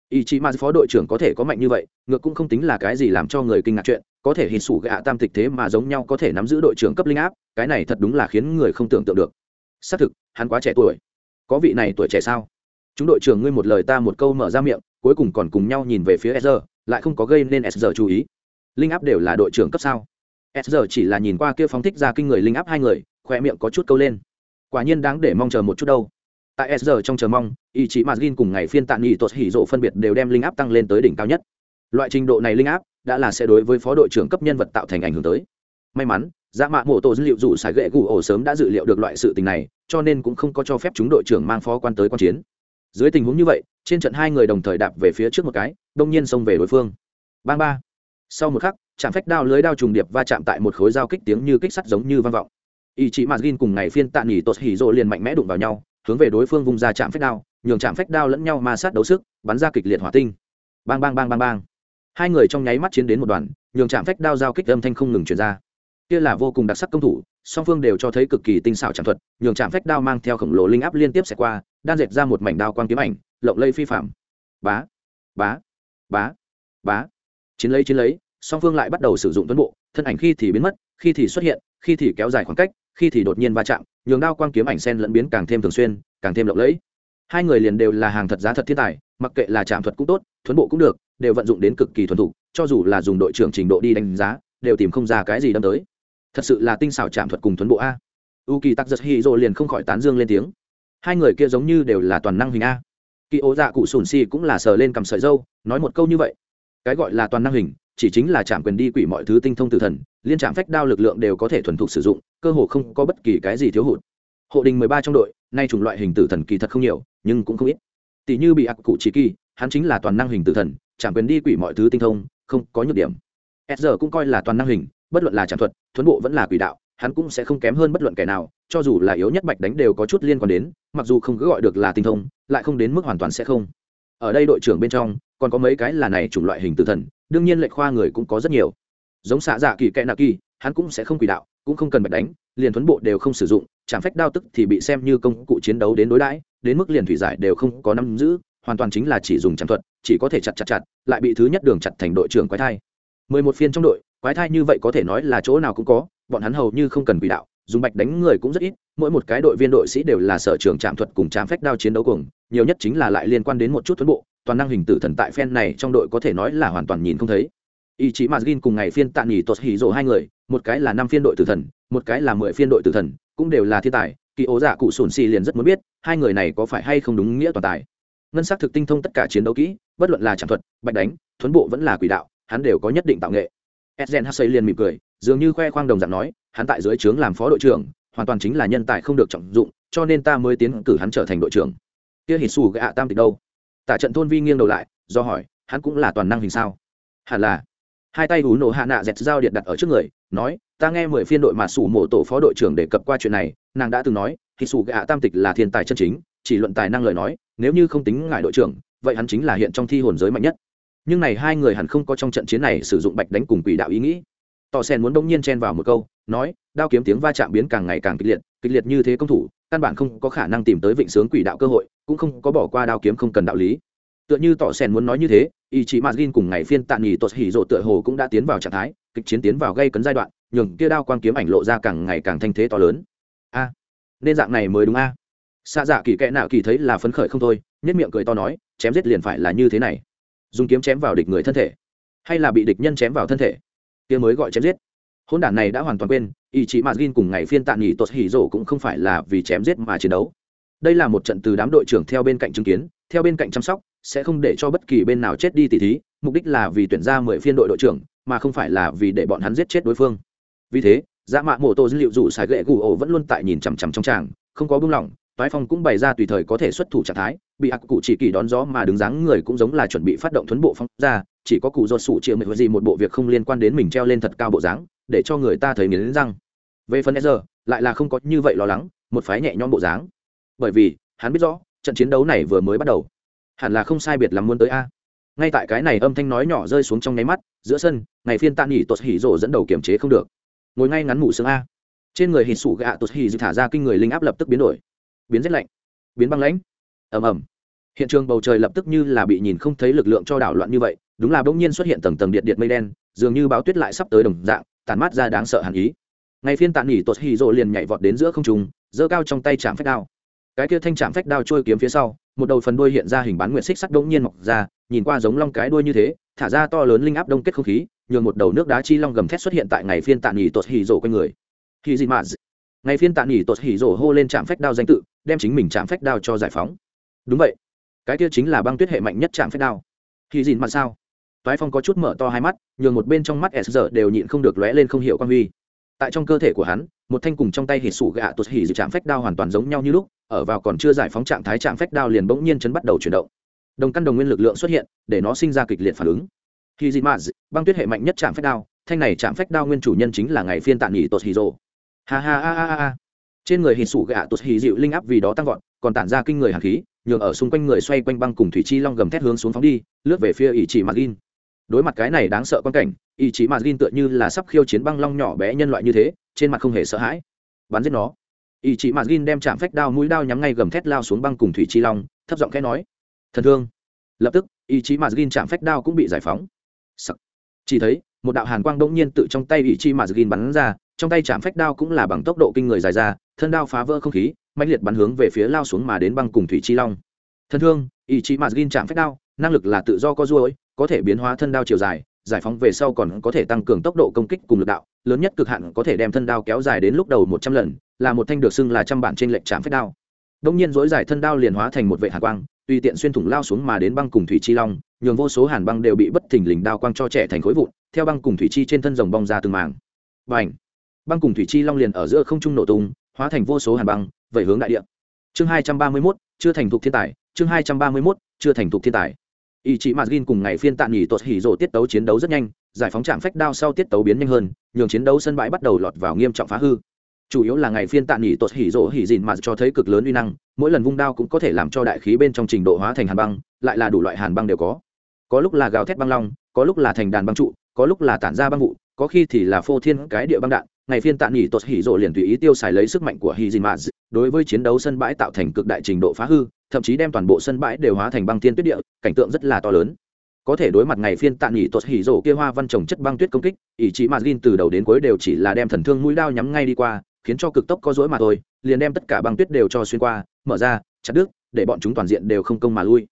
Ý chí mà phó đội trưởng có thể có mạnh như vậy, ngược cũng không tính là cái gì làm cho người kinh ngạc chuyện, có thể hình sủ gạ tam tịch thế mà giống nhau có thể nắm giữ đội trưởng cấp linh áp, cái này thật đúng là khiến người không tưởng tượng được. Xác thực, hắn quá trẻ tuổi. Có vị này tuổi trẻ sao? Chúng đội trưởng ngươi một lời ta một câu mở ra miệng cuối cùng còn cùng nhau nhìn về phía sr lại không có gây nên sr chú ý. Linh áp đều là đội trưởng cấp sao? Sr chỉ là nhìn qua kia phóng thích ra kinh người linh áp hai người khoe miệng có chút câu lên. Quả nhiên đáng để mong chờ một chút đâu. Tại sr trong chờ mong ý chí mazgin cùng ngày phiên tạn nghỉ tuột hỉ rộ phân biệt đều đem linh áp tăng lên tới đỉnh cao nhất. Loại trình độ này linh áp, đã là sẽ đối với phó đội trưởng cấp nhân vật tạo thành ảnh hưởng tới. May mắn dạ mạ mộ tổ dữ liệu dụ sải gậy gù ổ sớm đã dự liệu được loại sự tình này, cho nên cũng không có cho phép chúng đội trưởng mang phó quan tới quan chiến. Dưới tình huống như vậy trên trận hai người đồng thời đạp về phía trước một cái, đông nhiên xông về đối phương. Bang ba. Sau một khắc, chạm phách đao lưới đao trùng điệp va chạm tại một khối dao kích tiếng như kích sắt giống như vang vọng. Ý chí mạt gin cùng ngày phiên tạ nghỉ tột hỉ rộ liền mạnh mẽ đụng vào nhau, hướng về đối phương vùng ra chạm phách đao, nhường chạm phách đao lẫn nhau ma sát đấu sức, bắn ra kịch liệt hỏa tinh. Bang bang bang bang bang. Hai người trong nháy mắt chiến đến một đoàn, nhường chạm phách đao giao kích âm thanh không ngừng chuyển ra. Kia là vô cùng đặc sắc công thủ, song phương đều cho thấy cực kỳ tinh xảo trạm thuật, nhường chạm phách đao mang theo khổng lồ linh áp liên tiếp xẻ qua, đan dệt ra một mảnh đao quang kiếm ảnh lộng lây phi phạm. Bá bá bá bá. Chiến lấy chiến lấy, song phương lại bắt đầu sử dụng tuấn bộ, thân ảnh khi thì biến mất, khi thì xuất hiện, khi thì kéo dài khoảng cách, khi thì đột nhiên va chạm, nhường đao quang kiếm ảnh sen lẫn biến càng thêm thường xuyên, càng thêm lộng lẫy. Hai người liền đều là hàng thật giá thật thiên tài, mặc kệ là trạm thuật cũng tốt thuấn bộ cũng được, đều vận dụng đến cực kỳ thuần thục, cho dù là dùng đội trưởng trình độ đi đánh giá, đều tìm không ra cái gì đâm tới. Thật sự là tinh xảo chạm thuật cùng tuấn bộ a. U kỳ tắc giật hy rồi liền không khỏi tán dương lên tiếng. Hai người kia giống như đều là toàn năng hình a kỳ ố dạ cụ sùn si cũng là sờ lên cầm sợi dâu, nói một câu như vậy. Cái gọi là toàn năng hình, chỉ chính là chạm quyền đi quỷ mọi thứ tinh thông tử thần, liên trạm phách đao lực lượng đều có thể thuần thục sử dụng, cơ hồ không có bất kỳ cái gì thiếu hụt. Hộ đình mười ba trong đội, nay chủng loại hình tử thần kỳ thật không nhiều, nhưng cũng không ít. Tỷ như bị ác cụ chỉ kỳ, hắn chính là toàn năng hình tử thần, chạm quyền đi quỷ mọi thứ tinh thông, không có nhược điểm. S giờ cũng coi là toàn năng hình, bất luận là trạm thuật, thuấn bộ vẫn là quỷ đạo hắn cũng sẽ không kém hơn bất luận kẻ nào, cho dù là yếu nhất bạch đánh đều có chút liên quan đến, mặc dù không cứ gọi được là tinh thông, lại không đến mức hoàn toàn sẽ không. Ở đây đội trưởng bên trong, còn có mấy cái là này chủng loại hình tử thần, đương nhiên lệnh khoa người cũng có rất nhiều. Giống xạ dạ kỳ kẽ nạ kỳ, hắn cũng sẽ không quỷ đạo, cũng không cần bạch đánh, liền thuấn bộ đều không sử dụng, chẳng phách đao tức thì bị xem như công cụ chiến đấu đến đối đãi, đến mức liền thủy giải đều không có nắm giữ, hoàn toàn chính là chỉ dùng chẳng thuật, chỉ có thể chặt chặt chặt, lại bị thứ nhất đường chặt thành đội trưởng quái thai. Mười một phiên trong đội quái thai như vậy có thể nói là chỗ nào cũng có, bọn hắn hầu như không cần quỷ đạo, dùng bạch đánh người cũng rất ít, mỗi một cái đội viên đội sĩ đều là sở trường trạm thuật cùng trạm phách đao chiến đấu cùng nhiều nhất chính là lại liên quan đến một chút thuẫn bộ, toàn năng hình tử thần tại phen này trong đội có thể nói là hoàn toàn nhìn không thấy. Ý chí mazgin cùng ngày phiên tạ nghỉ tốt hỉ rộ hai người, một cái là năm phiên đội tử thần, một cái là mười phiên đội tử thần, cũng đều là thiên tài, kỳ ố giả cụ sùn xì liền rất muốn biết, hai người này có phải hay không đúng nghĩa toàn tài. Ngân s ắ c thực tinh thông tất cả chiến đấu kỹ, bất luận là trạm thuật, bạch đánh thuấn bộ vẫn là quỷ đạo, hắn đều có nhất định tạo nghệ edgen hassay liền mỉm cười, dường như khoe khoang đồng dạng nói, hắn tại dưới trướng làm phó đội trưởng, hoàn toàn chính là nhân tài không được trọng dụng, cho nên ta mới tiến cử hắn trở thành đội trưởng. Kia Hỉ Sủ gạ tam tịch đâu? Tả trận thôn vi nghiêng đầu lại, do hỏi, hắn cũng là toàn năng hình sao? Hẳn là. Hai tay ú nổ hạ nạ dẹt dao điện đặt ở trước người, nói, ta nghe mười phiên đội mà sủ mộ tổ phó đội trưởng đề cập qua chuyện này, nàng đã từng nói, Hỉ Sủ gạ tam tịch là thiên tài chân chính, chỉ luận tài năng lời nói, nếu như không tính ngài đội trưởng, vậy hắn chính là hiện trong thi hồn giới mạnh nhất nhưng này hai người hẳn không có trong trận chiến này sử dụng bạch đánh cùng quỷ đạo ý nghĩ. Tò sen muốn đông nhiên chen vào một câu, nói, đao kiếm tiếng va chạm biến càng ngày càng kịch liệt kịch liệt như thế công thủ, căn bản không có khả năng tìm tới vịnh sướng quỷ đạo cơ hội, cũng không có bỏ qua đao kiếm không cần đạo lý. Tựa như tỏ sen muốn nói như thế ý chí margin cùng ngày phiên tạm nghỉ tuột hỉ rộ tựa hồ cũng đã tiến vào trạng thái, kịch chiến tiến vào gây cấn giai đoạn, nhường kia đao quang kiếm ảnh lộ ra càng ngày càng thanh thế to lớn. A, nên dạng này mới đúng a? Xa dạ kỳ kẽ nạo kỳ thấy là phấn khởi không thôi nhất miệng cười to nói, chém giết liền phải là như thế này dùng kiếm chém vào địch người thân thể, hay là bị địch nhân chém vào thân thể, kia mới gọi chém giết. Hôn đản này đã hoàn toàn quên, ý chí mà gin cùng ngày phiên tạ nghỉ tuột hỉ rổ cũng không phải là vì chém giết mà chiến đấu. Đây là một trận từ đám đội trưởng theo bên cạnh chứng kiến, theo bên cạnh chăm sóc, sẽ không để cho bất kỳ bên nào chết đi tỉ thí, mục đích là vì tuyển ra mười phiên đội đội trưởng, mà không phải là vì để bọn hắn giết chết đối phương. Vì thế dạ mạ mộ tô dữ liệu dù xài gậy gù ổ vẫn luôn tại nhìn chằm chằm trong tràng, không có buông lỏng toái phong cũng bày ra tùy thời có thể xuất thủ trạng thái, bị ác cụ chỉ kỳ đón gió mà đứng dáng người cũng giống là chuẩn bị phát động thuấn bộ phong ra, chỉ có cụ do sủ chịu mệt gì một bộ việc không liên quan đến mình treo lên thật cao bộ dáng, để cho người ta thấy nghiến răng. Về phần giờ lại là không có như vậy lo lắng, một phái nhẹ nhõm bộ dáng. Bởi vì, hắn biết rõ, trận chiến đấu này vừa mới bắt đầu. Hẳn là không sai biệt lắm muốn tới a. Ngay tại cái này âm thanh nói nhỏ rơi xuống trong nháy mắt, giữa sân, ngày phiên tạ nghỉ tuột hỉ rổ dẫn đầu kiềm chế không được. Ngồi ngay ngắn ngủ xương a. Trên người hít sủ gạ tuột hỉ thả ra kinh người linh áp lập tức biến đổi biến rét lạnh, biến băng lãnh. Ầm ầm. Hiện trường bầu trời lập tức như là bị nhìn không thấy lực lượng cho đảo loạn như vậy, đúng là bỗng nhiên xuất hiện tầng tầng điện điện mây đen, dường như báo tuyết lại sắp tới đồng dạng tàn mát ra đáng sợ hẳn ý. Ngày phiên tàn nghỉ tột hỉ rộ liền nhảy vọt đến giữa không trung, giơ cao trong tay chạm phách đao. Cái kia thanh chạm phách đao trôi kiếm phía sau, một đầu phần đuôi hiện ra hình bán nguyệt xích sắt đống nhiên mọc ra, nhìn qua giống long cái đuôi như thế, thả ra to lớn linh áp đông kết không khí, nhường một đầu nước đá chi long gầm thét xuất hiện tại ngày phiên tàn nghỉ tột hỉ rộ quanh người. Khi gì mà ngày phiên tạ nghỉ tột hỉ rổ hô lên chạm phách đao danh tự, đem chính mình chạm phách đao cho giải phóng. Đúng vậy. Cái kia chính là băng tuyết hệ mạnh nhất chạm phách đao. Khi dìn mặt sao? Toái phong có chút mở to hai mắt, nhường một bên trong mắt s giờ đều nhịn không được lóe lên không hiểu quan huy. Tại trong cơ thể của hắn, một thanh cùng trong tay hỉ sủ gạ tột hỉ dự chạm phách đao hoàn toàn giống nhau như lúc, ở vào còn chưa giải phóng trạng thái chạm phách đao liền bỗng nhiên chấn bắt đầu chuyển động. Đồng căn đồng nguyên lực lượng xuất hiện, để nó sinh ra kịch liệt phản ứng. Khi dị maz băng tuyết hệ mạnh nhất chạm phách đao, thanh này chạm phách đao nguyên chủ nhân chính là ngày phiên tạm nghỉ tột hỉ rồ ha ha ha ha ha trên người hì sụ gạ tuột hỉ dịu linh áp vì đó tăng vọt, còn tản ra kinh người hạt khí, nhường ở xung quanh người xoay quanh băng cùng thủy chi long gầm thét hướng xuống phóng đi, lướt về phía ỷ chỉ mặt gin. đối mặt cái này đáng sợ quan cảnh, ỷ chỉ mặt gin tựa như là sắp khiêu chiến băng long nhỏ bé nhân loại như thế, trên mặt không hề sợ hãi. Bắn giết nó. Ỷ chỉ mặt gin đem chạm phách đao mũi đao nhắm ngay gầm thét lao xuống băng cùng thủy chi long, thấp giọng khẽ nói. Thần thương. Lập tức ý chí mà gin chạm phách đao cũng bị giải phóng. Sắc. chỉ thấy, một đạo hàn quang đông nhiên tự trong tay ý chí mà gin bắn ra trong tay chạm phách đao cũng là bằng tốc độ kinh người dài ra, thân đao phá vỡ không khí mạnh liệt bắn hướng về phía lao xuống mà đến băng cùng thủy chi long. Thân thương, ý chí mà gin chạm phách đao, năng lực là tự do có ruôi có thể biến hóa thân đao chiều dài, giải phóng về sau còn có thể tăng cường tốc độ công kích cùng lực đạo, lớn nhất cực hạn có thể đem thân đao kéo dài đến lúc đầu một trăm lần, là một thanh được xưng là trăm bản trên lệnh chạm phách đao. Đông nhiên dối dài thân đao liền hóa thành một vệ hạ quang, tùy tiện xuyên thủng lao xuống mà đến băng cùng thủy chi long, nhường vô số hàn băng đều bị bất thình lình đao quang cho trẻ thành khối vụn, theo băng cùng thủy chi trên thân rồng bong ra từng màng và ảnh băng cùng thủy chi long liền ở giữa không trung nổ tung, hóa thành vô số hàn băng, vẩy hướng đại địa. Chương hai trăm ba mươi mốt, chưa thành thục thiên tài. Chương hai trăm ba mươi mốt, chưa thành thục thiên tài. Ý chí gin cùng ngày phiên tạm nghỉ tuột hỉ rộ tiết tấu chiến đấu rất nhanh, giải phóng trạng phách đao sau tiết tấu biến nhanh hơn, nhường chiến đấu sân bãi bắt đầu lọt vào nghiêm trọng phá hư. Chủ yếu là ngày phiên tạm nghỉ tuột hỉ rộ hỉ dìn mà cho thấy cực lớn uy năng, mỗi lần vung đao cũng có thể làm cho đại khí bên trong trình độ hóa thành hàn băng, lại là đủ loại hàn băng đều có. Có lúc là gào thét băng long, có lúc là thành đàn băng trụ, có lúc là tản ra băng vụ, có khi thì là phô thiên cái địa băng đạn ngày phiên tạ nghỉ Tốt hỉ rộ liền tùy ý tiêu xài lấy sức mạnh của Hijimaz, đối với chiến đấu sân bãi tạo thành cực đại trình độ phá hư thậm chí đem toàn bộ sân bãi đều hóa thành băng thiên tuyết địa cảnh tượng rất là to lớn. Có thể đối mặt ngày phiên tạ nghỉ Tốt hỉ rộ kia hoa văn trồng chất băng tuyết công kích ý chí mạt gin từ đầu đến cuối đều chỉ là đem thần thương mũi đao nhắm ngay đi qua khiến cho cực tốc có dối mà thôi liền đem tất cả băng tuyết đều cho xuyên qua mở ra chặt đứt để bọn chúng toàn diện đều không công mà lui.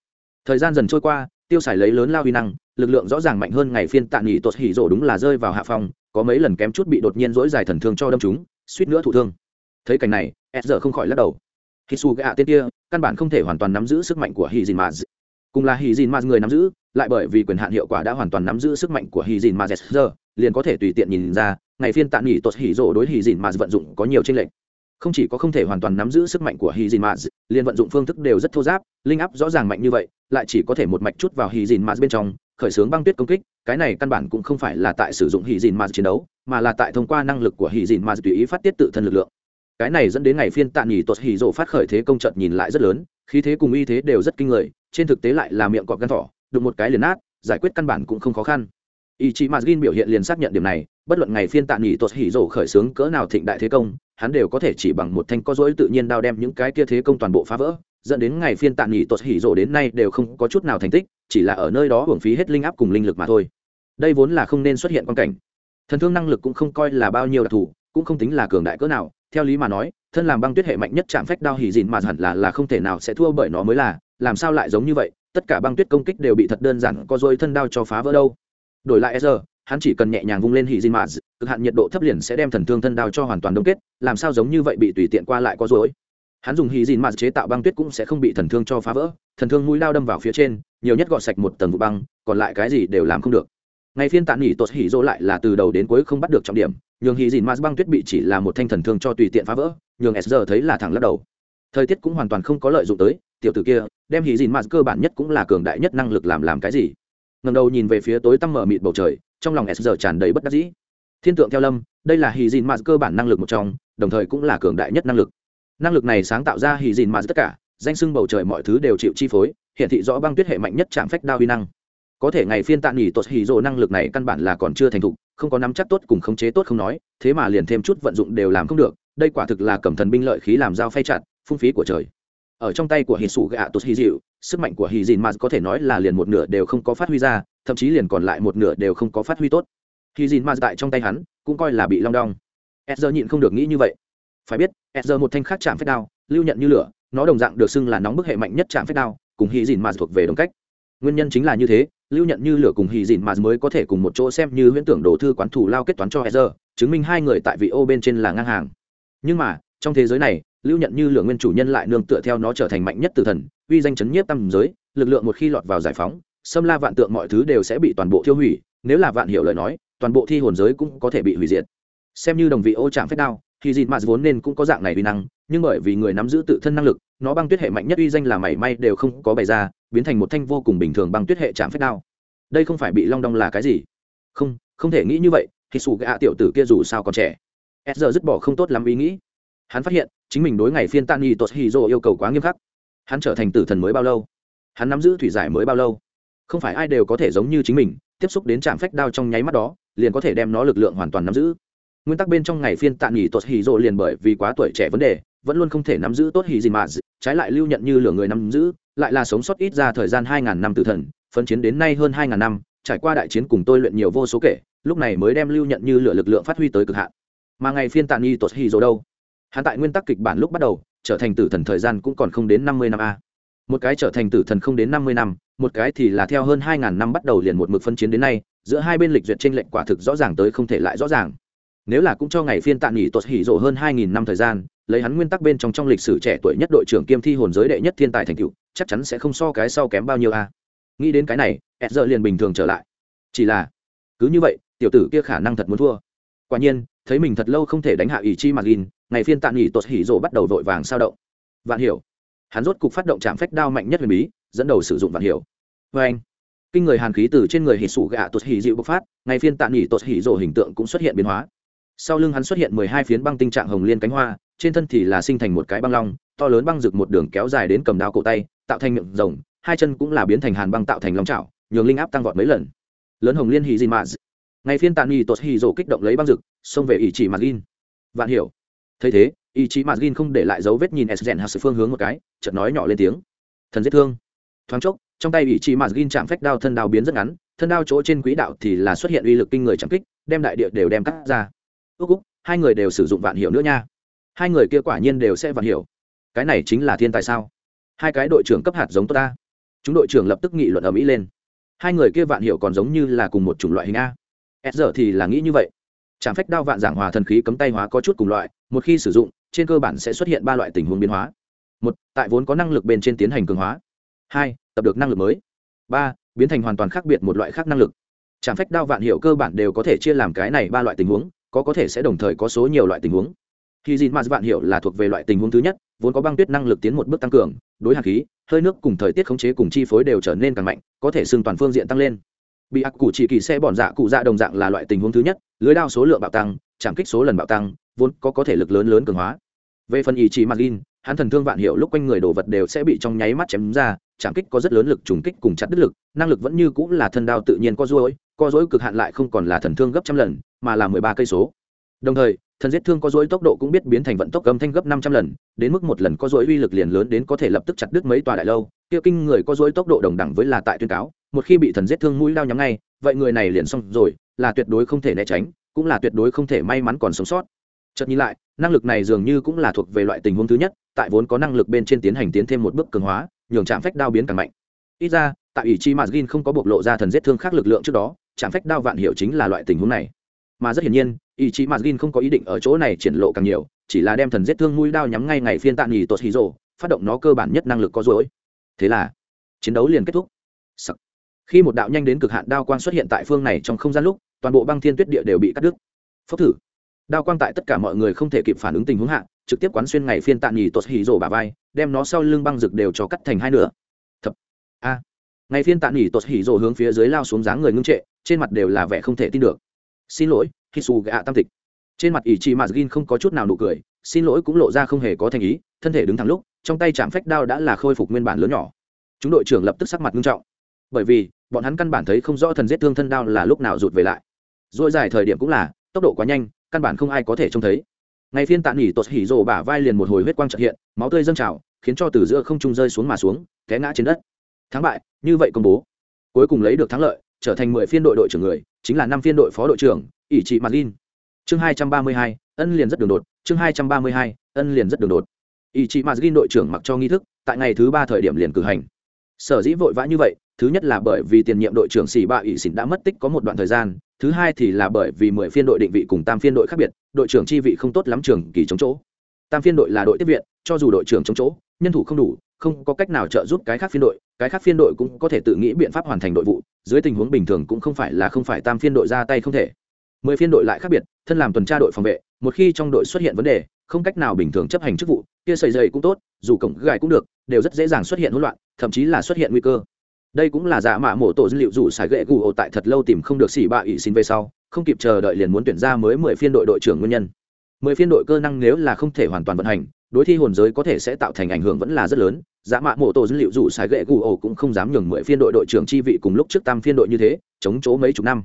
Thời gian dần trôi qua tiêu xài lấy lớn lao huy năng lực lượng rõ ràng mạnh hơn ngày phiên tạ nghỉ tột hỉ rổ đúng là rơi vào hạ phòng có mấy lần kém chút bị đột nhiên dỗi dài thần thương cho đâm chúng suýt nữa thụ thương. Thấy cảnh này s giờ không khỏi lắc đầu. Khi su gạ tên kia, căn bản không thể hoàn toàn nắm giữ sức mạnh của hì dìn maz cùng là hì dìn maz người nắm giữ, lại bởi vì quyền hạn hiệu quả đã hoàn toàn nắm giữ sức mạnh của hì dìn maz giờ, liền có thể tùy tiện nhìn ra, ngày phiên tạ nghỉ tột hỉ rổ đối hì dìn maz vận dụng có nhiều tranh lệch. Không chỉ có không thể hoàn toàn nắm giữ sức mạnh của hì dìn maz liền vận dụng phương thức đều rất thô giáp, linh áp rõ ràng mạnh như vậy, lại chỉ có thể một mạch chút vào hì dìn maz bên trong khởi xướng băng tuyết công kích, cái này căn bản cũng không phải là tại sử dụng hỉ dìn maz chiến đấu, mà là tại thông qua năng lực của hỉ dìn maz tùy ý phát tiết tự thân lực lượng. Cái này dẫn đến ngày phiên tạ nghỉ tuột hỉ rộ phát khởi thế công trận nhìn lại rất lớn, khí thế cùng y thế đều rất kinh người, trên thực tế lại là miệng cọp gan thỏ, đụng một cái liền nát, giải quyết căn bản cũng không khó khăn. Ý chí mazgin biểu hiện liền xác nhận điểm này, bất luận ngày phiên tạ nghỉ tuột hỉ rộ khởi xướng cỡ nào thịnh đại thế công, hắn đều có thể chỉ bằng một thanh có dối tự nhiên đao đem những cái kia thế công toàn bộ phá vỡ dẫn đến ngày phiên tạ nghỉ tuột hỉ rộ đến nay đều không có chút nào thành tích, chỉ là ở nơi đó hưởng phí hết linh áp cùng linh lực mà thôi. Đây vốn là không nên xuất hiện quan cảnh. Thần thương năng lực cũng không coi là bao nhiêu đặc thù, cũng không tính là cường đại cỡ nào. Theo lý mà nói, thân làm băng tuyết hệ mạnh nhất chạm phách đao hỉ dịn mà hẳn là là không thể nào sẽ thua bởi nó mới là. Làm sao lại giống như vậy? Tất cả băng tuyết công kích đều bị thật đơn giản có dôi thân đao cho phá vỡ đâu. Đổi lại giờ hắn chỉ cần nhẹ nhàng vung lên hỉ dịn mà, cực hạn nhiệt độ thấp liền sẽ đem thần thương thân đao cho hoàn toàn đông kết. Làm sao giống như vậy bị tùy tiện qua lại có dối? Hắn dùng hy dìn mà chế tạo băng tuyết cũng sẽ không bị thần thương cho phá vỡ, thần thương mũi lao đâm vào phía trên, nhiều nhất gọt sạch một tầng vụ băng, còn lại cái gì đều làm không được. Ngày phiên tạm nghỉ tuột hỉ dỗ lại là từ đầu đến cuối không bắt được trọng điểm, nhường hy dìn mars băng tuyết bị chỉ là một thanh thần thương cho tùy tiện phá vỡ, nhường s giờ thấy là thẳng lắc đầu. Thời tiết cũng hoàn toàn không có lợi dụng tới, tiểu tử kia, đem hỉ dìn mars cơ bản nhất cũng là cường đại nhất năng lực làm làm cái gì. Ngầm đầu nhìn về phía tối tăm mở mịt bầu trời, trong lòng s giờ tràn đầy bất đắc dĩ. Thiên tượng theo lâm, đây là hỉ dìn mars cơ bản năng lực một trong, đồng thời cũng là cường đại nhất năng lực năng lực này sáng tạo ra hỉ dìn mà tất cả, danh sưng bầu trời mọi thứ đều chịu chi phối hiện thị rõ băng tuyết hệ mạnh nhất chạm phách đao uy năng. Có thể ngày phiên tạ nghỉ tốt hỉ rồ năng lực này căn bản là còn chưa thành thục, không có nắm chắc tốt cùng khống chế tốt không nói, thế mà liền thêm chút vận dụng đều làm không được, đây quả thực là cầm thần binh lợi khí làm dao phay chặt, phung phí của trời. Ở trong tay của hì sụ gạ tốt hì dịu, sức mạnh của hì dìn mà có thể nói là liền một nửa đều không có phát huy ra, thậm chí liền còn lại một nửa đều không có phát huy tốt. Hì dìn mà tại trong tay hắn, cũng coi là bị long đong. Ezra nhịn không được nghĩ như vậy. Phải biết edger một thanh khác chạm phép đao lưu nhận như lửa nó đồng dạng được xưng là nóng bức hệ mạnh nhất chạm phép đao cùng hy dìn mà thuộc về đồng cách nguyên nhân chính là như thế lưu nhận như lửa cùng hy dìn mà mới có thể cùng một chỗ xem như huyễn tưởng đồ thư quán thủ lao kết toán cho Hezer, chứng minh hai người tại vị ô bên trên là ngang hàng. Nhưng mà, trong thế giới này, lưu nhận như lửa nguyên chủ nhân lại nương tựa theo nó trở thành mạnh nhất từ thần, uy danh chấn nhiếp tâm giới, lực lượng một khi lọt vào giải phóng, xâm la vạn tượng mọi thứ đều sẽ bị toàn bộ tiêu hủy, nếu là vạn hiểu lời nói, toàn bộ thi hồn giới cũng có thể bị hủy diệt. Xem như đồng vị ô chạm phép đao, thì dìn mà vốn nên cũng có dạng này uy năng, nhưng bởi vì người nắm giữ tự thân năng lực, nó băng tuyết hệ mạnh nhất uy danh là mảy may đều không có bày ra, biến thành một thanh vô cùng bình thường băng tuyết hệ chạm phép đao. Đây không phải bị long đong là cái gì? Không không thể nghĩ như vậy thì xù gạ tiểu tử kia dù sao còn trẻ. S giờ dứt bỏ không tốt lắm ý nghĩ. Hắn phát hiện chính mình đối ngày phiên tan y tốt hì yêu cầu quá nghiêm khắc. Hắn trở thành tử thần mới bao lâu? Hắn nắm giữ thủy giải mới bao lâu? Không phải ai đều có thể giống như chính mình tiếp xúc đến trạm phách đao trong nháy mắt đó liền có thể đem nó lực lượng hoàn toàn nắm giữ nguyên tắc bên trong ngày phiên tạ nghỉ tốt hì liền bởi vì quá tuổi trẻ vấn đề, vẫn luôn không thể nắm giữ tốt hì gì mà trái lại lưu nhận như lửa người nắm giữ, lại là sống sót ít ra thời gian hai ngàn năm tử thần phân chiến đến nay hơn hai ngàn năm, trải qua đại chiến cùng tôi luyện nhiều vô số kể, lúc này mới đem lưu nhận như lửa lực lượng phát huy tới cực hạn. Mà ngày phiên tạ nghỉ tốt hỉ rộ đâu? Hắn tại nguyên tắc kịch bản lúc bắt đầu, trở thành tử thần thời gian cũng còn không đến năm mươi năm a. Một cái trở thành tử thần không đến năm mươi năm, một cái thì là theo hơn hai ngàn năm bắt đầu liền một mực phân chiến đến nay, giữa hai bên lịch duyệt trên lệnh quả thực rõ ràng tới không thể lại rõ ràng nếu là cũng cho ngày phiên tạm nghỉ tuột hỉ rộ hơn hai nghìn năm thời gian, lấy hắn nguyên tắc bên trong trong lịch sử trẻ tuổi nhất đội trưởng kiêm thi hồn giới đệ nhất thiên tài thành cựu chắc chắn sẽ không so cái sau kém bao nhiêu a. Nghĩ đến cái này ed giờ liền bình thường trở lại. Chỉ là, cứ như vậy, tiểu tử kia khả năng thật muốn thua. Quả nhiên, thấy mình thật lâu không thể đánh hạ ý chi mà gin ngày phiên tạm nghỉ tuột hỉ rộ bắt đầu vội vàng sao động. Vạn hiểu. Hắn rốt cục phát động chạm phách đao mạnh nhất huyền bí, dẫn đầu sử dụng vạn hiểu. Vê anh, kinh người hàn khí từ trên người hỉ sủ gạ tuột hỉ dịu bộc phát, ngày phiên tạm nghỉ tuột hỉ rộ hình tượng cũng xuất hiện biến hóa sau lưng hắn xuất hiện mười hai phiến băng tinh trạng hồng liên cánh hoa trên thân thì là sinh thành một cái băng long to lớn băng rực một đường kéo dài đến cầm đao cổ tay tạo thành miệng rồng hai chân cũng là biến thành hàn băng tạo thành long chảo, nhường linh áp tăng vọt mấy lần. Lớn hồng liên hì dìn mạ ngày phiên tàn nghi tột hì rổ kích động lấy băng rực xông về ý chỉ mặt gin. Vạn hiểu. Thấy thế ý chí mặt gin không để lại dấu vết nhìn s gen hạt sự phương hướng một cái chợt nói nhỏ lên tiếng. Thần giết thương. Thoáng chốc trong tay ý chí mặt gin chạm phách đao thân đao biến rất ngắn thân đao chỗ trên quỹ đạo thì là xuất hiện uy lực kinh người chạm kích đem đại địa đều đem cắt ra ước úc, hai người đều sử dụng vạn hiệu nữa nha. Hai người kia quả nhiên đều sẽ vạn hiệu cái này chính là thiên tài sao? Hai cái đội trưởng cấp hạt giống tốt ta. Chúng đội trưởng lập tức nghị luận ở mỹ lên. Hai người kia vạn hiệu còn giống như là cùng một chủng loại hình a. S giờ thì là nghĩ như vậy. Trạm phách đao vạn giảng hòa thần khí cấm tay hóa có chút cùng loại, một khi sử dụng, trên cơ bản sẽ xuất hiện ba loại tình huống biến hóa. Một, tại vốn có năng lực bên trên tiến hành cường hóa. Hai, tập được năng lực mới. Ba, biến thành hoàn toàn khác biệt một loại khác năng lực. Trạm phách đao vạn hiệu cơ bản đều có thể chia làm cái này ba loại tình huống có có thể sẽ đồng thời có số nhiều loại tình huống. Khi dìn mạt vạn hiểu là thuộc về loại tình huống thứ nhất, vốn có băng tuyết năng lực tiến một bước tăng cường, đối hạt khí, hơi nước cùng thời tiết khống chế cùng chi phối đều trở nên càng mạnh, có thể xưng toàn phương diện tăng lên. Bị ác cụ chỉ kỳ xe bòn dạ cụ dạ đồng dạng là loại tình huống thứ nhất, lưới đao số lượng bạo tăng, chạm kích số lần bạo tăng, vốn có có thể lực lớn lớn cường hóa. Về phần ý chí mặt hắn thần thương vạn hiệu lúc quanh người đồ vật đều sẽ bị trong nháy mắt chém ra, chạm kích có rất lớn lực trùng kích cùng chặt đứt lực, năng lực vẫn như cũng là thân đao tự nhiên có dối có dối cực hạn lại không còn là thần thương gấp trăm lần, mà là mười ba cây số. Đồng thời, thần giết thương có dối tốc độ cũng biết biến thành vận tốc âm thanh gấp năm trăm lần, đến mức một lần có dối uy lực liền lớn đến có thể lập tức chặt đứt mấy tòa đại lâu. Kia kinh người có dối tốc độ đồng đẳng với là tại tuyên cáo, một khi bị thần giết thương mũi lao nhắm ngay, vậy người này liền xong rồi, là tuyệt đối không thể né tránh, cũng là tuyệt đối không thể may mắn còn sống sót. Chợt nhìn lại năng lực này dường như cũng là thuộc về loại tình huống thứ nhất, tại vốn có năng lực bên trên tiến hành tiến thêm một bước cường hóa, nhường trạm phách đao biến càng mạnh. Ít ra, tại ủy chi mazgin không có bộc lộ ra thần giết thương khác lực lượng trước đó, trạm phách đao vạn hiệu chính là loại tình huống này. Mà rất hiển nhiên, ý chí mazgin không có ý định ở chỗ này triển lộ càng nhiều, chỉ là đem thần giết thương mũi đao nhắm ngay ngày phiên tạ nghỉ tốt hí rồ, phát động nó cơ bản nhất năng lực có dối thế là, chiến đấu liền kết thúc. Khi một đạo nhanh đến cực hạn đao quang xuất hiện tại phương này trong không gian lúc, toàn bộ băng thiên tuyết địa đều bị cắt đứt. Phốc thử đao quang tại tất cả mọi người không thể kịp phản ứng tình huống hạ, trực tiếp quán xuyên ngày phiên tạ nghỉ tốt hỉ rổ bà vai, đem nó sau lưng băng rực đều cho cắt thành hai nửa. Thập. A. Ngày phiên tạ nghỉ tốt hỉ rổ hướng phía dưới lao xuống dáng người ngưng trệ, trên mặt đều là vẻ không thể tin được. Xin lỗi khi xù gạ tam tịch. Trên mặt ỷ chị mạt gin không có chút nào nụ cười, xin lỗi cũng lộ ra không hề có thành ý, thân thể đứng thẳng lúc, trong tay chạm phách đao đã là khôi phục nguyên bản lớn nhỏ. Chúng đội trưởng lập tức sắc mặt nghiêm trọng. Bởi vì, bọn hắn căn bản thấy không rõ thần giết thương thân đao là lúc nào rụt về lại. Dội dài thời điểm cũng là tốc độ quá nhanh, căn bản không ai có thể trông thấy. Ngày phiên tạ nghỉ tột hỉ rồ bả vai liền một hồi huyết quang trợ hiện, máu tươi dâng trào, khiến cho từ giữa không trung rơi xuống mà xuống, té ngã trên đất. Thắng bại, như vậy công bố. Cuối cùng lấy được thắng lợi, trở thành mười phiên đội đội trưởng người, chính là năm phiên đội phó đội trưởng, ỷ trị mặt lin. Chương hai trăm ba mươi hai, ân liền rất đường đột. Chương hai trăm ba mươi hai, ân liền rất đường đột. Ỷ trị mặt lin đội trưởng mặc cho nghi thức, tại ngày thứ ba thời điểm liền cử hành. Sở dĩ vội vã như vậy thứ nhất là bởi vì tiền nhiệm đội trưởng xì ba ỷ xỉn đã mất tích có một đoạn thời gian, thứ hai thì là bởi vì mười phiên đội định vị cùng tam phiên đội khác biệt, đội trưởng chi vị không tốt lắm trường kỳ chống chỗ. Tam phiên đội là đội tiếp viện, cho dù đội trưởng chống chỗ, nhân thủ không đủ, không có cách nào trợ giúp cái khác phiên đội, cái khác phiên đội cũng có thể tự nghĩ biện pháp hoàn thành đội vụ, dưới tình huống bình thường cũng không phải là không phải tam phiên đội ra tay không thể. Mười phiên đội lại khác biệt, thân làm tuần tra đội phòng vệ, một khi trong đội xuất hiện vấn đề, không cách nào bình thường chấp hành chức vụ, kia sầy dày cũng tốt, dù cổng gài cũng được, đều rất dễ dàng xuất hiện hỗn loạn, thậm chí là xuất hiện nguy cơ đây cũng là giả mạ mổ tổ dữ liệu dù xài gậy gù ổ tại thật lâu tìm không được xỉ bạ ỵ xin về sau, không kịp chờ đợi liền muốn tuyển ra mới mười phiên đội đội trưởng nguyên nhân. Mười phiên đội cơ năng nếu là không thể hoàn toàn vận hành, đối thi hồn giới có thể sẽ tạo thành ảnh hưởng vẫn là rất lớn. Giả mạ mổ tổ dữ liệu dù xài gậy gù ổ cũng không dám nhường mười phiên đội đội trưởng chi vị cùng lúc trước tam phiên đội như thế, chống chỗ mấy chục năm.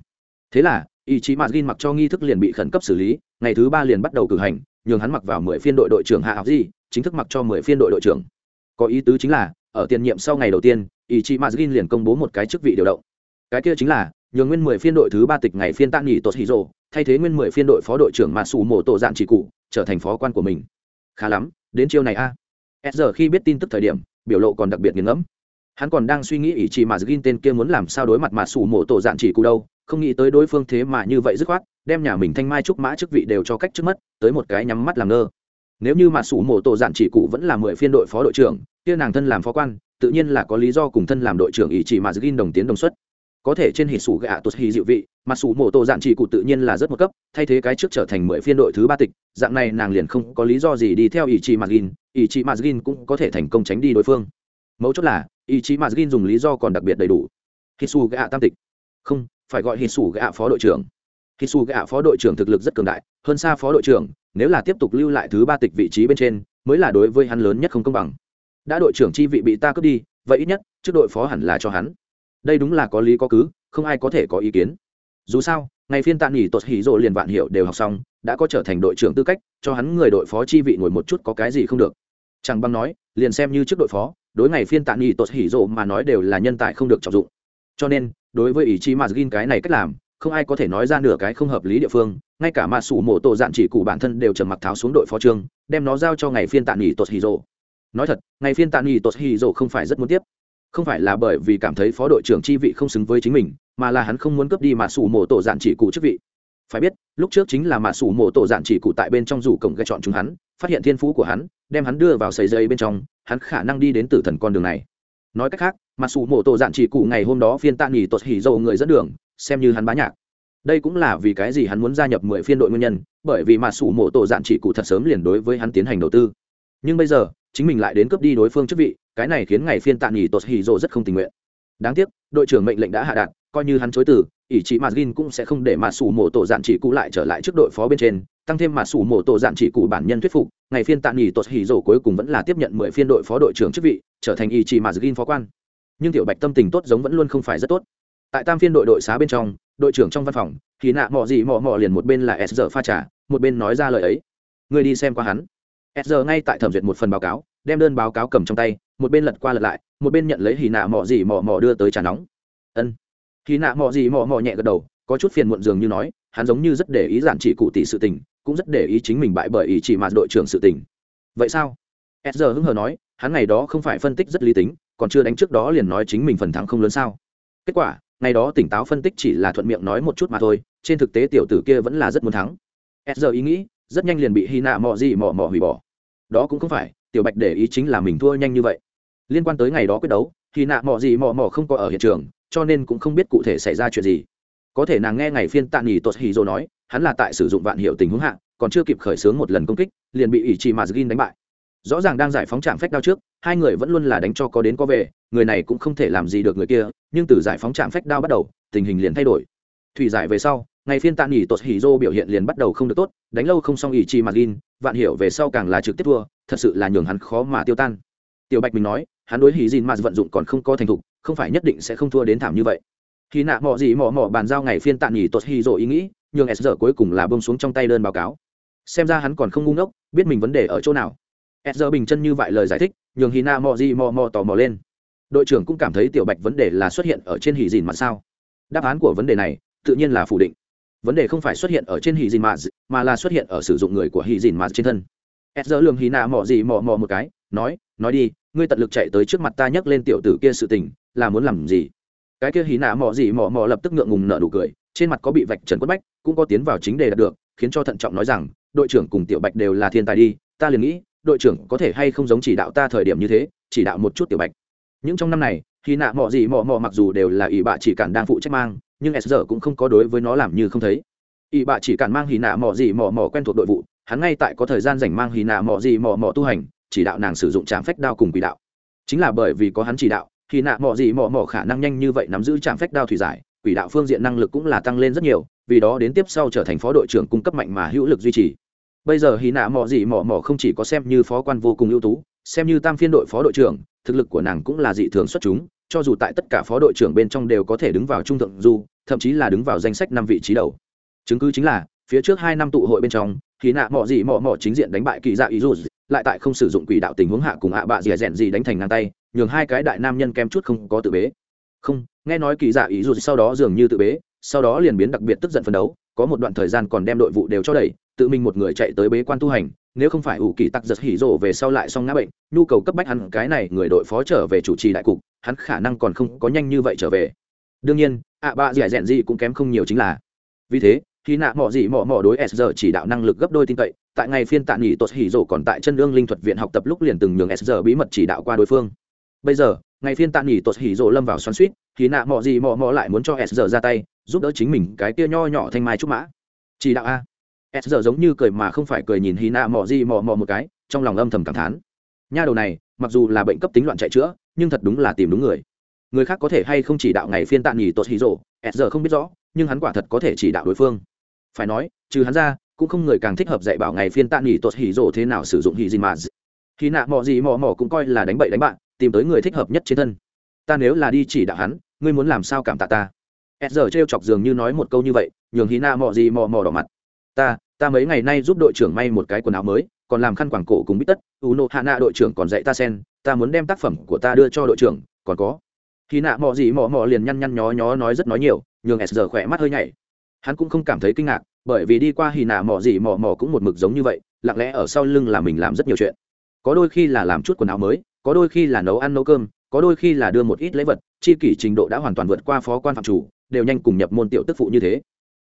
Thế là ý chí mạt gin mặc cho nghi thức liền bị khẩn cấp xử lý, ngày thứ ba liền bắt đầu cử hành, nhường hắn mặc vào mười phiên đội đội trưởng hạ học di, chính thức mặc cho mười phiên đội đội trưởng. Có ý tứ chính là, ở tiền nhiệm sau ngày đầu tiên ý chí mazgin liền công bố một cái chức vị điều động. Cái kia chính là, nhường nguyên mười phiên đội thứ ba tịch ngày phiên tạ nghỉ tốt hì rồ, thay thế nguyên mười phiên đội phó đội trưởng mà xù mổ tổ dạn chỉ cụ, trở thành phó quan của mình. Khá lắm, đến chiêu này a. À. giờ khi biết tin tức thời điểm, biểu lộ còn đặc biệt nghiền ngẫm. Hắn còn đang suy nghĩ ý chí mà gin tên kia muốn làm sao đối mặt mà xù mổ tổ dạn chỉ cụ đâu, không nghĩ tới đối phương thế mà như vậy dứt khoát, đem nhà mình thanh mai trúc mã chức vị đều cho cách trước mất tới một cái nhắm mắt làm ngơ. Nếu như mà sủ mổ tổ dạn chỉ cụ vẫn là mười phiên đội phó đội trưởng, kia nàng thân làm phó quan tự nhiên là có lý do cùng thân làm đội trưởng ý chỉ mà gin đồng tiến đồng xuất. Có thể trên hỉ sủ gạ tốt hỉ dịu vị, mà sủ mổ tổ dạn chỉ cụ tự nhiên là rất một cấp, thay thế cái trước trở thành mười phiên đội thứ ba tịch, dạng này nàng liền không có lý do gì đi theo ý chỉ mà gin ý chỉ mà gin cũng có thể thành công tránh đi đối phương. Mấu chốt là, ý chí mà gin dùng lý do còn đặc biệt đầy đủ. Hỉ sủ gạ tam tịch. Không, phải gọi hỉ sủ gạ phó đội trưởng. Hỉ sủ gạ phó đội trưởng thực lực rất cường đại, hơn xa phó đội trưởng, nếu là tiếp tục lưu lại thứ ba tịch vị trí bên trên, mới là đối với hắn lớn nhất không công bằng đã đội trưởng chi vị bị ta cướp đi, vậy ít nhất trước đội phó hẳn là cho hắn. Đây đúng là có lý có cứ, không ai có thể có ý kiến. Dù sao, ngày phiên tạ nghỉ tột hỉ rộ liền vạn hiệu đều học xong, đã có trở thành đội trưởng tư cách, cho hắn người đội phó chi vị ngồi một chút có cái gì không được. Chẳng băng nói, liền xem như trước đội phó, đối ngày phiên tạ nghỉ tột hỉ rộ mà nói đều là nhân tài không được trọng dụng. Cho nên, đối với ý chí mà gin cái này cách làm, không ai có thể nói ra nửa cái không hợp lý địa phương, ngay cả mà sủ mộ tổ dạn chỉ cụ bản thân đều trầm mặc tháo xuống đội phó trương, đem nó giao cho ngày phiên tạ nghỉ tột hỉ rộ nói thật ngày phiên tạ nghỉ tột hỉ rộ không phải rất muốn tiếp. Không phải là bởi vì cảm thấy phó đội trưởng chi vị không xứng với chính mình, mà là hắn không muốn cướp đi mà sủ mổ tổ dạn chỉ cụ chức vị. Phải biết, lúc trước chính là mà sủ mổ tổ dạn chỉ cụ tại bên trong rủ cổng gây chọn chúng hắn, phát hiện thiên phú của hắn, đem hắn đưa vào sầy dây bên trong, hắn khả năng đi đến tử thần con đường này. Nói cách khác, mà sủ mổ tổ dạn chỉ cụ ngày hôm đó phiên tạ nghỉ tột hỉ dầu người dẫn đường, xem như hắn bá nhạc. Đây cũng là vì cái gì hắn muốn gia nhập mười phiên đội nguyên nhân, bởi vì mà sủ mổ tổ dạn chỉ cụ thật sớm liền đối với hắn tiến hành đầu tư. Nhưng bây giờ chính mình lại đến cướp đi đối phương chức vị, cái này khiến ngày phiên tạ nghỉ tột hỉ dầu rất không tình nguyện. Đáng tiếc, đội trưởng mệnh lệnh đã hạ đạt, coi như hắn chối từ, ỷ chị mà gin cũng sẽ không để mà sủ mổ tổ dạn chỉ cụ lại trở lại trước đội phó bên trên, tăng thêm mà sủ mổ tổ dạn chỉ cụ bản nhân thuyết phục, ngày phiên tạ nghỉ tột hỉ dầu cuối cùng vẫn là tiếp nhận mười phiên đội phó đội trưởng chức vị, trở thành ỷ chị mà gin phó quan. Nhưng tiểu bạch tâm tình tốt giống vẫn luôn không phải rất tốt. Tại tam phiên đội đội xá bên trong, đội trưởng trong văn phòng, thì nạ mọ gì mọ mọ liền một bên là s giờ pha trả một bên nói ra lời ấy. Người đi xem qua hắn s giờ ngay tại thẩm duyệt một phần báo cáo, đem đơn báo cáo cầm trong tay, một bên lật qua lật lại, một bên nhận lấy hì nạ mò gì mò mò đưa tới trà nóng. Ân. Hì nạ mò gì mò mò nhẹ gật đầu, có chút phiền muộn dường như nói, hắn giống như rất để ý giản chỉ cụ tỷ sự tình, cũng rất để ý chính mình bại bởi ý chỉ mà đội trưởng sự tình. Vậy sao? S giờ hứng hờ nói, hắn ngày đó không phải phân tích rất lý tính, còn chưa đánh trước đó liền nói chính mình phần thắng không lớn sao? Kết quả, ngày đó tỉnh táo phân tích chỉ là thuận miệng nói một chút mà thôi, trên thực tế tiểu tử kia vẫn là rất muốn thắng. S giờ ý nghĩ rất nhanh liền bị hy nạ mò gì mò mò hủy bỏ. Đó cũng không phải, tiểu bạch để ý chính là mình thua nhanh như vậy. Liên quan tới ngày đó quyết đấu hy nạ mò gì mò mò không có ở hiện trường, cho nên cũng không biết cụ thể xảy ra chuyện gì. Có thể nàng nghe ngày phiên tạ nghỉ tốt hì dô nói, hắn là tại sử dụng vạn hiệu tình huống hạ, còn chưa kịp khởi xướng một lần công kích, liền bị ỷ trì mà gin đánh bại. Rõ ràng đang giải phóng trạm phách đao trước, hai người vẫn luôn là đánh cho có đến có về, người này cũng không thể làm gì được người kia, nhưng từ giải phóng trạm phách đao bắt đầu, tình hình liền thay đổi. Thủy giải về sau ngày phiên tạ nghỉ tột hỉ dô biểu hiện liền bắt đầu không được tốt, đánh lâu không xong ỷ chi mặt gin vạn hiểu về sau càng là trực tiếp thua, thật sự là nhường hắn khó mà tiêu tan. Tiểu bạch mình nói, hắn đối hỉ gin mà vận dụng còn không có thành thục, không phải nhất định sẽ không thua đến thảm như vậy. Khi nạ mò gì mò mò bàn giao ngày phiên tạ nghỉ tột hỉ dô ý nghĩ, nhường s giờ cuối cùng là bông xuống trong tay đơn báo cáo. Xem ra hắn còn không ngu ngốc, biết mình vấn đề ở chỗ nào. S giờ bình chân như vậy lời giải thích, nhường hì na mò gì mò mò tò mò lên. Đội trưởng cũng cảm thấy tiểu bạch vấn đề là xuất hiện ở trên hỉ dìn mặt sao? Đáp án của vấn đề này, tự nhiên là phủ định vấn đề không phải xuất hiện ở trên hì dìn mà mà là xuất hiện ở sử dụng người của hì dìn mà trên thân. S giờ lường hì nạ mò gì mò mò một cái, nói nói đi, ngươi tận lực chạy tới trước mặt ta nhấc lên tiểu tử kia sự tình, là muốn làm gì? Cái kia hì nạ mò gì mò mò lập tức ngượng ngùng nở nụ cười, trên mặt có bị vạch trần quất bách, cũng có tiến vào chính đề đạt được, khiến cho thận trọng nói rằng, đội trưởng cùng tiểu bạch đều là thiên tài đi, ta liền nghĩ, đội trưởng có thể hay không giống chỉ đạo ta thời điểm như thế, chỉ đạo một chút tiểu bạch. Những trong năm này khi nạ mọ gì mọ mọ mặc dù đều là ỷ bạ chỉ cản đang phụ trách mang nhưng s giờ cũng không có đối với nó làm như không thấy. Ỵ bạ chỉ cản mang hì nạ mọ gì mọ mọ quen thuộc đội vụ, hắn ngay tại có thời gian dành mang hì nạ mọ gì mọ mọ tu hành, chỉ đạo nàng sử dụng trạm phách đao cùng quỷ đạo. Chính là bởi vì có hắn chỉ đạo, hì nạ mọ gì mọ mọ khả năng nhanh như vậy nắm giữ trạm phách đao thủy giải, quỷ đạo phương diện năng lực cũng là tăng lên rất nhiều, vì đó đến tiếp sau trở thành phó đội trưởng cung cấp mạnh mà hữu lực duy trì. Bây giờ hì nạ mò gì mò mò không chỉ có xem như phó quan vô cùng ưu tú, xem như tam phiên đội phó đội trưởng, thực lực của nàng cũng là dị thường xuất chúng, cho dù tại tất cả phó đội trưởng bên trong đều có thể đứng vào trung thượng du thậm chí là đứng vào danh sách năm vị trí đầu. Chứng cứ chính là, phía trước hai năm tụ hội bên trong, khi nạ mọ gì mọ mọ chính diện đánh bại kỳ dạ ý dù lại tại không sử dụng quỷ đạo tình huống hạ cùng ạ bạ dìa rèn gì đánh thành ngang tay, nhường hai cái đại nam nhân kem chút không có tự bế. Không, nghe nói kỳ dạ ý dù sau đó dường như tự bế, sau đó liền biến đặc biệt tức giận phấn đấu, có một đoạn thời gian còn đem đội vụ đều cho đẩy, tự mình một người chạy tới bế quan tu hành, nếu không phải ủ kỳ tặc giật hỉ rộ về sau lại xong ngã bệnh, nhu cầu cấp bách hắn cái này người đội phó trở về chủ trì đại cục, hắn khả năng còn không có nhanh như vậy trở về đương nhiên, ạ bạ dẻ dẹn gì cũng kém không nhiều chính là. Vì thế, khi nạ mỏ gì mỏ mỏ đối s giờ chỉ đạo năng lực gấp đôi tin cậy, tại ngày phiên tạ nghỉ tốt hỉ rổ còn tại chân lương linh thuật viện học tập lúc liền từng nhường s giờ bí mật chỉ đạo qua đối phương. Bây giờ, ngày phiên tạ nghỉ tốt hỉ rổ lâm vào xoắn suýt, khi nạ mỏ gì mỏ mỏ lại muốn cho s giờ ra tay, giúp đỡ chính mình cái kia nho nhỏ thanh mai trúc mã. Chỉ đạo a. S giờ giống như cười mà không phải cười nhìn hy nạ mỏ gì mỏ mỏ một cái, trong lòng âm thầm cảm thán. Nha đầu này, mặc dù là bệnh cấp tính loạn chạy chữa, nhưng thật đúng là tìm đúng người người khác có thể hay không chỉ đạo ngày phiên tạm nghỉ tốt hí rộ s giờ không biết rõ, nhưng hắn quả thật có thể chỉ đạo đối phương. Phải nói, trừ hắn ra, cũng không người càng thích hợp dạy bảo ngày phiên tạm nghỉ tốt hí rộ thế nào sử dụng hí gì mà khi nạ mò gì mò mò cũng coi là đánh bậy đánh bạn, tìm tới người thích hợp nhất trên thân. Ta nếu là đi chỉ đạo hắn, ngươi muốn làm sao cảm tạ ta? S giờ t chọc dường như nói một câu như vậy, nhường hí nạ mò gì mò mò đỏ mặt. Ta ta mấy ngày nay giúp đội trưởng may một cái quần áo mới, còn làm khăn quảng cổ cùng bít tất. U nộ hạ nạ đội trưởng còn dạy ta sen, ta muốn đem tác phẩm của ta đưa cho đội trưởng, còn có khi nạ mò gì mò mò liền nhăn nhăn nhó nhó nói rất nói nhiều, nhường s giờ khỏe mắt hơi nhảy. Hắn cũng không cảm thấy kinh ngạc, bởi vì đi qua hì nạ mò gì mò mò cũng một mực giống như vậy, lặng lẽ ở sau lưng là mình làm rất nhiều chuyện. Có đôi khi là làm chút quần áo mới, có đôi khi là nấu ăn nấu cơm, có đôi khi là đưa một ít lễ vật, chi kỷ trình độ đã hoàn toàn vượt qua phó quan phạm chủ, đều nhanh cùng nhập môn tiểu tức phụ như thế.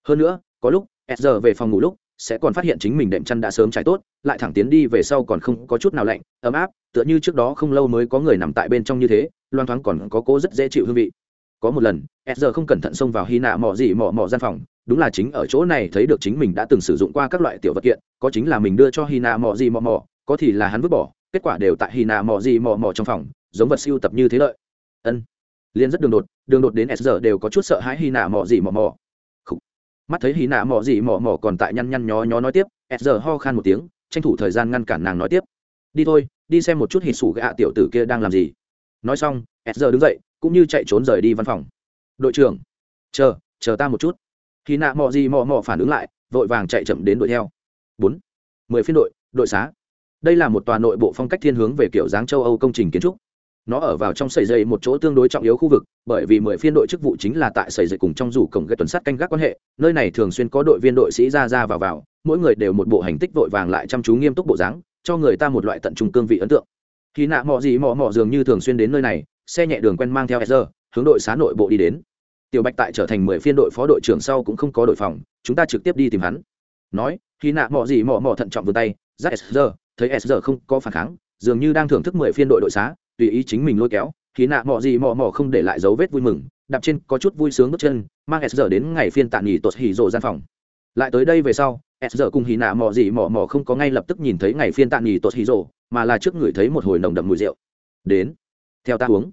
Hơn nữa, có lúc, s giờ về phòng ngủ lúc, sẽ còn phát hiện chính mình đệm chăn đã sớm trải tốt, lại thẳng tiến đi về sau còn không có chút nào lạnh, ấm áp, tựa như trước đó không lâu mới có người nằm tại bên trong như thế loang thoáng còn có cố rất dễ chịu hương vị. Có một lần, s giờ không cẩn thận xông vào hy nạ mỏ gì mỏ mỏ gian phòng, đúng là chính ở chỗ này thấy được chính mình đã từng sử dụng qua các loại tiểu vật kiện, có chính là mình đưa cho hy nạ mỏ gì mỏ mỏ, có thì là hắn vứt bỏ, kết quả đều tại hy nạ mỏ gì mỏ mỏ trong phòng, giống vật siêu tập như thế lợi. Ân. Liên rất đường đột đường đột đến s giờ đều có chút sợ hãi hy nạ mỏ gì mỏ mỏ. Mắt thấy hy nạ mỏ gì mỏ mỏ còn tại nhăn nhăn nhó nhó nói tiếp, s giờ ho khan một tiếng, tranh thủ thời gian ngăn cản nàng nói tiếp. Đi thôi, đi xem một chút hình sủ gạ tiểu tử kia đang làm gì nói xong, s giờ đứng dậy, cũng như chạy trốn rời đi văn phòng. Đội trưởng, chờ chờ ta một chút. Khi nạ mò gì mò mò phản ứng lại, vội vàng chạy chậm đến đuổi theo. Bốn, mười phiên đội đội xá. Đây là một tòa nội bộ phong cách thiên hướng về kiểu dáng châu âu công trình kiến trúc. Nó ở vào trong sầy dây một chỗ tương đối trọng yếu khu vực, bởi vì mười phiên đội chức vụ chính là tại sầy dây cùng trong rủ cổng gây tuần sát canh gác quan hệ, nơi này thường xuyên có đội viên đội sĩ ra ra vào vào, mỗi người đều một bộ hành tích vội vàng lại chăm chú nghiêm túc bộ dáng, cho người ta một loại tận trung cương vị ấn tượng khi nạ mò gì mò mò dường như thường xuyên đến nơi này, xe nhẹ đường quen mang theo sr hướng đội xá nội bộ đi đến. Tiểu bạch tại trở thành mười phiên đội phó đội trưởng sau cũng không có đội phòng, chúng ta trực tiếp đi tìm hắn. Nói, khi nạ mò gì mò mò thận trọng vươn tay, dắt sr thấy sr không có phản kháng, dường như đang thưởng thức mười phiên đội đội xá, tùy ý chính mình lôi kéo. Khi nạ mò gì mò mò không để lại dấu vết vui mừng, đạp trên có chút vui sướng bước chân, mang sr đến ngày phiên tạm nghỉ tột hỉ rộ gian phòng. Lại tới đây về sau s giờ cùng hì nạ mò gì mò mò không có ngay lập tức nhìn thấy ngày phiên tạ nghỉ tốt hì rồ mà là trước người thấy một hồi nồng đậm mùi rượu. Đến theo ta uống.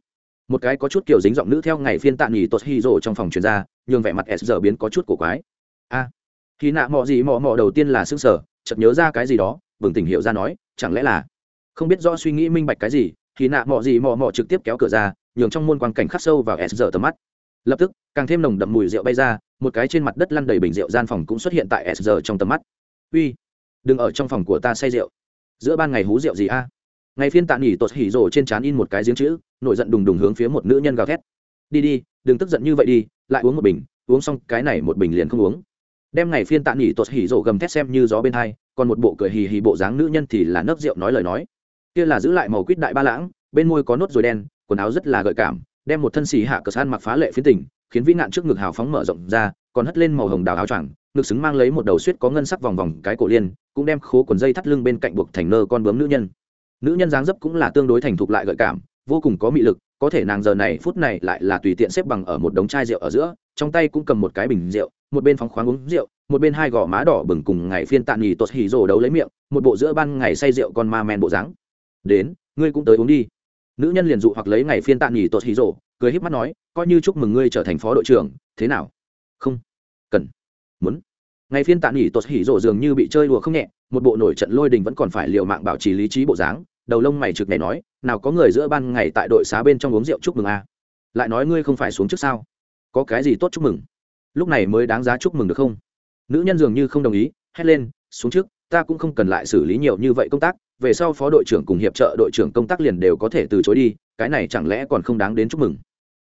Một cái có chút kiểu dính giọng nữ theo ngày phiên tạ nghỉ tốt hì rồ trong phòng chuyên gia nhường vẻ mặt s giờ biến có chút cổ quái. A à, hì nạ mò gì mò mò đầu tiên là xương sở chợt nhớ ra cái gì đó bừng tỉnh hiệu ra nói chẳng lẽ là không biết rõ suy nghĩ minh bạch cái gì hì nạ mò gì mò mò trực tiếp kéo cửa ra nhường trong môn quang cảnh khắc sâu vào s giờ tầm mắt lập tức, càng thêm nồng đậm mùi rượu bay ra, một cái trên mặt đất lăn đầy bình rượu gian phòng cũng xuất hiện tại s trong tầm mắt. Uy, đừng ở trong phòng của ta say rượu. Giữa ban ngày hú rượu gì a? Ngày phiên tạ nghỉ tột hỉ rồ trên trán in một cái giếng chữ, nổi giận đùng đùng hướng phía một nữ nhân gào thét. Đi đi, đừng tức giận như vậy đi, lại uống một bình. Uống xong, cái này một bình liền không uống. Đem ngày phiên tạ nghỉ tột hỉ rồ gầm thét xem như gió bên hai, còn một bộ cười hì hì bộ dáng nữ nhân thì là nấc rượu nói lời nói. Kia là giữ lại màu quýt đại ba lãng, bên môi có nốt rồi đen, quần áo rất là gợi cảm đem một thân xì hạ cờ san mặc phá lệ phiến tình, khiến vĩ nạn trước ngực hào phóng mở rộng ra, còn hất lên màu hồng đào áo choàng, ngực xứng mang lấy một đầu suýt có ngân sắc vòng vòng cái cổ liên, cũng đem khố quần dây thắt lưng bên cạnh buộc thành nơ con bướm nữ nhân. Nữ nhân dáng dấp cũng là tương đối thành thục lại gợi cảm, vô cùng có mị lực, có thể nàng giờ này phút này lại là tùy tiện xếp bằng ở một đống chai rượu ở giữa, trong tay cũng cầm một cái bình rượu, một bên phóng khoáng uống rượu, một bên hai gò má đỏ bừng cùng ngày phiên tạm nhì tốt hỉ rồ đấu lấy miệng, một bộ giữa ban ngày say rượu con ma men bộ dáng. Đến, ngươi cũng tới uống đi nữ nhân liền dụ hoặc lấy ngày phiên tạm nghỉ tột hỉ rồ, cười híp mắt nói, coi như chúc mừng ngươi trở thành phó đội trưởng, thế nào? Không. Cần. Muốn. Ngày phiên tạm nghỉ tột hỉ rộ dường như bị chơi đùa không nhẹ, một bộ nổi trận lôi đình vẫn còn phải liều mạng bảo trì lý trí bộ dáng, đầu lông mày trực này nói, nào có người giữa ban ngày tại đội xá bên trong uống rượu chúc mừng a à? lại nói ngươi không phải xuống trước sao? Có cái gì tốt chúc mừng? Lúc này mới đáng giá chúc mừng được không? Nữ nhân dường như không đồng ý, hét lên, xuống trước, ta cũng không cần lại xử lý nhiều như vậy công tác về sau phó đội trưởng cùng hiệp trợ đội trưởng công tác liền đều có thể từ chối đi, cái này chẳng lẽ còn không đáng đến chúc mừng?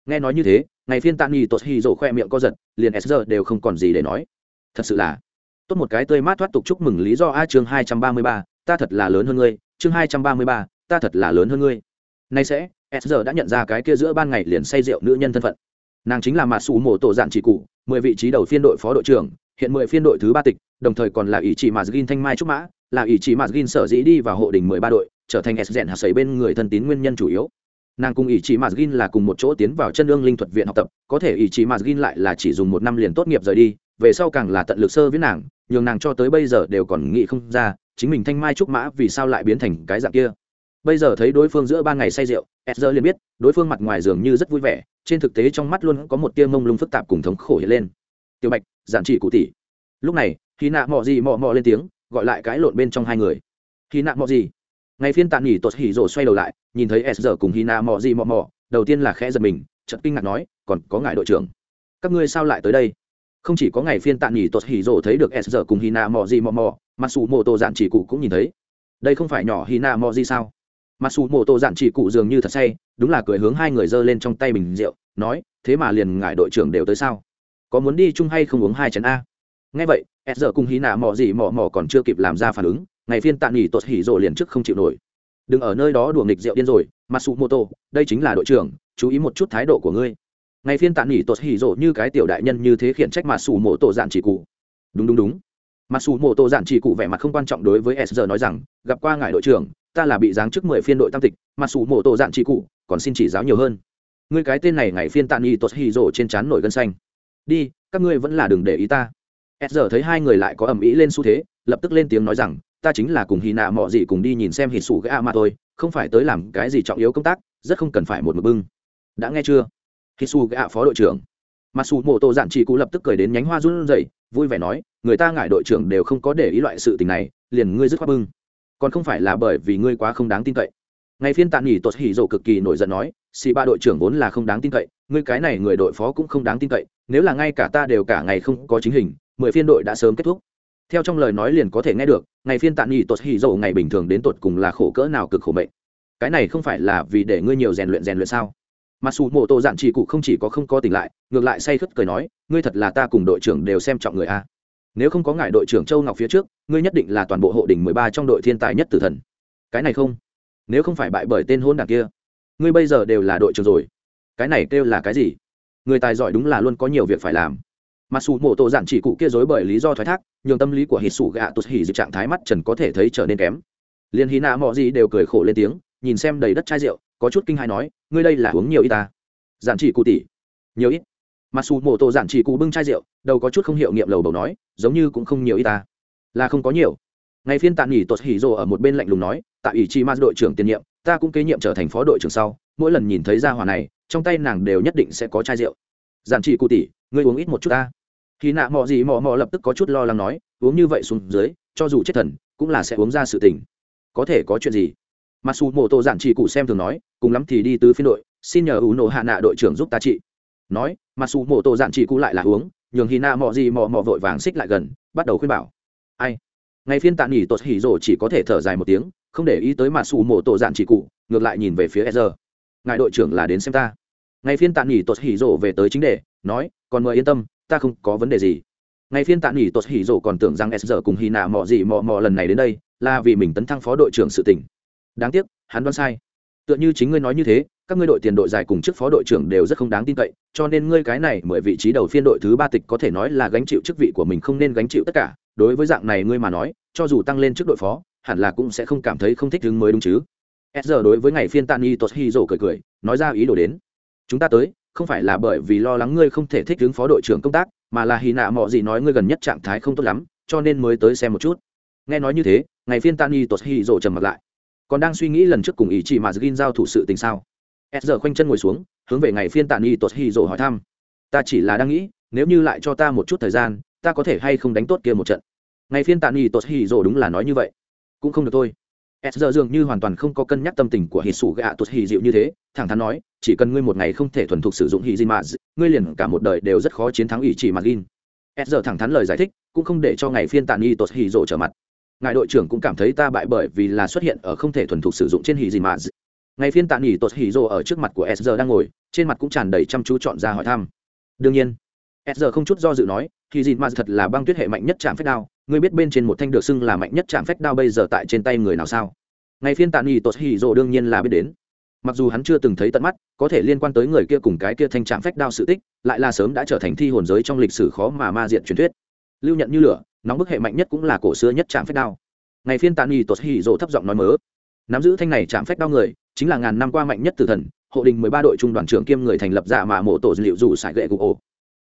Nghe nói như thế, ngày phiên tạ nghi tốt hi rổ khoe miệng co giật, liền s đều không còn gì để nói. Thật sự là, tốt một cái tươi mát thoát tục chúc mừng lý do a chương hai trăm ba mươi ba, ta thật là lớn hơn ngươi, chương hai trăm ba mươi ba, ta thật là lớn hơn ngươi. Nay sẽ s đã nhận ra cái kia giữa ban ngày liền say rượu nữ nhân thân phận. Nàng chính là mạt xù mổ tổ dạn chỉ cụ, mười vị trí đầu phiên đội phó đội trưởng, hiện mười phiên đội thứ ba tịch, đồng thời còn là ý chỉ mà gin thanh mai trúc mã là ý chí mạt gin sở dĩ đi vào hộ đình mười ba đội, trở thành s rèn hạt sấy bên người thân tín nguyên nhân chủ yếu. Nàng cùng ý chí mạt gin là cùng một chỗ tiến vào chân lương linh thuật viện học tập, có thể ý chí mạt gin lại là chỉ dùng một năm liền tốt nghiệp rời đi, về sau càng là tận lực sơ với nàng, nhường nàng cho tới bây giờ đều còn nghĩ không ra, chính mình thanh mai trúc mã vì sao lại biến thành cái dạng kia. Bây giờ thấy đối phương giữa ba ngày say rượu edger liền biết, đối phương mặt ngoài dường như rất vui vẻ, trên thực tế trong mắt luôn có một tia mông lung phức tạp cùng thống khổ hiện lên. Tiểu bạch, giản trị cụ tỷ. Lúc này, khi nạ mò gì mò mò lên tiếng gọi lại cái lộn bên trong hai người. Khi nạ mò gì? Ngày phiên tàn nghỉ tột hỉ rổ xoay đầu lại, nhìn thấy s giờ cùng hina mò gì mò mò đầu tiên là khẽ giật mình, chợt kinh ngạc nói, còn có ngài đội trưởng, các ngươi sao lại tới đây? Không chỉ có ngày phiên tàn nghỉ tốt hỉ rồ thấy được s giờ cùng hina mò gì mò mò mà sủ mô tô dạn chỉ cụ cũng nhìn thấy. Đây không phải nhỏ hina mò gì sao? Mà sủ mô tô dạn chỉ cụ dường như thật say, đúng là cười hướng hai người giơ lên trong tay bình rượu, nói, thế mà liền ngài đội trưởng đều tới sao? Có muốn đi chung hay không uống hai chén a? Nghe vậy s giờ cùng hina mò gì mò mò còn chưa kịp làm ra phản ứng, ngày phiên tạm nghỉ tốt hỉ rộ liền trước không chịu nổi. Đừng ở nơi đó đùa nghịch rượu điên rồi, matsumoto, đây chính là đội trưởng, chú ý một chút thái độ của ngươi. Ngày phiên tạm nghỉ tốt hỉ rộ như cái tiểu đại nhân như thế khiển trách matsumoto dạn chỉ cụ. Đúng đúng đúng. Matsumoto dạn chỉ cụ vẻ mặt không quan trọng đối với s giờ nói rằng, gặp qua ngài đội trưởng, ta là bị giáng chức mười phiên đội tam tịch, matsumoto dạn chỉ cụ, còn xin chỉ giáo nhiều hơn. Ngươi cái tên này ngày phiên tạm nghỉ tốt hỉ rộ trên trán nổi gân xanh. Đi, các ngươi vẫn là đừng để ý ta s giờ thấy hai người lại có ầm ĩ lên xu thế, lập tức lên tiếng nói rằng, ta chính là cùng hy nạ mọi gì cùng đi nhìn xem hì sủ gã mà thôi, không phải tới làm cái gì trọng yếu công tác, rất không cần phải một mực bưng. Đã nghe chưa? Hisu gạ phó đội trưởng. Mặc dù mô tô dạn chỉ cụ lập tức cười đến nhánh hoa run rẩy, vui vẻ nói, người ta ngại đội trưởng đều không có để ý loại sự tình này, liền ngươi dứt khoát bưng. Còn không phải là bởi vì ngươi quá không đáng tin cậy. Ngày phiên tạm nghỉ tột hỉ rộ cực kỳ nổi giận nói, xì ba đội trưởng vốn là không đáng tin cậy, ngươi cái này người đội phó cũng không đáng tin cậy, nếu là ngay cả ta đều cả ngày không có chính hình mười phiên đội đã sớm kết thúc. Theo trong lời nói liền có thể nghe được, ngày phiên tạm nghỉ tột hỉ dầu ngày bình thường đến tột cùng là khổ cỡ nào cực khổ mệnh. Cái này không phải là vì để ngươi nhiều rèn luyện rèn luyện sao? Mặc dù mộ tổ dạng chỉ cụ không chỉ có không có tỉnh lại, ngược lại say khất cười nói, ngươi thật là ta cùng đội trưởng đều xem trọng người a. Nếu không có ngại đội trưởng châu ngọc phía trước, ngươi nhất định là toàn bộ hộ đỉnh mười ba trong đội thiên tài nhất tử thần. Cái này không? Nếu không phải bại bởi tên hôn đảng kia, ngươi bây giờ đều là đội trưởng rồi. Cái này kêu là cái gì? Người tài giỏi đúng là luôn có nhiều việc phải làm mà sủ mộ tổ giản chỉ cụ kia dối bởi lý do thoái thác, nhường tâm lý của hít sủ gạ tụt hỉ dịch trạng thái mắt trần có thể thấy trở nên kém. Liền hí nạ mọi gì đều cười khổ lên tiếng, nhìn xem đầy đất chai rượu, có chút kinh hãi nói, ngươi đây là uống nhiều ít ta? Giản chỉ cụ tỷ. Nhiều ít. Mặc dù mộ tổ giản chỉ cụ bưng chai rượu, đầu có chút không hiệu nghiệm lầu bầu nói, giống như cũng không nhiều ít ta. Là không có nhiều. Ngày phiên tạm nghỉ tuột hỉ rồ ở một bên lạnh lùng nói tại ủy chi ma đội trưởng tiền nhiệm, ta cũng kế nhiệm trở thành phó đội trưởng sau, mỗi lần nhìn thấy gia hỏa này, trong tay nàng đều nhất định sẽ có chai rượu. Giản chỉ cụ tỷ, ngươi uống ít một chút ta khi nạ mò gì mò mò lập tức có chút lo lắng nói, uống như vậy xuống dưới, cho dù chết thần, cũng là sẽ uống ra sự tình. Có thể có chuyện gì? Mặc dù mô tô giản chỉ cụ xem thường nói, cùng lắm thì đi từ phiên đội, xin nhờ ủ nổ hạ nạ đội trưởng giúp ta trị. Nói mặc dù mô tô giản chỉ cụ lại là uống, nhường hy nạ mò gì mò mò vội vàng xích lại gần, bắt đầu khuyên bảo. Ai? Ngày phiên tạ nghỉ tột hỉ rồ chỉ có thể thở dài một tiếng, không để ý tới mặc dù mô tô giản chỉ cụ, ngược lại nhìn về phía e ngài đội trưởng là đến xem ta. Ngày phiên tạ nghỉ tột hỉ rồ về tới chính đề, nói, còn mời yên tâm ta không có vấn đề gì. Ngày phiên tạ nghỉ tột hỉ rổ còn tưởng rằng sr giờ cùng hy na mò gì mò mò lần này đến đây là vì mình tấn thăng phó đội trưởng sự tình. Đáng tiếc, hắn đoán sai. Tựa như chính ngươi nói như thế, các ngươi đội tiền đội dài cùng chức phó đội trưởng đều rất không đáng tin cậy, cho nên ngươi cái này mười vị trí đầu phiên đội thứ ba tịch có thể nói là gánh chịu chức vị của mình không nên gánh chịu tất cả. Đối với dạng này ngươi mà nói, cho dù tăng lên trước đội phó, hẳn là cũng sẽ không cảm thấy không thích đứng mới đúng chứ. S giờ đối với ngày phiên tàn nghỉ tốt hỉ rổ cười cười, nói ra ý đồ đến. Chúng ta tới không phải là bởi vì lo lắng ngươi không thể thích ứng phó đội trưởng công tác, mà là hy nạ mọi gì nói ngươi gần nhất trạng thái không tốt lắm, cho nên mới tới xem một chút. Nghe nói như thế, ngày phiên tani y hy rộ trầm mặt lại. Còn đang suy nghĩ lần trước cùng ý chị mà gin giao thủ sự tình sao? S giờ khoanh chân ngồi xuống, hướng về ngày phiên tani y tuột hy rộ hỏi thăm. Ta chỉ là đang nghĩ, nếu như lại cho ta một chút thời gian, ta có thể hay không đánh tốt kia một trận? Ngày phiên tani y tuột hy rộ đúng là nói như vậy. Cũng không được thôi s giờ dường như hoàn toàn không có cân nhắc tâm tình của hì sủ gạ tuột hì dịu như thế, thẳng thắn nói, chỉ cần ngươi một ngày không thể thuần thục sử dụng hì di mà ngươi liền cả một đời đều rất khó chiến thắng ủy chỉ mà gin s giờ thẳng thắn lời giải thích, cũng không để cho ngày phiên tàn y tuột hì rộ trở mặt. Ngài đội trưởng cũng cảm thấy ta bại bởi vì là xuất hiện ở không thể thuần thục sử dụng trên hì gì mà ngày phiên tàn y tuột hì rộ ở trước mặt của s giờ đang ngồi, trên mặt cũng tràn đầy chăm chú chọn ra hỏi thăm. Đương nhiên, s giờ không chút do dự nói hì gì mà thật là băng tuyết hệ mạnh nhất chạm phép đao ngươi biết bên trên một thanh được xưng là mạnh nhất chạm phách đao bây giờ tại trên tay người nào sao? Ngày phiên tạ nghỉ tốt hì rồ đương nhiên là biết đến. Mặc dù hắn chưa từng thấy tận mắt, có thể liên quan tới người kia cùng cái kia thanh trạm phách đao sự tích, lại là sớm đã trở thành thi hồn giới trong lịch sử khó mà ma diện truyền thuyết. Lưu nhận như lửa, nóng bức hệ mạnh nhất cũng là cổ xưa nhất chạm phách đao. Ngày phiên tàn y tốt hỉ rộ thấp giọng nói mớ. Nắm giữ thanh này chạm phách đao người, chính là ngàn năm qua mạnh nhất tử thần, hộ đình mười ba đội trung đoàn trưởng kiêm người thành lập dạ mà mộ tổ dữ liệu dù sải gậy gục ổ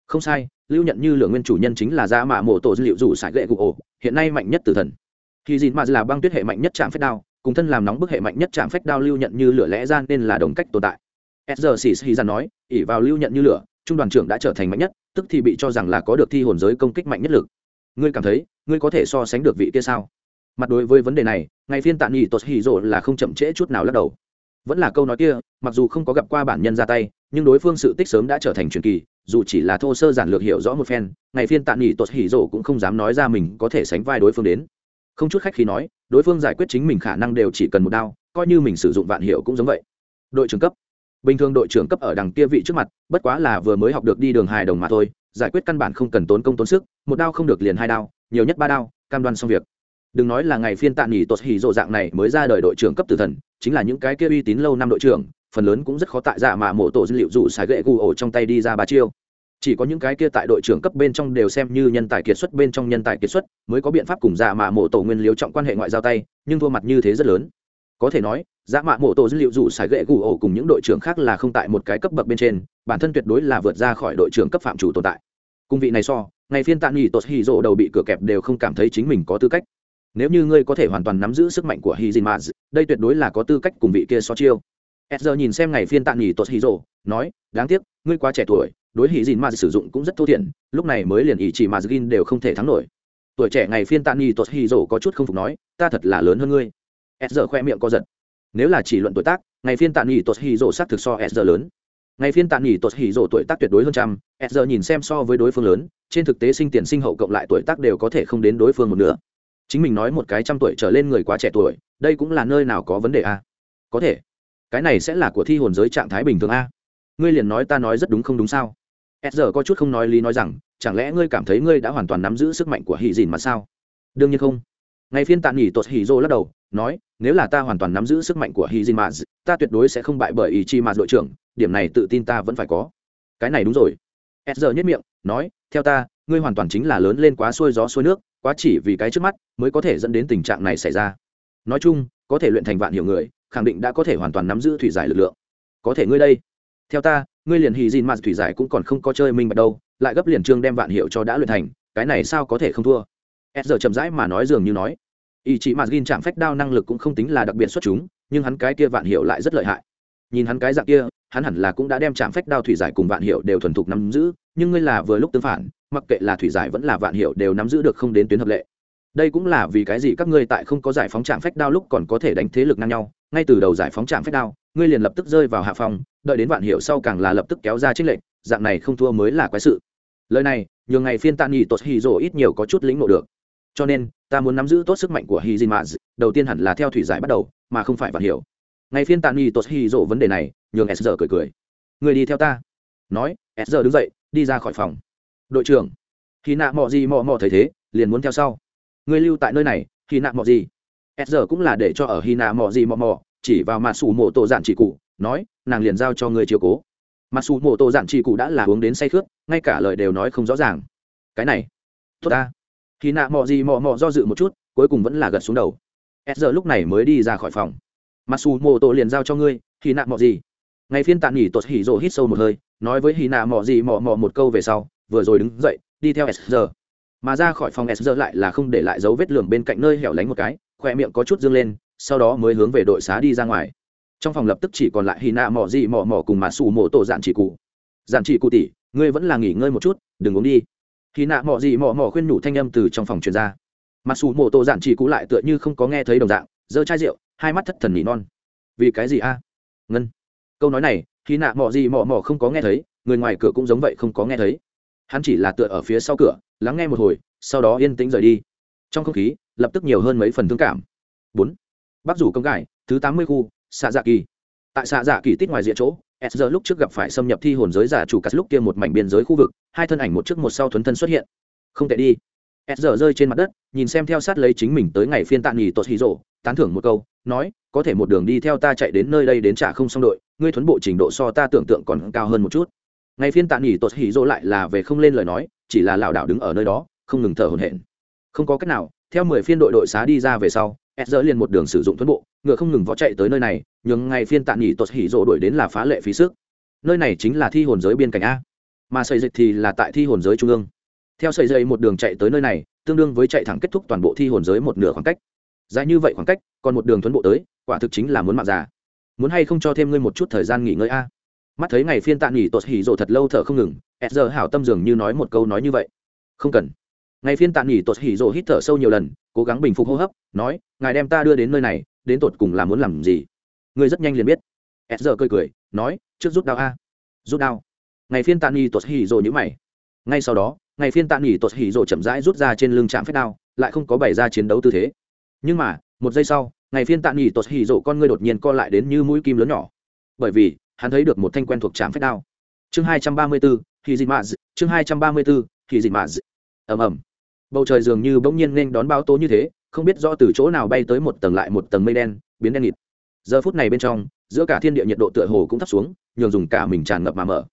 không sai, lưu nhận như lửa nguyên chủ nhân chính là dạ mạ mộ tổ dữ liệu rủ sải gậy gục ổ, hiện nay mạnh nhất tử thần. Khi dìn mà là băng tuyết hệ mạnh nhất chạm phách đao, cùng thân làm nóng bức hệ mạnh nhất chạm phách đao lưu nhận như lửa lẽ ra nên là đồng cách tồn tại. Sr giờ xì xì ra nói ỉ vào lưu nhận như lửa, trung đoàn trưởng đã trở thành mạnh nhất, tức thì bị cho rằng là có được thi hồn giới công kích mạnh nhất lực. Ngươi cảm thấy, ngươi có thể so sánh được vị kia sao? Mặt đối với vấn đề này ngày phiên tạm nghỉ tốt hỉ rộ là không chậm trễ chút nào lắc đầu. Vẫn là câu nói kia, mặc dù không có gặp qua bản nhân ra tay, nhưng đối phương sự tích sớm đã trở thành truyền kỳ dù chỉ là thô sơ giản lược hiểu rõ một phen, ngày phiên tạ nghỉ tuột hỉ rổ cũng không dám nói ra mình có thể sánh vai đối phương đến. Không chút khách khi nói, đối phương giải quyết chính mình khả năng đều chỉ cần một đao, coi như mình sử dụng vạn hiệu cũng giống vậy. Đội trưởng cấp. Bình thường đội trưởng cấp ở đằng kia vị trước mặt, bất quá là vừa mới học được đi đường hài đồng mà thôi, giải quyết căn bản không cần tốn công tốn sức, một đao không được liền hai đao, nhiều nhất ba đao, cam đoan xong việc. Đừng nói là ngày phiên tạ nghỉ tuột hỉ rộ dạng này mới ra đời đội trưởng cấp tử thần, chính là những cái kia uy tín lâu năm đội trưởng, phần lớn cũng rất khó tại dạ mà mộ tổ dữ liệu dù xài gậy gù ổ trong tay đi ra ba chiêu chỉ có những cái kia tại đội trưởng cấp bên trong đều xem như nhân tài kiệt xuất, bên trong nhân tài kiệt xuất mới có biện pháp cùng dạ mạ mộ tổ nguyên liếu trọng quan hệ ngoại giao tay, nhưng thua mặt như thế rất lớn. Có thể nói dạ mạ mộ tổ dữ liệu dù xài gậy gù ổ cùng những đội trưởng khác là không tại một cái cấp bậc bên trên, bản thân tuyệt đối là vượt ra khỏi đội trưởng cấp phạm chủ tồn tại. Cung vị này so, ngày phiên tạm nghỉ tột hì rộ đầu bị cửa kẹp đều không cảm thấy chính mình có tư cách. Nếu như ngươi có thể hoàn toàn nắm giữ sức mạnh của hì dìn maz đây tuyệt đối là có tư cách cùng vị kia so chiêu. Edger nhìn xem ngày phiên tạm nghỉ tột hì rộ, nói, đáng tiếc, ngươi quá trẻ tuổi đối hỉ dìn ma sử dụng cũng rất thô thiển, lúc này mới liền ý chỉ mazgin đều không thể thắng nổi. Tuổi trẻ ngày phiên tạ nghỉ tột hì rổ có chút không phục nói, ta thật là lớn hơn ngươi. Edger khoe miệng co giật. Nếu là chỉ luận tuổi tác, ngày phiên tạ nghỉ rổ hì rộ xác thực so edger lớn. Ngày phiên tạ nghỉ tột hỉ rổ tuổi tác tuyệt đối hơn trăm, s nhìn xem so với đối phương lớn, trên thực tế sinh tiền sinh hậu cộng lại tuổi tác đều có thể không đến đối phương một nửa. Chính mình nói một cái trăm tuổi trở lên người quá trẻ tuổi, đây cũng là nơi nào có vấn đề a? Có thể. Cái này sẽ là của thi hồn giới trạng thái bình thường a ngươi liền nói ta nói rất đúng không đúng sao? S có chút không nói lý nói rằng, chẳng lẽ ngươi cảm thấy ngươi đã hoàn toàn nắm giữ sức mạnh của hỉ dìn mà sao? Đương nhiên không. Ngày phiên tạm nghỉ tột hỉ dô lắc đầu, nói, nếu là ta hoàn toàn nắm giữ sức mạnh của hỉ dìn mà, ta tuyệt đối sẽ không bại bởi ý chi mà đội trưởng, điểm này tự tin ta vẫn phải có. Cái này đúng rồi. S giờ nhất miệng, nói, theo ta, ngươi hoàn toàn chính là lớn lên quá xuôi gió xuôi nước, quá chỉ vì cái trước mắt mới có thể dẫn đến tình trạng này xảy ra. Nói chung, có thể luyện thành vạn hiểu người, khẳng định đã có thể hoàn toàn nắm giữ thủy giải lực lượng. Có thể ngươi đây theo ta, ngươi liền hì dìn mà thủy giải cũng còn không có chơi minh bạch đâu, lại gấp liền trương đem vạn hiệu cho đã luyện thành, cái này sao có thể không thua? S giờ chậm rãi mà nói dường như nói. Ý chí mà gin chạm phách đao năng lực cũng không tính là đặc biệt xuất chúng, nhưng hắn cái kia vạn hiệu lại rất lợi hại. Nhìn hắn cái dạng kia, hắn hẳn là cũng đã đem chạm phách đao thủy giải cùng vạn hiệu đều thuần thục nắm giữ, nhưng ngươi là vừa lúc tương phản, mặc kệ là thủy giải vẫn là vạn hiệu đều nắm giữ được không đến tuyến hợp lệ đây cũng là vì cái gì các ngươi tại không có giải phóng trạm phách đao lúc còn có thể đánh thế lực ngang nhau? Ngay từ đầu giải phóng trạm phách đao, ngươi liền lập tức rơi vào hạ phòng đợi đến vạn hiệu sau càng là lập tức kéo ra trích lệnh dạng này không thua mới là quái sự. Lời này, nhường ngày phiên tạ nhị tốt hì rồ ít nhiều có chút lĩnh ngộ được. Cho nên, ta muốn nắm giữ tốt sức mạnh của hì dìn mạ đầu tiên hẳn là theo thủy giải bắt đầu, mà không phải vạn hiệu. Ngày phiên tạ nhị tốt hì rồ vấn đề này, nhường s giờ cười cười. Người đi theo ta. Nói, s giờ đứng dậy, đi ra khỏi phòng. Đội trưởng. Khi nạ mò gì mò mò thấy thế, liền muốn theo sau. Ngươi lưu tại nơi này khi nạ mọ gì. S giờ cũng là để cho ở hy nạ mọ gì mọ mọ chỉ vào mặt xù mộ tổ dạn chỉ cụ, nói, nàng liền giao cho người chiều cố. Mặt xù mộ tổ dạn chỉ cụ đã là uống đến say khướt, ngay cả lời đều nói không rõ ràng. Cái này, tốt ta. Khi nạ mọ gì mọ mọ do dự một chút, cuối cùng vẫn là gật xuống đầu. S giờ lúc này mới đi ra khỏi phòng. Mặt xù mộ tổ liền giao cho ngươi khi nạ mọ gì. Ngày phiên tạm nghỉ tột hỉ rộ hít sâu một hơi, nói với hy nạ mọ gì mọ mọ một câu về sau, vừa rồi đứng dậy, đi theo s giờ mà ra khỏi phòng s giờ lại là không để lại dấu vết lường bên cạnh nơi hẻo lánh một cái khoe miệng có chút dương lên, sau đó mới hướng về đội xá đi ra ngoài. Trong phòng lập tức chỉ còn lại hy nạ mỏ dị mỏ mỏ cùng mà xù mộ tổ dạn chỉ cụ. Dạn chỉ cụ tỷ, ngươi vẫn là nghỉ ngơi một chút, đừng uống đi. Hy nạ mỏ dị mỏ mỏ khuyên nhủ thanh âm từ trong phòng truyền ra. Mà xù mộ tổ dạn chỉ cụ lại tựa như không có nghe thấy đồng dạng, giơ chai rượu, hai mắt thất thần nỉ non. Vì cái gì a? Ngân. Câu nói này hy nạ mỏ dị mỏ mỏ không có nghe thấy, người ngoài cửa cũng giống vậy không có nghe thấy hắn chỉ là tựa ở phía sau cửa, lắng nghe một hồi, sau đó yên tĩnh rời đi. Trong không khí, lập tức nhiều hơn mấy phần thương cảm. Bốn. Bắc rủ công cải, thứ tám mươi khu xạ dạ kỳ. Tại xạ dạ kỳ tích ngoài diện chỗ, s giờ lúc trước gặp phải xâm nhập thi hồn giới giả chủ cắt lúc kia một mảnh biên giới khu vực, hai thân ảnh một trước một sau thuấn thân xuất hiện. Không tệ đi. S giờ rơi trên mặt đất, nhìn xem theo sát lấy chính mình tới ngày phiên tạ nghỉ tốt hí rộ tán thưởng một câu, nói, có thể một đường đi theo ta chạy đến nơi đây đến trả không xong đội, ngươi thuấn bộ trình độ so ta tưởng tượng còn cao hơn một chút ngày phiên tạ nghỉ tốt hỉ dỗ lại là về không lên lời nói, chỉ là lảo đảo đứng ở nơi đó, không ngừng thở hổn hển. Không có cách nào, theo mười phiên đội đội xá đi ra về sau s dỡ liền một đường sử dụng tuấn bộ, ngựa không ngừng vó chạy tới nơi này, nhưng ngày phiên tạ nghỉ tốt hỉ dỗ đuổi đến là phá lệ phí sức. Nơi này chính là thi hồn giới biên cảnh a. Mà xây dịch thì là tại thi hồn giới trung ương. Theo sợi dây một đường chạy tới nơi này, tương đương với chạy thẳng kết thúc toàn bộ thi hồn giới một nửa khoảng cách. Dài như vậy khoảng cách, còn một đường thuấn bộ tới, quả thực chính là muốn mạng già. Muốn hay không cho thêm ngươi một chút thời gian nghỉ ngơi a? Mắt thấy ngày phiên tạ nghỉ tột hỉ rộ thật lâu thở không ngừng s giờ hảo tâm dường như nói một câu nói như vậy. Không cần. Ngày phiên tạ nghỉ tột hỉ rộ hít thở sâu nhiều lần, cố gắng bình phục hô hấp, nói, ngài đem ta đưa đến nơi này, đến tột cùng là muốn làm gì? Ngươi rất nhanh liền biết. s giờ cười cười, nói, trước rút đao a. Rút đao? Ngày phiên tạ nghỉ tột hỉ rộ nhữ mày. Ngay sau đó, ngày phiên tạ nghỉ tột hỉ rộ chậm rãi rút ra trên lưng trạm phép đao, lại không có bày ra chiến đấu tư thế. Nhưng mà, một giây sau, ngày phiên tạ nghỉ tột hỉ rộ con ngươi đột nhiên co lại đến như mũi kim lớn nhỏ. Bởi vì hắn thấy được một thanh quen thuộc chạm phép đao. Chương hai trăm ba mươi bốn thì dị? Mạ chương hai trăm ba mươi bốn thì dị? Mạ ầm ầm. Bầu trời dường như bỗng nhiên nên đón báo tố như thế, không biết do từ chỗ nào bay tới một tầng lại một tầng mây đen, biến đen nghịt. Giờ phút này bên trong, giữa cả thiên địa nhiệt độ tựa hồ cũng thấp xuống, nhường dùng cả mình tràn ngập mà mở.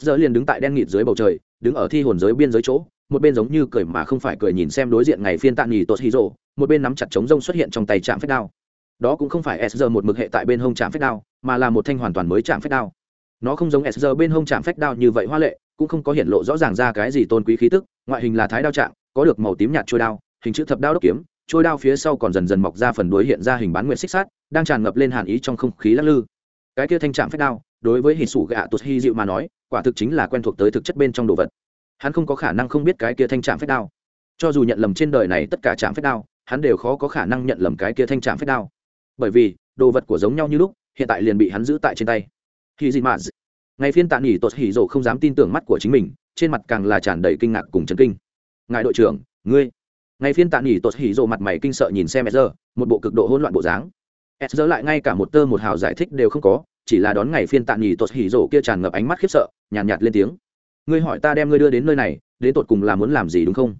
S giờ liền đứng tại đen nghịt dưới bầu trời, đứng ở thi hồn giới biên giới chỗ, một bên giống như cười mà không phải cười nhìn xem đối diện ngày phiên tạ nghỉ tốt hí rộ một bên nắm chặt chống rông xuất hiện trong tay chạm phép đao đó cũng không phải sr một mực hệ tại bên hông chạm phách đao, mà là một thanh hoàn toàn mới chạm phách đao. Nó không giống sr bên hông chạm phách đao như vậy hoa lệ, cũng không có hiện lộ rõ ràng ra cái gì tôn quý khí tức, ngoại hình là thái đao trạng có được màu tím nhạt trôi đao, hình chữ thập đao đốc kiếm, trôi đao phía sau còn dần dần mọc ra phần đuối hiện ra hình bán nguyện xích sát đang tràn ngập lên hàn ý trong không khí lắc lư. Cái kia thanh trạm phách đao, đối với hình sủ gạ tụt hy dịu mà nói, quả thực chính là quen thuộc tới thực chất bên trong đồ vật. Hắn không có khả năng không biết cái kia thanh trạm phách đao. Cho dù nhận lầm trên đời này tất cả trạm phách đao, hắn đều khó có khả năng nhận lầm cái kia thanh trạm phách đao bởi vì đồ vật của giống nhau như lúc hiện tại liền bị hắn giữ tại trên tay. Khi gì mà ngày phiên tạ nghỉ tột hỉ rộ không dám tin tưởng mắt của chính mình trên mặt càng là tràn đầy kinh ngạc cùng chấn kinh. Ngài đội trưởng ngươi. Ngày phiên tạ nghỉ tột hỉ rộ mặt mày kinh sợ nhìn xem sr một bộ cực độ hỗn loạn bộ dáng. Sr lại ngay cả một tơ một hào giải thích đều không có chỉ là đón ngày phiên tạ nghỉ tột hỉ rộ kia tràn ngập ánh mắt khiếp sợ nhàn nhạt, nhạt lên tiếng. Ngươi hỏi ta đem ngươi đưa đến nơi này đến tột cùng là muốn làm gì đúng không?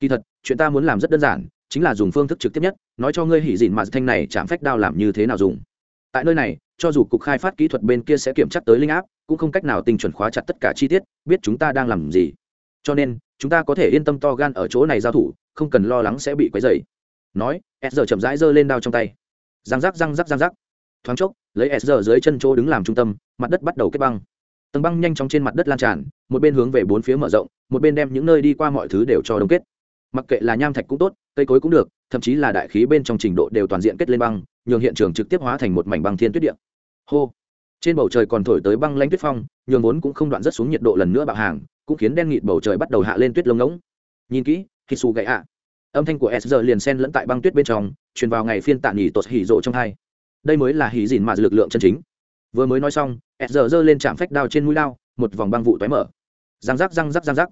Kỳ thật chuyện ta muốn làm rất đơn giản chính là dùng phương thức trực tiếp nhất, nói cho ngươi hỉ dịn mà thanh này chạm phách đao làm như thế nào dùng. Tại nơi này, cho dù cục khai phát kỹ thuật bên kia sẽ kiểm tra tới linh áp, cũng không cách nào tinh chuẩn khóa chặt tất cả chi tiết, biết chúng ta đang làm gì. Cho nên, chúng ta có thể yên tâm to gan ở chỗ này giao thủ, không cần lo lắng sẽ bị quấy dày nói, s giờ chậm rãi giơ lên đao trong tay. Răng rắc răng rắc răng rắc. Thoáng chốc, lấy s giờ dưới chân chỗ đứng làm trung tâm, mặt đất bắt đầu kết băng. Tầng băng nhanh chóng trên mặt đất lan tràn, một bên hướng về bốn phía mở rộng, một bên đem những nơi đi qua mọi thứ đều cho đông kết mặc kệ là nham thạch cũng tốt, cây cối cũng được, thậm chí là đại khí bên trong trình độ đều toàn diện kết lên băng, nhường hiện trường trực tiếp hóa thành một mảnh băng thiên tuyết điện hô! Trên bầu trời còn thổi tới băng lanh tuyết phong, nhường vốn cũng không đoạn rất xuống nhiệt độ lần nữa bạo hàng, cũng khiến đen nghịt bầu trời bắt đầu hạ lên tuyết lông ngỗng. Nhìn kỹ khi xù gậy ạ. Âm thanh của s giờ liền sen lẫn tại băng tuyết bên trong, truyền vào ngày phiên tạ nghỉ tột hỉ rộ trong hai. Đây mới là hỉ dìn mà lực lượng chân chính. Vừa mới nói xong, s giờ giơ lên chạm phách đao trên mũi lao một vòng băng vụ toái mở. Răng rắc răng rắc răng rắc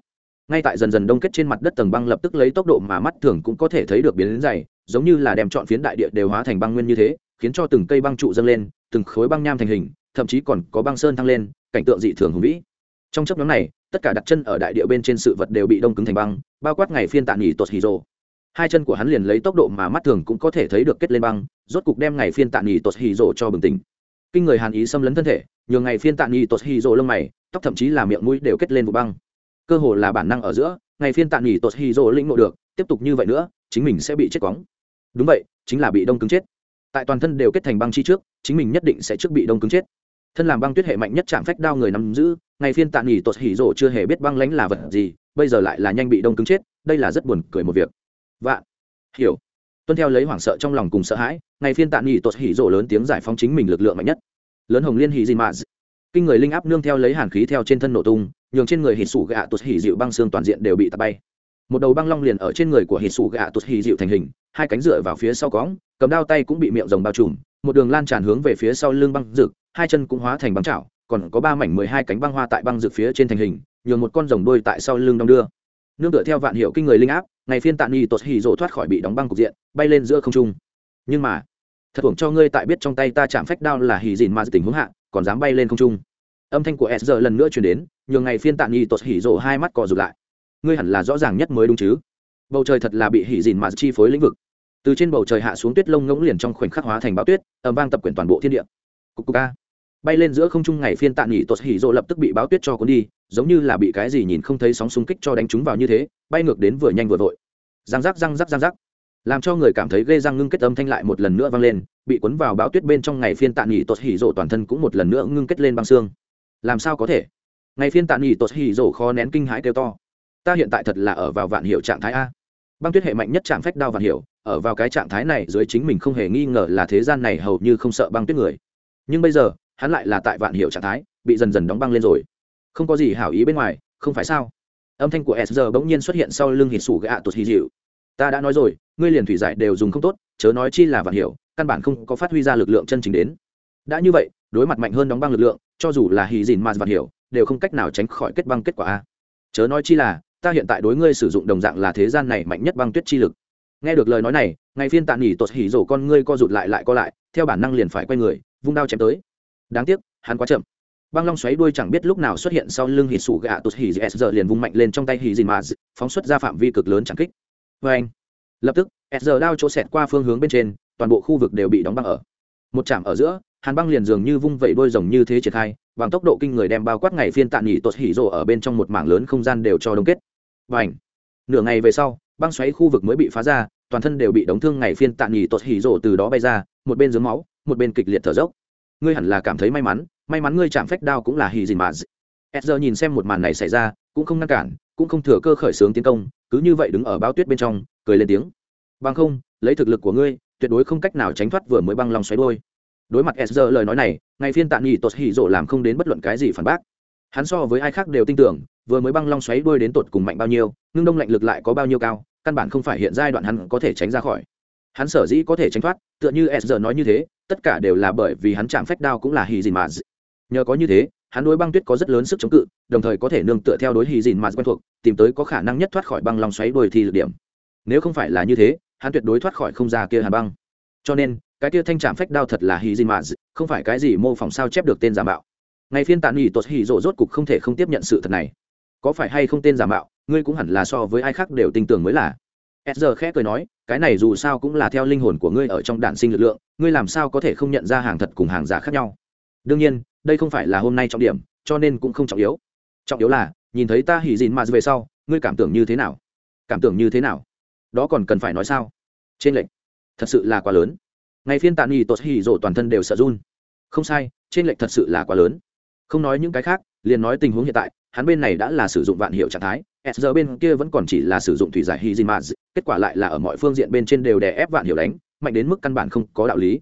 ngay tại dần dần đông kết trên mặt đất tầng băng lập tức lấy tốc độ mà mắt thường cũng có thể thấy được biến đến dày, giống như là đem chọn phiến đại địa đều hóa thành băng nguyên như thế, khiến cho từng cây băng trụ dâng lên, từng khối băng nham thành hình, thậm chí còn có băng sơn thăng lên, cảnh tượng dị thường hùng vĩ. Trong chấp nhóm này, tất cả đặt chân ở đại địa bên trên sự vật đều bị đông cứng thành băng, bao quát ngày phiên tạ nghỉ tột hì rồ. Hai chân của hắn liền lấy tốc độ mà mắt thường cũng có thể thấy được kết lên băng, rốt cục đem ngày phiên tạ nghỉ tột hì rồ cho bừng tỉnh. Kinh người hàn ý xâm lấn thân thể, nhường ngày phiên tạ nghỉ tột hì rồ lông mày, tóc thậm chí là miệng mũi đều kết lên vụ băng cơ hồ là bản năng ở giữa, ngày phiên tạm nghỉ tốt hy dỗ lĩnh ngộ được, tiếp tục như vậy nữa, chính mình sẽ bị chết quóng. Đúng vậy, chính là bị đông cứng chết. Tại toàn thân đều kết thành băng chi trước, chính mình nhất định sẽ trước bị đông cứng chết. Thân làm băng tuyết hệ mạnh nhất chạm phách đao người nắm giữ, ngày phiên tạm nghỉ tốt hỉ rộ chưa hề biết băng lánh là vật gì, bây giờ lại là nhanh bị đông cứng chết, đây là rất buồn cười một việc. Vạn hiểu. Tuân theo lấy hoảng sợ trong lòng cùng sợ hãi, ngày phiên tạm nghỉ tốt hỉ rộ lớn tiếng giải phóng chính mình lực lượng mạnh nhất. Lớn hồng liên hỉ gì mà kinh người linh áp nương theo lấy hàn khí theo trên thân nổ tung nhường trên người hỉ sủ gạ tuột hỉ dịu băng xương toàn diện đều bị tạt bay. Một đầu băng long liền ở trên người của hỉ sủ gạ tuột hỉ dịu thành hình, hai cánh dựa vào phía sau cõng, cầm đao tay cũng bị miệng rồng bao trùm, một đường lan tràn hướng về phía sau lưng băng rực, hai chân cũng hóa thành băng chảo, còn có ba mảnh mười hai cánh băng hoa tại băng rực phía trên thành hình, nhường một con rồng đôi tại sau lưng đong đưa. Nương tựa theo vạn hiệu kinh người linh áp, ngày phiên tạ nghi tột Hỉ rộ thoát khỏi bị đóng băng cục diện, bay lên giữa không trung. Nhưng mà, thật thưởng cho ngươi tại biết trong tay ta chạm phách đao là hỉ dìn mà tình huống hạ, còn dám bay lên không trung âm thanh của s giờ lần nữa chuyển đến nhường ngày phiên tạ nghi tột hỉ rộ hai mắt cò rụt lại. Ngươi hẳn là rõ ràng nhất mới đúng chứ? Bầu trời thật là bị hỉ dìn mà chi phối lĩnh vực. Từ trên bầu trời hạ xuống tuyết lông ngỗng liền trong khoảnh khắc hóa thành bão tuyết ẩm vang tập quyển toàn bộ thiên địa. Cục cục a. Bay lên giữa không trung ngày phiên tạ nghỉ tột hỉ rộ lập tức bị báo tuyết cho cuốn đi, giống như là bị cái gì nhìn không thấy sóng xung kích cho đánh chúng vào như thế, bay ngược đến vừa nhanh vừa vội. Răng rắc răng rắc răng rắc. Làm cho người cảm thấy ghê răng ngưng kết âm thanh lại một lần nữa vang lên, bị cuốn vào báo tuyết bên trong ngày phiên tạ nghỉ tột hỉ rộ toàn thân cũng một lần nữa ngưng kết lên băng xương làm sao có thể? Ngày phiên tạ nghỉ tột hỉ rổ khó nén kinh hãi kêu to. Ta hiện tại thật là ở vào vạn hiệu trạng thái a. Băng tuyết hệ mạnh nhất trạng phách đao vạn hiệu, ở vào cái trạng thái này dưới chính mình không hề nghi ngờ là thế gian này hầu như không sợ băng tuyết người. Nhưng bây giờ, hắn lại là tại vạn hiệu trạng thái, bị dần dần đóng băng lên rồi. Không có gì hảo ý bên ngoài, không phải sao? Âm thanh của s bỗng nhiên xuất hiện sau lưng hít sủ gạ tuột hì dịu. Ta đã nói rồi, ngươi liền thủy giải đều dùng không tốt, chớ nói chi là vạn hiệu, căn bản không có phát huy ra lực lượng chân chính đến. Đã như vậy, đối mặt mạnh hơn đóng băng lực lượng cho dù là hì dìn mà vạn hiểu, đều không cách nào tránh khỏi kết băng kết quả a. Chớ nói chi là ta hiện tại đối ngươi sử dụng đồng dạng là thế gian này mạnh nhất băng tuyết chi lực. Nghe được lời nói này ngay phiên tạ nghỉ tột hỉ rổ con ngươi co rụt lại lại co lại theo bản năng liền phải quay người vung đao chém tới. Đáng tiếc hắn quá chậm. Băng long xoáy đuôi chẳng biết lúc nào xuất hiện sau lưng hỉ sủ gạ tột hỉ s liền vung mạnh lên trong tay hỉ dìn mà phóng xuất ra phạm vi cực lớn chẳng kích. Vê anh. Lập tức s đao chỗ xẹt qua phương hướng bên trên toàn bộ khu vực đều bị đóng băng ở. Một chạm ở giữa hàn băng liền dường như vung vẩy đôi rồng như thế triển khai, bằng tốc độ kinh người đem bao quát ngày phiên tạ nghỉ tột hỉ rồ ở bên trong một mảng lớn không gian đều cho đông kết. Và ảnh nửa ngày về sau, băng xoáy khu vực mới bị phá ra, toàn thân đều bị đóng thương ngày phiên tạ nghỉ tột hỉ rồ từ đó bay ra, một bên dưới máu, một bên kịch liệt thở dốc. Ngươi hẳn là cảm thấy may mắn may mắn ngươi chạm phách đao cũng là hỉ gì mà Ezra nhìn xem một màn này xảy ra, cũng không ngăn cản, cũng không thừa cơ khởi xướng tiến công, cứ như vậy đứng ở bao tuyết bên trong, cười lên tiếng. Bằng không, lấy thực lực của ngươi, tuyệt đối không cách nào tránh thoát vừa mới băng lòng xoáy đôi đối mặt Ezra lời nói này ngày phiên tạ nghỉ tột hỉ rộ làm không đến bất luận cái gì phản bác. Hắn so với ai khác đều tin tưởng, vừa mới băng long xoáy đuôi đến tột cùng mạnh bao nhiêu ngưng đông lạnh lực lại có bao nhiêu cao, căn bản không phải hiện giai đoạn hắn có thể tránh ra khỏi. Hắn sở dĩ có thể tránh thoát, tựa như s nói như thế, tất cả đều là bởi vì hắn chạm phách đao cũng là hì dìn mà nhờ có như thế, hắn đối băng tuyết có rất lớn sức chống cự, đồng thời có thể nương tựa theo đối hì dìn mà quen thuộc, tìm tới có khả năng nhất thoát khỏi băng long xoáy đuôi thì lực điểm. Nếu không phải là như thế, hắn tuyệt đối thoát khỏi không ra kia hà băng. Cho nên cái tia thanh trạm phách đao thật là hì dìn mà không phải cái gì mô phỏng sao chép được tên giả mạo. Ngày phiên tàn nghỉ tuột hì rộ rốt cục không thể không tiếp nhận sự thật này. Có phải hay không tên giả mạo, ngươi cũng hẳn là so với ai khác đều tin tưởng mới là. S giờ khẽ cười nói, cái này dù sao cũng là theo linh hồn của ngươi ở trong đạn sinh lực lượng, ngươi làm sao có thể không nhận ra hàng thật cùng hàng giả khác nhau? Đương nhiên, đây không phải là hôm nay trọng điểm, cho nên cũng không trọng yếu. Trọng yếu là, nhìn thấy ta hỉ dìn mà về sau, ngươi cảm tưởng như thế nào? Cảm tưởng như thế nào? Đó còn cần phải nói sao? Trên lệnh. Thật sự là quá lớn ngày phiên tạ nghỉ tốt hỉ rộ toàn thân đều sợ run. Không sai, trên lệnh thật sự là quá lớn. Không nói những cái khác, liền nói tình huống hiện tại, hắn bên này đã là sử dụng vạn hiệu trạng thái, s giờ bên kia vẫn còn chỉ là sử dụng thủy giải hy dinh maz kết quả lại là ở mọi phương diện bên trên đều đè ép vạn hiệu đánh, mạnh đến mức căn bản không có đạo lý.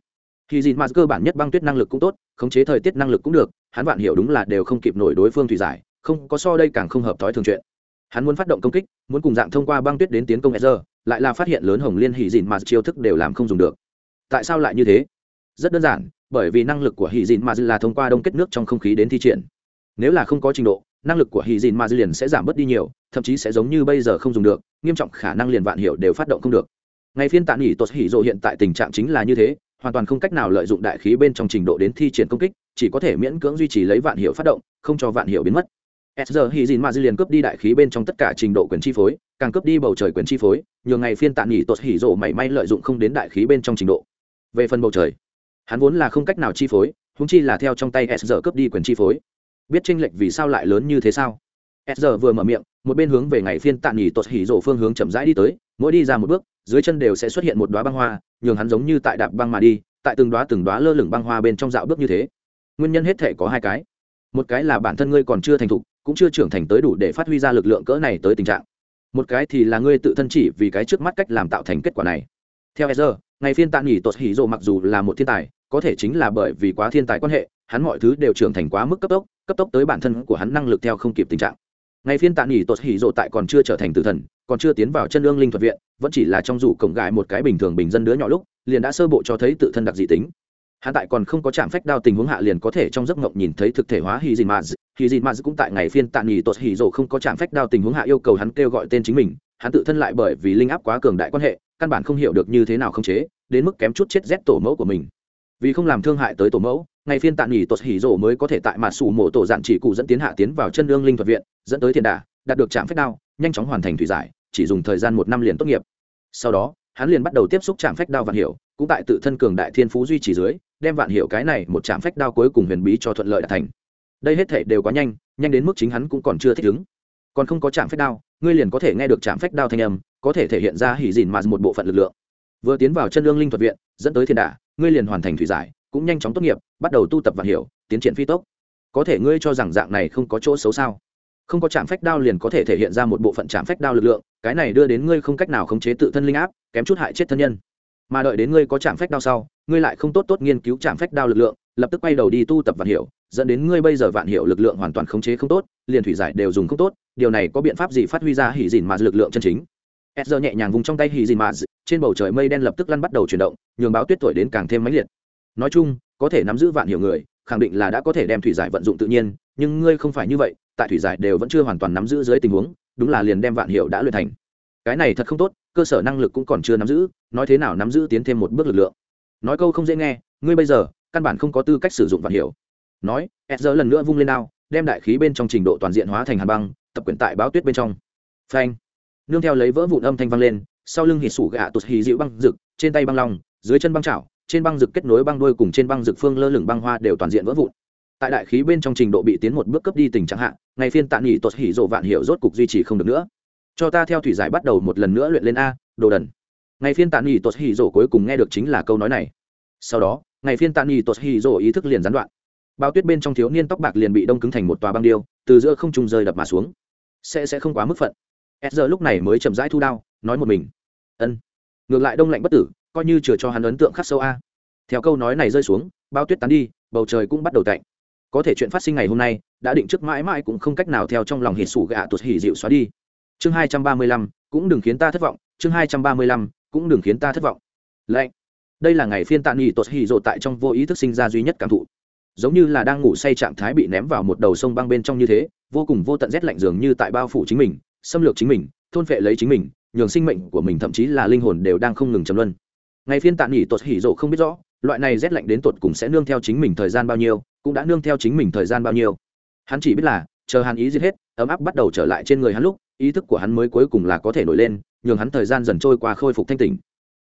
Hy dinh maz cơ bản nhất băng tuyết năng lực cũng tốt, khống chế thời tiết năng lực cũng được, hắn vạn hiệu đúng là đều không kịp nổi đối phương thủy giải, không có so đây càng không hợp thói thường chuyện. Hắn muốn phát động công kích, muốn cùng dạng thông qua băng tuyết đến tiến công s giờ lại là phát hiện lớn hồng liên hỉ dìn mà chiêu thức đều làm không dùng được tại sao lại như thế? Rất đơn giản, bởi vì năng lực của hỉ dìn mà là thông qua đông kết nước trong không khí đến thi triển. Nếu là không có trình độ, năng lực của hì dìn ma liền sẽ giảm bớt đi nhiều, thậm chí sẽ giống như bây giờ không dùng được, nghiêm trọng khả năng liền vạn hiệu đều phát động không được. Ngày phiên tạ nghỉ tột hỉ rộ hiện tại tình trạng chính là như thế, hoàn toàn không cách nào lợi dụng đại khí bên trong trình độ đến thi triển công kích, chỉ có thể miễn cưỡng duy trì lấy vạn hiệu phát động, không cho vạn hiệu biến mất. S giờ hì dìn ma liền cướp đi đại khí bên trong tất cả trình độ quyền chi phối, càng cướp đi bầu trời quyền chi phối nhiều ngày phiên tạ nghỉ tột hỉ rộ mảy may lợi dụng không đến đại khí bên trong trình độ về phần bầu trời, hắn vốn là không cách nào chi phối húng chi là theo trong tay s giờ cướp đi quyền chi phối. Biết tranh lệch vì sao lại lớn như thế sao? S giờ vừa mở miệng, một bên hướng về ngày phiên tạ nghỉ tột hỉ rổ phương hướng chậm rãi đi tới, mỗi đi ra một bước, dưới chân đều sẽ xuất hiện một đoá băng hoa, nhường hắn giống như tại đạp băng mà đi, tại từng đoá từng đoá lơ lửng băng hoa bên trong dạo bước như thế. Nguyên nhân hết thể có hai cái. Một cái là bản thân ngươi còn chưa thành thục, cũng chưa trưởng thành tới đủ để phát huy ra lực lượng cỡ này tới tình trạng. Một cái thì là ngươi tự thân chỉ vì cái trước mắt cách làm tạo thành kết quả này. Theo s ngày phiên tạ nghỉ tột hỉ rộ mặc dù là một thiên tài, có thể chính là bởi vì quá thiên tài quan hệ, hắn mọi thứ đều trưởng thành quá mức cấp tốc cấp tốc tới bản thân của hắn năng lực theo không kịp tình trạng. Ngày phiên tạ nghỉ tột hỉ rộ tại còn chưa trở thành tử thần, còn chưa tiến vào chân lương linh thuật viện, vẫn chỉ là trong rủ cổng gãi một cái bình thường bình dân đứa nhỏ lúc, liền đã sơ bộ cho thấy tự thân đặc dị tính. Hắn tại còn không có chạm phách đao tình huống hạ liền có thể trong giấc mộng nhìn thấy thực thể hóa hì dìn maz hì dìn maz cũng tại ngày phiên tạ nghỉ tột hỉ rộ không có chạm phách đao tình huống hạ yêu cầu hắn kêu gọi tên chính mình, hắn tự thân lại bởi vì linh áp quá cường đại quan hệ căn bản không hiểu được như thế nào không chế, đến mức kém chút chết rét tổ mẫu của mình. Vì không làm thương hại tới tổ mẫu, ngày phiên tạ nghỉ tột hỉ rổ mới có thể tại mặt sủ mộ tổ dạn chỉ cụ dẫn tiến hạ tiến vào chân lương linh thuật viện, dẫn tới thiền đà đạt được trạm phép đao, nhanh chóng hoàn thành thủy giải, chỉ dùng thời gian một năm liền tốt nghiệp. Sau đó, hắn liền bắt đầu tiếp xúc trạm phách đao vạn hiểu cũng tại tự thân cường đại thiên phú duy trì dưới, đem vạn hiểu cái này một trạm phách đao cuối cùng huyền bí cho thuận lợi đạt thành. Đây hết thể đều quá nhanh nhanh đến mức chính hắn cũng còn chưa thích ứng. Còn không có trạm phách đao, ngươi liền có thể nghe được trạm phách đao thanh âm có thể thể hiện ra hỉ dìn mà một bộ phận lực lượng. Vừa tiến vào chân lương linh thuật viện, dẫn tới thiên đà ngươi liền hoàn thành thủy giải, cũng nhanh chóng tốt nghiệp, bắt đầu tu tập và hiểu, tiến triển phi tốc. Có thể ngươi cho rằng dạng này không có chỗ xấu sao? Không có trạm phách đao liền có thể thể hiện ra một bộ phận trạm phách đao lực lượng, cái này đưa đến ngươi không cách nào khống chế tự thân linh áp, kém chút hại chết thân nhân. Mà đợi đến ngươi có trạm phách đao sau, ngươi lại không tốt tốt nghiên cứu trạm phách đao lực lượng, lập tức quay đầu đi tu tập vạn hiểu, dẫn đến ngươi bây giờ vạn hiểu lực lượng hoàn toàn khống chế không tốt, liền thủy giải đều dùng không tốt, điều này có biện pháp gì phát huy ra hỉ dìn mà lực lượng chân chính? Ezra nhẹ nhàng vùng trong tay hì dì mà trên bầu trời mây đen lập tức lăn bắt đầu chuyển động nhường báo tuyết thổi đến càng thêm mãnh liệt. Nói chung có thể nắm giữ vạn hiểu người khẳng định là đã có thể đem thủy giải vận dụng tự nhiên nhưng ngươi không phải như vậy tại thủy giải đều vẫn chưa hoàn toàn nắm giữ dưới tình huống đúng là liền đem vạn hiệu đã luyện thành. Cái này thật không tốt cơ sở năng lực cũng còn chưa nắm giữ nói thế nào nắm giữ tiến thêm một bước lực lượng. Nói câu không dễ nghe ngươi bây giờ căn bản không có tư cách sử dụng vạn hiệu nói s lần nữa vung lên ao, đem đại khí bên trong trình độ toàn diện hóa thành hàn băng tập quyển tại báo tuyết bên trong. Phanh nương theo lấy vỡ vụn âm thanh vang lên, sau lưng hít sủ gạ tụt hì dịu băng rực, trên tay băng long, dưới chân băng chảo, trên băng rực kết nối băng đuôi cùng trên băng rực phương lơ lửng băng hoa đều toàn diện vỡ vụn. Tại đại khí bên trong trình độ bị tiến một bước cấp đi tình trạng hạn ngày phiên tạ nghỉ tột hỉ rộ vạn hiệu rốt cục duy trì không được nữa. Cho ta theo thủy giải bắt đầu một lần nữa luyện lên a, đồ đần. Ngày phiên tạ nghỉ tột hỉ rộ cuối cùng nghe được chính là câu nói này. Sau đó, ngày phiên tạ nghỉ tột hỉ rộ ý thức liền gián đoạn. Bao tuyết bên trong thiếu niên tóc bạc liền bị đông cứng thành một tòa băng điêu, từ giữa không trung rơi đập mà xuống. Sẽ sẽ không quá mức phận s giờ lúc này mới chậm rãi thu đao, nói một mình. Ân. Ngược lại đông lạnh bất tử, coi như chừa cho hắn ấn tượng khắc sâu a. Theo câu nói này rơi xuống bao tuyết tán đi, bầu trời cũng bắt đầu tạnh. Có thể chuyện phát sinh ngày hôm nay, đã định trước mãi mãi cũng không cách nào theo trong lòng hỉ sủ gạ tuột hỉ dịu xóa đi. Chương hai trăm ba mươi lăm, cũng đừng khiến ta thất vọng. Chương hai trăm ba mươi lăm, cũng đừng khiến ta thất vọng. Lạnh. Đây là ngày phiên tạ nghỉ tuột hỉ rộ tại trong vô ý thức sinh ra duy nhất cảm thụ. Giống như là đang ngủ say trạng thái bị ném vào một đầu sông băng bên trong như thế, vô cùng vô tận rét lạnh dường như tại bao phủ chính mình xâm lược chính mình, thôn phệ lấy chính mình, nhường sinh mệnh của mình thậm chí là linh hồn đều đang không ngừng chấm luân. Ngày phiên tạ nghỉ tuột hỉ rộ không biết rõ, loại này rét lạnh đến tột cùng sẽ nương theo chính mình thời gian bao nhiêu, cũng đã nương theo chính mình thời gian bao nhiêu. Hắn chỉ biết là, chờ hắn ý giết hết, ấm áp bắt đầu trở lại trên người hắn lúc, ý thức của hắn mới cuối cùng là có thể nổi lên, nhường hắn thời gian dần trôi qua khôi phục thanh tỉnh.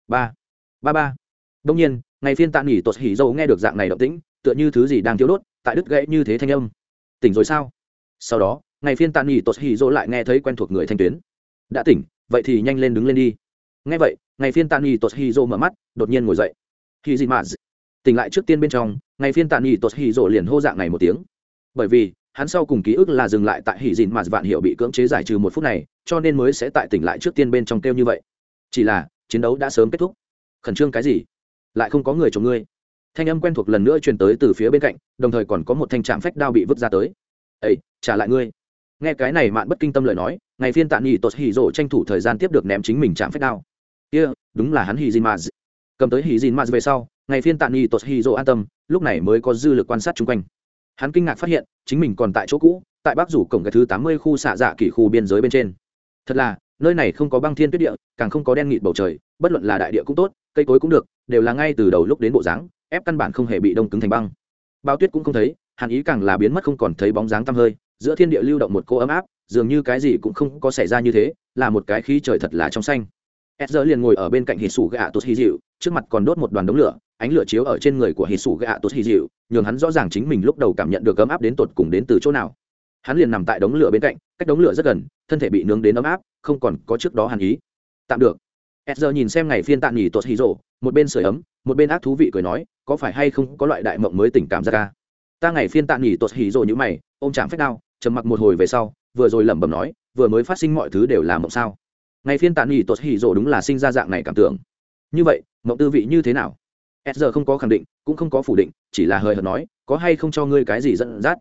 Ba ba ba. Đông nhiên, ngày phiên tạ nghỉ tột hỉ rộ nghe được dạng này động tĩnh, tựa như thứ gì đang thiếu đốt, tại đứt gãy như thế thanh âm. Tỉnh rồi sao? Sau đó ngày phiên tạ nghỉ tốt hì dỗ lại nghe thấy quen thuộc người thanh tuyến. Đã tỉnh, vậy thì nhanh lên đứng lên đi. Nghe vậy, ngày phiên tạ nghỉ tốt hì dỗ mở mắt, đột nhiên ngồi dậy. Khi gì mà tỉnh lại trước tiên bên trong, ngày phiên tạ nghỉ tốt hì dỗ liền hô dạng này một tiếng. Bởi vì, hắn sau cùng ký ức là dừng lại tại hỉ dịn mà vạn hiệu bị cưỡng chế giải trừ một phút này, cho nên mới sẽ tại tỉnh lại trước tiên bên trong kêu như vậy. Chỉ là, chiến đấu đã sớm kết thúc. Khẩn trương cái gì? Lại không có người chống ngươi. Thanh âm quen thuộc lần nữa truyền tới từ phía bên cạnh, đồng thời còn có một thanh trạm phách đao bị vứt ra tới. Ây trả lại ngươi nghe cái này mạn bất kinh tâm lời nói ngày phiên tạ nghỉ tột hỉ rổ tranh thủ thời gian tiếp được ném chính mình chạm phách đao. Kia、yeah, đúng là hắn hỉ dìn maz. Cầm tới hỉ dìn maz về sau ngày phiên tạ nghỉ tột hỉ rổ an tâm lúc này mới có dư lực quan sát chung quanh. Hắn kinh ngạc phát hiện chính mình còn tại chỗ cũ tại bắc rủ cổng cái thứ tám mươi khu xạ dạ kỷ khu biên giới bên trên. Thật là nơi này không có băng thiên tuyết địa càng không có đen nghịt bầu trời bất luận là đại địa cũng tốt cây cối cũng được đều là ngay từ đầu lúc đến bộ dáng ép căn bản không hề bị đông cứng thành băng. Bao tuyết cũng không thấy hàn ý càng là biến mất không còn thấy bóng dáng tăm hơi giữa thiên địa lưu động một cô ấm áp, dường như cái gì cũng không có xảy ra như thế, là một cái khí trời thật là trong xanh. S giờ liền ngồi ở bên cạnh hì sủ gạ tốt hì dịu, trước mặt còn đốt một đoàn đống lửa, ánh lửa chiếu ở trên người của hì sủ gạ tốt hì dịu, nhường hắn rõ ràng chính mình lúc đầu cảm nhận được ấm áp đến tột cùng đến từ chỗ nào. Hắn liền nằm tại đống lửa bên cạnh, cách đống lửa rất gần, thân thể bị nướng đến ấm áp, không còn có trước đó hàn ý. Tạm được. S giờ nhìn xem ngày phiên tạm nghỉ tốt hì rộ một bên sưởi ấm, một bên ác thú vị cười nói, có phải hay không có loại đại mộng mới tình cảm ra ca? Ta ngày phiên tạm nghỉ tốt hì rộ như mày, ôm chạm phép đao trầm mặc một hồi về sau, vừa rồi lẩm bẩm nói, vừa mới phát sinh mọi thứ đều là mộng sao. Ngày phiên tàn nghỉ tốt hỉ rộ đúng là sinh ra dạng này cảm tưởng. Như vậy, mộng tư vị như thế nào? S giờ không có khẳng định, cũng không có phủ định, chỉ là hời hợt nói, có hay không cho ngươi cái gì dẫn dắt?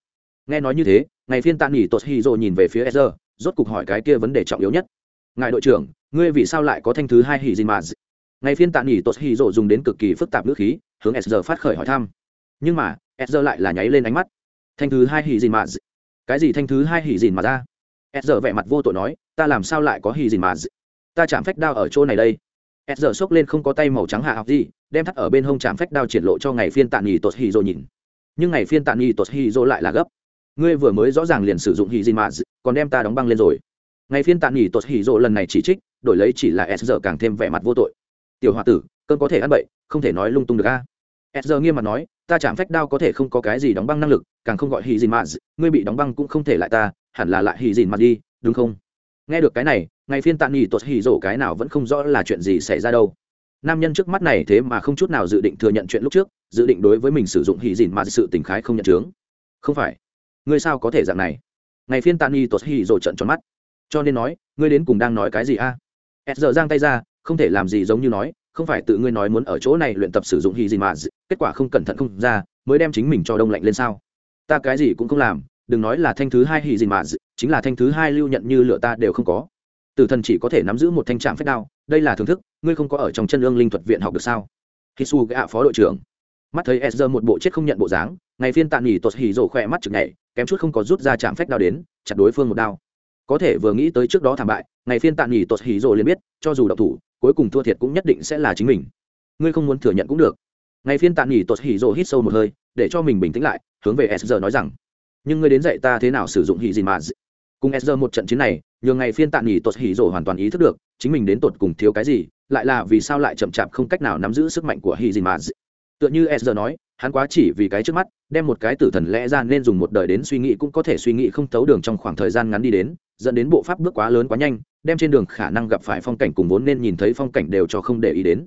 Nghe nói như thế, ngày phiên tàn nghỉ tốt hỉ rộ nhìn về phía s giờ, rốt cục hỏi cái kia vấn đề trọng yếu nhất. Ngài đội trưởng, ngươi vì sao lại có thanh thứ hai hỉ gì mà ngày phiên tàn nghỉ tốt hỉ rộ dùng đến cực kỳ phức tạp ngữ khí, hướng s phát khởi hỏi thăm. Nhưng mà s lại là nháy lên ánh mắt. Thanh thứ hai hỉ gì mà cái gì thanh thứ hai hỉ gì mà ra? S vẻ mặt vô tội nói, ta làm sao lại có hỉ gì mà? Ta chạm phách đao ở chỗ này đây. S xốc lên không có tay màu trắng hạ học gì, đem thắt ở bên hông chạm phách đao triển lộ cho ngày phiên tạ nghỉ tốt hỉ rồi nhìn. Nhưng ngày phiên tạ nghỉ tốt hỉ rồi lại là gấp. Ngươi vừa mới rõ ràng liền sử dụng hỉ gì mà, còn đem ta đóng băng lên rồi. Ngày phiên tạ nghỉ tốt hỉ rồi lần này chỉ trích, đổi lấy chỉ là s giờ càng thêm vẻ mặt vô tội. Tiểu Hoa tử, cơn có thể ăn bậy, không thể nói lung tung được a. S giờ nghiêm mặt nói, ta chạm phách đao có thể không có cái gì đóng băng năng lực càng không gọi hì dìn mạt ngươi bị đóng băng cũng không thể lại ta, hẳn là lại hì dìn mạt đi, đúng không? Nghe được cái này, ngày phiên tạ nghỉ tuột hì rổ cái nào vẫn không rõ là chuyện gì xảy ra đâu. Nam nhân trước mắt này thế mà không chút nào dự định thừa nhận chuyện lúc trước, dự định đối với mình sử dụng hì dìn mà sự tình khái không nhận chướng. Không phải. Ngươi sao có thể dạng này? Ngày phiên tạ nghỉ tuột hì rổ trận tròn mắt. Cho nên nói, ngươi đến cùng đang nói cái gì a? S giờ giang tay ra, không thể làm gì giống như nói, không phải tự ngươi nói muốn ở chỗ này luyện tập sử dụng hì dìn mà kết quả không cẩn thận không ra, mới đem chính mình cho đông lạnh lên sao? Ta cái gì cũng không làm, đừng nói là thanh thứ hai hì gì mà chính là thanh thứ hai lưu nhận như lựa ta đều không có. Tử thần chỉ có thể nắm giữ một thanh trạm phép đao, đây là thưởng thức, ngươi không có ở trong chân ương linh thuật viện học được sao? Hisu gạ phó đội trưởng. Mắt thấy Ezra một bộ chết không nhận bộ dáng, ngày phiên tạ nghỉ tột hỉ rổ khỏe mắt chực nhảy, kém chút không có rút ra chạm phách đao đến, chặt đối phương một đao. Có thể vừa nghĩ tới trước đó thảm bại, ngày phiên tạ nghỉ tột hỉ rổ liền biết, cho dù độc thủ, cuối cùng thua thiệt cũng nhất định sẽ là chính mình. Ngươi không muốn thừa nhận cũng được. Ngày phiên tạ nghỉ tột hỉ rổ hít sâu một hơi để cho mình bình tĩnh lại, hướng về s nói rằng, nhưng ngươi đến dạy ta thế nào sử dụng hỉ gì mà? Cùng s một trận chiến này nhường ngày phiên tạm nghỉ tột hỉ rổ hoàn toàn ý thức được, chính mình đến tột cùng thiếu cái gì, lại là vì sao lại chậm chạp không cách nào nắm giữ sức mạnh của hỉ gì mà? Tựa như s nói, hắn quá chỉ vì cái trước mắt, đem một cái tử thần lẽ ra nên dùng một đời đến suy nghĩ cũng có thể suy nghĩ không thấu đường trong khoảng thời gian ngắn đi đến, dẫn đến bộ pháp bước quá lớn quá nhanh, đem trên đường khả năng gặp phải phong cảnh cùng vốn nên nhìn thấy phong cảnh đều cho không để ý đến.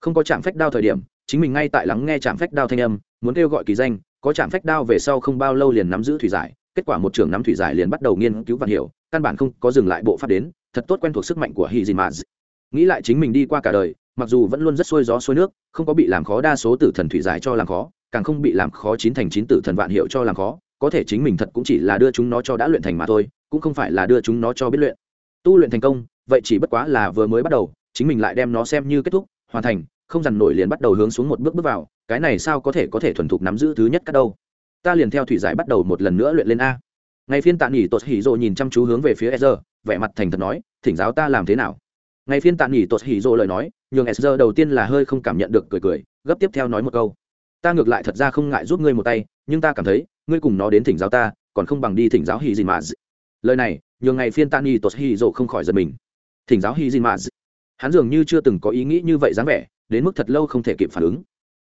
Không có chạm phách đao thời điểm chính mình ngay tại lắng nghe chạm phách đao thanh âm, muốn kêu gọi kỳ danh, có chạm phách đao về sau không bao lâu liền nắm giữ thủy giải, kết quả một trưởng nắm thủy giải liền bắt đầu nghiên cứu và hiểu, căn bản không có dừng lại bộ pháp đến, thật tốt quen thuộc sức mạnh của hy dì mà nghĩ lại chính mình đi qua cả đời, mặc dù vẫn luôn rất xuôi gió xuôi nước, không có bị làm khó đa số tử thần thủy giải cho làm khó, càng không bị làm khó chín thành chín tử thần vạn hiệu cho làm khó, có thể chính mình thật cũng chỉ là đưa chúng nó cho đã luyện thành mà thôi, cũng không phải là đưa chúng nó cho biết luyện. Tu luyện thành công, vậy chỉ bất quá là vừa mới bắt đầu, chính mình lại đem nó xem như kết thúc, hoàn thành không dằn nổi liền bắt đầu hướng xuống một bước bước vào, cái này sao có thể có thể thuần thục nắm giữ thứ nhất cắt đâu? Ta liền theo thủy giải bắt đầu một lần nữa luyện lên a. Ngày phiên tạ nghỉ tột hỉ rộ nhìn chăm chú hướng về phía sr vẻ mặt thành thật nói, thỉnh giáo ta làm thế nào? Ngày phiên tạ nghỉ tột hỉ rộ lời nói, nhường sr đầu tiên là hơi không cảm nhận được cười cười, gấp tiếp theo nói một câu, ta ngược lại thật ra không ngại giúp ngươi một tay, nhưng ta cảm thấy, ngươi cùng nó đến thỉnh giáo ta, còn không bằng đi thỉnh giáo hỉ gì mà lời này, nhường ngày phiên tạ nghỉ tột hỉ rộ không khỏi giật mình. Thỉnh giáo hỉ gì mà hắn dường như chưa từng có ý nghĩ như vậy dáng vẻ đến mức thật lâu không thể kịp phản ứng.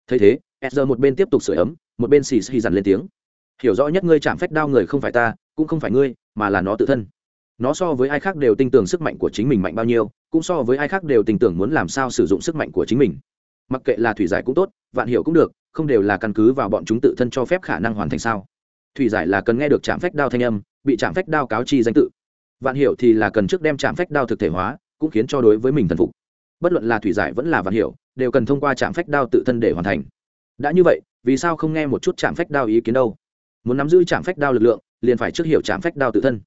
Thấy thế s một bên tiếp tục sửa ấm, một bên xì xì dằn lên tiếng. Hiểu rõ nhất ngươi chạm phách đao người không phải ta, cũng không phải ngươi, mà là nó tự thân. Nó so với ai khác đều tin tưởng sức mạnh của chính mình mạnh bao nhiêu, cũng so với ai khác đều tin tưởng muốn làm sao sử dụng sức mạnh của chính mình. Mặc kệ là thủy giải cũng tốt, vạn hiểu cũng được, không đều là căn cứ vào bọn chúng tự thân cho phép khả năng hoàn thành sao. Thủy giải là cần nghe được chạm phách đao thanh âm, bị chạm phách đao cáo chi danh tự. Vạn hiểu thì là cần trước đem chạm phách đao thực thể hóa, cũng khiến cho đối với mình thần phục. Bất luận là thủy giải vẫn là vạn hiểu đều cần thông qua trạm phách đao tự thân để hoàn thành. Đã như vậy, vì sao không nghe một chút trạm phách đao ý kiến đâu? Muốn nắm giữ trạm phách đao lực lượng, liền phải trước hiểu trạm phách đao tự thân.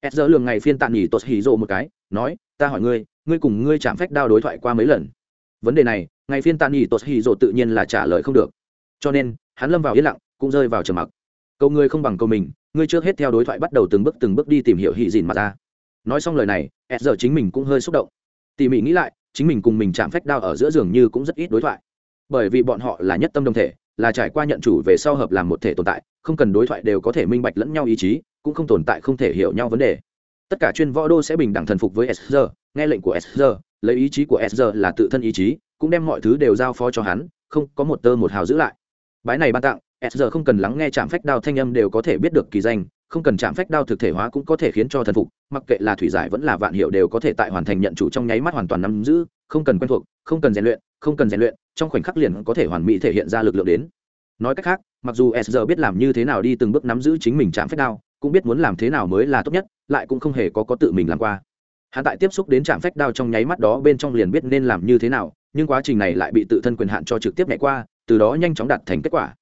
Ed dỡ lường ngày phiên tạm nghỉ tột hỉ rộ một cái, nói, ta hỏi ngươi ngươi cùng ngươi trạm phách đao đối thoại qua mấy lần? Vấn đề này, ngày phiên tạm nghỉ tột hỉ rộ tự nhiên là trả lời không được. Cho nên, hắn lâm vào yên lặng, cũng rơi vào trầm mặc. Câu ngươi không bằng câu mình, ngươi trước hết theo đối thoại bắt đầu từng bước từng bước đi tìm hiểu hỉ dìn mà ra. Nói xong lời này, ed dỡ chính mình cũng hơi xúc động. Tỉ mỉ nghĩ lại chính mình cùng mình chạm phách đao ở giữa giường như cũng rất ít đối thoại. Bởi vì bọn họ là nhất tâm đồng thể, là trải qua nhận chủ về sau hợp làm một thể tồn tại, không cần đối thoại đều có thể minh bạch lẫn nhau ý chí, cũng không tồn tại không thể hiểu nhau vấn đề. Tất cả chuyên võ đô sẽ bình đẳng thần phục với sr nghe lệnh của sr lấy ý chí của sr là tự thân ý chí, cũng đem mọi thứ đều giao phó cho hắn, không có một tơ một hào giữ lại. Bái này ban tặng, s không cần lắng nghe chạm phách đao thanh âm đều có thể biết được kỳ danh không cần chạm phách đao thực thể hóa cũng có thể khiến cho thần phục, mặc kệ là thủy giải vẫn là vạn hiệu đều có thể tại hoàn thành nhận chủ trong nháy mắt hoàn toàn nắm giữ, không cần quen thuộc, không cần rèn luyện, không cần rèn luyện, trong khoảnh khắc liền có thể hoàn mỹ thể hiện ra lực lượng đến. Nói cách khác, mặc dù s giờ biết làm như thế nào đi từng bước nắm giữ chính mình chạm phách đao, cũng biết muốn làm thế nào mới là tốt nhất, lại cũng không hề có có tự mình làm qua. Hắn tại tiếp xúc đến trạm phách đao trong nháy mắt đó bên trong liền biết nên làm như thế nào, nhưng quá trình này lại bị tự thân quyền hạn cho trực tiếp nhảy qua, từ đó nhanh chóng đạt thành kết quả.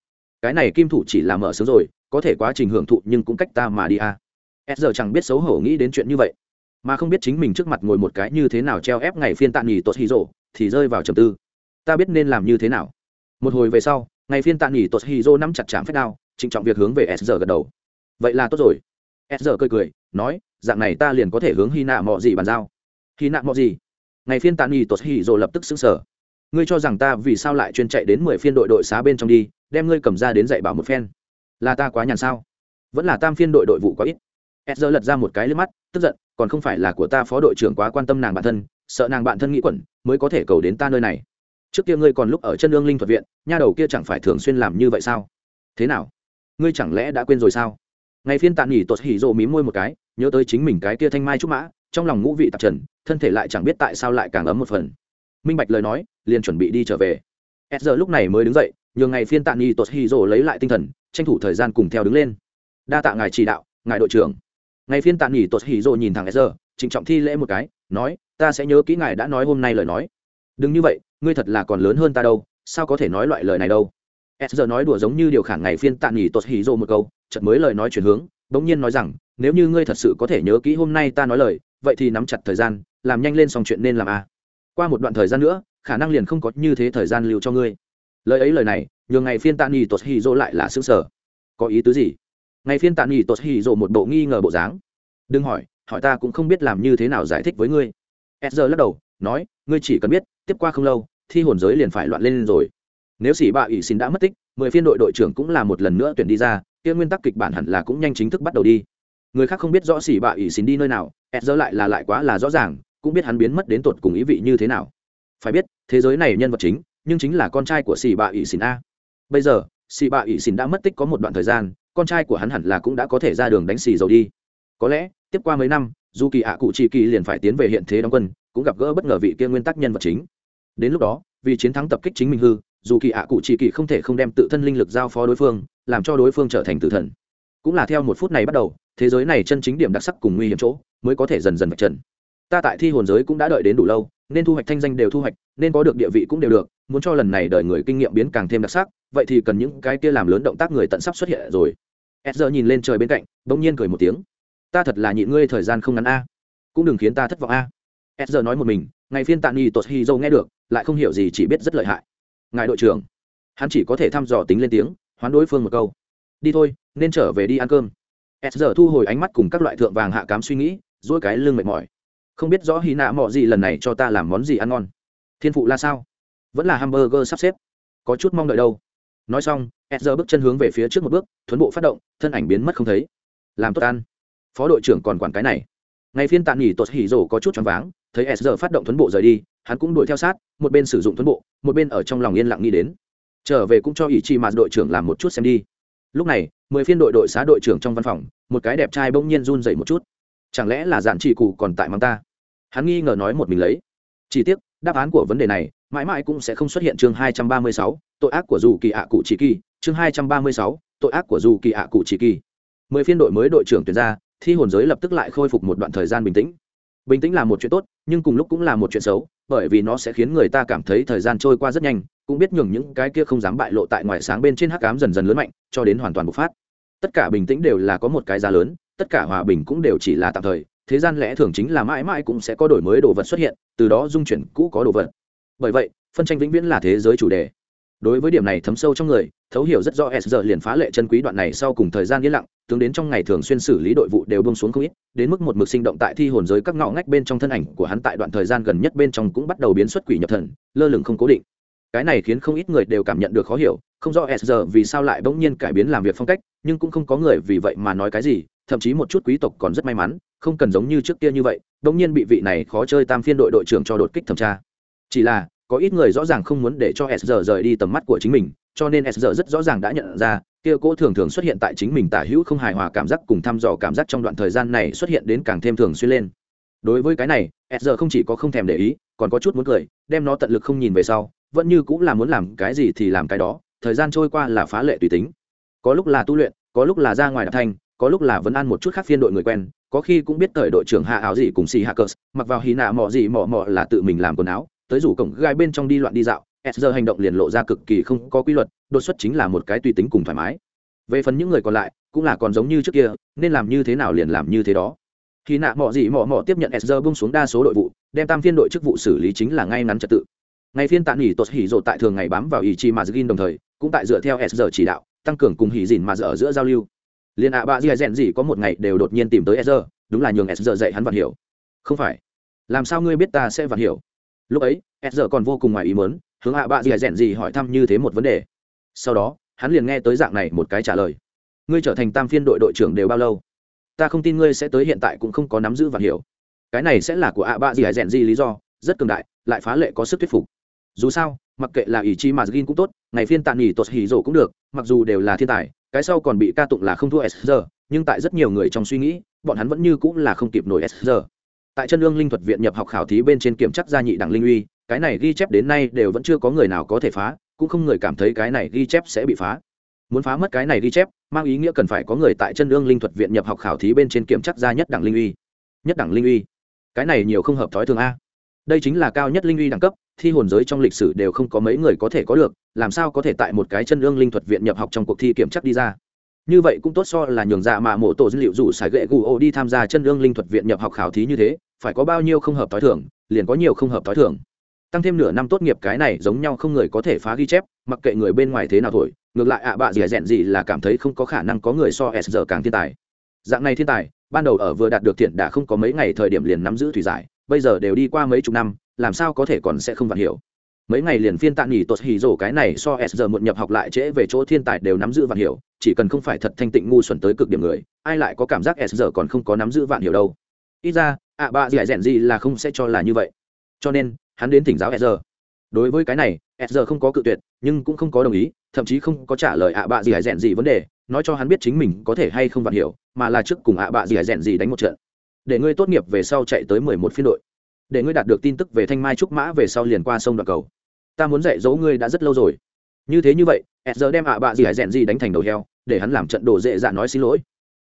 Cái này kim thủ chỉ là mở sướng rồi có thể quá trình hưởng thụ nhưng cũng cách ta mà đi a à. s giờ chẳng biết xấu hổ nghĩ đến chuyện như vậy, mà không biết chính mình trước mặt ngồi một cái như thế nào treo ép ngày phiên tạ nghỉ tốt hì rộ thì rơi vào trầm tư. Ta biết nên làm như thế nào. Một hồi về sau, ngày phiên tạ nghỉ tốt hì rộ nắm chặt chạm phép đao, trịnh trọng việc hướng về s giờ gật đầu. Vậy là tốt rồi. S giờ cười cười, nói, dạng này ta liền có thể hướng hy nạ mọi gì bàn giao. Hy nạ mọi gì ngày phiên tạ nghỉ tốt hì rộ lập tức xứng sở ngươi cho rằng ta vì sao lại chuyên chạy đến mười phiên đội đội xá bên trong đi, đem ngươi cầm ra đến dạy bảo một phen là ta quá nhàn sao? Vẫn là tam phiên đội đội vụ quá ít. Ed giờ lật ra một cái lên mắt, tức giận, còn không phải là của ta phó đội trưởng quá quan tâm nàng bản thân, sợ nàng bản thân nghĩ quẩn, mới có thể cầu đến ta nơi này. Trước kia ngươi còn lúc ở chân lương linh thuật viện, nha đầu kia chẳng phải thường xuyên làm như vậy sao? Thế nào? Ngươi chẳng lẽ đã quên rồi sao? Ngày phiên tạm nghỉ tột hỉ rộ mí môi một cái, nhớ tới chính mình cái kia thanh mai trúc mã, trong lòng ngũ vị tạp trần, thân thể lại chẳng biết tại sao lại càng ấm một phần. Minh bạch lời nói, liền chuẩn bị đi trở về. S giờ lúc này mới đứng dậy nhường ngày phiên tạ nghi tốt hy rồ lấy lại tinh thần, tranh thủ thời gian cùng theo đứng lên. Đa tạ ngài chỉ đạo, ngài đội trưởng. Ngày phiên tạ nghỉ tốt hỉ rồ nhìn thằng s giờ trịnh trọng thi lễ một cái, nói, ta sẽ nhớ kỹ ngài đã nói hôm nay lời nói. Đừng như vậy, ngươi thật là còn lớn hơn ta đâu, sao có thể nói loại lời này đâu? S giờ nói đùa giống như điều khản ngày phiên tạ nghỉ tốt hỉ rồ một câu, chợt mới lời nói chuyển hướng, bỗng nhiên nói rằng, nếu như ngươi thật sự có thể nhớ kỹ hôm nay ta nói lời, vậy thì nắm chặt thời gian, làm nhanh lên xong chuyện nên làm a à. Qua một đoạn thời gian nữa, khả năng liền không có như thế thời gian lưu cho ngươi lời ấy lời này, nhường ngày phiên tạ nghỉ tột hì dô lại là xứng sở có ý tứ gì? Ngày phiên tạ nghỉ tốt hì rộ một bộ nghi ngờ bộ dáng. Đừng hỏi hỏi ta cũng không biết làm như thế nào giải thích với ngươi. S giờ lắc đầu, nói, ngươi chỉ cần biết, tiếp qua không lâu, thi hồn giới liền phải loạn lên rồi. Nếu sĩ bạ ỷ xin đã mất tích, mười phiên đội đội trưởng cũng là một lần nữa tuyển đi ra, kia nguyên tắc kịch bản hẳn là cũng nhanh chính thức bắt đầu đi. Người khác không biết rõ sĩ bạ ỷ xin đi nơi nào s giờ lại là lại quá là rõ ràng, cũng biết hắn biến mất đến tột cùng ý vị như thế nào. Phải biết, thế giới này nhân vật chính nhưng chính là con trai của xì bạ ỷ xìn a. Bây giờ, xì bạ ỷ xìn đã mất tích có một đoạn thời gian, con trai của hắn hẳn là cũng đã có thể ra đường đánh xì dầu đi. Có lẽ, tiếp qua mấy năm, dù kỳ ạ cụ chỉ kỳ liền phải tiến về hiện thế đóng quân, cũng gặp gỡ bất ngờ vị kia nguyên tắc nhân vật chính. Đến lúc đó, vì chiến thắng tập kích chính mình hư, dù kỳ ạ cụ chỉ kỳ không thể không đem tự thân linh lực giao phó đối phương, làm cho đối phương trở thành tử thần. Cũng là theo một phút này bắt đầu, thế giới này chân chính điểm đặc sắc cùng nguy hiểm chỗ, mới có thể dần dần vạch trần ta tại thi hồn giới cũng đã đợi đến đủ lâu, nên thu hoạch thanh danh đều thu hoạch, nên có được địa vị cũng đều được, muốn cho lần này đợi người kinh nghiệm biến càng thêm đặc sắc, vậy thì cần những cái kia làm lớn động tác người tận sắp xuất hiện rồi. S giờ nhìn lên trời bên cạnh, bỗng nhiên cười một tiếng. Ta thật là nhịn ngươi thời gian không ngắn a. Cũng đừng khiến ta thất vọng a. S giờ nói một mình, ngày phiên tạ nghi tốt hi dâu nghe được, lại không hiểu gì chỉ biết rất lợi hại. Ngài đội trưởng, hắn chỉ có thể thăm dò tính lên tiếng, hoán đối phương một câu. Đi thôi, nên trở về đi ăn cơm. S giờ thu hồi ánh mắt cùng các loại thượng vàng hạ cám suy nghĩ dỗi cái lưng mệt mỏi không biết rõ hy nạ mọ gì lần này cho ta làm món gì ăn ngon. Thiên phụ là sao? Vẫn là hamburger sắp xếp. Có chút mong đợi đâu. Nói xong s bước chân hướng về phía trước một bước, thuấn bộ phát động, thân ảnh biến mất không thấy. Làm tốt ăn. Phó đội trưởng còn quản cái này. Ngày phiên tạm nghỉ tốt hỉ rổ có chút choáng váng, thấy s phát động thuấn bộ rời đi, hắn cũng đuổi theo sát, một bên sử dụng thuấn bộ, một bên ở trong lòng yên lặng nghĩ đến. Trở về cũng cho ý chi mà đội trưởng làm một chút xem đi. Lúc này, mười phiên đội đội xá đội trưởng trong văn phòng, một cái đẹp trai bỗng nhiên run dậy một chút chẳng lẽ là dạn chỉ cụ còn tại mắng ta? Hắn nghi ngờ nói một mình lấy. Chi tiết đáp án của vấn đề này mãi mãi cũng sẽ không xuất hiện chương hai trăm ba mươi sáu, tội ác của dù kỳ ạ cụ chỉ kỳ. Chương hai trăm ba mươi sáu, tội ác của dù kỳ ạ cụ chỉ kỳ. Mười phiên đội mới đội trưởng tuyển ra, thi hồn giới lập tức lại khôi phục một đoạn thời gian bình tĩnh. Bình tĩnh là một chuyện tốt, nhưng cùng lúc cũng là một chuyện xấu, bởi vì nó sẽ khiến người ta cảm thấy thời gian trôi qua rất nhanh, cũng biết nhường những cái kia không dám bại lộ tại ngoài sáng bên trên hắc cám dần dần lớn mạnh, cho đến hoàn toàn bộc phát. Tất cả bình tĩnh đều là có một cái giá lớn tất cả hòa bình cũng đều chỉ là tạm thời, thế gian lẽ thường chính là mãi mãi cũng sẽ có đổi mới đồ vật xuất hiện, từ đó dung chuyển cũ có đồ vật. Bởi vậy, phân tranh vĩnh viễn là thế giới chủ đề. Đối với điểm này thấm sâu trong người, thấu hiểu rất rõ s giờ liền phá lệ chân quý đoạn này sau cùng thời gian yên lặng, tướng đến trong ngày thường xuyên xử lý đội vụ đều bông xuống không ít, đến mức một mực sinh động tại thi hồn giới các ngõ ngách bên trong thân ảnh của hắn tại đoạn thời gian gần nhất bên trong cũng bắt đầu biến xuất quỷ nhập thần, lơ lửng không cố định. Cái này khiến không ít người đều cảm nhận được khó hiểu, không rõ s giờ vì sao lại bỗng nhiên cải biến làm việc phong cách, nhưng cũng không có người vì vậy mà nói cái gì thậm chí một chút quý tộc còn rất may mắn, không cần giống như trước kia như vậy bỗng nhiên bị vị này khó chơi tam phiên đội đội trưởng cho đột kích thẩm tra. Chỉ là, có ít người rõ ràng không muốn để cho s giờ rời đi tầm mắt của chính mình, cho nên s giờ rất rõ ràng đã nhận ra, kia cỗ thường thường xuất hiện tại chính mình tả hữu không hài hòa cảm giác cùng thăm dò cảm giác trong đoạn thời gian này xuất hiện đến càng thêm thường xuyên lên. Đối với cái này, s giờ không chỉ có không thèm để ý, còn có chút muốn cười, đem nó tận lực không nhìn về sau, vẫn như cũng là muốn làm cái gì thì làm cái đó, thời gian trôi qua là phá lệ tùy tính. Có lúc là tu luyện, có lúc là ra ngoài đạp thanh có lúc là vẫn ăn một chút khác phiên đội người quen, có khi cũng biết thời đội trưởng hạ áo gì cùng xì hạ cờ, mặc vào hí nạ mọ gì mọ mọ là tự mình làm quần áo, tới rủ cổng gai bên trong đi loạn đi dạo, s giờ hành động liền lộ ra cực kỳ không có quy luật, đột xuất chính là một cái tùy tính cùng thoải mái. Về phần những người còn lại, cũng là còn giống như trước kia, nên làm như thế nào liền làm như thế đó. Khi nạ mọ gì mọ mọ tiếp nhận s giờ bung xuống đa số đội vụ, đem tam phiên đội chức vụ xử lý chính là ngay ngắn trật tự. Ngày phiên tạm nghỉ tốt hỉ rộ tại thường ngày bám vào ý chí mà gin đồng thời, cũng tại dựa theo s giờ chỉ đạo, tăng cường cùng hỉ dìn mà ở giữa giao lưu liên ạ bạ gì rèn gì có một ngày đều đột nhiên tìm tới s đúng là nhường s dạy hắn vạn hiểu. Không phải. Làm sao ngươi biết ta sẽ vạn hiểu? Lúc ấy s còn vô cùng ngoài ý mớn hướng ạ bạ gì rèn gì hỏi thăm như thế một vấn đề. Sau đó, hắn liền nghe tới dạng này một cái trả lời. Ngươi trở thành tam phiên đội đội trưởng đều bao lâu? Ta không tin ngươi sẽ tới hiện tại cũng không có nắm giữ và hiểu. Cái này sẽ là của ạ bạ gì rèn gì lý do, rất cường đại, lại phá lệ có sức thuyết phục. Dù sao, mặc kệ là ý chí mà gin cũng tốt, ngày phiên tạm nghỉ tốt hỉ rổ cũng được, mặc dù đều là thiên tài cái sau còn bị ca tụng là không thua s nhưng tại rất nhiều người trong suy nghĩ, bọn hắn vẫn như cũng là không kịp nổi s tại chân lương linh thuật viện nhập học khảo thí bên trên kiểm chắc gia nhị đẳng linh uy, cái này ghi chép đến nay đều vẫn chưa có người nào có thể phá, cũng không người cảm thấy cái này ghi chép sẽ bị phá. Muốn phá mất cái này ghi chép, mang ý nghĩa cần phải có người tại chân lương linh thuật viện nhập học khảo thí bên trên kiểm chắc gia nhất đẳng linh uy. Nhất đẳng linh uy. Cái này nhiều không hợp thói thường a đây chính là cao nhất linh uy đẳng cấp, thi hồn giới trong lịch sử đều không có mấy người có thể có được, làm sao có thể tại một cái chân lương linh thuật viện nhập học trong cuộc thi kiểm chắc đi ra? Như vậy cũng tốt so là nhường dạ mà mộ tổ dữ liệu rủ xài gậy gù ô đi tham gia chân lương linh thuật viện nhập học khảo thí như thế, phải có bao nhiêu không hợp t h o i thưởng liền có nhiều không hợp t h o i thưởng tăng thêm nửa năm tốt nghiệp cái này giống nhau không người có thể phá ghi chép, mặc kệ người bên ngoài thế nào thổi, ngược lại ạ bạ dẻ dẹn gì là cảm thấy không có khả năng có người so s giờ càng thiên tài. Dạng này thiên tài, ban đầu ở vừa đạt được thiện đã không có mấy ngày thời điểm liền nắm giữ thủy giải bây giờ đều đi qua mấy chục năm, làm sao có thể còn sẽ không vạn hiểu? Mấy ngày liền phiên tạ nghỉ tốt hì rổ cái này so s giờ muộn nhập học lại trễ về chỗ thiên tài đều nắm giữ vạn hiểu, chỉ cần không phải thật thanh tịnh ngu xuẩn tới cực điểm người, ai lại có cảm giác s giờ còn không có nắm giữ vạn hiểu đâu. Ít ra, ạ bạ gì rèn gì là không sẽ cho là như vậy. Cho nên, hắn đến thỉnh giáo s giờ đối với cái này, s giờ không có cự tuyệt, nhưng cũng không có đồng ý, thậm chí không có trả lời ạ bạ gì hải rèn gì vấn đề, nói cho hắn biết chính mình có thể hay không vạn hiểu, mà là trước cùng ạ bạ gì hải rèn gì đánh một trận để ngươi tốt nghiệp về sau chạy tới mười một phiên đội. Để ngươi đạt được tin tức về thanh mai trúc mã về sau liền qua sông đoạn cầu. Ta muốn dạy dỗ ngươi đã rất lâu rồi. Như thế như vậy s giờ đem ạ bạ gì hải rèn gì đánh thành đầu heo, để hắn làm trận đồ dễ dạ nói xin lỗi.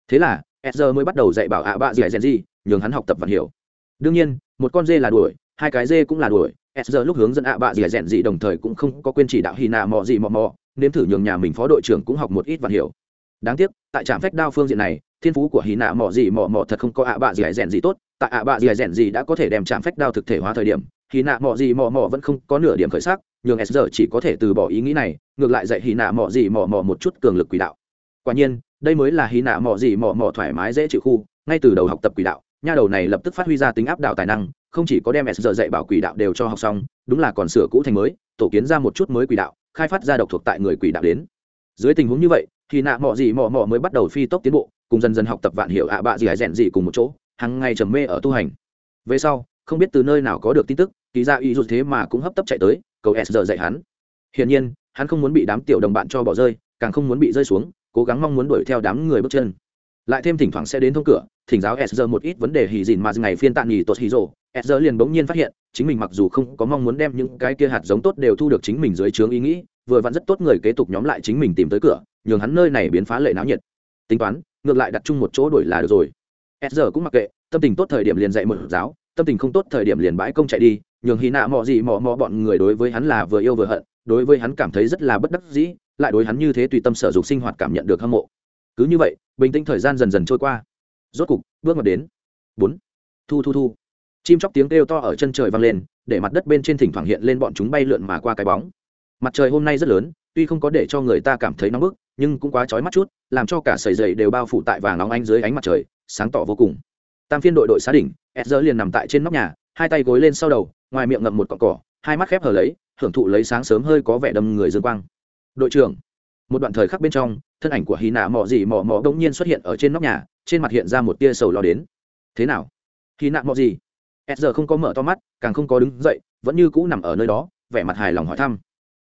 Thế là s giờ mới bắt đầu dạy bảo ạ bạ gì hải rèn gì, nhường hắn học tập và hiểu. Đương nhiên, một con dê là đuổi, hai cái dê cũng là đuổi. S giờ lúc hướng dẫn ạ bạ gì rèn gì đồng thời cũng không có quên chỉ đạo hy nạ mò gì mò mò, nếm thử nhường nhà mình phó đội trưởng cũng học một ít và hiểu. Đáng tiếc, tại trạm phách đao phương diện này thiên phú của hy nạ Mỏ gì Mỏ Mỏ thật không có ạ bạ gì rèn gì tốt, tại ạ bạ gì rèn gì đã có thể đem chạm phách đao thực thể hóa thời điểm hy nạ Mỏ gì Mỏ Mỏ vẫn không có nửa điểm khởi sắc, nhường s giờ chỉ có thể từ bỏ ý nghĩ này, ngược lại dạy hy nạ Mỏ gì Mỏ Mỏ một chút cường lực quỷ đạo. Quả nhiên, đây mới là hy nạ Mỏ gì Mỏ Mỏ thoải mái dễ chịu khu, ngay từ đầu học tập quỷ đạo, nha đầu này lập tức phát huy ra tính áp đạo tài năng, không chỉ có đem s giờ dạy bảo quỷ đạo đều cho học xong, đúng là còn sửa cũ thành mới, tổ kiến ra một chút mới quỷ đạo, khai phát ra độc thuộc tại người quỷ đạo đến. Dưới tình huống như vậy thì nạ mọ gì mọ mọ mới bắt đầu phi tốc tiến bộ cùng dần dần học tập vạn hiểu ạ bạ gì hải rèn gì cùng một chỗ hàng ngày trầm mê ở tu hành. Về sau, không biết từ nơi nào có được tin tức kỳ ra y dù thế mà cũng hấp tấp chạy tới, cầu s giờ dạy hắn. Hiển nhiên, hắn không muốn bị đám tiểu đồng bạn cho bỏ rơi, càng không muốn bị rơi xuống, cố gắng mong muốn đuổi theo đám người bước chân. Lại thêm thỉnh thoảng sẽ đến thông cửa, thỉnh giáo s giờ một ít vấn đề hì dìn mà ngày phiên tạm nghỉ tốt hì rồ. S giờ liền bỗng nhiên phát hiện, chính mình mặc dù không có mong muốn đem những cái kia hạt giống tốt đều thu được chính mình dưới trướng ý nghĩ, vừa vặn rất tốt người kế tục nhóm lại chính mình tìm tới cửa, nhường hắn nơi này biến phá lệ náo nhiệt. Tính toán ngược lại đặt chung một chỗ đổi là được rồi. S giờ cũng mặc kệ, tâm tình tốt thời điểm liền dạy một giáo, tâm tình không tốt thời điểm liền bãi công chạy đi, nhường hy nạ mò gì mò mò bọn người đối với hắn là vừa yêu vừa hận, đối với hắn cảm thấy rất là bất đắc dĩ, lại đối hắn như thế tùy tâm sở dục sinh hoạt cảm nhận được hâm mộ. Cứ như vậy, bình tĩnh thời gian dần dần trôi qua. Rốt cục, bước ngoặt đến. Bốn. Thu thu thu. Chim chóc tiếng kêu to ở chân trời vang lên, để mặt đất bên trên thỉnh thoảng hiện lên bọn chúng bay lượn mà qua cái bóng. Mặt trời hôm nay rất lớn tuy không có để cho người ta cảm thấy nóng bức, nhưng cũng quá trói mắt chút, làm cho cả sầy dày đều bao phủ tại vàng nóng ánh dưới ánh mặt trời, sáng tỏ vô cùng. Tam phiên đội đội xá đỉnh ed liền nằm tại trên nóc nhà, hai tay gối lên sau đầu, ngoài miệng ngậm một cọn cỏ, hai mắt khép hở lấy, hưởng thụ lấy sáng sớm hơi có vẻ đâm người dương quang. Đội trưởng, một đoạn thời khắc bên trong, thân ảnh của hy nạ mò gì mò mò đ ỗ n g nhiên xuất hiện ở trên nóc nhà, trên mặt hiện ra một tia sầu lo đến. Thế nào? Hy nạ mò gì s giờ không có mở to mắt, càng không có đứng dậy, vẫn như cũ nằm ở nơi đó, vẻ mặt hài lòng hỏi thăm.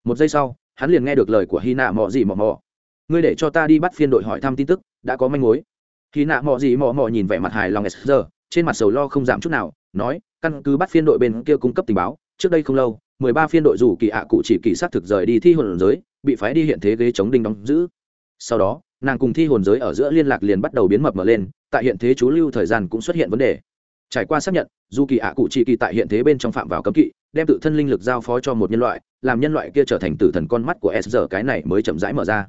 Một giây sau hắn liền nghe được lời của hy nạ mò gì mò mò ngươi để cho ta đi bắt phiên đội hỏi thăm tin tức, đã có manh mối. Hy nạ mò gì mò mò nhìn vẻ mặt hài lòng sr giờ trên mặt sầu lo không giảm chút nào, nói, căn cứ bắt phiên đội bên kia cung cấp tình báo, trước đây không lâu, mười ba phiên đội dù kỳ ạ cụ chỉ kỳ s á t thực rời đi thi hồn giới, bị phái đi hiện thế ghế chống đinh đóng giữ. Sau đó, nàng cùng thi hồn giới ở giữa liên lạc liền bắt đầu biến mập mở lên, tại hiện thế chú lưu thời gian cũng xuất hiện vấn đề. Trải qua xác nhận, dù kỳ ạ cụ chỉ kỳ tại hiện thế bên trong phạm vào cấm kỵ, đem tự thân linh lực giao phó cho một nhân loại làm nhân loại kia trở thành tử thần con mắt của s giờ cái này mới chậm rãi mở ra.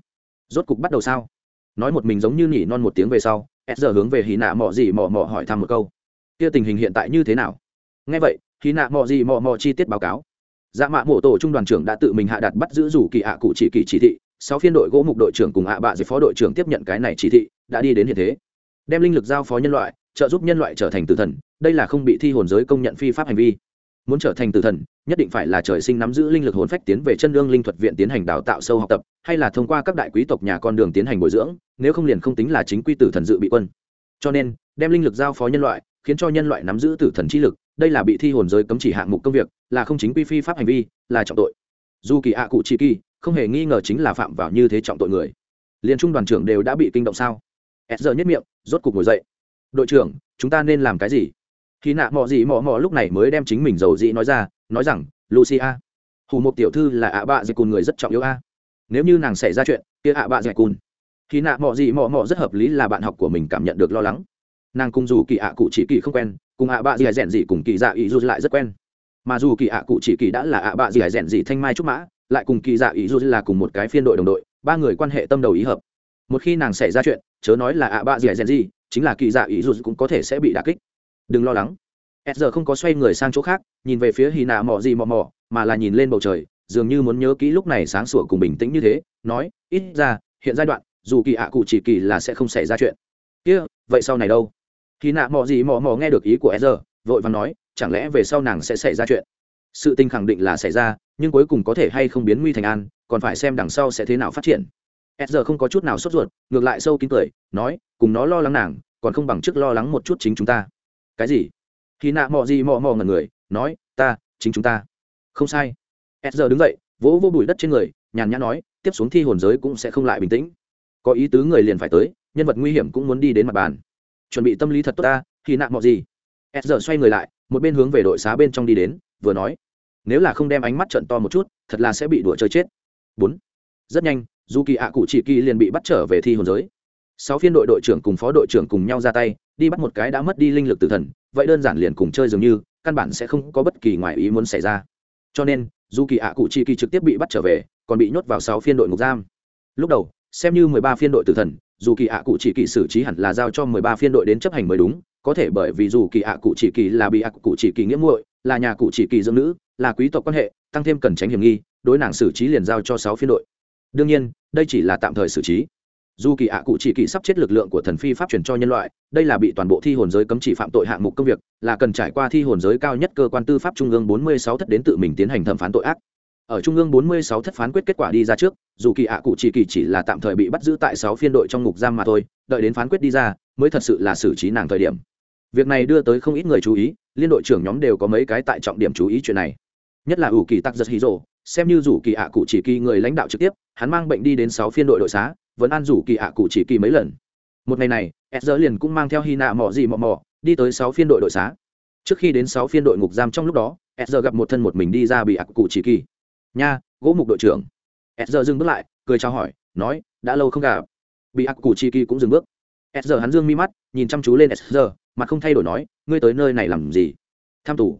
Rốt cục bắt đầu sao? Nói một mình giống như nhỉ non một tiếng về sau, s giờ hướng về hy nạ mò gì mò mò hỏi thăm một câu. Kia tình hình hiện tại như thế nào? Nghe vậy hy nạ mò gì mò mò chi tiết báo cáo. Dạ mạ mổ tổ trung đoàn trưởng đã tự mình hạ đặt bắt giữ rủ kỳ ạ cụ chỉ kỳ chỉ thị, sáu phiên đội gỗ mục đội trưởng cùng ạ bạ dưới phó đội trưởng tiếp nhận cái này chỉ thị, đã đi đến hiện thế. Đem linh lực giao phó nhân loại, trợ giúp nhân loại trở thành tử thần, đây là không bị thi hồn giới công nhận phi pháp hành vi muốn trở thành tử thần, nhất định phải là trời sinh nắm giữ linh lực hồn phách tiến về chân lương linh thuật viện tiến hành đào tạo sâu học tập, hay là thông qua các đại quý tộc nhà con đường tiến hành bồi dưỡng, nếu không liền không tính là chính quy tử thần dự bị quân. Cho nên, đem linh lực giao phó nhân loại, khiến cho nhân loại nắm giữ tử thần chi lực, đây là bị thi hồn giới cấm chỉ hạng mục công việc, là không chính quy phi pháp hành vi, là trọng tội. Dù kỳ ạ cụ chi kỳ, không hề nghi ngờ chính là phạm vào như thế trọng tội người. Liền trung đoàn trưởng đều đã bị kinh động sao? S giờ nhất miệng, rốt cục ngồi dậy. Đội trưởng, chúng ta nên làm cái gì? Khi nạ mò gì mò mò lúc này mới đem chính mình giàu dĩ nói ra, nói rằng, lucia, hù một tiểu thư là ạ bạ dạy cùn người rất trọng yếu a. Nếu như nàng xảy ra chuyện, kia ạ bạ dạy cùn. Khi nạ mò gì mò mò rất hợp lý là bạn học của mình cảm nhận được lo lắng. Nàng cùng dù kỳ ạ cụ chỉ kỳ không quen, cùng ạ bạ gì rèn gì cùng kỳ dạ ý dù lại rất quen. Mà dù kỳ ạ cụ chỉ kỳ đã là ạ bạ gì rèn gì thanh mai trúc mã, lại cùng kỳ dạ ý dù là cùng một cái phiên đội đồng đội, ba người quan hệ tâm đầu ý hợp. Một khi nàng xảy ra chuyện, chớ nói là ạ bạ gì rèn gì chính là kỳ dạ ý dù cũng có thể sẽ bị đả kích đừng lo lắng. S giờ không có xoay người sang chỗ khác, nhìn về phía hy nạ mò gì mò mò mà là nhìn lên bầu trời, dường như muốn nhớ kỹ lúc này sáng sủa cùng bình tĩnh như thế, nói, ít ra, hiện giai đoạn, dù kỳ ạ cụ chỉ kỳ là sẽ không xảy ra chuyện. Kia, vậy sau này đâu? Khi nạ mò gì mò mò nghe được ý của sr vội và nói, chẳng lẽ về sau nàng sẽ xảy ra chuyện? Sự tình khẳng định là xảy ra, nhưng cuối cùng có thể hay không biến nguy thành an, còn phải xem đằng sau sẽ thế nào phát triển. Sr không có chút nào sốt ruột, ngược lại sâu kín cười, nói, cùng nó lo lắng nàng, còn không bằng trước lo lắng một chút chính chúng ta cái gì? Khi nạ mò gì mò mò ngần người, nói, ta, chính chúng ta. Không sai. Sr đứng dậy, vỗ vô bụi đất trên người, nhàn nhã nói, tiếp xuống thi hồn giới cũng sẽ không lại bình tĩnh. Có ý tứ người liền phải tới, nhân vật nguy hiểm cũng muốn đi đến mặt bàn. Chuẩn bị tâm lý thật tốt ta, khi nạ mọ gì. S giờ xoay người lại, một bên hướng về đội xá bên trong đi đến, vừa nói, nếu là không đem ánh mắt trận to một chút, thật là sẽ bị đùa chơi chết. Bốn, rất nhanh dù kỳ ạ cụ chỉ kỳ liền bị bắt trở về thi hồn giới. Sáu phiên đội đội trưởng cùng phó đội trưởng cùng nhau ra tay đi bắt một cái đã mất đi linh lực tử thần, vậy đơn giản liền cùng chơi dường như, căn bản sẽ không có bất kỳ ngoại ý muốn xảy ra. Cho nên dù kỳ ạ cụ chi kỳ trực tiếp bị bắt trở về, còn bị nhốt vào sáu phiên đội ngục giam. Lúc đầu, xem như mười ba phiên đội tử thần dù kỳ ạ cụ chỉ kỳ xử trí hẳn là giao cho mười ba phiên đội đến chấp hành mới đúng, có thể bởi vì dù kỳ ạ cụ chỉ kỳ là bị ạ cụ chỉ kỳ nghĩa muội, là nhà cụ chỉ kỳ dưỡng nữ, là quý tộc quan hệ, tăng thêm cần tránh hiểm nghi, đối nàng xử trí liền giao cho sáu phiên đội. Đương nhiên, đây chỉ là tạm thời xử trí dù kỳ ạ cụ chỉ kỳ sắp chết lực lượng của thần phi pháp truyền cho nhân loại, đây là bị toàn bộ thi hồn giới cấm chỉ phạm tội hạng mục công việc, là cần trải qua thi hồn giới cao nhất cơ quan tư pháp trung ương bốn mươi sáu thất đến tự mình tiến hành thẩm phán tội ác. Ở trung ương 46 thất phán quyết kết quả đi ra trước, dù kỳ ạ cụ chỉ kỳ chỉ là tạm thời bị bắt giữ tại sáu phiên đội trong ngục giam mà thôi, đợi đến phán quyết đi ra, mới thật sự là xử trí nàng thời điểm. Việc này đưa tới không ít người chú ý, liên đội trưởng nhóm đều có mấy cái tại trọng điểm chú ý chuyện này. Nhất là ủ kỳ tắc giật hí rồ, xem như rủ kỳ ạ cụ chỉ kỳ người lãnh đạo trực tiếp, hắn mang bệnh đi đến sáu phiên đội đội xá vẫn an rủ kỳ ạ cụ chỉ kỳ mấy lần. Một ngày này s liền cũng mang theo hy nạ mò gì mò mò đi tới sáu phiên đội đội xá. Trước khi đến sáu phiên đội ngục giam trong lúc đó s gặp một thân một mình đi ra bị ạ cụ chỉ kỳ. Nha, gỗ mục đội trưởng. S giờ dừng bước lại, cười chào hỏi, nói, đã lâu không gặp. Bị ác cụ chỉ kỳ cũng dừng bước. S giờ hắn dương mi mắt, nhìn chăm chú lên s giờ mặt không thay đổi nói, ngươi tới nơi này làm gì? Tham tù.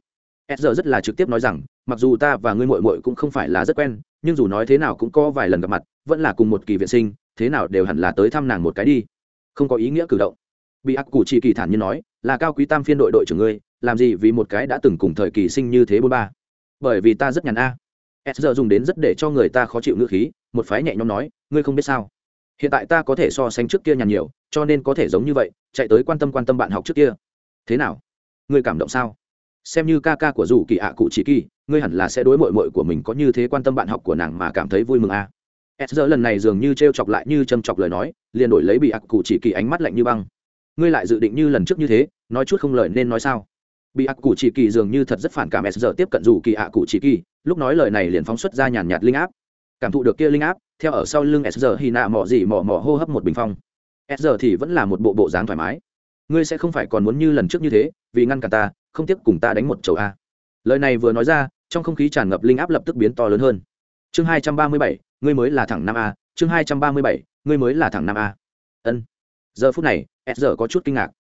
S giờ rất là trực tiếp nói rằng, mặc dù ta và ngươi mội mội cũng không phải là rất quen, nhưng dù nói thế nào cũng có vài lần gặp mặt, vẫn là cùng một kỳ viện sinh thế nào đều hẳn là tới thăm nàng một cái đi. Không có ý nghĩa cử động. Bị ác cụ chỉ kỳ thản nhiên nói, là cao quý tam phiên đội đội trưởng ngươi, làm gì vì một cái đã từng cùng thời kỳ sinh như thế bốn ba? Bởi vì ta rất nhàn a. S giờ dùng đến rất để cho người ta khó chịu ngữ khí, một phái nhẹ nhõm nói, ngươi không biết sao? Hiện tại ta có thể so sánh trước kia nhàn nhiều, cho nên có thể giống như vậy, chạy tới quan tâm quan tâm bạn học trước kia. Thế nào? Ngươi cảm động sao? Xem như ca ca của dù kỳ ạ cụ chỉ kỳ, ngươi hẳn là sẽ đối mội mội của mình có như thế quan tâm bạn học của nàng mà cảm thấy vui mừng à s giờ lần này dường như t r e o chọc lại như châm chọc lời nói, liền đổi lấy bị ác cụ chỉ kỳ ánh mắt lạnh như băng. Ngươi lại dự định như lần trước như thế, nói chút không lời nên nói sao? Bị ác cụ chỉ kỳ dường như thật rất phản cảm s giờ tiếp cận dù kỳ ạ cụ chỉ kỳ, lúc nói lời này liền phóng xuất ra nhàn nhạt linh áp. Cảm thụ được kia linh áp, theo ở sau lưng s giờ hy nạ mỏ gì mỏ mỏ hô hấp một bình phong. S giờ thì vẫn là một bộ bộ dáng thoải mái. Ngươi sẽ không phải còn muốn như lần trước như thế, vì ngăn cả ta, không tiếp cùng ta đánh một chầu a. Lời này vừa nói ra, trong không khí tràn ngập linh áp lập tức biến to lớn hơn. Chương hai trăm ba mươi bảy ngươi mới là thẳng năm a, chương hai trăm ba mươi bảy, ngươi mới là thẳng năm a. Ân. Giờ phút này, s giờ có chút kinh ngạc.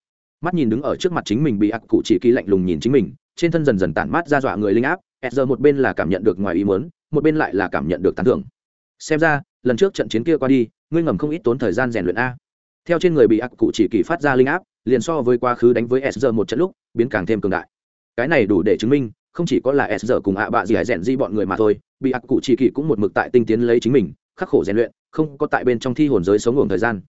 Mắt nhìn đứng ở trước mặt chính mình bị ác cụ chỉ kỳ lạnh lùng nhìn chính mình, trên thân dần dần tản mát ra dọa người linh áp giờ một bên là cảm nhận được ngoài ý muốn, một bên lại là cảm nhận được tán thưởng. Xem ra, lần trước trận chiến kia qua đi, ngươi ngầm không ít tốn thời gian rèn luyện a. Theo trên người bị ác cụ chỉ kỳ phát ra linh áp, liền so với quá khứ đánh với s một trận lúc, biến càng thêm cường đại. Cái này đủ để chứng minh không chỉ có là s cùng ạ bạ gì hãy rèn di bọn người mà thôi, bị ác cụ chỉ kỳ cũng một mực tại tinh tiến lấy chính mình, khắc khổ rèn luyện, không có tại bên trong thi hồn giới sống ngủ thời gian.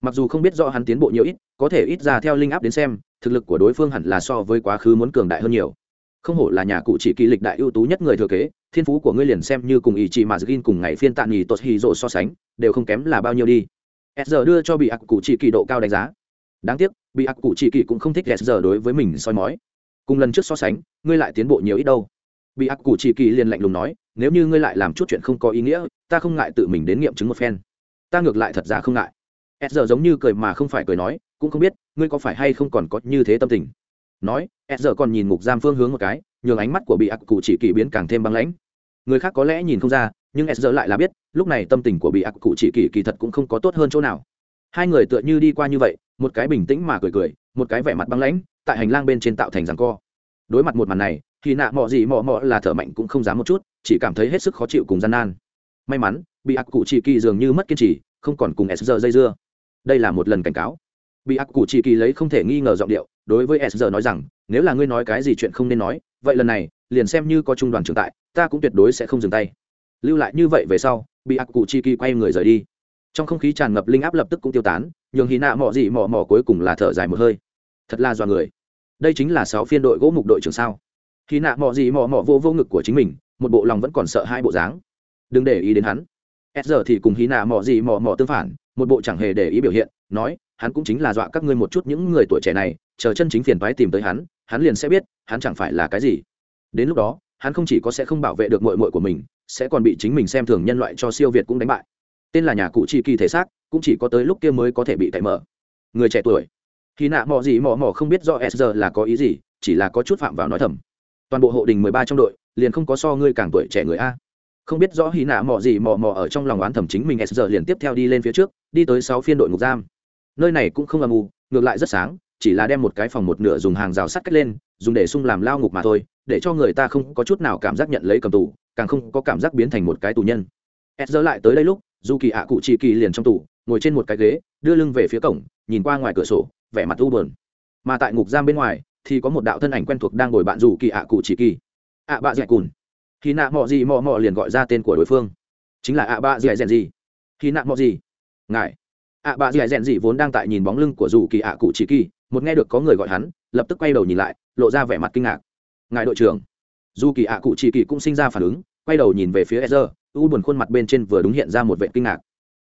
Mặc dù không biết rõ hắn tiến bộ nhiều ít, có thể ít ra theo linh áp đến xem, thực lực của đối phương hẳn là so với quá khứ muốn cường đại hơn nhiều. Không hổ là nhà cụ chỉ kỳ lịch đại ưu tú nhất người thừa kế, thiên phú của ngươi liền xem như cùng ý chị mà gin cùng ngày phiên tạ nghỉ tốt hì rộ so sánh, đều không kém là bao nhiêu đi. S giờ đưa cho bị ác cụ chỉ kỳ độ cao đánh giá. Đáng tiếc, bị ác cụ chỉ kỳ cũng không thích s giờ đối với mình soi mói cùng lần trước so sánh, ngươi lại tiến bộ nhiều ít đâu. Bị ác cụ chỉ kỳ liền lạnh lùng nói, nếu như ngươi lại làm chút chuyện không có ý nghĩa, ta không ngại tự mình đến nghiệm chứng một phen. Ta ngược lại thật ra không ngại. S giờ giống như cười mà không phải cười nói, cũng không biết, ngươi có phải hay không còn có như thế tâm tình. Nói s giờ còn nhìn ngục giam phương hướng một cái, nhường ánh mắt của bị ác cụ chỉ kỳ biến càng thêm băng lãnh. Người khác có lẽ nhìn không ra, nhưng s giờ lại là biết, lúc này tâm tình của bị ác cụ chỉ kỳ kỳ thật cũng không có tốt hơn chỗ nào. Hai người tựa như đi qua như vậy, một cái bình tĩnh mà cười cười một cái vẻ mặt băng lãnh, tại hành lang bên trên tạo thành rằng co. Đối mặt một màn này, thì nạ mọ gì mọ mọ là thở mạnh cũng không dám một chút, chỉ cảm thấy hết sức khó chịu cùng gian nan. May mắn, bị ác cụ chỉ kỳ dường như mất kiên trì, không còn cùng s giờ dây dưa. Đây là một lần cảnh cáo. Bị ác cụ chỉ kỳ lấy không thể nghi ngờ giọng điệu, đối với s giờ nói rằng, nếu là ngươi nói cái gì chuyện không nên nói, vậy lần này, liền xem như có trung đoàn trưởng tại, ta cũng tuyệt đối sẽ không dừng tay. Lưu lại như vậy về sau, bị ác cụ chi kỳ quay người rời đi trong không khí tràn ngập linh áp lập tức cũng tiêu tán nhường hy nạ mọ dị mọ mọ cuối cùng là thở dài một hơi thật là do người đây chính là sáu phiên đội gỗ mục đội trưởng sao hy nạ mọ dị mọ mọ vô vô ngực của chính mình một bộ lòng vẫn còn sợ hai bộ dáng đừng để ý đến hắn s giờ thì cùng hy nạ mọ dị mọ mọ tương phản một bộ chẳng hề để ý biểu hiện nói hắn cũng chính là dọa các ngươi một chút những người tuổi trẻ này chờ chân chính phiền toái tìm tới hắn hắn liền sẽ biết hắn chẳng phải là cái gì đến lúc đó hắn không chỉ có sẽ không bảo vệ được mội mội của mình sẽ còn bị chính mình xem thường nhân loại cho siêu việt cũng đánh bại tên là nhà cụ chi kỳ thể xác, cũng chỉ có tới lúc kia mới có thể bị cậy mở. Người trẻ tuổi. Khi nạ mò gì mò mò không biết do s giờ là có ý gì, chỉ là có chút phạm vào nói thầm. Toàn bộ hộ đình mười ba trong đội, liền không có so ngươi càng tuổi trẻ người a. Không biết rõ hy nạ mò gì mò mò ở trong lòng oán thầm chính mình s giờ liền tiếp theo đi lên phía trước, đi tới sáu phiên đội ngục giam. Nơi này cũng không âm u, ngược lại rất sáng, chỉ là đem một cái phòng một nửa dùng hàng rào sắt cách lên, dùng để sung làm lao ngục mà thôi, để cho người ta không có chút nào cảm giác nhận lấy cầm tù, càng không có cảm giác biến thành một cái tù nhân. S giờ lại tới đây lúc dù kỳ ạ cụ chỉ kỳ liền trong tủ, ngồi trên một cái ghế đưa lưng về phía cổng nhìn qua ngoài cửa sổ vẻ mặt u bờn mà tại ngục giam bên ngoài thì có một đạo thân ảnh quen thuộc đang ngồi bạn dù kỳ ạ cụ chỉ kỳ. Ạ bạ dẹ cùn. Khi nạ mọ gì mọ mọ liền gọi ra tên của đối phương. Chính là ạ bạ dẹ rèn gì? Khi nạ mọ gì? Ngài. Ạ bạ dẹ rèn gì? Vốn đang tại nhìn bóng lưng của dù kỳ ạ cụ chỉ kỳ một nghe được có người gọi hắn lập tức quay đầu nhìn lại lộ ra vẻ mặt kinh ngạc. Ngài đội trưởng. Dù kỳ ạ cụ chỉ kỳ cũng sinh ra phản ứng quay đầu nhìn về phía Ezra, u buồn khuôn mặt bên trên vừa đúng hiện ra một vẻ kinh ngạc.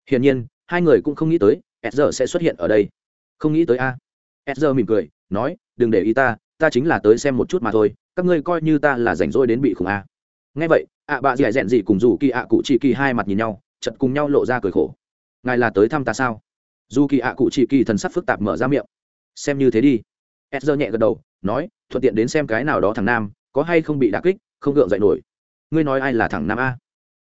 Hiển nhiên, hai người cũng không nghĩ tới Ezr sẽ xuất hiện ở đây. Không nghĩ tới a. Ezr mỉm cười, nói, đừng để ý ta, ta chính là tới xem một chút mà thôi, các ngươi coi như ta là rảnh rỗi đến bị khủng a. Nghe vậy, ạ bà dẻ dẹn gì cùng dù kỳ ạ cụ chỉ kỳ hai mặt nhìn nhau, chợt cùng nhau lộ ra cười khổ. Ngài là tới thăm ta sao? Dù kỳ ạ cụ chỉ kỳ thần sắc phức tạp mở ra miệng. Xem như thế đi. Ezr nhẹ gật đầu, nói, thuận tiện đến xem cái nào đó thằng nam, có hay không bị đả kích, không gượng dậy nổi ngươi nói ai là thằng nam a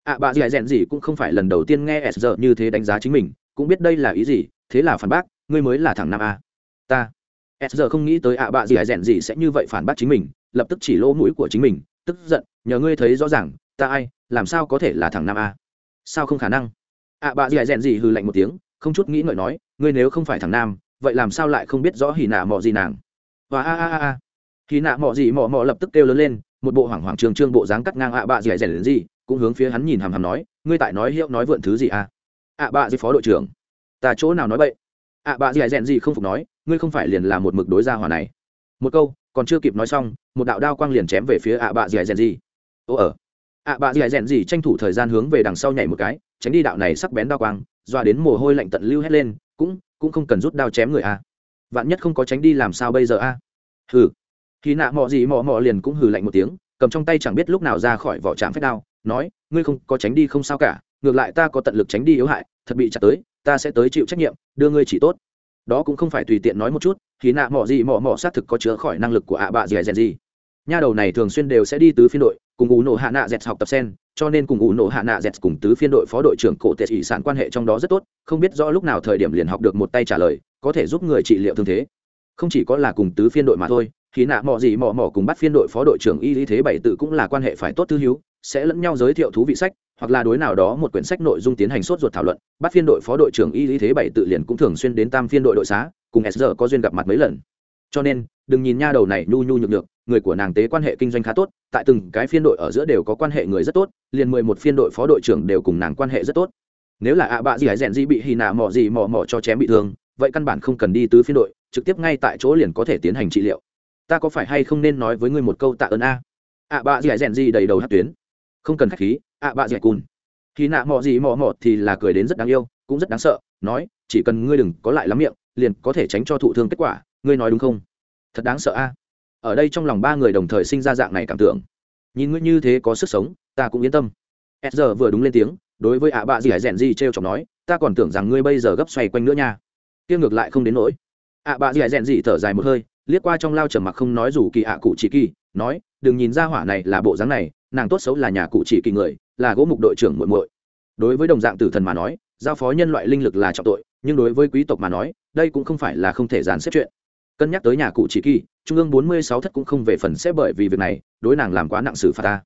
ạ bà dì rèn gì cũng không phải lần đầu tiên nghe s giờ như thế đánh giá chính mình, cũng biết đây là ý gì, thế là phản bác, ngươi mới là thằng nam a. Ta. S giờ không nghĩ tới ạ bà dì rèn gì sẽ như vậy phản bác chính mình, lập tức chỉ lỗ mũi của chính mình, tức giận, nhờ ngươi thấy rõ ràng, ta ai, làm sao có thể là thằng nam a? Sao không khả năng? Ạ bà dì rèn gì hư lạnh một tiếng, không chút nghĩ ngợi nói, ngươi nếu không phải thằng nam, vậy làm sao lại không biết rõ hì nạ mọ gì nàng? Và a a a a. Hì nạ mọ gì mọ mọ lập tức kêu lớn lên, một bộ hoảng hoảng trường trương bộ dáng cắt ngang ạ bạ gì rẻ đến gì cũng hướng phía hắn nhìn hằm hằm nói, ngươi tại nói hiệu nói vượn thứ gì à? Ạ bạ gì phó đội trưởng. Ta chỗ nào nói vậy ạ bạ gì rèn gì không phục nói, ngươi không phải liền là một mực đối gia hòa này? Một câu, còn chưa kịp nói xong, một đạo đao quang liền chém về phía ạ bạ gì rèn gì. Ô ở. Ạ bạ gì rèn gì tranh thủ thời gian hướng về đằng sau nhảy một cái, tránh đi đạo này sắc bén đao quang doa đến mồ hôi lạnh tận lưu hết lên, cũng cũng không cần rút đao chém người a à. vạn nhất không có tránh đi làm sao bây giờ a hừ. Khi nạ mọ gì mọ mọ liền cũng hừ lạnh một tiếng, cầm trong tay chẳng biết lúc nào ra khỏi vỏ trạm phép đao nói, ngươi không có tránh đi không sao cả, ngược lại ta có tận lực tránh đi yếu hại, thật bị chặt tới, ta sẽ tới chịu trách nhiệm, đưa ngươi chỉ tốt. Đó cũng không phải tùy tiện nói một chút, khi nạ mỏ gì mỏ mỏ xác thực có chứa khỏi năng lực của ạ bạ gì gì. Nha đầu này thường xuyên đều sẽ đi tứ phiên đội, cùng ủ nổ hạ nạ dẹt học tập sen, cho nên cùng ủ nổ hạ nạ dẹt cùng tứ phiên đội phó đội trưởng cổ tệ ỷ sản quan hệ trong đó rất tốt, không biết rõ lúc nào thời điểm liền học được một tay trả lời, có thể giúp người trị liệu thương thế. Không chỉ có là cùng tứ phiên đội mà thôi, khi nạ mò gì mò mò cùng bắt phiên đội phó đội trưởng y lý thế bảy tự cũng là quan hệ phải tốt tư hiếu sẽ lẫn nhau giới thiệu thú vị sách, hoặc là đối nào đó một quyển sách nội dung tiến hành sốt ruột thảo luận. Bắt phiên đội phó đội trưởng y lý thế bảy tự liền cũng thường xuyên đến tam phiên đội đội xá, cùng s có duyên gặp mặt mấy lần. Cho nên, đừng nhìn nha đầu này nhu nhu nhược nhược, người của nàng tế quan hệ kinh doanh khá tốt, tại từng cái phiên đội ở giữa đều có quan hệ người rất tốt, liền mười một phiên đội phó đội trưởng đều cùng nàng quan hệ rất tốt. Nếu là ạ bạ gì hãy rèn gì bị hì nạ mò gì mò mò cho chém bị thương, vậy căn bản không cần đi tứ phiên đội, trực tiếp ngay tại chỗ liền có thể tiến hành trị liệu. Ta có phải hay không nên nói với ngươi một câu tạ ơn a? ạ bạ gì hãy rèn gì đầy đầu hát tuyến không cần k h á c h khí, ạ bạ dạy cùn. Khi nạ mọ gì mọ mọ thì là cười đến rất đáng yêu, cũng rất đáng sợ, nói, chỉ cần ngươi đừng có lại lắm miệng, liền có thể tránh cho thụ thương kết quả, ngươi nói đúng không? Thật đáng sợ a. Ở đây trong lòng ba người đồng thời sinh ra dạng này cảm tưởng. Nhìn ngươi như thế có sức sống, ta cũng yên tâm. S giờ vừa đúng lên tiếng, đối với ạ bạ dì rèn gì t r e o chọc nói, ta còn tưởng rằng ngươi bây giờ gấp xoay quanh nữa nha. Tiêu ngược lại không đến nỗi. Ạ bạ dì rèn gì thở dài một hơi, liếc qua trong lao trầm mặc không nói dù kỳ ạ cụ chỉ kỳ, nói, đừng nhìn ra hỏa này là bộ dáng này nàng tốt xấu là nhà cụ chỉ kỳ người, là gỗ mục đội trưởng muội muội. Đối với đồng dạng tử thần mà nói, giao phó nhân loại linh lực là trọng tội, nhưng đối với quý tộc mà nói, đây cũng không phải là không thể dàn xếp chuyện. Cân nhắc tới nhà cụ chỉ kỳ, trung ương bốn mươi sáu thất cũng không về phần xếp bởi vì việc này, đối nàng làm quá nặng xử phạt ta.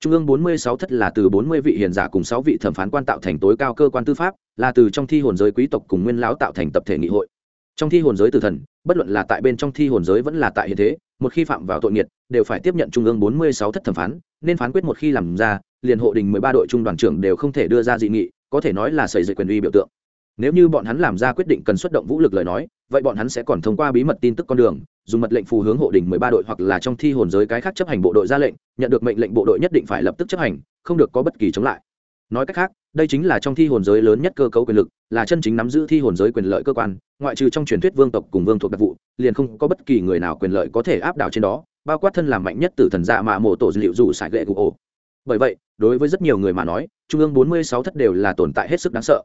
Trung ương bốn mươi sáu thất là từ bốn mươi vị hiền giả cùng sáu vị thẩm phán quan tạo thành tối cao cơ quan tư pháp, là từ trong thi hồn giới quý tộc cùng nguyên lão tạo thành tập thể nghị hội trong thi hồn giới tử thần, bất luận là tại bên trong thi hồn giới vẫn là tại hiện thế, một khi phạm vào tội nghiệt, đều phải tiếp nhận trung ương bốn mươi sáu thất thẩm phán, nên phán quyết một khi làm ra, liền hộ đình mười ba đội trung đoàn trưởng đều không thể đưa ra dị nghị, có thể nói là xảy dậy quyền uy biểu tượng. Nếu như bọn hắn làm ra quyết định cần xuất động vũ lực lời nói, vậy bọn hắn sẽ còn thông qua bí mật tin tức con đường, dùng mật lệnh phù hướng hộ đình mười ba đội hoặc là trong thi hồn giới cái khác chấp hành bộ đội ra lệnh, nhận được mệnh lệnh bộ đội nhất định phải lập tức chấp hành, không được có bất kỳ chống lại nói cách khác, đây chính là trong thi hồn giới lớn nhất cơ cấu quyền lực, là chân chính nắm giữ thi hồn giới quyền lợi cơ quan, ngoại trừ trong truyền thuyết vương tộc cùng vương thuộc đặc vụ, liền không có bất kỳ người nào quyền lợi có thể áp đảo trên đó, bao quát thân làm mạnh nhất từ thần dạ mà mổ tổ dữ liệu dù sải gậy cụ ổ. Bởi vậy, đối với rất nhiều người mà nói, trung ương bốn mươi sáu thất đều là tồn tại hết sức đáng sợ.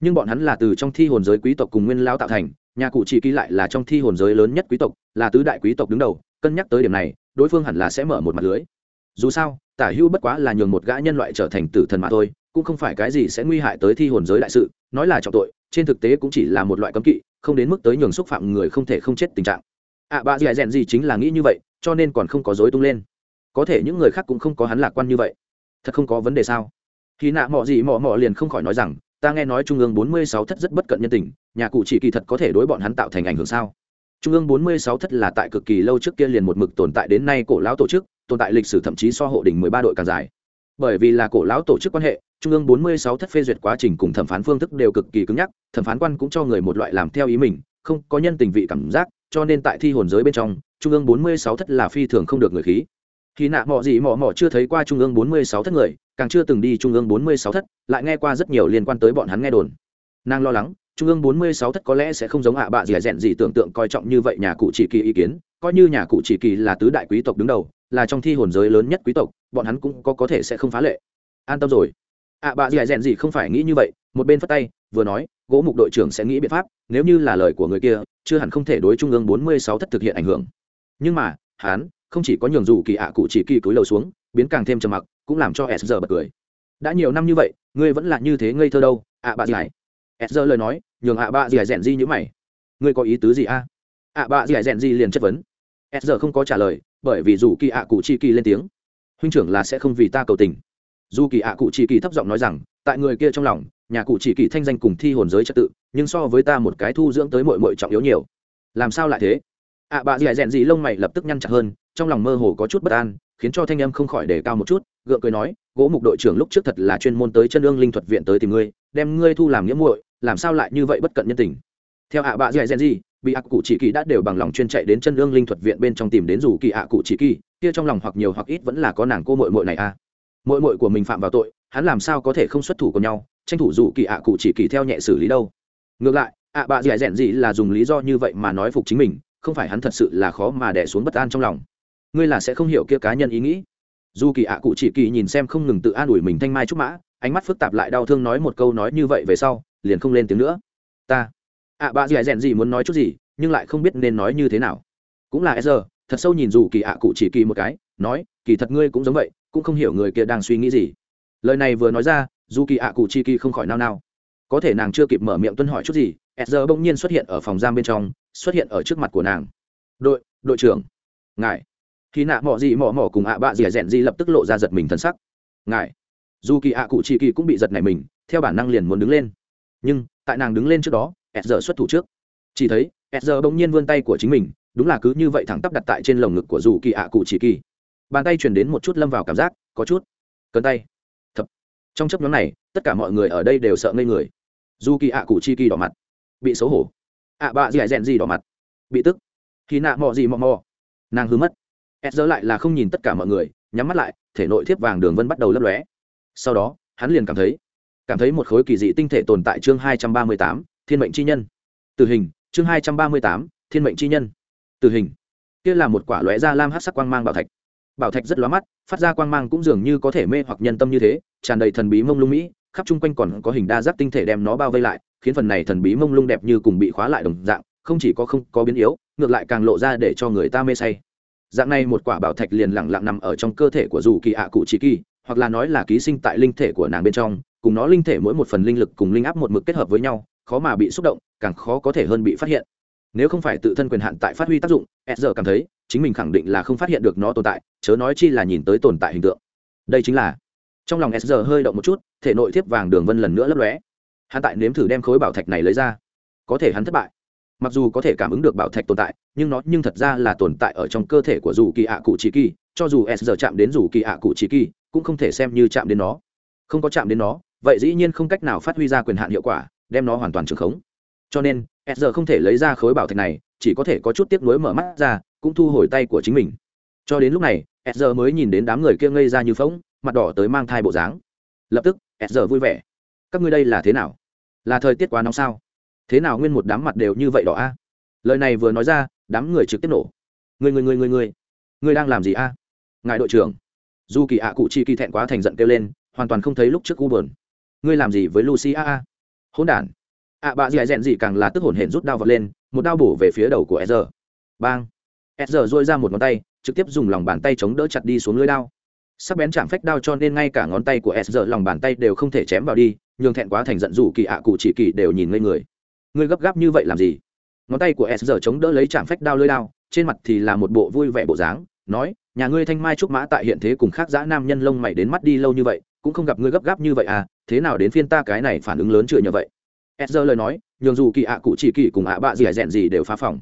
Nhưng bọn hắn là từ trong thi hồn giới quý tộc cùng nguyên lao tạo thành, nhà cụ chỉ ký lại là trong thi hồn giới lớn nhất quý tộc, là tứ đại quý tộc đứng đầu, cân nhắc tới điểm này, đối phương hẳn là sẽ mở một mặt lưới. Dù sao, tả hưu bất quá là nhường một gã nhân loại trở thành tử thần mà thôi cũng không phải cái gì sẽ nguy hại tới thi hồn giới đại sự nói là trọng tội trên thực tế cũng chỉ là một loại cấm kỵ không đến mức tới nhường xúc phạm người không thể không chết tình trạng. Ạ à, bà dì rèn gì chính là nghĩ như vậy cho nên còn không có dối tung lên. Có thể những người khác cũng không có hắn lạc quan như vậy. Thật không có vấn đề sao? Khi nạ mọ gì mọ mọ liền không khỏi nói rằng ta nghe nói trung ương bốn mươi sáu thất rất bất cận nhân tình nhà cụ chỉ kỳ thật có thể đối bọn hắn tạo thành ảnh hưởng sao? Trung ương bốn mươi sáu thất là tại cực kỳ lâu trước kia liền một mực tồn tại đến nay cổ lão tổ chức tồn tại lịch sử thậm chí so hộ đỉnh mười ba đội càng dài. Bởi vì là cổ lão tổ chức quan hệ trung ương bốn mươi sáu thất phê duyệt quá trình cùng thẩm phán phương thức đều cực kỳ cứng nhắc, thẩm phán quan cũng cho người một loại làm theo ý mình, không có nhân tình vị cảm giác, cho nên tại thi hồn giới bên trong, trung ương bốn mươi sáu thất là phi thường không được người khí. Khi nạ mọ gì mọ mọ chưa thấy qua trung ương bốn mươi sáu thất người, càng chưa từng đi trung ương bốn mươi sáu thất, lại nghe qua rất nhiều liên quan tới bọn hắn nghe đồn. Nàng lo lắng, trung ương bốn mươi sáu thất có lẽ sẽ không giống ạ bạ gì rèn gì tưởng tượng coi trọng như vậy nhà cụ chỉ kỳ ý kiến, coi như nhà cụ chỉ kỳ là tứ đại quý tộc đứng đầu, là trong thi hồn giới lớn nhất quý tộc, bọn hắn cũng có có thể sẽ không phá lệ. An tâm rồi ạ bà gì rèn gì không phải nghĩ như vậy, một bên phất tay, vừa nói, gỗ mục đội trưởng sẽ nghĩ biện pháp, nếu như là lời của người kia, chưa hẳn không thể đối trung ương bốn mươi sáu thất thực hiện ảnh hưởng. Nhưng mà, hắn không chỉ có nhường dù kỳ ạ cụ chỉ kỳ túi lầu xuống, biến càng thêm trầm mặc, cũng làm cho s giờ bật cười. Đã nhiều năm như vậy, ngươi vẫn là như thế ngây thơ đâu, ạ bà dì hải. S giờ lời nói, nhường ạ bà dì rèn gì như mày. Ngươi có ý tứ gì a? ạ bà dì rèn gì liền chất vấn. S giờ không có trả lời, bởi vì dù kỳ ạ cụ chỉ kỳ lên tiếng. Huynh trưởng là sẽ không vì ta cầu tình dù kỳ ạ cụ chỉ kỳ thấp giọng nói rằng, tại người kia trong lòng, nhà cụ chỉ kỳ thanh danh cùng thi hồn giới trật tự, nhưng so với ta một cái thu dưỡng tới mội mội trọng yếu nhiều. Làm sao lại thế? Ạ bạ gì hải rèn gì lông mày lập tức nhăn chặt hơn, trong lòng mơ hồ có chút bất an, khiến cho thanh âm không khỏi đề cao một chút, gượng cười nói, gỗ mục đội trưởng lúc trước thật là chuyên môn tới chân ương linh thuật viện tới tìm ngươi, đem ngươi thu làm nghĩa muội, làm sao lại như vậy bất cận nhân tình? Theo ạ bạ dì gen gì bị ạc cụ chỉ kỳ đã đều bằng lòng chuyên chạy đến chân ương linh thuật viện bên trong tìm đến dù kỳ ạ cụ chỉ kỳ, kia trong lòng hoặc nhiều hoặc ít vẫn là có nàng cô mội mội này à mội mội của mình phạm vào tội, hắn làm sao có thể không xuất thủ của nhau, tranh thủ dù kỳ ạ cụ chỉ kỳ theo nhẹ xử lý đâu. Ngược lại, ạ bạ dẻ dẹn gì là dùng lý do như vậy mà nói phục chính mình, không phải hắn thật sự là khó mà đẻ xuống bất an trong lòng. Ngươi là sẽ không hiểu kia cá nhân ý nghĩ. Dù kỳ ạ cụ chỉ kỳ nhìn xem không ngừng tự an ủi mình thanh mai trúc mã, ánh mắt phức tạp lại đau thương nói một câu nói như vậy về sau, liền không lên tiếng nữa. Ta, ạ bà dẻ rèn gì muốn nói chút gì, nhưng lại không biết nên nói như thế nào. Cũng là e giờ, thật sâu nhìn dù kỳ ạ cụ chỉ kỳ một cái, nói, kỳ thật ngươi cũng giống vậy cũng không hiểu người kia đang suy nghĩ gì. Lời này vừa nói ra dù kỳ ạ cụ chi kỳ không khỏi nao nao. Có thể nàng chưa kịp mở miệng tuân hỏi chút gì e giờ bỗng nhiên xuất hiện ở phòng giam bên trong, xuất hiện ở trước mặt của nàng. Đội đội trưởng. Ngài. Khi nạ mỏ gì mỏ mỏ cùng ạ bạ dỉa rẽn gì lập tức lộ ra giật mình thân sắc. Ngài. Dù kỳ ạ cụ chi kỳ cũng bị giật này mình, theo bản năng liền muốn đứng lên. Nhưng, tại nàng đứng lên trước đó s giờ xuất thủ trước. Chỉ thấy s giờ bỗng nhiên vươn tay của chính mình, đúng là cứ như vậy thẳng tắp đặt tại trên lồng ngực của dù kỳ ạ cụ chi kỳ bàn tay truyền đến một chút lâm vào cảm giác, có chút cân tay. Thập. Trong chấp nhóm này, tất cả mọi người ở đây đều sợ ngây người. Dù kỳ ạ cụ chi kỳ đỏ mặt, bị xấu hổ. Ạ bạ dì rèn gì đỏ mặt, bị tức. Khi nạ mò gì mò mò. Nàng hư mất. Ed giờ lại là không nhìn tất cả mọi người, nhắm mắt lại, thể nội thiếp vàng đường vân bắt đầu lấp lóe. Sau đó, hắn liền cảm thấy cảm thấy một khối kỳ dị tinh thể tồn tại chương hai trăm ba mươi tám, thiên mệnh chi nhân. Tử hình, chương hai trăm ba mươi tám, thiên mệnh chi nhân. Tử hình. Kia là một quả lóe da lam hát sắc quang mang bảo thạch bảo thạch rất lóa mắt, phát ra quang mang cũng dường như có thể mê hoặc nhân tâm như thế, tràn đầy thần bí mông lung mỹ, khắp chung quanh còn có hình đa giác tinh thể đem nó bao vây lại, khiến phần này thần bí mông lung đẹp như cùng bị khóa lại đồng dạng, không chỉ có không có biến yếu, ngược lại càng lộ ra để cho người ta mê say. Dạng này một quả bảo thạch liền lẳng lặng nằm ở trong cơ thể của dù kỳ ạ cụ chỉ kỳ, hoặc là nói là ký sinh tại linh thể của nàng bên trong, cùng nó linh thể mỗi một phần linh lực cùng linh áp một mực kết hợp với nhau, khó mà bị xúc động, càng khó có thể hơn bị phát hiện. Nếu không phải tự thân quyền hạn tại phát huy tác dụng s giờ cảm thấy chính mình khẳng định là không phát hiện được nó tồn tại, chớ nói chi là nhìn tới tồn tại hình tượng. Đây chính là, trong lòng s hơi động một chút, thể nội thiếp vàng đường vân lần nữa lấp lóe. Hắn tại nếm thử đem khối bảo thạch này lấy ra. Có thể hắn thất bại. Mặc dù có thể cảm ứng được bảo thạch tồn tại, nhưng nó nhưng thật ra là tồn tại ở trong cơ thể của dù kỳ ạ cụ chỉ kỳ, cho dù s giờ chạm đến dù kỳ ạ cụ chỉ kỳ, cũng không thể xem như chạm đến nó. Không có chạm đến nó, vậy dĩ nhiên không cách nào phát huy ra quyền hạn hiệu quả, đem nó hoàn toàn trường khống. Cho nên, s không thể lấy ra khối bảo thạch này, chỉ có thể có chút tiếc nuối mở mắt ra cũng thu hồi tay của chính mình. Cho đến lúc này s mới nhìn đến đám người kia ngây ra như phóng mặt đỏ tới mang thai bộ dáng. Lập tức s vui vẻ. Các ngươi đây là thế nào? Là thời tiết quá nóng sao? Thế nào nguyên một đám mặt đều như vậy đỏ a? Lời này vừa nói ra, đám người trực tiếp nổ. Người người người người người người đang làm gì a? Ngài đội trưởng. Dù kỳ ạ cụ chi kỳ thẹn quá thành giận kêu lên, hoàn toàn không thấy lúc trước u bờn ngươi làm gì với lucy a a? Hỗn n ạ bạ dì dẹn gì càng là tức hổn hển rút đao vật lên, một đao bổ về phía đầu của sr bang! Sr dôi ra một ngón tay trực tiếp dùng lòng bàn tay chống đỡ chặt đi xuống lưới đao. Sắc bén chạm phách đao cho nên ngay cả ngón tay của sr lòng bàn tay đều không thể chém vào đi nhường thẹn quá thành giận dù kỳ ạ cụ chỉ kỳ đều nhìn ngây người. Ngươi gấp gáp như vậy làm gì? Ngón tay của sr chống đỡ lấy chạm phách đao lưới đao trên mặt thì là một bộ vui vẻ bộ dáng nói nhà ngươi thanh mai trúc mã tại hiện thế cùng khác dã nam nhân lông mày đến mắt đi lâu như vậy cũng không gặp ngươi gấp gáp như vậy à thế nào đến phiên ta cái này phản ứng lớn chưa như vậy? Ezra lời nói, nhường dù kỳ ạ cụ chỉ kỳ cùng ạ bạ gì rèn gì đều phá phòng.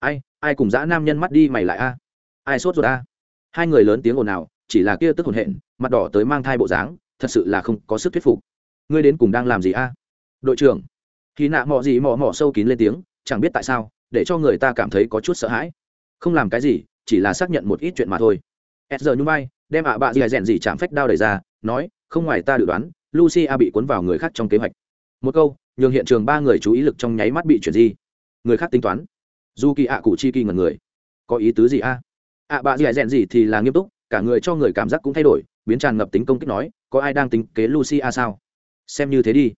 Ai, ai cùng dã nam nhân mắt đi mày lại a? Ai sốt ruột a? Hai người lớn tiếng ồn ào, chỉ là kia tức hồn hện, mặt đỏ tới mang thai bộ dáng, thật sự là không có sức thuyết phục. Ngươi đến cùng đang làm gì a? Đội trưởng. Khi nạ mọ gì mọ mọ sâu kín lên tiếng, chẳng biết tại sao, để cho người ta cảm thấy có chút sợ hãi. Không làm cái gì, chỉ là xác nhận một ít chuyện mà thôi. Ezra nhún vai, đem ạ bạ gì rèn gì chạm phách đao đẩy ra, nói, không ngoài ta dự đoán, Lucia bị cuốn vào người khác trong kế hoạch. Một câu, nhường hiện trường ba người chú ý lực trong nháy mắt bị chuyển di người khác tính toán dù kỳ ạ cụ chi kỳ ngần người. Có ý tứ gì a? Ạ à, bà gì rèn gì thì là nghiêm túc cả người cho người cảm giác cũng thay đổi biến tràn ngập tính công kích nói có ai đang tính kế lucy a sao? Xem như thế đi.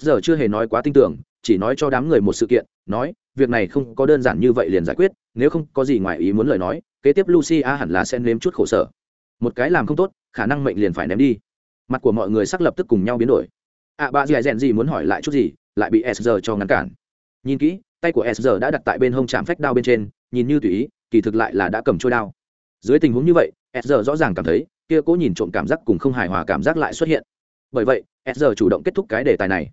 S giờ chưa hề nói quá tin tưởng chỉ nói cho đám người một sự kiện nói việc này không có đơn giản như vậy liền giải quyết nếu không có gì ngoài ý muốn lời nói kế tiếp lucy a hẳn là sẽ nếm chút khổ sở. Một cái làm không tốt khả năng mệnh liền phải ném đi. Mặt của mọi người sắc lập tức cùng nhau biến đổi. Ạ à, bà dì rèn gì muốn hỏi lại chút gì lại bị s cho ngăn cản. Nhìn kỹ tay của s đã đặt tại bên hông chạm phách đao bên trên nhìn như tùy ý kỳ thực lại là đã cầm trôi đao. Dưới tình huống như vậy s rõ ràng cảm thấy kia cố nhìn trộm cảm giác cùng không hài hòa cảm giác lại xuất hiện. Bởi vậy s chủ động kết thúc cái đề tài này.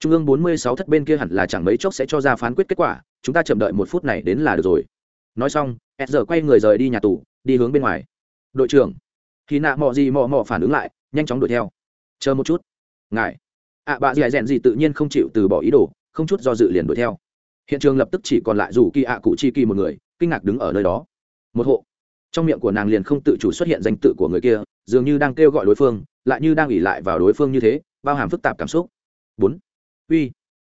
Trung ương 46 thất bên kia hẳn là chẳng mấy chốc sẽ cho ra phán quyết kết quả chúng ta chậm đợi một phút này đến là được rồi. Nói xong s quay người rời đi nhà tù đi hướng bên ngoài. Đội trưởng khi nạ mò gì mò mò phản ứng lại nhanh chóng đuổi theo. Chờ một chút. Ngài. Ạ à, bà dì dẹn gì tự nhiên không chịu từ bỏ ý đồ không chút do dự liền đuổi theo hiện trường lập tức chỉ còn lại dù kỳ ạ cụ chi kỳ một người kinh ngạc đứng ở nơi đó. Một hộ. Trong miệng của nàng liền không tự chủ xuất hiện danh tự của người kia dường như đang kêu gọi đối phương lại như đang ủy lại vào đối phương như thế bao hàm phức tạp cảm xúc. Bốn. Uy.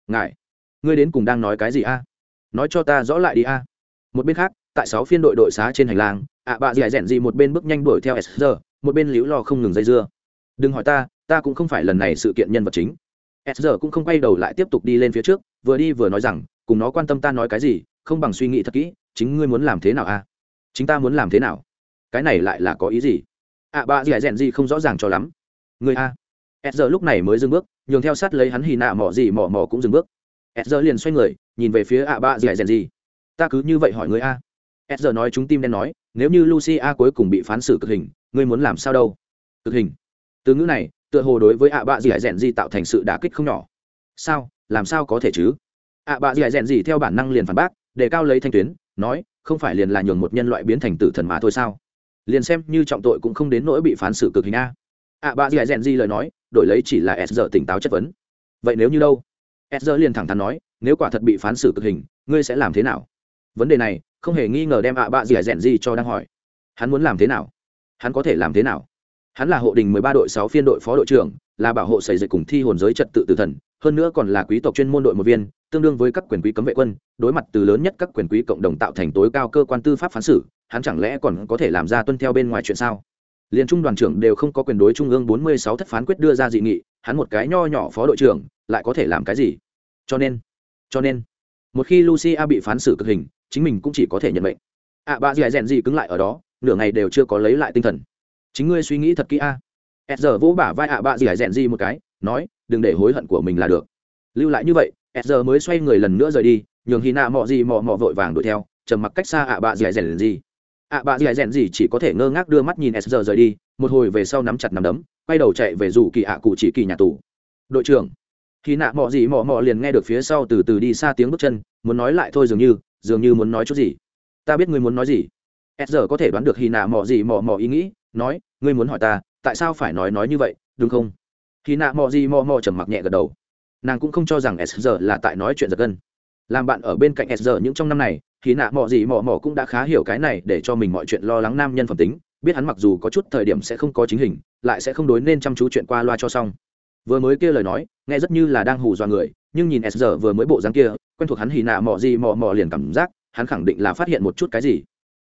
Ngài. Ngươi đến cùng đang nói cái gì a? Nói cho ta rõ lại đi a. Một bên khác tại sáu phiên đội đội xá trên hành lang ạ à, bà dì rèn gì một bên bước nhanh đuổi theo s một bên liễu lo không ngừng dây dưa. Đừng hỏi ta ta cũng không phải lần này sự kiện nhân vật chính. S cũng không quay đầu lại tiếp tục đi lên phía trước vừa đi vừa nói rằng cùng nó quan tâm ta nói cái gì, không bằng suy nghĩ thật kỹ, chính ngươi muốn làm thế nào a à? chính ta muốn làm thế nào? Cái này lại là có ý gì? Ạ bà dì rèn gì không rõ ràng cho lắm. Người a à? s giờ lúc này mới dừng bước, nhường theo sát lấy hắn hì nạ mỏ gì mỏ mỏ cũng dừng bước. S giờ liền xoay người, nhìn về phía ạ bà dì rèn gì. Ta cứ như vậy hỏi người a s giờ nói chúng tim đen nói, nếu như lucy a cuối cùng bị phán xử cực hình, ngươi muốn làm sao đâu? Cực hình. Từ ngữ này, tựa hồ đối với ạ bạ dì hải rèn gì tạo thành sự đả kích không nhỏ. Sao? Làm sao có thể chứ? À, ạ bạ dì hải rèn gì theo bản năng liền phản bác, để cao lấy thanh tuyến, nói, không phải liền là nhường một nhân loại biến thành tử thần mà thôi sao? Liền xem như trọng tội cũng không đến nỗi bị phán xử cực hình a. À, ạ bạ dì hải rèn gì lời nói, đổi lấy chỉ là s giờ tỉnh táo chất vấn. Vậy nếu như đâu? S giờ liền thẳng thắn nói, nếu quả thật bị phán xử cực hình, ngươi sẽ làm thế nào? Vấn đề này, không hề nghi ngờ đem ạ bạ dì hải rèn gì cho đang hỏi. Hắn muốn làm thế nào? Hắn có thể làm thế nào? Hắn là hộ đình mười ba đội sáu phiên đội phó đội trưởng là bảo hộ xảy dựng cùng thi hồn giới trật tự tử thần hơn nữa còn là quý tộc chuyên môn đội một viên tương đương với các quyền quý cấm vệ quân đối mặt từ lớn nhất các quyền quý cộng đồng tạo thành tối cao cơ quan tư pháp phán xử hắn chẳng lẽ còn có thể làm ra tuân theo bên ngoài chuyện sao? Liên trung đoàn trưởng đều không có quyền đối trung ương bốn mươi sáu thất phán quyết đưa ra dị nghị hắn một cái nho nhỏ phó đội trưởng lại có thể làm cái gì? Cho nên cho nên một khi lucia bị phán xử cực hình chính mình cũng chỉ có thể nhận mệnh. Ạ à, bà dì rèn gì cứng lại ở đó nửa ngày đều chưa có lấy lại tinh thần. Chính ngươi suy nghĩ thật kỹ a. à s giờ vỗ bả vai ạ bạ dì hải rèn gì một cái, nói, đừng để hối hận của mình là được. Lưu lại như vậy s giờ mới xoay người lần nữa rời đi, nhường hy nạ mọ gì mọ mọ vội vàng đuổi theo, trầm mặc cách xa ạ bạ dì hải rèn gì. Ạ bạ dì hải rèn gì chỉ có thể ngơ ngác đưa mắt nhìn s giờ rời đi, một hồi về sau nắm chặt nắm đấm, quay đầu chạy về rủ kỳ ạ cụ chỉ kỳ nhà tù. Đội trưởng. Khi nạ mọ gì mọ mọ liền nghe được phía sau từ từ đi xa tiếng bước chân, muốn nói lại thôi dường như dường như muốn nói chút gì. Ta biết ngươi muốn nói gì. S giờ có thể đoán được hy nạ mọ gì mọ mọ ý nghĩ, nói, ngươi muốn hỏi ta tại sao phải nói nói như vậy, đúng không? Khi nạ mò gì mò mò trầm mặc nhẹ gật đầu. Nàng cũng không cho rằng s giờ là tại nói chuyện giật gân. Làm bạn ở bên cạnh s giờ những trong năm này, khi nạ mò gì mò mò cũng đã khá hiểu cái này để cho mình mọi chuyện lo lắng nam nhân phẩm tính, biết hắn mặc dù có chút thời điểm sẽ không có chính hình, lại sẽ không đối nên chăm chú chuyện qua loa cho xong. Vừa mới kia lời nói, nghe rất như là đang hù dọa người, nhưng nhìn s giờ vừa mới bộ dáng kia, quen thuộc hắn hì nạ mò gì mò mò liền cảm giác, hắn khẳng định là phát hiện một chút cái gì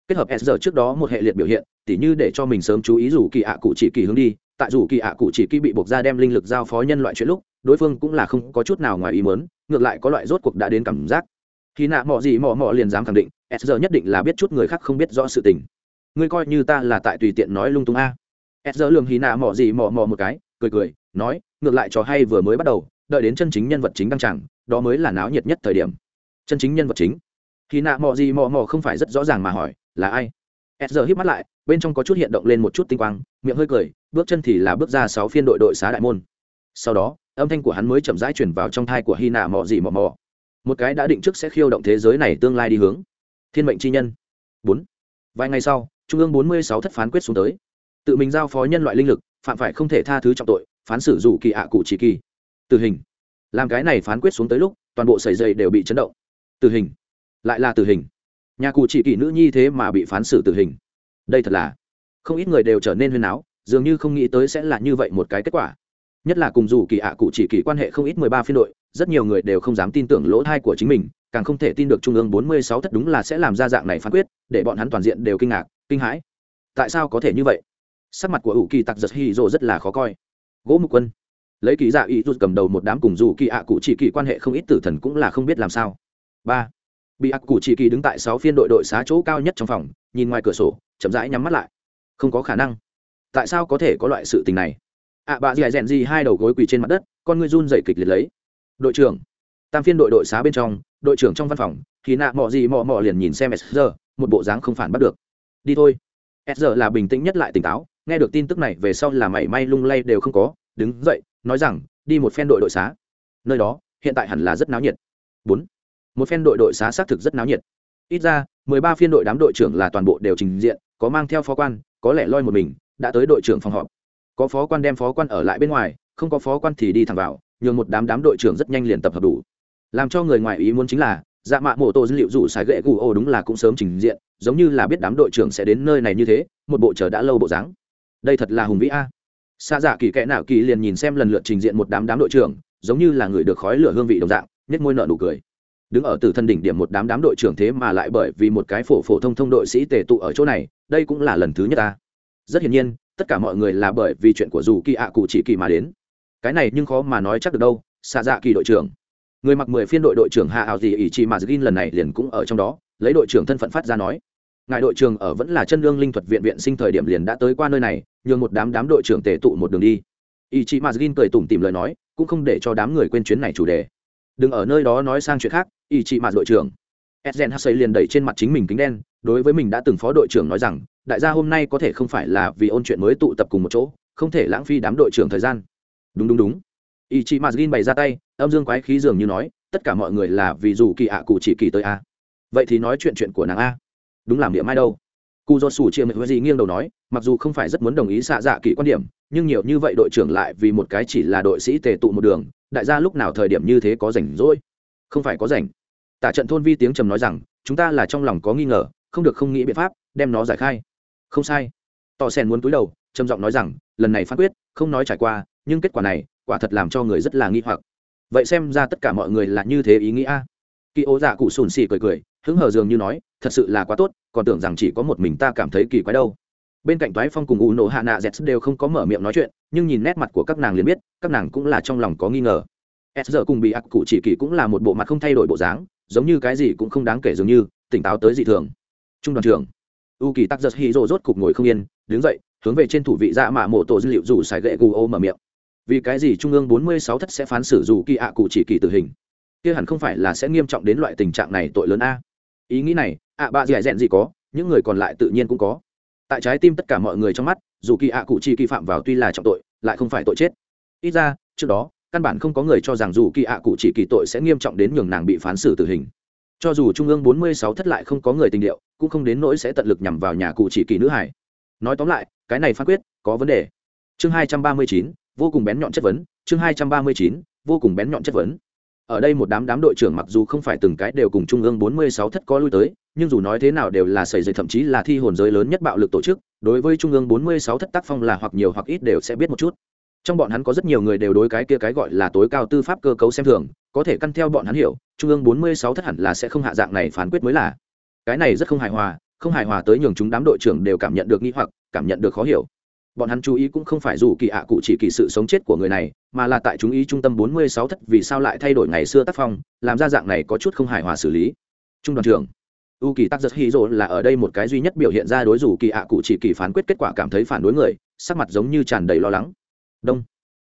kết hợp s giờ trước đó một hệ liệt biểu hiện, tỉ như để cho mình sớm chú ý dù kỳ ạ cụ chỉ kỳ hướng đi, tại dù kỳ ạ cụ chỉ kỳ bị buộc ra đem linh lực giao phó nhân loại chuyện lúc, đối phương cũng là không có chút nào ngoài ý mớn ngược lại có loại rốt cuộc đã đến cảm giác. Khi nạ mò gì mò mò liền dám khẳng định, s giờ nhất định là biết chút người khác không biết rõ sự tình. Ngươi coi như ta là tại tùy tiện nói lung tung a. S giờ lường hì nạ mò gì mò mò một cái, cười cười, nói, ngược lại trò hay vừa mới bắt đầu, đợi đến chân chính nhân vật chính đăng tràng, đó mới là náo nhiệt nhất thời điểm. Chân chính nhân vật chính. Khi nạ mò gì mò mò không phải rất rõ ràng mà hỏi là ai? S giờ hít mắt lại, bên trong có chút hiện động lên một chút tinh quang, miệng hơi cười, bước chân thì là bước ra sáu phiên đội đội xá đại môn. Sau đó, âm thanh của hắn mới chậm rãi chuyển vào trong thai của hy nạ mò gì mò mò một cái đã định trước sẽ khiêu động thế giới này tương lai đi hướng. Thiên mệnh chi nhân. Bốn. Vài ngày sau, trung ương bốn mươi sáu thất phán quyết xuống tới. Tự mình giao phó nhân loại linh lực, phạm phải không thể tha thứ trọng tội, phán xử dù kỳ ạ cụ chỉ kỳ. Tử hình. Làm cái này phán quyết xuống tới lúc, toàn bộ sầy dây đều bị chấn động. Tử hình. Lại là tử hình nhà cụ chỉ kỳ nữ nhi thế mà bị phán xử tử hình. Đây thật là, không ít người đều trở nên huyên áo dường như không nghĩ tới sẽ là như vậy một cái kết quả. Nhất là cùng dù kỳ ạ cụ chỉ kỳ quan hệ không ít mười ba phiên đội, rất nhiều người đều không dám tin tưởng lỗ thai của chính mình, càng không thể tin được trung ương bốn mươi sáu thất đúng là sẽ làm ra dạng này phán quyết, để bọn hắn toàn diện đều kinh ngạc, kinh hãi. Tại sao có thể như vậy? Sắc mặt của ủ kỳ tặc giật hy rồ rất là khó coi. Gỗ mục quân. Lấy kỳ dạ ý rút cầm đầu một đám cùng dù kỳ ạ cụ chỉ kỳ quan hệ không ít tử thần cũng là không biết làm sao. Ba bị ác cụ chỉ kỳ đứng tại sáu phiên đội đội xá chỗ cao nhất trong phòng nhìn ngoài cửa sổ chậm rãi nhắm mắt lại. Không có khả năng. Tại sao có thể có loại sự tình này? Ạ à, bà dì rèn gì hai đầu gối quỳ trên mặt đất con ngươi run dậy kịch liệt lấy. Đội trưởng. Tam phiên đội đội xá bên trong đội trưởng trong văn phòng thì nạ mò gì mò mò liền nhìn xem s giờ một bộ dáng không phản bắt được. Đi thôi. S giờ là bình tĩnh nhất lại tỉnh táo nghe được tin tức này về sau là mảy may lung lay đều không có đứng dậy nói rằng đi một phen đội đội xá. Nơi đó hiện tại hẳn là rất náo nhiệt. Bốn một phen đội đội xá xác thực rất náo nhiệt. Ít ra, mười ba phiên đội đám đội trưởng là toàn bộ đều trình diện, có mang theo phó quan, có lẽ loi một mình, đã tới đội trưởng phòng họp. Có phó quan đem phó quan ở lại bên ngoài, không có phó quan thì đi thẳng vào, nhường một đám đám đội trưởng rất nhanh liền tập hợp đủ. Làm cho người ngoài ý muốn chính là dạ mạ mổ tổ dữ liệu rủ xài gậy gù ô đúng là cũng sớm trình diện, giống như là biết đám đội trưởng sẽ đến nơi này như thế, một bộ chờ đã lâu bộ dáng. Đây thật là hùng vĩ a. Xa dạ kỳ kẽ nào kỳ liền nhìn xem lần lượt trình diện một đám đám đội trưởng, giống như là người được khói lửa hương vị đồng dạng nhất môi nợ nụ cười đứng ở từ thân đỉnh điểm một đám đám đội trưởng thế mà lại bởi vì một cái phổ phổ thông thông đội sĩ tề tụ ở chỗ này, đây cũng là lần thứ nhất ta. Rất hiển nhiên, tất cả mọi người là bởi vì chuyện của dù kỳ ạ cụ chỉ kỳ mà đến. Cái này nhưng khó mà nói chắc được đâu xạ dạ kỳ đội trưởng. Người mặc mười phiên đội đội trưởng hạ ảo gì ỷ chỉ mà gin lần này liền cũng ở trong đó, lấy đội trưởng thân phận phát ra nói. Ngài đội trưởng ở vẫn là chân lương linh thuật viện viện sinh thời điểm liền đã tới qua nơi này, nhường một đám đám đội trưởng tề tụ một đường đi. Ỷ chỉ mà gin cười tủm tìm lời nói, cũng không để cho đám người quên chuyến này chủ đề đừng ở nơi đó nói sang chuyện khác, ý chị mà đội trưởng. Edgen hassay liền đẩy trên mặt chính mình kính đen, đối với mình đã từng phó đội trưởng nói rằng, đại gia hôm nay có thể không phải là vì ôn chuyện mới tụ tập cùng một chỗ, không thể lãng phí đám đội trưởng thời gian. Đúng đúng đúng. Ý chị m bày ra tay, âm dương quái khí dường như nói, tất cả mọi người là vì dù kỳ ạ cụ chỉ kỳ tới a. Vậy thì nói chuyện chuyện của nàng a. Đúng làm điểm ai đâu. Cụ do sủ chia mệnh gì nghiêng đầu nói, mặc dù không phải rất muốn đồng ý xạ dạ kỳ quan điểm nhưng nhiều như vậy đội trưởng lại vì một cái chỉ là đội sĩ tề tụ một đường, đại gia lúc nào thời điểm như thế có rảnh rỗi? Không phải có rảnh. Tả trận thôn vi tiếng trầm nói rằng, chúng ta là trong lòng có nghi ngờ, không được không nghĩ biện pháp, đem nó giải khai. Không sai. Tò sen muốn túi đầu, trầm giọng nói rằng, lần này phán quyết, không nói trải qua, nhưng kết quả này, quả thật làm cho người rất là nghi hoặc. Vậy xem ra tất cả mọi người là như thế ý nghĩa kỳ ố dạ cụ sùn xì cười cười, hứng hờ dường như nói, thật sự là quá tốt, còn tưởng rằng chỉ có một mình ta cảm thấy kỳ quái đâu bên cạnh toái phong cùng u nổ hạ nạ z đều không có mở miệng nói chuyện, nhưng nhìn nét mặt của các nàng liền biết, các nàng cũng là trong lòng có nghi ngờ. S giờ cùng bị ặc cụ chỉ kỳ cũng là một bộ mặt không thay đổi bộ dáng, giống như cái gì cũng không đáng kể dường như, tỉnh táo tới dị thường. Trung đoàn trưởng u kỳ tắc giật hy rô rốt cục ngồi không yên, đứng dậy, hướng về trên thủ vị dạ mạ mộ tổ dữ liệu dù xài gậy gù ô mở miệng. Vì cái gì trung ương bốn mươi sáu thất sẽ phán xử dù kỳ ạ cụ chỉ kỳ tử hình? Kia hẳn không phải là sẽ nghiêm trọng đến loại tình trạng này tội lớn a. Ý nghĩ này, ạ bạ dẻ dẹn gì có, những người còn lại tự nhiên cũng có tại trái tim tất cả mọi người trong mắt, dù kỳ ạ cụ chỉ kỳ phạm vào tuy là trọng tội, lại không phải tội chết. Ít ra, trước đó, căn bản không có người cho rằng dù kỳ ạ cụ chỉ kỳ tội sẽ nghiêm trọng đến nhường nàng bị phán xử tử hình. Cho dù trung ương bốn mươi sáu thất lại không có người tình điệu, cũng không đến nỗi sẽ tận lực nhằm vào nhà cụ chỉ kỳ nữ hải nói tóm lại, cái này phán quyết, có vấn đề. Chương hai trăm ba mươi chín, vô cùng bén nhọn chất vấn, chương hai trăm ba mươi chín, vô cùng bén nhọn chất vấn ở đây một đám đám đội trưởng mặc dù không phải từng cái đều cùng trung ương 46 thất có lui tới, nhưng dù nói thế nào đều là sẩy dậy thậm chí là thi hồn giới lớn nhất bạo lực tổ chức, đối với trung ương 46 thất tác phong là hoặc nhiều hoặc ít đều sẽ biết một chút. Trong bọn hắn có rất nhiều người đều đối cái kia cái gọi là tối cao tư pháp cơ cấu xem thường, có thể căn theo bọn hắn hiểu, trung ương 46 thất hẳn là sẽ không hạ dạng này phán quyết mới là. Cái này rất không hài hòa, không hài hòa tới nhường chúng đám đội trưởng đều cảm nhận được nghi hoặc, cảm nhận được khó hiểu bọn hắn chú ý cũng không phải dù kỳ ạ cụ chỉ kỳ sự sống chết của người này, mà là tại chúng ý trung tâm 46 thất vì sao lại thay đổi ngày xưa tác phong, làm ra dạng này có chút không hài hòa xử lý. Trung đoàn trưởng, u kỳ tắc giật hy rộ là ở đây một cái duy nhất biểu hiện ra đối dù kỳ ạ cụ chỉ kỳ phán quyết kết quả cảm thấy phản đối người, sắc mặt giống như tràn đầy lo lắng. Đông.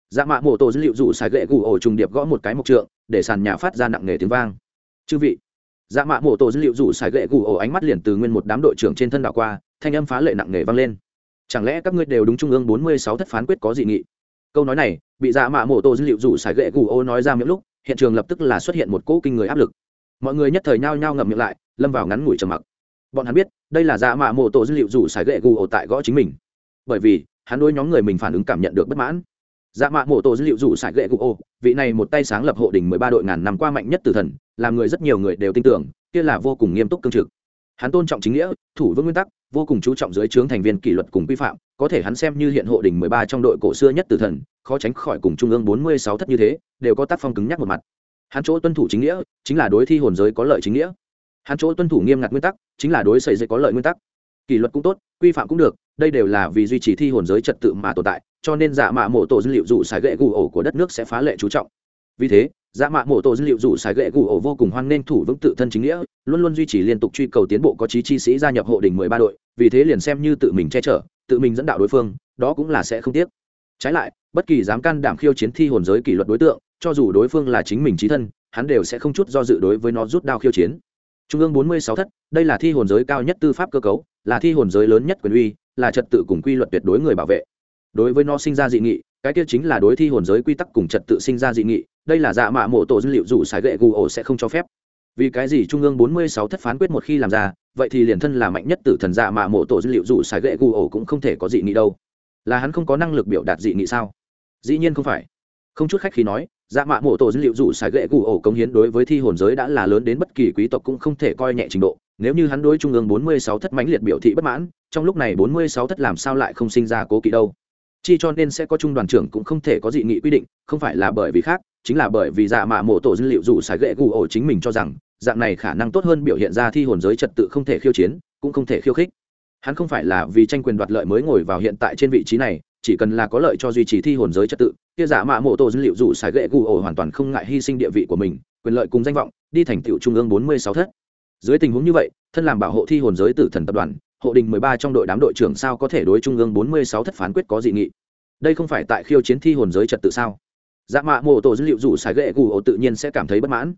Dạ mạ mô tô dữ liệu dù xài gậy gù ổ trùng điệp gõ một cái mộc trượng, để sàn nhà phát ra nặng nề tiếng vang. Chư vị. Dạ mạ mô tô dữ liệu dù xài gậy gù ổ ánh mắt liền từ nguyên một đám đội trưởng trên thân đảo qua, thanh âm phá lệ nặng nề vang lên chẳng lẽ các ngươi đều đúng trung ương bốn mươi sáu thất phán quyết có dị nghị? Câu nói này, bị dạ mạ mổ tổ dữ liệu rủ xài gậy gù ô nói ra miệng lúc, hiện trường lập tức là xuất hiện một cỗ kinh người áp lực. Mọi người nhất thời nhao nhao ngậm miệng lại, lâm vào ngắn ngủi trầm mặc. Bọn hắn biết, đây là dạ mạ mổ tổ dữ liệu rủ xài gậy gù ô tại gõ chính mình. Bởi vì, hắn đối nhóm người mình phản ứng cảm nhận được bất mãn. Dạ mạ mổ tổ dữ liệu rủ xài gậy gù ô, vị này một tay sáng lập hộ đỉnh mười ba đội ngàn năm qua mạnh nhất từ thần, làm người rất nhiều người đều tin tưởng, kia là vô cùng nghiêm túc cương trực hắn tôn trọng chính nghĩa, thủ vững nguyên tắc, vô cùng chú trọng dưới trướng thành viên kỷ luật cùng quy phạm, có thể hắn xem như hiện hộ đình mười ba trong đội cổ xưa nhất từ thần, khó tránh khỏi cùng trung ương bốn mươi sáu thất như thế, đều có tác phong cứng nhắc một mặt. Hắn chỗ tuân thủ chính nghĩa, chính là đối thi hồn giới có lợi chính nghĩa. Hắn chỗ tuân thủ nghiêm ngặt nguyên tắc, chính là đối xây dựng có lợi nguyên tắc. Kỷ luật cũng tốt, quy phạm cũng được, đây đều là vì duy trì thi hồn giới trật tự mà tồn tại, cho nên giả mạ mộ tổ dữ liệu dụ xài gậy gù ổ của đất nước sẽ phá lệ chú trọng. Vì thế dạ mạ mộ tổ dữ liệu rủ xài gậy gù ổ vô cùng hoan nghênh thủ vững tự thân chính nghĩa, luôn luôn duy trì liên tục truy cầu tiến bộ có chí chi sĩ gia nhập hộ đình mười ba đội, vì thế liền xem như tự mình che chở, tự mình dẫn đạo đối phương, đó cũng là sẽ không tiếc. Trái lại, bất kỳ dám can đảm khiêu chiến thi hồn giới kỷ luật đối tượng, cho dù đối phương là chính mình trí thân, hắn đều sẽ không chút do dự đối với nó rút đao khiêu chiến. Trung ương bốn mươi sáu thất, đây là thi hồn giới cao nhất tư pháp cơ cấu, là thi hồn giới lớn nhất quyền uy, là trật tự cùng quy luật tuyệt đối người bảo vệ. Đối với nó sinh ra dị nghị, cái kia chính là đối thi hồn giới quy tắc cùng trật tự sinh ra dị nghị đây là dạ mạ mộ tổ dữ liệu dù xài gậy gù ổ sẽ không cho phép. Vì cái gì trung ương bốn mươi sáu thất phán quyết một khi làm ra, vậy thì liền thân là mạnh nhất tử thần dạ mạ mộ tổ dữ liệu dù xài gậy gù ổ cũng không thể có dị nghị đâu. Là hắn không có năng lực biểu đạt dị nghị sao? Dĩ nhiên không phải. Không chút khách khi nói dạ mạ mộ tổ dữ liệu dù xài gậy gù ổ cống hiến đối với thi hồn giới đã là lớn đến bất kỳ quý tộc cũng không thể coi nhẹ trình độ. Nếu như hắn đối trung ương bốn mươi sáu thất mãnh liệt biểu thị bất mãn, trong lúc này bốn mươi sáu thất làm sao lại không sinh ra cố kỵ đâu? Chi cho nên sẽ có trung đoàn trưởng cũng không thể có dị nghị quy định, không phải là bởi vì khác chính là bởi vì dạ mạ mộ tổ dữ liệu dù xài gậy gù ổ chính mình cho rằng, dạng này khả năng tốt hơn biểu hiện ra thi hồn giới trật tự không thể khiêu chiến, cũng không thể khiêu khích. Hắn không phải là vì tranh quyền đoạt lợi mới ngồi vào hiện tại trên vị trí này, chỉ cần là có lợi cho duy trì thi hồn giới trật tự, kia giả mạ mộ tổ dữ liệu dù xài gậy gù ổ hoàn toàn không ngại hy sinh địa vị của mình, quyền lợi cùng danh vọng, đi thành tựu trung ương bốn mươi sáu thất. Dưới tình huống như vậy, thân làm bảo hộ thi hồn giới tử thần tập đoàn, hộ đình mười ba trong đội đám đội trưởng sao có thể đối trung ương bốn mươi sáu thất phán quyết có dị nghị? Đây không phải tại khiêu chiến thi hồn giới trật tự sao? Dạ mạ mộ tổ dữ liệu dù xài gậy gù ổ tự nhiên sẽ cảm thấy bất mãn.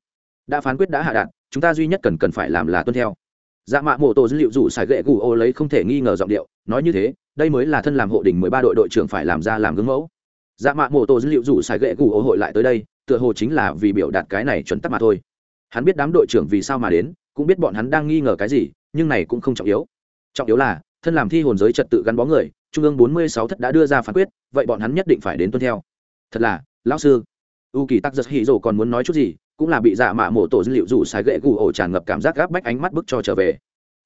Đã phán quyết đã hạ đạn, chúng ta duy nhất cần cần phải làm là tuân theo. Dạ mạ mộ tổ dữ liệu dù xài gậy gù ổ lấy không thể nghi ngờ giọng điệu, nói như thế, đây mới là thân làm hộ đình mười ba đội đội trưởng phải làm ra làm gương mẫu. Dạ mạ mộ tổ dữ liệu dù xài gậy gù ổ hội lại tới đây, tựa hồ chính là vì biểu đạt cái này chuẩn tắc mà thôi. Hắn biết đám đội trưởng vì sao mà đến, cũng biết bọn hắn đang nghi ngờ cái gì, nhưng này cũng không trọng yếu. Trọng yếu là, thân làm thi hồn giới trật tự gắn bó người, trung ương bốn mươi sáu thất đã đưa ra phán quyết, vậy bọn hắn nhất định phải đến tuân theo. Thật là lão sư, u kỳ tắc giật hì rồ còn muốn nói chút gì, cũng là bị dạ mạ mổ tổ dữ liệu rủ sái gậy gù ổ tràn ngập cảm giác gáp bách ánh mắt bức cho trở về.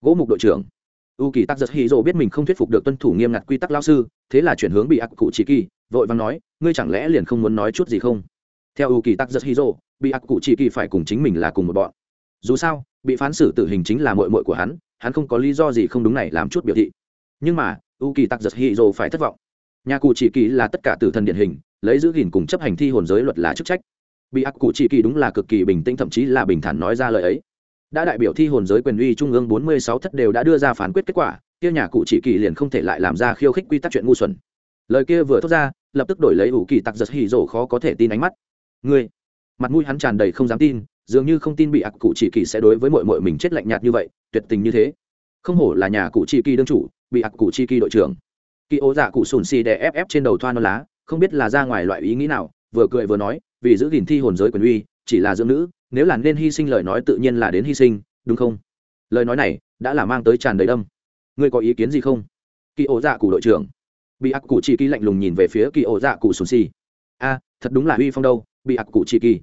Gỗ mục đội trưởng, u kỳ tắc giật hì rồ biết mình không thuyết phục được tuân thủ nghiêm ngặt quy tắc lão sư, thế là chuyển hướng bị ác cụ chỉ kỳ, vội vàng nói, ngươi chẳng lẽ liền không muốn nói chút gì không? Theo u kỳ tắc giật hì rồ, bị ác cụ chỉ kỳ phải cùng chính mình là cùng một bọn. Dù sao, bị phán xử tử hình chính là mội mội của hắn hắn không có lý do gì không đúng này làm chút biểu thị. Nhưng mà, u kỳ tắc giật hỉ rồ phải thất vọng. Nhà cụ chỉ kỳ là tất cả tử thần điển hình lấy giữ gìn cùng chấp hành thi hồn giới luật là chức trách. Bị ác cụ chỉ kỳ đúng là cực kỳ bình tĩnh, thậm chí là bình thản nói ra lời ấy. Đã đại biểu thi hồn giới quyền uy trung ương bốn mươi sáu thất đều đã đưa ra phán quyết kết quả, kia nhà cụ chỉ kỳ liền không thể lại làm ra khiêu khích quy tắc chuyện ngu xuẩn. Lời kia vừa thốt ra, lập tức đổi lấy ủ kỳ tặc giật hỉ rổ khó có thể tin ánh mắt. Người. mặt mũi hắn tràn đầy không dám tin, dường như không tin bị ác cụ chỉ kỳ sẽ đối với mội mội mình chết lạnh nhạt như vậy, tuyệt tình như thế. Không hổ là nhà cụ chỉ kỳ đương chủ, bị ác cụ chỉ kỳ đội trưởng. Kỳ ố dạ cụ sùn xì đè ép ép trên đầu thoa non lá không biết là ra ngoài loại ý nghĩ nào, vừa cười vừa nói, vì giữ gìn thi hồn giới quyền uy, chỉ là dưỡng nữ, nếu là nên hy sinh lời nói tự nhiên là đến hy sinh, đúng không? Lời nói này đã là mang tới tràn đầy đâm. Ngươi có ý kiến gì không? Kỳ ổ dạ cụ đội trưởng. Bị ác cụ chỉ kỳ lạnh lùng nhìn về phía kỳ ổ dạ cụ sùn xì. A, thật đúng là uy phong đâu, bị ác cụ chỉ kỳ.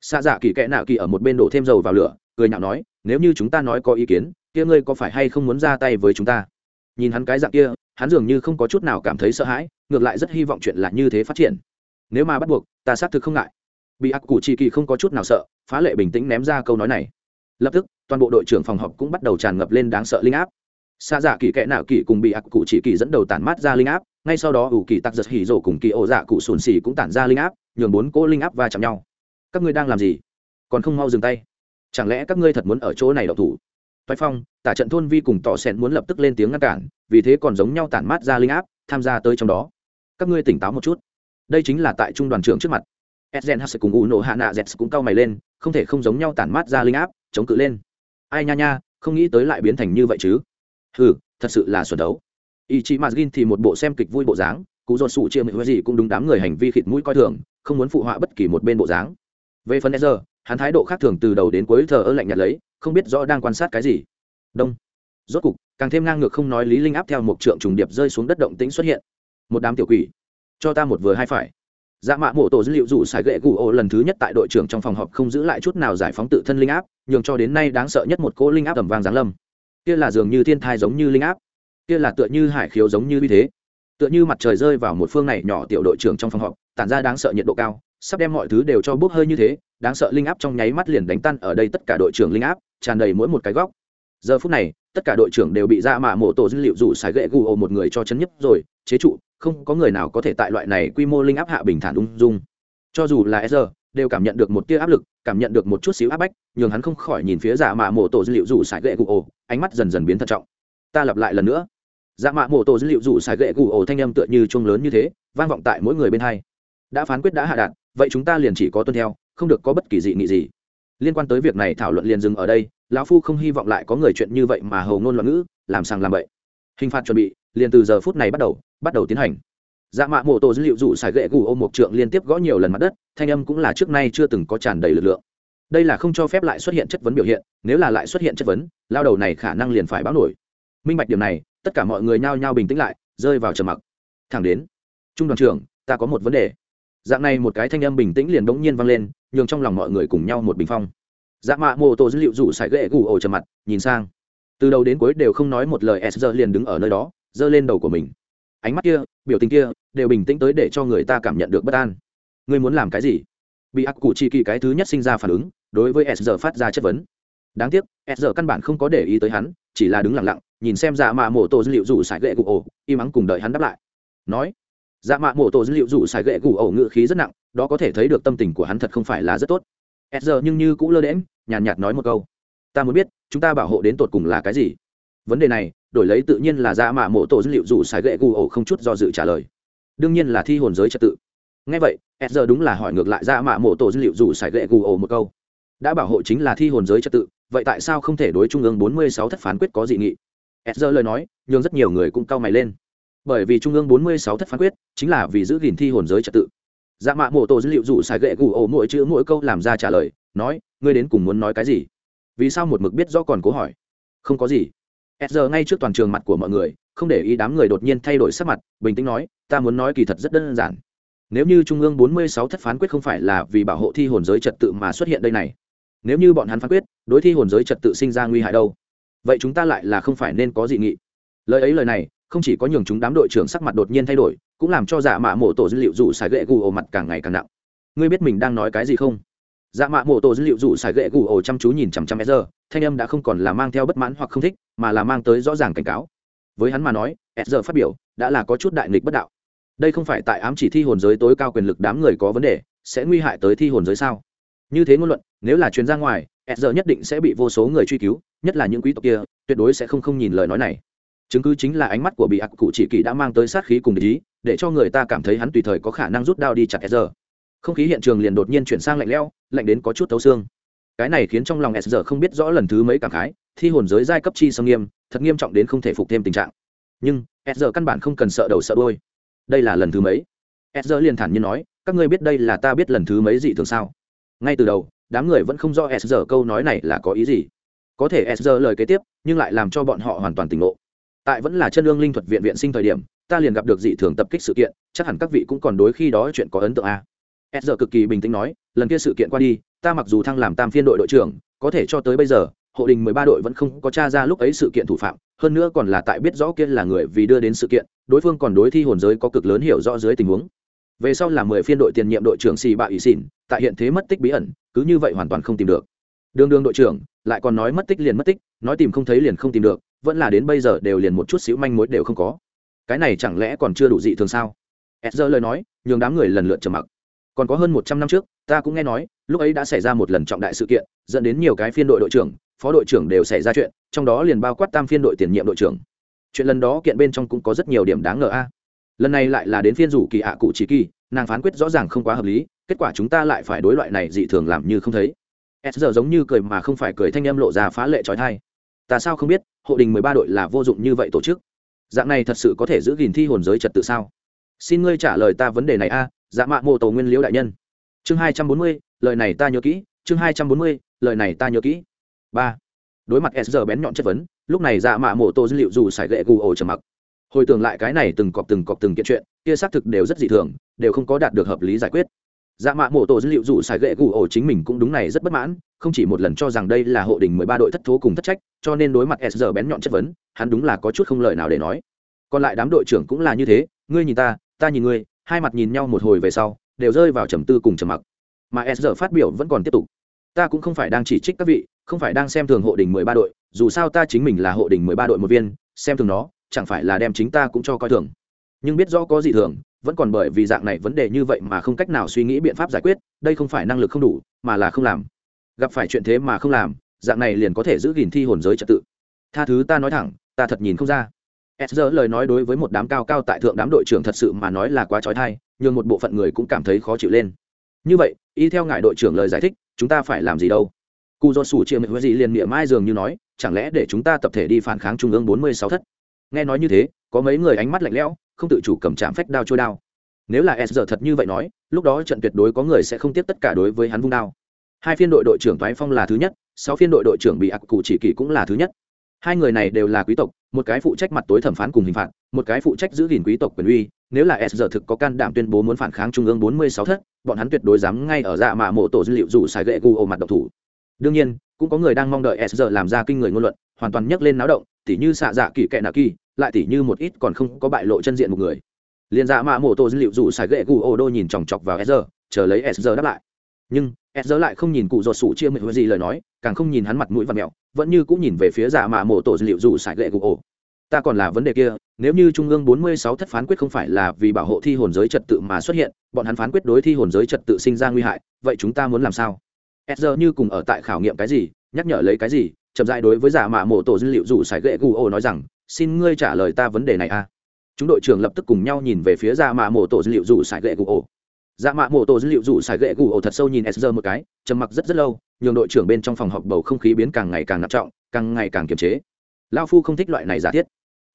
Xa dạ kỳ kẽ nạ kỳ ở một bên đổ thêm dầu vào lửa, cười nhạo nói, nếu như chúng ta nói có ý kiến, kia ngươi có phải hay không muốn ra tay với chúng ta? Nhìn hắn cái dạng kia hắn dường như không có chút nào cảm thấy sợ hãi, ngược lại rất hy vọng chuyện là như thế phát triển. Nếu mà bắt buộc, ta xác thực không ngại. Bị ác cụ chi kỳ không có chút nào sợ, phá lệ bình tĩnh ném ra câu nói này. Lập tức, toàn bộ đội trưởng phòng họp cũng bắt đầu tràn ngập lên đáng sợ linh áp. Xa giả dạ kỳ kẽ nạo kỳ cùng bị ác cụ chỉ kỳ dẫn đầu tản mát ra linh áp, ngay sau đó ủ kỳ tặc giật hỉ rổ cùng kỳ ổ dạ cụ sùn xì cũng tản ra linh áp, nhường bốn cỗ linh áp va chạm nhau. Các ngươi đang làm gì? Còn không mau dừng tay. Chẳng lẽ các ngươi thật muốn ở chỗ này đậu thủ? Toái phong, tả trận thôn vi cùng tỏ sẹn muốn lập tức lên tiếng ngăn cản, vì thế còn giống nhau tản mát ra linh áp, tham gia tới trong đó. Các ngươi tỉnh táo một chút. Đây chính là tại trung đoàn trưởng trước mặt. Edgen hắc cùng u nổ hạ nạ z cũng cau mày lên, không thể không giống nhau tản mát ra linh áp, chống cự lên. Ai nha nha, không nghĩ tới lại biến thành như vậy chứ. Ừ thật sự là xuẩn đấu. Ý chí mazgin thì một bộ xem kịch vui bộ dáng cụ dồn sụ chia mệnh gì cũng đúng đám người hành vi khịt mũi coi thường, không muốn phụ họa bất kỳ một bên bộ dáng. Về phần giờ hắn thái độ khác thường từ đầu đến cuối thờ ơ lạnh nhạt lấy không biết rõ đang quan sát cái gì. Đông. Rốt cục, càng thêm ngang ngược không nói lý linh áp theo một trượng trùng điệp rơi xuống đất động tĩnh xuất hiện. Một đám tiểu quỷ. Cho ta một vừa hai phải. Dạ mạ mộ tổ dữ liệu rủ xài gậy gù ô lần thứ nhất tại đội trưởng trong phòng họp không giữ lại chút nào giải phóng tự thân linh áp, nhường cho đến nay đáng sợ nhất một cỗ linh áp tầm vang giáng lâm. Kia là dường như thiên thai giống như linh áp. Kia là tựa như hải khiếu giống như như thế. Tựa như mặt trời rơi vào một phương này nhỏ tiểu đội trưởng trong phòng họp, tản ra đáng sợ nhiệt độ cao sắp đem mọi thứ đều cho bốc hơi như thế, đáng sợ linh áp trong nháy mắt liền đánh tan ở đây tất cả đội trưởng linh áp, tràn đầy mỗi một cái góc. Giờ phút này, tất cả đội trưởng đều bị ra mạ mộ tổ dữ liệu rủ xài gậy gù một người cho chấn nhấp rồi, chế trụ, không có người nào có thể tại loại này quy mô linh áp hạ bình thản ung dung. Cho dù là Ezra đều cảm nhận được một tia áp lực, cảm nhận được một chút xíu áp bách, nhường hắn không khỏi nhìn phía giả mạ mộ tổ dữ liệu rủ xài gậy gù ánh mắt dần dần biến thận trọng. Ta lặp lại lần nữa. Giả mạ mộ tổ dữ liệu rủ xài gậy gù thanh âm tựa như chuông lớn như thế, vang vọng tại mỗi người bên hai. Đã phán quyết đã hạ đạt vậy chúng ta liền chỉ có tuân theo, không được có bất kỳ dị nghị gì. Liên quan tới việc này thảo luận liền dừng ở đây, lão phu không hy vọng lại có người chuyện như vậy mà hầu ngôn loạn ngữ, làm sàng làm bậy. Hình phạt chuẩn bị, liền từ giờ phút này bắt đầu bắt đầu tiến hành. Dạ mạ mộ tổ dữ liệu rủ xài gậy gù ôm một trượng liên tiếp gõ nhiều lần mặt đất, thanh âm cũng là trước nay chưa từng có tràn đầy lực lượng. Đây là không cho phép lại xuất hiện chất vấn biểu hiện, nếu là lại xuất hiện chất vấn, lao đầu này khả năng liền phải báo nổi. Minh bạch điểm này, tất cả mọi người nhao nhao bình tĩnh lại, rơi vào trầm mặc. Thẳng đến, trung đoàn trưởng, ta có một vấn đề dạng này một cái thanh âm bình tĩnh liền bỗng nhiên vang lên, nhường trong lòng mọi người cùng nhau một bình phong. Dạ mạ mô tô dữ liệu rủ sải ghệ gù ổ trầm mặt, nhìn sang. Từ đầu đến cuối đều không nói một lời, s giờ liền đứng ở nơi đó, giơ lên đầu của mình. Ánh mắt kia, biểu tình kia, đều bình tĩnh tới để cho người ta cảm nhận được bất an. Ngươi muốn làm cái gì? Bị ác cụ chi kỳ cái thứ nhất sinh ra phản ứng, đối với s giờ phát ra chất vấn. Đáng tiếc, s giờ căn bản không có để ý tới hắn, chỉ là đứng lặng lặng, nhìn xem dạ mạ mô tô dữ liệu rủ sải ghệ gù ổ, im ắng cùng đợi hắn đáp lại. Nói dạ mạ mô tổ dữ liệu rủ xài gậy gù ẩu ngự khí rất nặng, đó có thể thấy được tâm tình của hắn thật không phải là rất tốt. S giờ nhưng như cũng lơ đễm nhàn nhạt nói một câu. Ta muốn biết, chúng ta bảo hộ đến tột cùng là cái gì? Vấn đề này, đổi lấy tự nhiên là dạ mạ mộ tổ dữ liệu dù xài gậy gù ẩu không chút do dự trả lời. Đương nhiên là thi hồn giới trật tự. Ngay vậy s giờ đúng là hỏi ngược lại dạ mạ mộ tổ dữ liệu dù xài gậy gù ẩu một câu. Đã bảo hộ chính là thi hồn giới trật tự, vậy tại sao không thể đối trung ương bốn mươi sáu thất phán quyết có dị nghị? S giờ lời nói nhưng rất nhiều người cũng cau mày lên bởi vì trung ương bốn mươi sáu thất phán quyết, chính là vì giữ gìn thi hồn giới trật tự. Dạ mạ mộ tổ dữ liệu dù xài gậy gù ổ mỗi chữ mỗi câu làm ra trả lời, nói, ngươi đến cùng muốn nói cái gì? Vì sao một mực biết rõ còn cố hỏi? Không có gì. S giờ ngay trước toàn trường mặt của mọi người, không để ý đám người đột nhiên thay đổi sắc mặt, bình tĩnh nói, ta muốn nói kỳ thật rất đơn giản. Nếu như trung ương 46 thất phán quyết không phải là vì bảo hộ thi hồn giới trật tự mà xuất hiện đây này, nếu như bọn hắn phán quyết, đối thi hồn giới trật tự sinh ra nguy hại đâu? Vậy chúng ta lại là không phải nên có dị nghị. Lời ấy lời này không chỉ có nhường chúng đám đội trưởng sắc mặt đột nhiên thay đổi, cũng làm cho dạ mạ mộ tổ dữ liệu rủ xài gậy gù ổ mặt càng ngày càng nặng. Ngươi biết mình đang nói cái gì không? Dạ mạ mộ tổ dữ liệu rủ xài gậy gù ổ chăm chú nhìn chằm chằm sr thanh âm đã không còn là mang theo bất mãn hoặc không thích, mà là mang tới rõ ràng cảnh cáo. Với hắn mà nói sr phát biểu đã là có chút đại nghịch bất đạo. Đây không phải tại ám chỉ thi hồn giới tối cao quyền lực đám người có vấn đề, sẽ nguy hại tới thi hồn giới sao? Như thế ngôn luận, nếu là chuyến ra ngoài sr nhất định sẽ bị vô số người truy cứu, nhất là những quý tộc kia, tuyệt đối sẽ không không nhìn lời nói này chứng cứ chính là ánh mắt của bị ác cụ chỉ kỳ đã mang tới sát khí cùng ý, để cho người ta cảm thấy hắn tùy thời có khả năng rút đao đi chặt sr không khí hiện trường liền đột nhiên chuyển sang lạnh lẽo, lạnh đến có chút thấu xương. Cái này khiến trong lòng sr không biết rõ lần thứ mấy cảm khái, thi hồn giới giai cấp chi sâm nghiêm, thật nghiêm trọng đến không thể phục thêm tình trạng. Nhưng sr căn bản không cần sợ đầu sợ đôi đây là lần thứ mấy? Sr liền thản nhiên nói, các ngươi biết đây là ta biết lần thứ mấy dị thường sao? Ngay từ đầu, đám người vẫn không rõ sr câu nói này là có ý gì. Có thể sr lời kế tiếp, nhưng lại làm cho bọn họ hoàn toàn tỉnh ngộ tại vẫn là chân lương linh thuật viện viện sinh thời điểm, ta liền gặp được dị thường tập kích sự kiện, chắc hẳn các vị cũng còn đối khi đó chuyện có ấn tượng à? a s giờ cực kỳ bình tĩnh nói, lần kia sự kiện qua đi, ta mặc dù thăng làm tam phiên đội đội trưởng, có thể cho tới bây giờ, hộ đình mười ba đội vẫn không có t r a ra lúc ấy sự kiện thủ phạm, hơn nữa còn là tại biết rõ kia là người vì đưa đến sự kiện, đối phương còn đối thi hồn giới có cực lớn hiểu rõ dưới tình huống. Về sau là mười phiên đội tiền nhiệm đội trưởng xì bạ ủy xỉn, tại hiện thế mất tích bí ẩn, cứ như vậy hoàn toàn không tìm được. Đương đương đội trưởng lại còn nói mất tích liền mất tích, nói tìm không thấy liền không tìm được, vẫn là đến bây giờ đều liền một chút xíu manh mối đều không có. Cái này chẳng lẽ còn chưa đủ dị thường sao? Ed giờ lời nói, nhường đám người lần lượt trầm mặc. Còn có hơn một trăm năm trước, ta cũng nghe nói, lúc ấy đã xảy ra một lần trọng đại sự kiện, dẫn đến nhiều cái phiên đội đội trưởng, phó đội trưởng đều xảy ra chuyện, trong đó liền bao quát tam phiên đội tiền nhiệm đội trưởng. Chuyện lần đó kiện bên trong cũng có rất nhiều điểm đáng ngờ a. Lần này lại là đến phiên rủ kỳ ạ cụ chỉ kỳ, nàng phán quyết rõ ràng không quá hợp lý, kết quả chúng ta lại phải đối loại này dị thường làm như không thấy s giờ giống như cười mà không phải cười, thanh âm lộ ra phá lệ trói thai. Ta sao không biết, hộ đình mười ba đội là vô dụng như vậy tổ chức. Dạng này thật sự có thể giữ gìn thi hồn giới trật tự sao? Xin ngươi trả lời ta vấn đề này a dạ mạ mô tổ nguyên liễu đại nhân. Chương hai trăm bốn mươi, lời này ta nhớ kỹ, chương hai trăm bốn mươi, lời này ta nhớ kỹ. Ba. Đối mặt s giờ bén nhọn chất vấn, lúc này dạ mạ mô tô dữ liệu dù sải gậy gù ổ trầm mặc. Hồi tưởng lại cái này từng cọp từng cọp từng kiện chuyện, kia xác thực đều rất dị thường, đều không có đạt được hợp lý giải quyết dạ mạ mô tổ dữ liệu dụ xài gậy gù ổ chính mình cũng đúng này rất bất mãn, không chỉ một lần cho rằng đây là hộ đình mười ba đội thất thố cùng thất trách, cho nên đối mặt s giờ bén nhọn chất vấn, hắn đúng là có chút không lời nào để nói. Còn lại đám đội trưởng cũng là như thế, ngươi nhìn ta ta nhìn ngươi, hai mặt nhìn nhau một hồi về sau, đều rơi vào trầm tư cùng trầm mặc. Mà s giờ phát biểu vẫn còn tiếp tục. Ta cũng không phải đang chỉ trích các vị, không phải đang xem thường hộ đình mười ba đội, dù sao ta chính mình là hộ đình mười ba đội một viên, xem thường nó, chẳng phải là đem chính ta cũng cho coi thường. Nhưng biết rõ có gì thường vẫn còn bởi vì dạng này vấn đề như vậy mà không cách nào suy nghĩ biện pháp giải quyết, đây không phải năng lực không đủ, mà là không làm. Gặp phải chuyện thế mà không làm, dạng này liền có thể giữ gìn thi hồn giới trật tự. Tha thứ ta nói thẳng, ta thật nhìn không ra. S giờ lời nói đối với một đám cao cao tại thượng đám đội trưởng thật sự mà nói là quá trói thai nhưng một bộ phận người cũng cảm thấy khó chịu lên. Như vậy, y theo ngài đội trưởng lời giải thích, chúng ta phải làm gì đâu? Cụ do sủ chia mệnh với gì liền miệng mai dường như nói, chẳng lẽ để chúng ta tập thể đi phản kháng trung ương bốn mươi sáu thất? Nghe nói như thế, có mấy người ánh mắt lạnh lẽo không tự chủ cầm chạm phách đao trôi đao. Nếu là s giờ thật như vậy nói, lúc đó trận tuyệt đối có người sẽ không tiếp tất cả đối với hắn vung đao. Hai phiên đội đội trưởng thoái phong là thứ nhất, sáu phiên đội đội trưởng bị ặc cụ chỉ kỷ cũng là thứ nhất. Hai người này đều là quý tộc, một cái phụ trách mặt tối thẩm phán cùng hình phạt, một cái phụ trách giữ gìn quý tộc quyền uy. Nếu là s giờ thực có can đảm tuyên bố muốn phản kháng trung ương bốn mươi sáu thất, bọn hắn tuyệt đối dám ngay ở dạ mà mộ tổ dữ liệu dù xài gậy gu ồ mặt độc thủ. Đương nhiên, cũng có người đang mong đợi s giờ làm ra kinh người ngôn luận, hoàn toàn nhấc lên náo động tỉ như xạ dạ kỳ kệ nạ kỳ, lại tỉ như một ít còn không có bại lộ chân diện một người. Liền dạ mạ mô tổ dữ liệu dù xài gậy gu ô đô nhìn chòng chọc vào sr chờ lấy sr đáp lại. Nhưng sr lại không nhìn cụ ruột sủ chia mười gì lời nói, càng không nhìn hắn mặt mũi và mẹo, vẫn như cũng nhìn về phía dạ mạ mô tổ dữ liệu dù xài gậy gu ô. ta còn là vấn đề kia, nếu như trung ương 46 thất phán quyết không phải là vì bảo hộ thi hồn giới trật tự mà xuất hiện, bọn hắn phán quyết đối thi hồn giới trật tự sinh ra nguy hại, vậy chúng ta muốn làm sao? Sr như cùng ở tại khảo nghiệm cái gì, nhắc nhở lấy cái gì chậm dại đối với giả mạ mộ tổ dữ liệu rủ sải gậy gù ô nói rằng, xin ngươi trả lời ta vấn đề này a. À. chúng đội trưởng lập tức cùng nhau nhìn về phía giả mạ mộ tổ dữ liệu rủ sải gậy gù ô. Giả mạ mộ tổ dữ liệu rủ sải gậy gù ô thật sâu nhìn s một cái, trầm mặc rất rất lâu, nhường đội trưởng bên trong phòng họp bầu không khí biến càng ngày càng nặng trọng, càng ngày càng kiềm chế. Lao phu không thích loại này giả thiết.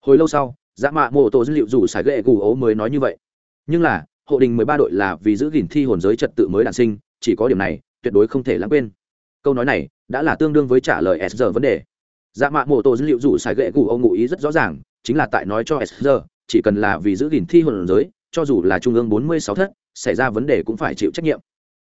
Hồi lâu sau dạ mạ mộ tổ dữ liệu rủ sải ghệ gù ô mới nói như vậy. Nhưng là, hộ đình mười ba đội là vì giữ gìn thi hồn giới trật tự mới đản sinh, chỉ có điểm này, tuyệt đối không thể lãng quên câu nói này đã là tương đương với trả lời s giờ vấn đề. Dạ mạ mô tổ dữ liệu rủ sải ghệ cụ ông ngụ ý rất rõ ràng, chính là tại nói cho s giờ chỉ cần là vì giữ gìn thi hồn giới, cho dù là trung ương bốn mươi sáu thất, xảy ra vấn đề cũng phải chịu trách nhiệm.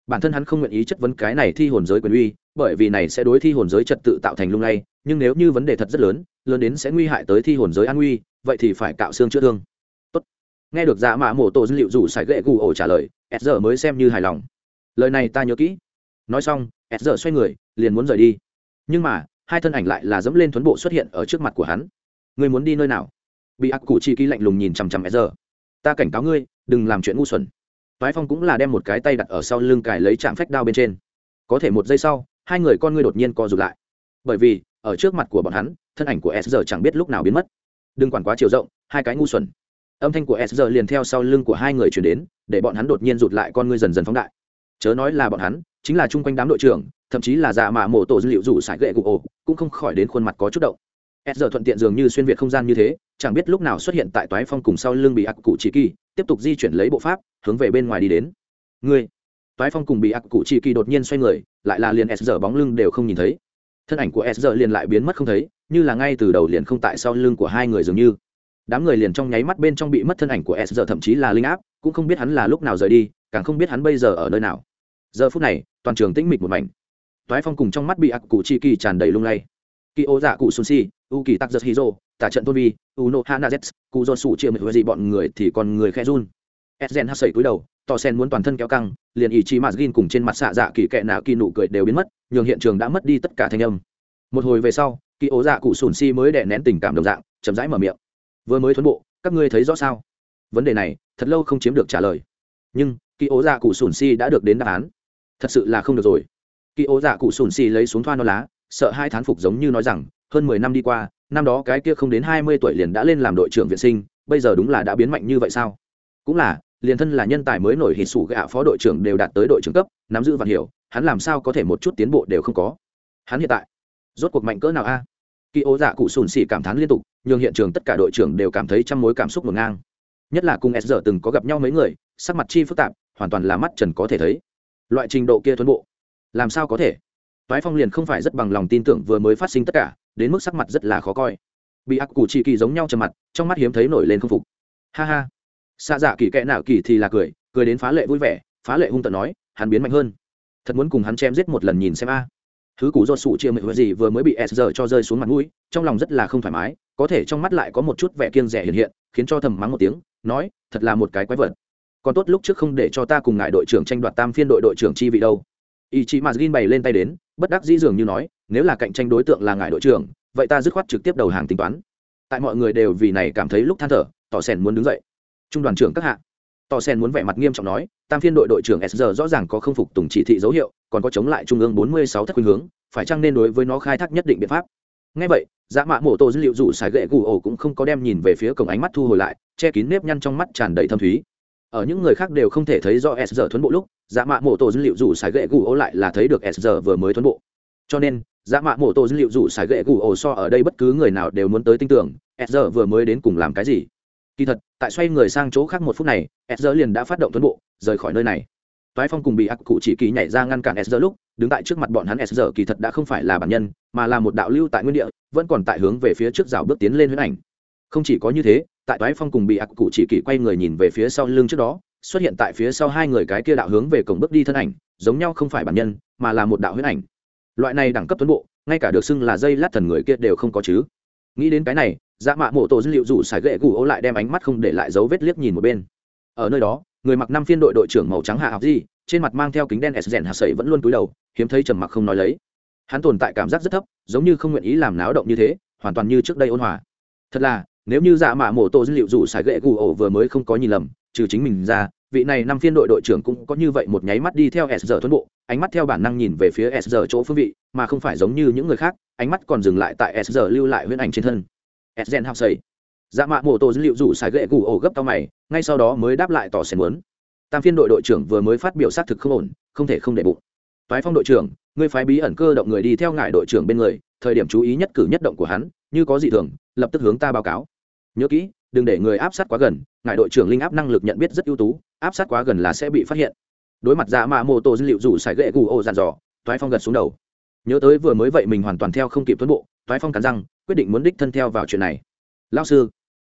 Bản thân hắn không nguyện ý chất vấn cái này thi hồn giới quyền uy, bởi vì này sẽ đối thi hồn giới trật tự tạo thành lung lay, nhưng nếu như vấn đề thật rất lớn lớn đến sẽ nguy hại tới thi hồn giới an nguy, vậy thì phải cạo xương chữa thương. Tốt. nghe được dạ mạ mổ tổ dữ liệu rủ sải gậy gù ổ trả lời, s giờ mới xem như hài lòng. Lời này ta nhớ kỹ. Nói xong s giờ xoay người, liền muốn rời đi. Nhưng mà, hai thân ảnh lại là dẫm lên thuấn bộ xuất hiện ở trước mặt của hắn. Người muốn đi nơi nào? Bị ác cụ chi ký lạnh lùng nhìn chằm chằm s giờ. Ta cảnh cáo ngươi, đừng làm chuyện ngu xuẩn. Toái phong cũng là đem một cái tay đặt ở sau lưng cài lấy chạm phách đao bên trên. Có thể một giây sau, hai người con ngươi đột nhiên co rụt lại. Bởi vì, ở trước mặt của bọn hắn, thân ảnh của s giờ chẳng biết lúc nào biến mất. Đừng quản quá chiều rộng, hai cái ngu xuẩn. Âm thanh của s giờ liền theo sau lưng của hai người chuyển đến, để bọn hắn đột nhiên rụt lại con ngươi dần dần phóng đại. Chớ nói là bọn hắn chính là chung quanh đám đội trưởng, thậm chí là dạ mạ mổ tổ dữ liệu rủ sải gậy gục ổ, cũng không khỏi đến khuôn mặt có chút động. S giờ thuận tiện dường như xuyên việt không gian như thế, chẳng biết lúc nào xuất hiện tại toái phong cùng sau lưng bị ác cụ chỉ kỳ, tiếp tục di chuyển lấy bộ pháp, hướng về bên ngoài đi đến. Người toái phong cùng bị ác cụ chỉ kỳ đột nhiên xoay người, lại là liền s giờ bóng lưng đều không nhìn thấy. Thân ảnh của s giờ liền lại biến mất không thấy, như là ngay từ đầu liền không tại sau lưng của hai người dường như. Đám người liền trong nháy mắt bên trong bị mất thân ảnh của s giờ thậm chí là linh áp, cũng không biết hắn là lúc nào rời đi, càng không biết hắn bây giờ ở nơi nào. Giờ phút này toàn trường tĩnh mịch một mảnh. Toái phong cùng trong mắt bị ác cụ chi kỳ tràn đầy lung lay. Kỳ ô dạ cụ sun si, u kỳ tắc giật hiro tả trận tôn vi, u no hana z cụ do sủ chia mười dị bọn người thì còn người khe run. Edgen hát sẩy cúi đầu To sen muốn toàn thân kéo căng, liền ý chí mà gin cùng trên mặt xạ dạ kỳ kệ nạ kỳ nụ cười đều biến mất, nhường hiện trường đã mất đi tất cả thanh âm. Một hồi về sau kỳ ô dạ cụ sùn si mới đè nén tình cảm đồng dạng, chậm rãi mở miệng. Vừa mới thuấn bộ, các ngươi thấy rõ sao? Vấn đề này, thật lâu không chiếm được trả lời. Nhưng kỳ ố dạ cụ sùn si đã được đến đáp án thật sự là không được rồi. Kỳ ố dạ cụ sùn xì lấy xuống thoa non lá, sợ hai thán phục giống như nói rằng, hơn mười năm đi qua, năm đó cái kia không đến hai mươi tuổi liền đã lên làm đội trưởng viện sinh, bây giờ đúng là đã biến mạnh như vậy sao? Cũng là, liền thân là nhân tài mới nổi hít sủ gạ phó đội trưởng đều đạt tới đội trưởng cấp, nắm giữ và hiểu, hắn làm sao có thể một chút tiến bộ đều không có? Hắn hiện tại, rốt cuộc mạnh cỡ nào a? Kỳ ố dạ cụ sùn xỉ cảm thán liên tục, nhường hiện trường tất cả đội trưởng đều cảm thấy trăm mối cảm xúc ngổn ngang. Nhất là cùng s giờ từng có gặp nhau mấy người, sắc mặt chi phức tạp, hoàn toàn là mắt trần có thể thấy loại trình độ kia thuần bộ. Làm sao có thể? Toái phong liền không phải rất bằng lòng tin tưởng vừa mới phát sinh tất cả, đến mức sắc mặt rất là khó coi. Bị ác cụ chỉ kỳ giống nhau trầm mặt, trong mắt hiếm thấy nổi lên không phục. Ha ha. Xa dạ kỳ kẽ nào kỳ thì là cười cười đến phá lệ vui vẻ, phá lệ hung tận nói, hắn biến mạnh hơn. Thật muốn cùng hắn chém giết một lần nhìn xem a. Thứ cú do sụ chia mệnh gì vừa mới bị s giờ cho rơi xuống mặt mũi, trong lòng rất là không thoải mái, có thể trong mắt lại có một chút vẻ kiêng rẻ hiện hiện, khiến cho thầm mắng một tiếng, nói, thật là một cái quái vật còn tốt lúc trước không để cho ta cùng ngại đội trưởng tranh đoạt tam phiên đội đội trưởng chi vị đâu. Ý chí mà gin bày lên tay đến, bất đắc dĩ dường như nói, nếu là cạnh tranh đối tượng là ngại đội trưởng, vậy ta dứt khoát trực tiếp đầu hàng tính toán. Tại mọi người đều vì này cảm thấy lúc than thở, tỏ sèn muốn đứng dậy. Trung đoàn trưởng các hạ. Tỏ sen muốn vẻ mặt nghiêm trọng nói, tam phiên đội đội trưởng s rõ ràng có không phục tùng chỉ thị dấu hiệu, còn có chống lại trung ương bốn mươi sáu thất khuynh hướng, phải chăng nên đối với nó khai thác nhất định biện pháp? Ngay vậy dạ dã mạ mổ tổ dữ liệu dù xài gậy gù ổ cũng không có đem nhìn về phía cổng ánh mắt thu hồi lại, che kín nếp nhăn trong mắt tràn đầy thâm thúy ở những người khác đều không thể thấy do s giờ thuấn bộ lúc dã mạ mô tô dữ liệu dù xài gậy gù ô lại là thấy được s giờ vừa mới thuấn bộ. Cho nên dã mạ mô tô dữ liệu dù xài gậy gù ô so ở đây bất cứ người nào đều muốn tới tin tưởng, s giờ vừa mới đến cùng làm cái gì. Kỳ thật, tại xoay người sang chỗ khác một phút này, s giờ liền đã phát động thuấn bộ, rời khỏi nơi này. Toái phong cùng bị ác cụ chỉ kỳ nhảy ra ngăn cản s giờ lúc, đứng tại trước mặt bọn hắn s giờ kỳ thật đã không phải là bản nhân, mà là một đạo lưu tại nguyên địa, vẫn còn tại hướng về phía trước rào bước tiến lên huyết ảnh. Không chỉ có như thế tại toái phong cùng bị ác cụ chỉ kỳ quay người nhìn về phía sau lưng trước đó, xuất hiện tại phía sau hai người cái kia đạo hướng về cổng bước đi thân ảnh, giống nhau không phải bản nhân, mà là một đạo huyết ảnh. Loại này đẳng cấp tuấn bộ, ngay cả được xưng là dây lát thần người kia đều không có chứ. Nghĩ đến cái này dạ mạ mộ tổ dữ liệu rủ xài gậy gù ô lại đem ánh mắt không để lại dấu vết liếc nhìn một bên. Ở nơi đó, người mặc năm phiên đội đội trưởng màu trắng hạ học di, trên mặt mang theo kính đen s rèn hạ sậy vẫn luôn cúi đầu, hiếm thấy trầm mặc không nói lấy. Hắn tồn tại cảm giác rất thấp, giống như không nguyện ý làm náo động như thế, hoàn toàn như trước đây ôn hòa. Thật là nếu như dạ mạ mổ tổ dữ liệu dù xài gậy gù ổ vừa mới không có nhìn lầm, trừ chính mình ra, vị này năm phiên đội đội trưởng cũng có như vậy một nháy mắt đi theo s giờ thuấn bộ, ánh mắt theo bản năng nhìn về phía s giờ chỗ phương vị, mà không phải giống như những người khác, ánh mắt còn dừng lại tại s giờ lưu lại huyễn ảnh trên thân. Edgen học xây dạ mạ mô tô dữ liệu rủ xài gậy gù ổ gấp tao mày, ngay sau đó mới đáp lại tỏ xén muốn. Tam phiên đội đội trưởng vừa mới phát biểu xác thực không ổn, không thể không để bụng. Toái phong đội trưởng người phái bí ẩn cơ động người đi theo ngài đội trưởng bên người, thời điểm chú ý nhất cử nhất động của hắn, như có gì thường, lập tức hướng ta báo cáo nhớ kỹ, đừng để người áp sát quá gần, ngài đội trưởng linh áp năng lực nhận biết rất ưu tú, áp sát quá gần là sẽ bị phát hiện. Đối mặt dạ mạ mô tô dữ liệu rủ xài gậy gù ô dàn dò, toái phong gật xuống đầu. Nhớ tới vừa mới vậy mình hoàn toàn theo không kịp tuấn bộ, toái phong cắn răng, quyết định muốn đích thân theo vào chuyện này. Lao sư,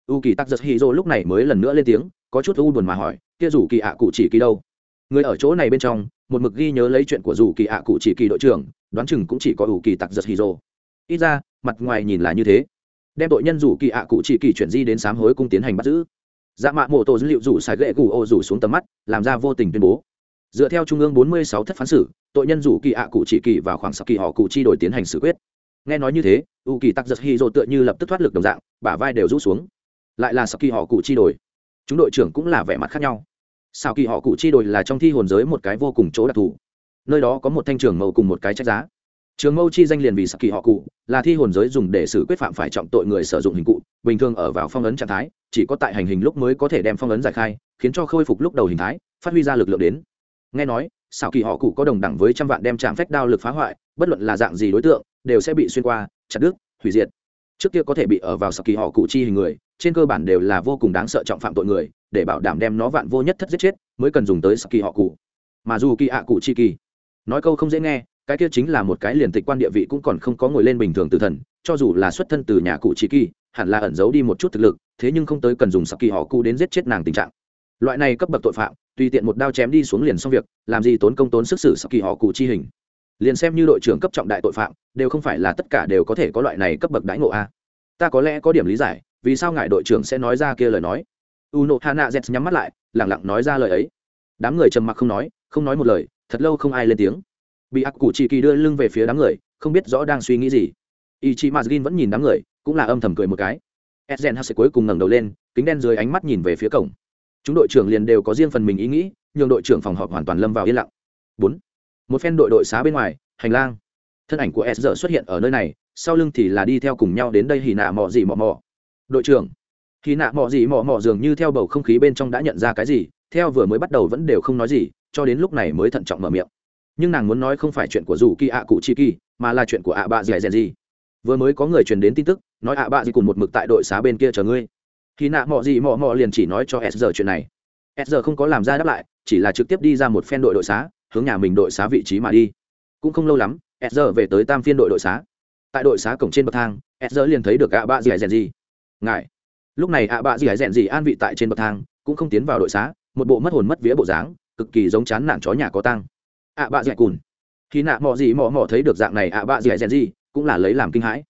u kỳ tắc giật hy dô lúc này mới lần nữa lên tiếng, có chút u buồn mà hỏi, kia rủ kỳ ạ cụ chỉ kỳ đâu? Người ở chỗ này bên trong, một mực ghi nhớ lấy chuyện của rủ kỳ ạ cụ chỉ kỳ đội trưởng, đoán chừng cũng chỉ có u kỳ tặc giật hy dô ít ra, mặt ngoài nhìn là như thế đem tội nhân rủ kỳ ạ cụ chỉ kỳ chuyển di đến sám hối cung tiến hành bắt giữ. Dạ mạ mộ tổ dữ liệu rủ xài ghệ cụ ô rủ xuống tầm mắt, làm ra vô tình tuyên bố. Dựa theo trung ương bốn mươi sáu thất phán xử, tội nhân rủ kỳ ạ cụ chỉ kỳ vào khoảng sau kỳ họ cụ chi đổi tiến hành xử quyết. Nghe nói như thế, u kỳ tắc giật hy dô tựa như lập tức thoát lực đồng dạng, bả vai đều rút xuống. Lại là sau kỳ họ cụ chi đổi. Chúng đội trưởng cũng là vẻ mặt khác nhau. Sao kỳ họ cụ chi đổi là trong thi hồn giới một cái vô cùng chỗ đặc thù. Nơi đó có một thanh trường màu cùng một cái trách giá trường mâu chi danh liền vì sắc kỳ họ cụ, là thi hồn giới dùng để xử quyết phạm phải trọng tội người sử dụng hình cụ, bình thường ở vào phong ấn trạng thái, chỉ có tại hành hình lúc mới có thể đem phong ấn giải khai, khiến cho khôi phục lúc đầu hình thái, phát huy ra lực lượng đến. Nghe nói xảo kỳ họ cụ có đồng đẳng với trăm vạn đem chạm phách đao lực phá hoại, bất luận là dạng gì đối tượng, đều sẽ bị xuyên qua, chặt đứt, hủy diệt. Trước kia có thể bị ở vào sạc kỳ họ cụ chi hình người, trên cơ bản đều là vô cùng đáng sợ trọng phạm tội người, để bảo đảm đem nó vạn vô nhất thất giết chết, mới cần dùng tới sạc kỳ họ cụ. Mà dù kỳ ạ cụ chi kỳ, nói câu không dễ nghe cái kia chính là một cái liền tịch quan địa vị cũng còn không có ngồi lên bình thường từ thần, cho dù là xuất thân từ nhà cụ chỉ kỳ, hẳn là ẩn giấu đi một chút thực lực, thế nhưng không tới cần dùng saki họ cụ đến giết chết nàng tình trạng. Loại này cấp bậc tội phạm, tùy tiện một đao chém đi xuống liền xong việc, làm gì tốn công tốn sức xử kỳ họ cụ chi hình. Liền xem như đội trưởng cấp trọng đại tội phạm, đều không phải là tất cả đều có thể có loại này cấp bậc đãi ngộ a. Ta có lẽ có điểm lý giải, vì sao ngài đội trưởng sẽ nói ra kia lời nói? Uno hana z nhắm mắt lại lẳng lặng nói ra lời ấy. Đám người trầm mặc không nói không nói một lời, thật lâu không ai lên tiếng bị ác cụ chỉ kỳ đưa lưng về phía đám người, không biết rõ đang suy nghĩ gì. Ichi mazgin vẫn nhìn đám người, cũng là âm thầm cười một cái. Edgen hase cuối cùng ngẩng đầu lên, kính đen dưới ánh mắt nhìn về phía cổng. Chúng đội trưởng liền đều có riêng phần mình ý nghĩ, nhường đội trưởng phòng họp hoàn toàn lâm vào yên lặng. Bốn. Một phen đội đội xá bên ngoài, hành lang. Thân ảnh của s giờ xuất hiện ở nơi này, sau lưng thì là đi theo cùng nhau đến đây hì nạ mò gì mò mò đội trưởng. Hì nạ mò gì mò mò dường như theo bầu không khí bên trong đã nhận ra cái gì, theo vừa mới bắt đầu vẫn đều không nói gì, cho đến lúc này mới thận trọng mở miệng nhưng nàng muốn nói không phải chuyện của dù kỳ ạ cụ chi kỳ, mà là chuyện của ạ bạ dì dì gì vừa mới có người truyền đến tin tức, nói ạ bạ gì cùng một mực tại đội xá bên kia chờ ngươi. Khi nạ mọ gì mọ mọ liền chỉ nói cho s giờ chuyện này. S giờ không có làm ra đáp lại, chỉ là trực tiếp đi ra một phen đội đội xá, hướng nhà mình đội xá vị trí mà đi. Cũng không lâu lắm s giờ về tới tam phiên đội đội xá. Tại đội xá cổng trên bậc thang s giờ liền thấy được ạ bạ dì dì gì ngại lúc này ạ bạ dì dì gì an vị tại trên bậc thang, cũng không tiến vào đội xá, một bộ mất hồn mất vía bộ dáng, cực kỳ giống chán nản chó nhà có tăng ạ bạ dì cùn. Khi nạ mò gì mò mò thấy được dạng này ạ bạ dì dì gì, cũng là lấy làm kinh hãi.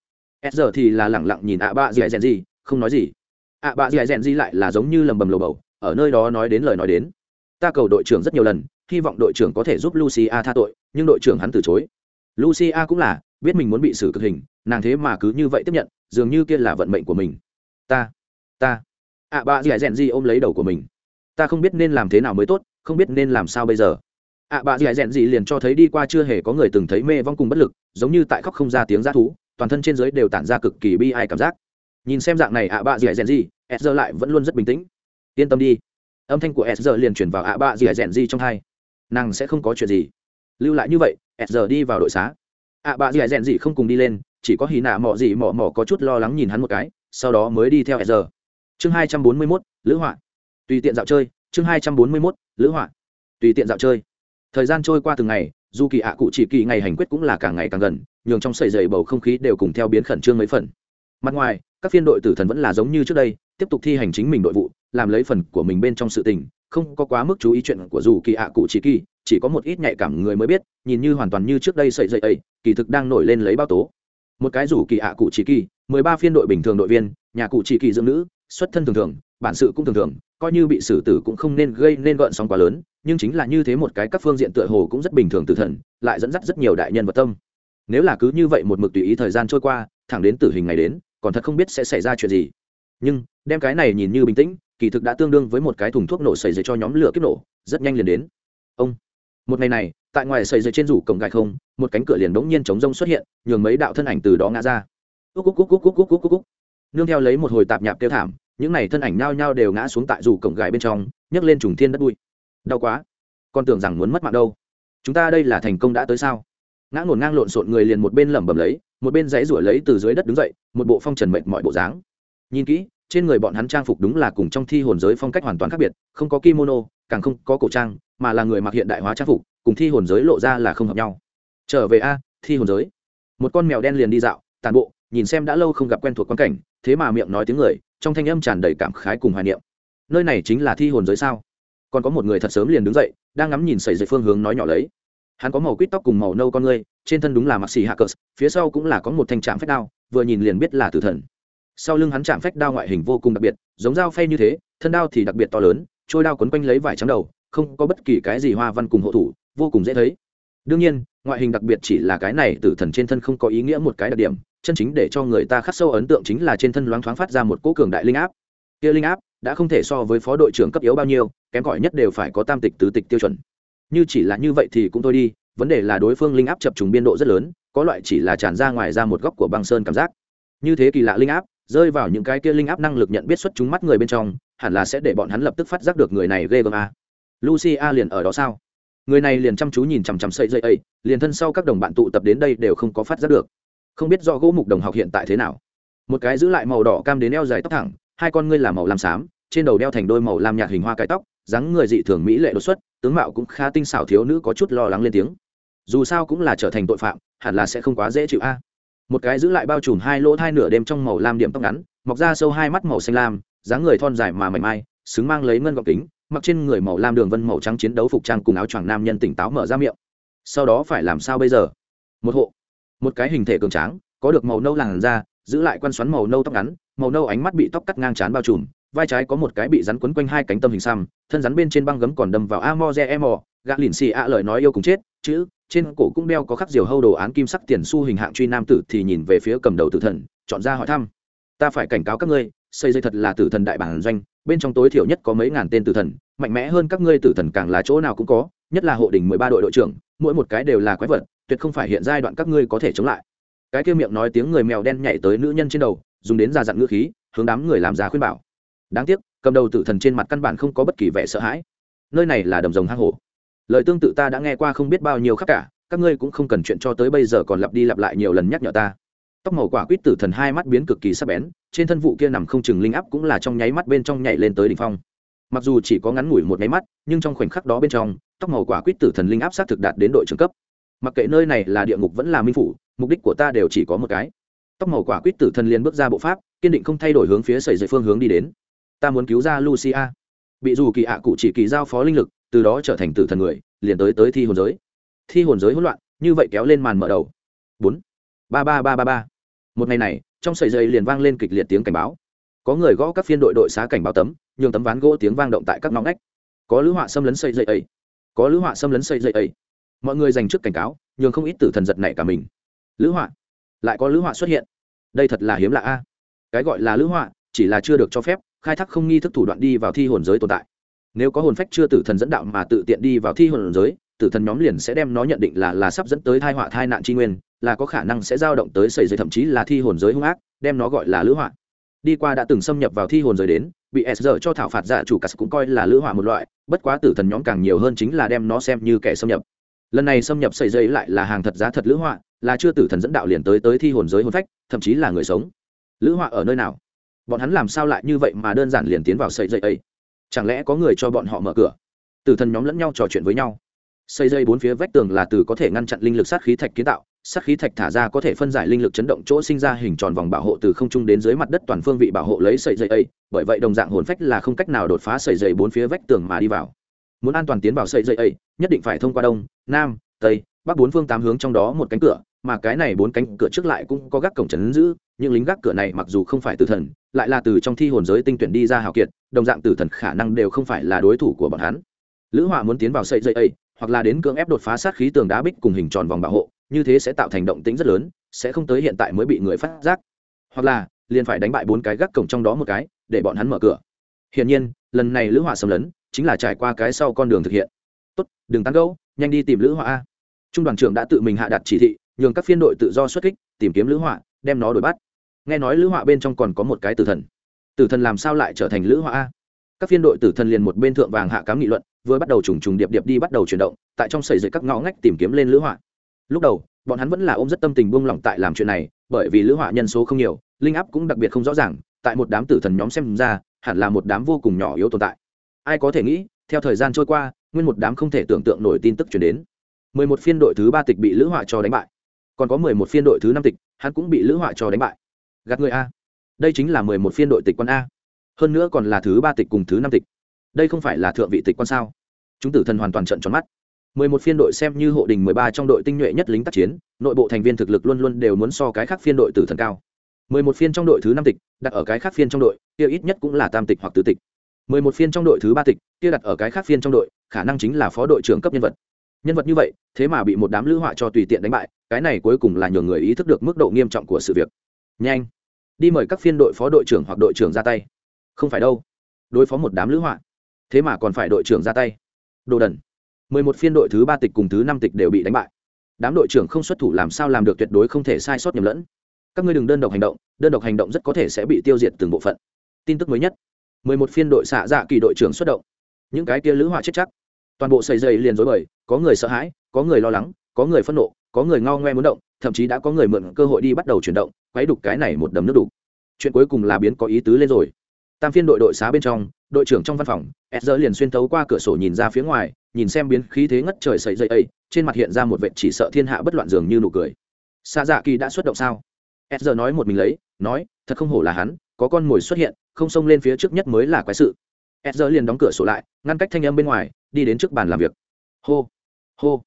S giờ thì là lẳng lặng nhìn ạ bạ dì dì gì, không nói gì. ạ bạ dì dì gì lại là giống như lầm bầm lầu bầu, ở nơi đó nói đến lời nói đến. Ta cầu đội trưởng rất nhiều lần, hy vọng đội trưởng có thể giúp lucia tha tội, nhưng đội trưởng hắn từ chối. Lucia cũng là, biết mình muốn bị xử cực hình, nàng thế mà cứ như vậy tiếp nhận, dường như kia là vận mệnh của mình. Ta ta. ạ bạ dì dì gì ôm lấy đầu của mình. Ta không biết nên làm thế nào mới tốt, không biết nên làm sao bây giờ ạ à, bà dì rèn gì liền cho thấy đi qua chưa hề có người từng thấy mê vong cùng bất lực giống như tại khóc không ra tiếng g thú toàn thân trên giới đều tản ra cực kỳ bi ai cảm giác. Nhìn xem dạng này ạ à, bà dì dẹn gì s giờ lại vẫn luôn rất bình tĩnh. Yên tâm đi. Âm thanh của s giờ liền chuyển vào ạ à, bà dì rèn gì trong hai. Nàng sẽ không có chuyện gì. Lưu lại như vậy s giờ đi vào đội xá. Ạ bà dì rèn gì không cùng đi lên chỉ có hì nạ mọ gì mọ mọ có chút lo lắng nhìn hắn một cái sau đó mới đi theo s giờ chương hai trăm bốn mươi mốt lữ họa. Tùy tiện dạo chơi chương hai trăm bốn mươi mốt lữ họa. Tùy tiện dạo chơi thời gian trôi qua từng ngày, dù kỳ ạ cụ chỉ kỳ ngày hành quyết cũng là càng ngày càng gần, nhường trong sầy dày bầu không khí đều cùng theo biến khẩn trương mấy phần. Mặt ngoài, các phiên đội tử thần vẫn là giống như trước đây, tiếp tục thi hành chính mình đội vụ, làm lấy phần của mình bên trong sự tình, không có quá mức chú ý chuyện của dù kỳ ạ cụ chỉ kỳ, chỉ có một ít nhạy cảm người mới biết, nhìn như hoàn toàn như trước đây sậy dậy ấy, kỳ thực đang nổi lên lấy bao tố. Một cái rủ kỳ ạ cụ chỉ kỳ, mười ba phiên đội bình thường đội viên, nhà cụ chỉ kỳ dưỡng nữ, xuất thân thường thường, bản sự cũng thường thường, coi như bị xử tử cũng không nên gây nên gợn sóng quá lớn nhưng chính là như thế một cái các phương diện tựa hồ cũng rất bình thường tử thần, lại dẫn dắt rất nhiều đại nhân vật tâm. Nếu là cứ như vậy một mực tùy ý thời gian trôi qua, thẳng đến tử hình ngày đến, còn thật không biết sẽ xảy ra chuyện gì. Nhưng, đem cái này nhìn như bình tĩnh, kỳ thực đã tương đương với một cái thùng thuốc nổ xảy ra cho nhóm lửa kiếp nổ, rất nhanh liền đến. Ông, một ngày này, tại ngoài xảy ra trên rủ cổng gài không, một cánh cửa liền đống nhiên chống rông xuất hiện, nhường mấy đạo thân ảnh từ đó ngã ra. Cúc cúc cúc cúc cúc cúc cúc cúc. Nương theo lấy một hồi tạp nhạp kêu thảm, những này thân ảnh nhao nhao đều ngã xuống tại rủ cổng gài bên trong, nhấc lên trùng thiên đất bụi đau quá. Con tưởng rằng muốn mất mạng đâu. Chúng ta đây là thành công đã tới sao? Ngã ngổn ngang lộn xộn người liền một bên lẩm bẩm lấy, một bên dãy rủa lấy từ dưới đất đứng dậy, một bộ phong trần mệnh mọi bộ dáng. Nhìn kỹ, trên người bọn hắn trang phục đúng là cùng trong thi hồn giới phong cách hoàn toàn khác biệt, không có kimono, càng không có cổ trang, mà là người mặc hiện đại hóa trang phục, cùng thi hồn giới lộ ra là không hợp nhau. Trở về a, thi hồn giới. Một con mèo đen liền đi dạo, tàn bộ, nhìn xem đã lâu không gặp quen thuộc quan cảnh, thế mà miệng nói tiếng người, trong thanh âm tràn đầy cảm khái cùng hoài niệm. Nơi này chính là thi hồn giới sao? Còn có một người thật sớm liền đứng dậy, đang ngắm nhìn sẩy dậy phương hướng nói nhỏ lấy. Hắn có màu quýt tóc cùng màu nâu con ngươi, trên thân đúng là mặc xì hạ cờ phía sau cũng là có một thanh trạm phách đao, vừa nhìn liền biết là tử thần. Sau lưng hắn chạm phách đao ngoại hình vô cùng đặc biệt, giống dao phay như thế, thân đao thì đặc biệt to lớn, trôi đao quấn quanh lấy vải trắng đầu, không có bất kỳ cái gì hoa văn cùng hộ thủ, vô cùng dễ thấy. Đương nhiên, ngoại hình đặc biệt chỉ là cái này tử thần trên thân không có ý nghĩa một cái đặc điểm, chân chính để cho người ta khắc sâu ấn tượng chính là trên thân loáng thoáng phát ra một cỗ cường đại linh áp. Kia linh áp đã không thể so với phó đội trưởng cấp yếu bao nhiêu, kém cỏi nhất đều phải có tam tịch, tứ tịch tiêu chuẩn. Như chỉ là như vậy thì cũng thôi đi, vấn đề là đối phương linh áp chập trùng biên độ rất lớn, có loại chỉ là tràn ra ngoài ra một góc của băng sơn cảm giác. Như thế kỳ lạ linh áp, rơi vào những cái kia linh áp năng lực nhận biết xuất chúng mắt người bên trong, hẳn là sẽ để bọn hắn lập tức phát giác được người này ghê gớm a lucia liền ở đó sao? Người này liền chăm chú nhìn chằm chằm sợi dây ấy, liền thân sau các đồng bạn tụ tập đến đây đều không có phát giác được. Không biết do gỗ mục đồng học hiện tại thế nào. Một cái giữ lại màu đỏ cam đến eo dài tóc thẳng hai con ngươi là màu lam xám, trên đầu đeo thành đôi màu lam nhạt hình hoa cái tóc, dáng người dị thường mỹ lệ đột xuất, tướng mạo cũng khá tinh xảo thiếu nữ có chút lo lắng lên tiếng. Dù sao cũng là trở thành tội phạm, hẳn là sẽ không quá dễ chịu a. Một cái giữ lại bao trùm hai lỗ thai nửa đêm trong màu lam điểm tóc ngắn, mọc ra sâu hai mắt màu xanh lam, dáng người thon dài mà mảnh mai, xứng mang lấy ngân gọng kính, mặc trên người màu lam đường vân màu trắng chiến đấu phục trang cùng áo choàng nam nhân tỉnh táo mở ra miệng. Sau đó phải làm sao bây giờ? Một hộ, một cái hình thể cường tráng, có được màu nâu làn da giữ lại quan xoắn màu nâu tóc ngắn, màu nâu ánh mắt bị tóc cắt ngang trán bao trùm, vai trái có một cái bị rắn quấn quanh hai cánh tâm hình xăm, thân rắn bên trên băng gấm còn đâm vào amo re emo gã lìn xì ạ lời nói yêu cùng chết, chữ, trên cổ cũng đeo có khắc diều hâu đồ án kim sắc tiền su hình hạng truy nam tử thì nhìn về phía cầm đầu tử thần, chọn ra hỏi thăm. Ta phải cảnh cáo các ngươi, xây dây thật là tử thần đại bản doanh, bên trong tối thiểu nhất có mấy ngàn tên tử thần, mạnh mẽ hơn các ngươi tử thần càng là chỗ nào cũng có, nhất là hộ đình mười ba đội đội trưởng, mỗi một cái đều là quái vật, tuyệt không phải hiện giai đoạn các ngươi có thể chống lại cái kia miệng nói tiếng người mèo đen nhảy tới nữ nhân trên đầu, dùng đến già dặn ngữ khí, hướng đám người làm ra khuyên bảo. Đáng tiếc, cầm đầu tử thần trên mặt căn bản không có bất kỳ vẻ sợ hãi. Nơi này là đầm rồng hang hổ. Lời tương tự ta đã nghe qua không biết bao nhiêu khác cả, các ngươi cũng không cần chuyện cho tới bây giờ còn lặp đi lặp lại nhiều lần nhắc nhở ta. Tóc màu quả quýt tử thần hai mắt biến cực kỳ sắc bén, trên thân vụ kia nằm không chừng linh áp cũng là trong nháy mắt bên trong nhảy lên tới đỉnh phong. Mặc dù chỉ có ngắn ngủi một nháy mắt, nhưng trong khoảnh khắc đó bên trong, tóc màu quả quýt tử thần linh áp xác thực đạt đến đội trưởng cấp. Mặc kệ nơi này là địa ngục vẫn là minh phủ mục đích của ta đều chỉ có một cái. Tóc màu quả quýt tử thần liền bước ra bộ pháp, kiên định không thay đổi hướng phía sầy dậy phương hướng đi đến. Ta muốn cứu ra lucia. Bị dù kỳ ạ cụ chỉ kỳ giao phó linh lực, từ đó trở thành tử thần người, liền tới tới thi hồn giới. Thi hồn giới hỗn loạn, như vậy kéo lên màn mở đầu. Bốn. Ba ba ba ba ba. Một ngày này, trong sợi dây liền vang lên kịch liệt tiếng cảnh báo. Có người gõ các phiên đội đội xá cảnh báo tấm, nhường tấm ván gỗ tiếng vang động tại các ngõ ngách. Có lữ họa xâm lấn sợi dây ấy. Có lữ họa xâm lấn sợi dây ấy. Mọi người dành trước cảnh cáo, nhường không ít tử thần giật này cả mình lữ họa. Lại có lữ họa xuất hiện. Đây thật là hiếm lạ a. Cái gọi là lữ họa, chỉ là chưa được cho phép, khai thác không nghi thức thủ đoạn đi vào thi hồn giới tồn tại. Nếu có hồn phách chưa tử thần dẫn đạo mà tự tiện đi vào thi hồn giới, tử thần nhóm liền sẽ đem nó nhận định là là sắp dẫn tới thai họa, thai nạn tri nguyên, là có khả năng sẽ dao động tới sầy giới thậm chí là thi hồn giới hung ác, đem nó gọi là lữ họa. Đi qua đã từng xâm nhập vào thi hồn giới đến, bị s giờ cho thảo phạt giả chủ cắt cũng coi là lữ họa một loại, bất quá tử thần nhóm càng nhiều hơn chính là đem nó xem như kẻ xâm nhập. Lần này xâm nhập xảy dây lại là hàng thật giá thật lữ họa là chưa tử thần dẫn đạo liền tới tới thi hồn giới hồn phách, thậm chí là người sống. Lữ họa ở nơi nào? Bọn hắn làm sao lại như vậy mà đơn giản liền tiến vào sợi dây ấy? Chẳng lẽ có người cho bọn họ mở cửa? Tử thần nhóm lẫn nhau trò chuyện với nhau. Xây dây bốn phía vách tường là từ có thể ngăn chặn linh lực sát khí thạch kiến tạo, sát khí thạch thả ra có thể phân giải linh lực chấn động chỗ sinh ra hình tròn vòng bảo hộ từ không trung đến dưới mặt đất toàn phương vị bảo hộ lấy sợi dây ấy, bởi vậy đồng dạng hồn phách là không cách nào đột phá sợi dây bốn phía vách tường mà đi vào. Muốn an toàn tiến vào sợi dây ấy, nhất định phải thông qua đông, nam, tây, bắc bốn phương tám hướng trong đó một cánh cửa mà cái này bốn cánh cửa trước lại cũng có gác cổng trấn giữ, những lính gác cửa này mặc dù không phải tử thần, lại là từ trong thi hồn giới tinh tuyển đi ra hào kiệt, đồng dạng tử thần khả năng đều không phải là đối thủ của bọn hắn. Lữ hỏa muốn tiến vào sợi dây ấy, hoặc là đến cưỡng ép đột phá sát khí tường đá bích cùng hình tròn vòng bảo hộ, như thế sẽ tạo thành động tĩnh rất lớn, sẽ không tới hiện tại mới bị người phát giác. Hoặc là, liền phải đánh bại bốn cái gác cổng trong đó một cái, để bọn hắn mở cửa. Hiển nhiên, lần này lữ hỏa xâm lấn, chính là trải qua cái sau con đường thực hiện. Tốt, đừng tán gẫu, nhanh đi tìm lữ hỏa a. Trung đoàn trưởng đã tự mình hạ đặt chỉ thị nhường các phiên đội tự do xuất kích, tìm kiếm lữ họa, đem nó đuổi bắt. Nghe nói lữ họa bên trong còn có một cái tử thần. Tử thần làm sao lại trở thành lữ họa a? Các phiên đội tử thần liền một bên thượng vàng hạ cám nghị luận, vừa bắt đầu trùng trùng điệp điệp đi bắt đầu chuyển động, tại trong sầy dậy các ngõ ngách tìm kiếm lên lữ họa. Lúc đầu, bọn hắn vẫn là ôm rất tâm tình buông lỏng tại làm chuyện này, bởi vì lữ họa nhân số không nhiều, linh áp cũng đặc biệt không rõ ràng, tại một đám tử thần nhóm xem ra, hẳn là một đám vô cùng nhỏ yếu tồn tại. Ai có thể nghĩ, theo thời gian trôi qua, nguyên một đám không thể tưởng tượng nổi tin tức chuyển đến. Mười một phiên đội thứ ba tịch bị lữ họa cho đánh bại còn có mười một phiên đội thứ năm tịch, hắn cũng bị lữ họa cho đánh bại. Gạt người a. Đây chính là mười một phiên đội tịch quan a. Hơn nữa còn là thứ ba tịch cùng thứ năm tịch. Đây không phải là thượng vị tịch quan sao? Chúng tử thần hoàn toàn trận tròn mắt. mười một phiên đội xem như hộ đình mười ba trong đội tinh nhuệ nhất lính tác chiến, nội bộ thành viên thực lực luôn luôn đều muốn so cái khác phiên đội tử thần cao. mười một phiên trong đội thứ năm tịch, đặt ở cái khác phiên trong đội, kia ít nhất cũng là tam tịch hoặc tứ tịch. mười một phiên trong đội thứ ba tịch, kia đặt ở cái khác phiên trong đội, khả năng chính là phó đội trưởng cấp nhân vật nhân vật như vậy, thế mà bị một đám lữ họa cho tùy tiện đánh bại, cái này cuối cùng là nhường người ý thức được mức độ nghiêm trọng của sự việc. Nhanh. Đi mời các phiên đội phó đội trưởng hoặc đội trưởng ra tay. Không phải đâu. Đối phó một đám lữ họa. Thế mà còn phải đội trưởng ra tay. Đồ đần. Mười một phiên đội thứ ba tịch cùng thứ năm tịch đều bị đánh bại. Đám đội trưởng không xuất thủ làm sao làm được tuyệt đối không thể sai sót nhầm lẫn. Các ngươi đừng đơn độc hành động, đơn độc hành động rất có thể sẽ bị tiêu diệt từng bộ phận. Tin tức mới nhất. Mười một phiên đội xạ dạ kỳ đội trưởng xuất động. Những cái kia lữ họa chết chắc. Toàn bộ xây dây liền dối bời có người sợ hãi, có người lo lắng, có người phẫn nộ, có người ngao ngoe muốn động, thậm chí đã có người mượn cơ hội đi bắt đầu chuyển động, quấy đục cái này một đầm nước đục. Chuyện cuối cùng là biến có ý tứ lên rồi. Tam phiên đội đội xá bên trong, đội trưởng trong văn phòng edger liền xuyên tấu qua cửa sổ nhìn ra phía ngoài, nhìn xem biến khí thế ngất trời sậy dậy ấy, trên mặt hiện ra một vệ chỉ sợ thiên hạ bất loạn dường như nụ cười. Xa dạ kỳ đã xuất động sao? S giờ nói một mình lấy, nói, thật không hổ là hắn, có con mồi xuất hiện, không xông lên phía trước nhất mới là quái sự. S giờ liền đóng cửa sổ lại, ngăn cách thanh âm bên ngoài, đi đến trước bàn làm việc. Hô hô.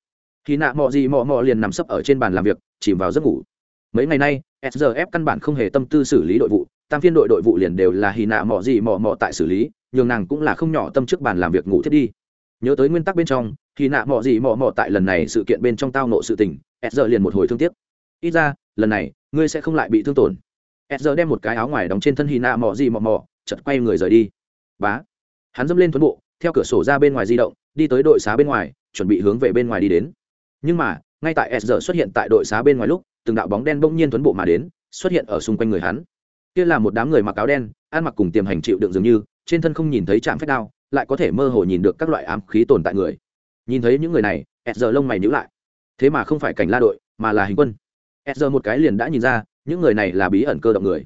Khi nạ mọ gì mọ mọ liền nằm sấp ở trên bàn làm việc, chìm vào giấc ngủ. Mấy ngày nay srf căn bản không hề tâm tư xử lý đội vụ, tam phiên đội đội vụ liền đều là hì nạ mọ gì mọ mọ tại xử lý, nhường nàng cũng là không nhỏ tâm trước bàn làm việc ngủ thiết đi. Nhớ tới nguyên tắc bên trong hì nạ mọ gì mọ mọ tại lần này sự kiện bên trong tao nộ sự tình sr liền một hồi thương tiếc. Ít ra, lần này, ngươi sẽ không lại bị thương tổn. Sr đem một cái áo ngoài đóng trên thân hì nạ mọ gì mọ mọ chật quay người rời đi. Bá. Hắn dâm lên tuấn bộ, theo cửa sổ ra bên ngoài di động, đi tới đội xá bên ngoài chuẩn bị hướng về bên ngoài đi đến. Nhưng mà, ngay tại s giờ xuất hiện tại đội xá bên ngoài lúc, từng đạo bóng đen bỗng nhiên tuấn bộ mà đến, xuất hiện ở xung quanh người hắn. Kia là một đám người mặc áo đen, ăn mặc cùng tiềm hành chịu đựng dường như, trên thân không nhìn thấy trạm phép đao, lại có thể mơ hồ nhìn được các loại ám khí tồn tại người. Nhìn thấy những người này, s giờ lông mày nhữ lại. Thế mà không phải cảnh la đội, mà là hình quân. S giờ một cái liền đã nhìn ra, những người này là bí ẩn cơ động người.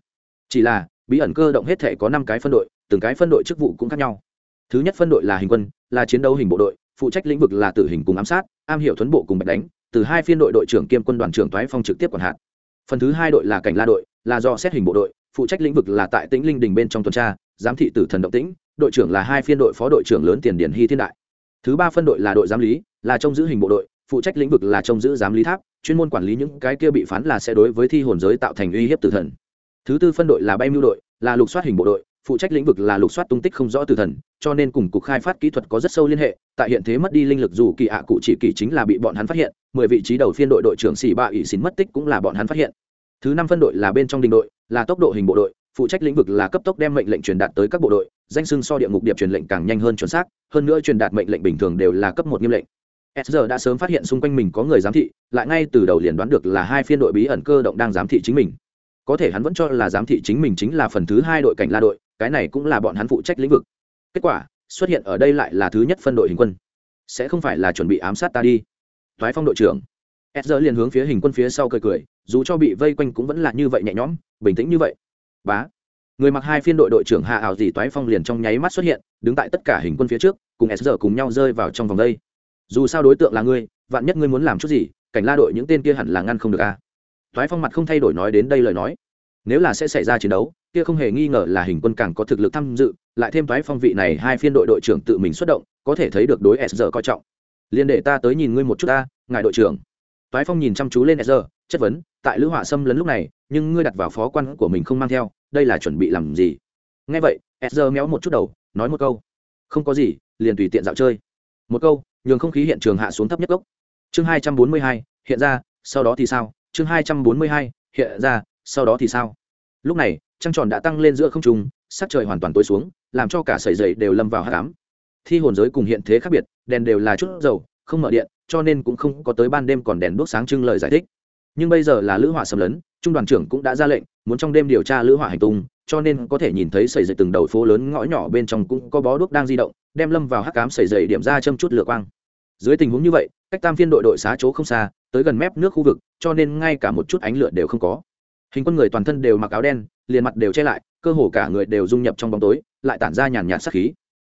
Chỉ là, bí ẩn cơ động hết thể có năm cái phân đội, từng cái phân đội chức vụ cũng khác nhau. Thứ nhất phân đội là hình quân, là chiến đấu hình bộ đội phụ trách lĩnh vực là tử hình cùng ám sát, am hiểu thuấn bộ cùng bạch đánh, từ hai phiên đội đội trưởng kiêm quân đoàn trưởng toái phong trực tiếp quản hạt. Phần thứ hai đội là cảnh la đội, là do xét hình bộ đội, phụ trách lĩnh vực là tại tĩnh linh đình bên trong tuần tra, giám thị tử thần động tĩnh, đội trưởng là hai phiên đội phó đội trưởng lớn tiền điển hy thiên đại. Thứ ba phân đội là đội giám lý, là trông giữ hình bộ đội, phụ trách lĩnh vực là trông giữ giám lý tháp, chuyên môn quản lý những cái kia bị phán là sẽ đối với thi hồn giới tạo thành uy hiếp tử thần. Thứ tư phân đội là bay mưu đội, là lục soát hình bộ đội phụ trách lĩnh vực là lục soát tung tích không rõ từ thần, cho nên cùng cục khai phát kỹ thuật có rất sâu liên hệ, tại hiện thế mất đi linh lực dù kỳ ạ cụ chỉ kỳ chính là bị bọn hắn phát hiện, mười vị trí đầu phiên đội đội trưởng xì ba ỵ xín mất tích cũng là bọn hắn phát hiện. Thứ năm phân đội là bên trong đình đội, là tốc độ hình bộ đội, phụ trách lĩnh vực là cấp tốc đem mệnh lệnh truyền đạt tới các bộ đội, danh sưng so địa ngục điệp truyền lệnh càng nhanh hơn chuẩn xác, hơn nữa truyền đạt mệnh lệnh bình thường đều là cấp một nghiêm lệnh. S đã sớm phát hiện xung quanh mình có người giám thị, lại ngay từ đầu liền đoán được là hai phiên đội bí ẩn cơ động đang giám thị chính mình. Có thể hắn vẫn cho là giám thị chính mình chính là phần thứ hai đội cảnh la đội cái này cũng là bọn hắn phụ trách lĩnh vực. Kết quả, xuất hiện ở đây lại là thứ nhất phân đội hình quân. Sẽ không phải là chuẩn bị ám sát ta đi. Thoái phong đội trưởng. S liền hướng phía hình quân phía sau cười cười, dù cho bị vây quanh cũng vẫn là như vậy nhẹ nhõm, bình tĩnh như vậy. Bá. Người mặc hai phiên đội đội trưởng hạ ảo gì toái phong liền trong nháy mắt xuất hiện, đứng tại tất cả hình quân phía trước, cùng s cùng nhau rơi vào trong vòng đây. Dù sao đối tượng là ngươi, vạn nhất ngươi muốn làm chút gì, cảnh la đội những tên kia hẳn là ngăn không được a. À. toái phong mặt không thay đổi nói đến đây lời nói. Nếu là sẽ xảy ra chiến đấu kia không hề nghi ngờ là hình quân càng có thực lực tham dự, lại thêm thoái phong vị này hai phiên đội đội trưởng tự mình xuất động, có thể thấy được đối s coi trọng. Liên để ta tới nhìn ngươi một chút ta, ngài đội trưởng. Thoái phong nhìn chăm chú lên s chất vấn, tại lữ họa xâm lấn lúc này, nhưng ngươi đặt vào phó quan của mình không mang theo, đây là chuẩn bị làm gì? Nghe vậy, s méo một chút đầu, nói một câu. Không có gì, liền tùy tiện dạo chơi. Một câu, nhường không khí hiện trường hạ xuống thấp nhất gốc. Chương hai trăm bốn mươi hai, hiện ra, sau đó thì sao? Chương hai trăm bốn mươi hai, hiện ra, sau đó thì sao? Lúc này, trăng tròn đã tăng lên giữa không trung, sắc trời hoàn toàn tối xuống, làm cho cả sợi dày đều lâm vào hát cám thi hồn giới cùng hiện thế khác biệt, đèn đều là chút dầu, không mở điện, cho nên cũng không có tới ban đêm còn đèn đốt sáng trưng lời giải thích. Nhưng bây giờ là lữ hỏa xâm lấn, trung đoàn trưởng cũng đã ra lệnh, muốn trong đêm điều tra lữ hỏa hành tung, cho nên có thể nhìn thấy sợi dậy từng đầu phố lớn ngõ nhỏ bên trong cũng có bó đuốc đang di động, đem lâm vào hắc cám sợi dậy điểm ra châm chút lửa quang. Dưới tình huống như vậy, cách tam phiên đội đội xá chỗ không xa, tới gần mép nước khu vực, cho nên ngay cả một chút ánh lửa đều không có hình quân người toàn thân đều mặc áo đen, liền mặt đều che lại, cơ hồ cả người đều dung nhập trong bóng tối, lại tản ra nhàn nhạt sắc khí.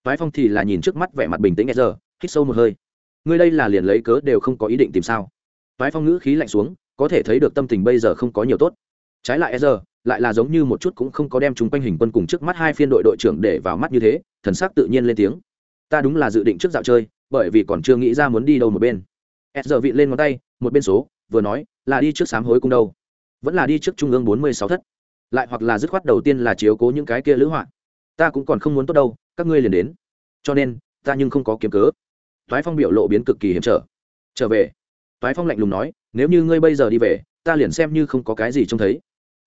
Toái phong thì là nhìn trước mắt vẻ mặt bình tĩnh e giờ hít sâu một hơi. Ngươi đây là liền lấy cớ đều không có ý định tìm sao? Toái phong ngữ khí lạnh xuống, có thể thấy được tâm tình bây giờ không có nhiều tốt. Trái lại e giờ lại là giống như một chút cũng không có đem chúng quanh hình quân cùng trước mắt hai phiên đội đội trưởng để vào mắt như thế, thần sắc tự nhiên lên tiếng. Ta đúng là dự định trước dạo chơi, bởi vì còn chưa nghĩ ra muốn đi đâu một bên. E giờ vị lên ngón tay, một bên số, vừa nói, là đi trước sám hối cung đâu vẫn là đi trước trung ương bốn mươi sáu thất. Lại hoặc là dứt khoát đầu tiên là chiếu cố những cái kia lữ họa. Ta cũng còn không muốn tốt đâu, các ngươi liền đến. Cho nên, ta nhưng không có kiếm cớ. Toái phong biểu lộ biến cực kỳ hiểm trở. Trở về. Toái phong lạnh lùng nói, nếu như ngươi bây giờ đi về, ta liền xem như không có cái gì trông thấy.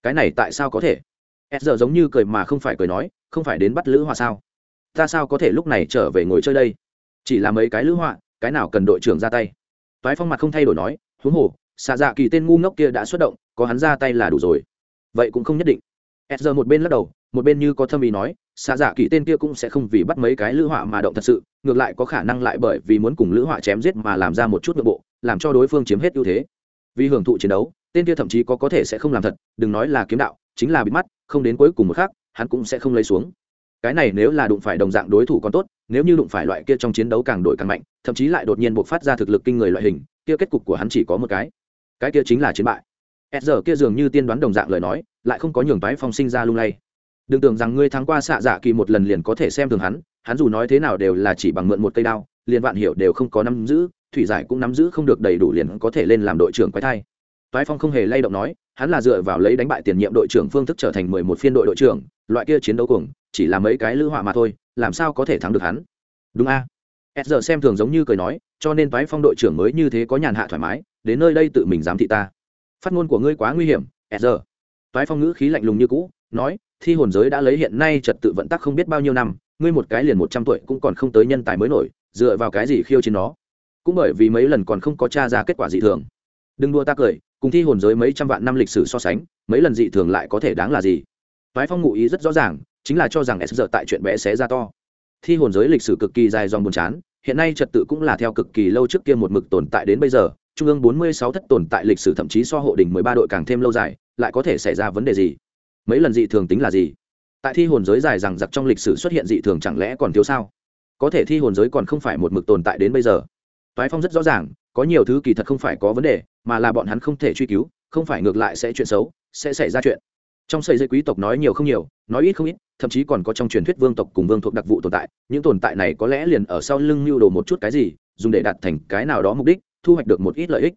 Cái này tại sao có thể? S giờ giống như cười mà không phải cười nói, không phải đến bắt lữ họa sao? Ta sao có thể lúc này trở về ngồi chơi đây? Chỉ là mấy cái lữ họa, cái nào cần đội trưởng ra tay? Toái phong mặt không thay đổi nói, huống hồ xạ dạ kỳ tên ngu ngốc kia đã xuất động có hắn ra tay là đủ rồi. Vậy cũng không nhất định. S giờ một bên lắc đầu, một bên như có thâm ý nói xa dạ kỳ tên kia cũng sẽ không vì bắt mấy cái lữ họa mà động thật sự, ngược lại có khả năng lại bởi vì muốn cùng lữ họa chém giết mà làm ra một chút nội bộ, làm cho đối phương chiếm hết ưu thế. Vì hưởng thụ chiến đấu, tên kia thậm chí có có thể sẽ không làm thật, đừng nói là kiếm đạo, chính là bị mắt, không đến cuối cùng một khác hắn cũng sẽ không lấy xuống. Cái này nếu là đụng phải đồng dạng đối thủ còn tốt, nếu như đụng phải loại kia trong chiến đấu càng đổi càng mạnh, thậm chí lại đột nhiên buộc phát ra thực lực kinh người loại hình, kia kết cục của hắn chỉ có một cái. Cái kia chính là chiến bại s giờ kia dường như tiên đoán đồng dạng lời nói, lại không có nhường toái phong sinh ra lung lay. Đừng tưởng rằng ngươi thắng qua xạ dạ kỳ một lần liền có thể xem thường hắn hắn dù nói thế nào đều là chỉ bằng mượn một cây đao, liền vạn hiểu đều không có nắm giữ, thủy giải cũng nắm giữ không được đầy đủ liền có thể lên làm đội trưởng quái thai. Toái phong không hề lay động nói, hắn là dựa vào lấy đánh bại tiền nhiệm đội trưởng phương thức trở thành mười một phiên đội đội trưởng, loại kia chiến đấu cùng chỉ là mấy cái lữ họa mà thôi, làm sao có thể thắng được hắn? Đúng a. S giờ xem thường giống như cười nói, cho nên toái phong đội trưởng mới như thế có nhàn hạ thoải mái, đến nơi đây tự mình giám thị ta phát ngôn của ngươi quá nguy hiểm sr giờ. Toái phong ngữ khí lạnh lùng như cũ, nói, thi hồn giới đã lấy hiện nay trật tự vận tắc không biết bao nhiêu năm, ngươi một cái liền một trăm tuổi cũng còn không tới nhân tài mới nổi, dựa vào cái gì khiêu chiến nó? Cũng bởi vì mấy lần còn không có t r a ra kết quả dị thường. Đừng đua ta cười, cùng thi hồn giới mấy trăm vạn năm lịch sử so sánh, mấy lần dị thường lại có thể đáng là gì? Toái phong ngụ ý rất rõ ràng, chính là cho rằng s giờ tại chuyện bé xé ra to. Thi hồn giới lịch sử cực kỳ dài dòng buồn chán, hiện nay trật tự cũng là theo cực kỳ lâu trước kia một mực tồn tại đến bây giờ trung ương bốn mươi sáu thất tồn tại lịch sử thậm chí so hộ đỉnh mười ba đội càng thêm lâu dài, lại có thể xảy ra vấn đề gì? Mấy lần dị thường tính là gì? Tại thi hồn giới dài rằng giặc trong lịch sử xuất hiện dị thường chẳng lẽ còn thiếu sao? Có thể thi hồn giới còn không phải một mực tồn tại đến bây giờ. Toái phong rất rõ ràng, có nhiều thứ kỳ thật không phải có vấn đề, mà là bọn hắn không thể truy cứu, không phải ngược lại sẽ chuyện xấu, sẽ xảy ra chuyện. Trong sợi dây quý tộc nói nhiều không nhiều, nói ít không ít, thậm chí còn có trong truyền thuyết vương tộc cùng vương thuộc đặc vụ tồn tại, những tồn tại này có lẽ liền ở sau lưng lưu đồ một chút cái gì, dùng để đạt thành cái nào đó mục đích thu hoạch được một ít lợi ích.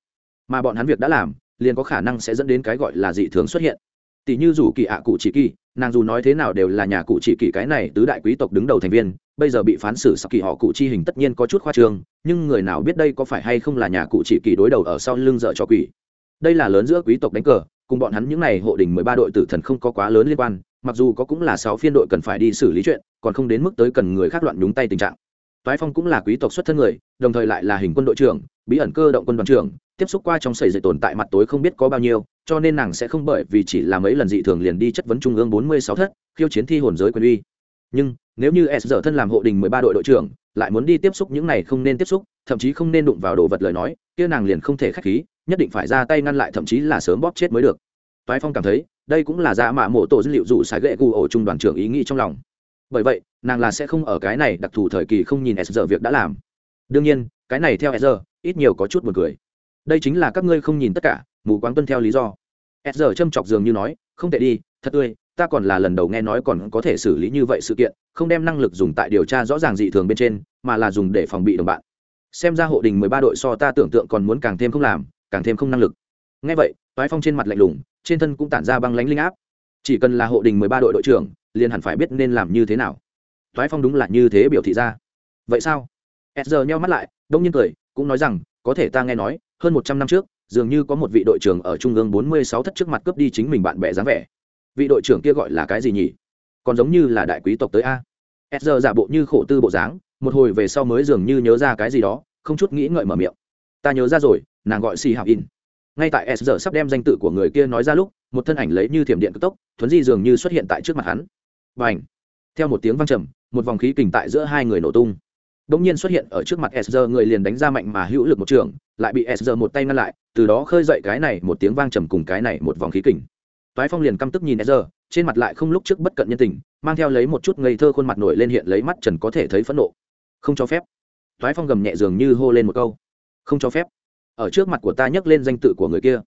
Mà bọn hắn việc đã làm, liền có khả năng sẽ dẫn đến cái gọi là dị thường xuất hiện. Tỷ như dù kỳ ạ cụ chỉ kỳ, nàng dù nói thế nào đều là nhà cụ chỉ kỳ cái này tứ đại quý tộc đứng đầu thành viên, bây giờ bị phán xử sau kỳ họ cụ chi hình tất nhiên có chút khoa trương, nhưng người nào biết đây có phải hay không là nhà cụ chỉ kỳ đối đầu ở sau lưng dợ cho quỷ. Đây là lớn giữa quý tộc đánh cờ, cùng bọn hắn những n à y hộ đình mười ba đội tử thần không có quá lớn liên quan, mặc dù có cũng là sáu phiên đội cần phải đi xử lý chuyện, còn không đến mức tới cần người khác loạn nhúng tay tình trạng toái phong cũng là quý tộc xuất thân người, đồng thời lại là hình quân đội trưởng, bí ẩn cơ động quân đoàn trưởng, tiếp xúc qua trong sầy dậy tồn tại mặt tối không biết có bao nhiêu, cho nên nàng sẽ không bởi vì chỉ là mấy lần dị thường liền đi chất vấn trung ương bốn mươi sáu thất, khiêu chiến thi hồn giới quyền uy. Nhưng, nếu như s giờ thân làm hộ đình mười ba đội đội trưởng, lại muốn đi tiếp xúc những này không nên tiếp xúc, thậm chí không nên đụng vào đồ vật lời nói, kia nàng liền không thể k h á c h khí, nhất định phải ra tay ngăn lại, thậm chí là sớm bóp chết mới được. Toái phong cảm thấy, đây cũng là dạ mạ mộ tổ dữ liệu dù xài gậy gu ổ trung đoàn trưởng ý nghĩ trong lòng bởi vậy, nàng là sẽ không ở cái này đặc thù thời kỳ không nhìn s giờ việc đã làm. Đương nhiên, cái này theo s giờ ít nhiều có chút b u ồ n cười. Đây chính là các ngươi không nhìn tất cả, mù quáng tuân theo lý do. S giờ châm chọc dường như nói, không thể đi, thật tươi, ta còn là lần đầu nghe nói còn có thể xử lý như vậy sự kiện, không đem năng lực dùng tại điều tra rõ ràng dị thường bên trên, mà là dùng để phòng bị đồng bạn. Xem ra hộ đình mười ba đội so ta tưởng tượng còn muốn càng thêm không làm, càng thêm không năng lực. Ngay vậy, toái phong trên mặt lạnh lùng, trên thân cũng tản ra băng lánh linh áp chỉ cần là hộ đình mười ba đội đội trưởng, liền hẳn phải biết nên làm như thế nào. Toái phong đúng là như thế biểu thị ra. Vậy sao? S giờ nheo mắt lại, đông nhiên cười, cũng nói rằng, có thể ta nghe nói, hơn một trăm năm trước, dường như có một vị đội trưởng ở trung ương bốn mươi sáu thất trước mặt cướp đi chính mình bạn bè dáng vẻ. Vị đội trưởng kia gọi là cái gì nhỉ? Còn giống như là đại quý tộc tới a. S giờ giả bộ như khổ tư bộ dáng, một hồi về sau mới dường như nhớ ra cái gì đó, không chút nghĩ ngợi mở miệng. Ta nhớ ra rồi, nàng gọi xì hạo in. Ngay tại s giờ sắp đem danh tự của người kia nói ra lúc một thân ảnh lấy như thiểm điện cực tốc, thuấn di dường như xuất hiện tại trước mặt hắn. Và ảnh theo một tiếng văng trầm, một vòng khí kình tại giữa hai người nổ tung. Đ ỗ n g nhiên xuất hiện ở trước mặt sr người liền đánh ra mạnh mà hữu lực một trường, lại bị sr một tay ngăn lại, từ đó khơi dậy cái này một tiếng vang trầm cùng cái này một vòng khí kình. Toái phong liền căm tức nhìn sr trên mặt lại không lúc trước bất cận nhân tình, mang theo lấy một chút ngây thơ khuôn mặt nổi lên hiện lấy mắt trần có thể thấy phẫn nộ. Không cho phép. Toái phong gầm nhẹ dường như hô lên một câu. Không cho phép. Ở trước mặt của ta nhấc lên danh tự của người kia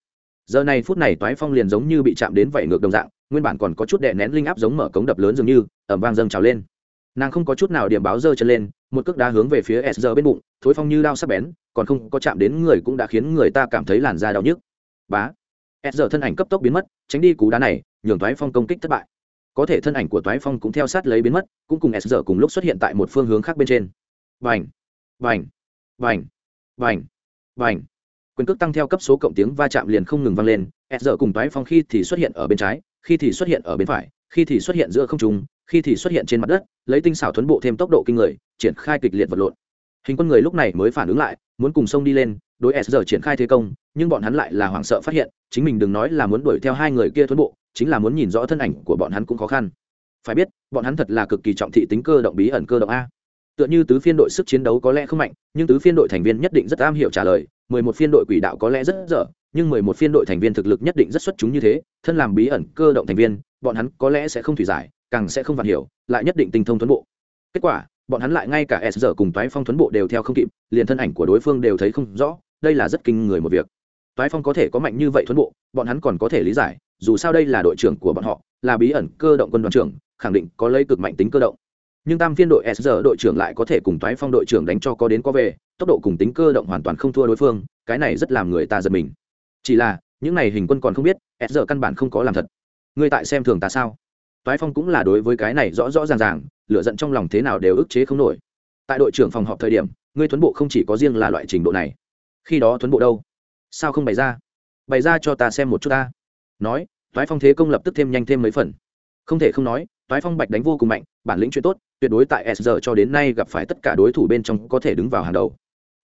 giờ này phút này toái phong liền giống như bị chạm đến vẩy ngược đồng dạng, nguyên bản còn có chút đè nén linh áp giống mở cống đập lớn dường như ẩm vang dâng trào lên. Nàng không có chút nào điểm báo dơ chân lên, một cước đá hướng về phía s giờ bên bụng, thối phong như đao sắc bén, còn không có chạm đến người cũng đã khiến người ta cảm thấy làn da đau nhức. Bá. S giờ thân ảnh cấp tốc biến mất, tránh đi cú đá này, nhường toái phong công kích thất bại. Có thể thân ảnh của toái phong cũng theo sát lấy biến mất, cũng cùng s giờ cùng lúc xuất hiện tại một phương hướng khác bên trên. Vành vành vành vành vành quyền cước tăng theo cấp số cộng tiếng va chạm liền không ngừng vang lên s giờ cùng toái phong khi thì xuất hiện ở bên trái, khi thì xuất hiện ở bên phải, khi thì xuất hiện giữa không trung, khi thì xuất hiện trên mặt đất, lấy tinh xảo thuấn bộ thêm tốc độ kinh người, triển khai kịch liệt vật lộn. Hình quân người lúc này mới phản ứng lại, muốn cùng sông đi lên, đối s giờ triển khai thế công, nhưng bọn hắn lại là hoảng sợ phát hiện, chính mình đừng nói là muốn đuổi theo hai người kia thuấn bộ, chính là muốn nhìn rõ thân ảnh của bọn hắn cũng khó khăn. Phải biết, bọn hắn thật là cực kỳ trọng thị tính cơ động bí ẩn cơ động a. Tựa như tứ phiên đội sức chiến đấu có lẽ không mạnh, nhưng tứ phiên đội thành viên nhất định rất am hiểu trả lời mười một phiên đội quỷ đạo có lẽ rất dở, nhưng mười một phiên đội thành viên thực lực nhất định rất xuất chúng như thế, thân làm bí ẩn cơ động thành viên, bọn hắn có lẽ sẽ không thủy giải, càng sẽ không vạn hiểu, lại nhất định tinh thông tuấn bộ. Kết quả, bọn hắn lại ngay cả s giờ cùng toái phong tuấn bộ đều theo không kịp, liền thân ảnh của đối phương đều thấy không rõ, đây là rất kinh người một việc. Toái phong có thể có mạnh như vậy tuấn bộ, bọn hắn còn có thể lý giải, dù sao đây là đội trưởng của bọn họ, là bí ẩn cơ động quân đoàn trưởng, khẳng định có lấy cực mạnh tính cơ động nhưng tam phiên đội s đội trưởng lại có thể cùng toái phong đội trưởng đánh cho có đến có về, tốc độ cùng tính cơ động hoàn toàn không thua đối phương, cái này rất làm người ta giật mình. Chỉ là, những này hình quân còn không biết, s căn bản không có làm thật. Ngươi tại xem thường ta sao? Toái phong cũng là đối với cái này rõ rõ ràng ràng lựa giận trong lòng thế nào đều ức chế không nổi. Tại đội trưởng phòng họp thời điểm, ngươi tuấn bộ không chỉ có riêng là loại trình độ này. Khi đó tuấn bộ đâu? Sao không bày ra? Bày ra cho ta xem một chút ta. Nói, toái phong thế công lập tức thêm nhanh thêm mấy phần. Không thể không nói toái phong bạch đánh vô cùng mạnh, bản lĩnh chuyện tốt, tuyệt đối tại s cho đến nay gặp phải tất cả đối thủ bên trong có thể đứng vào hàng đầu.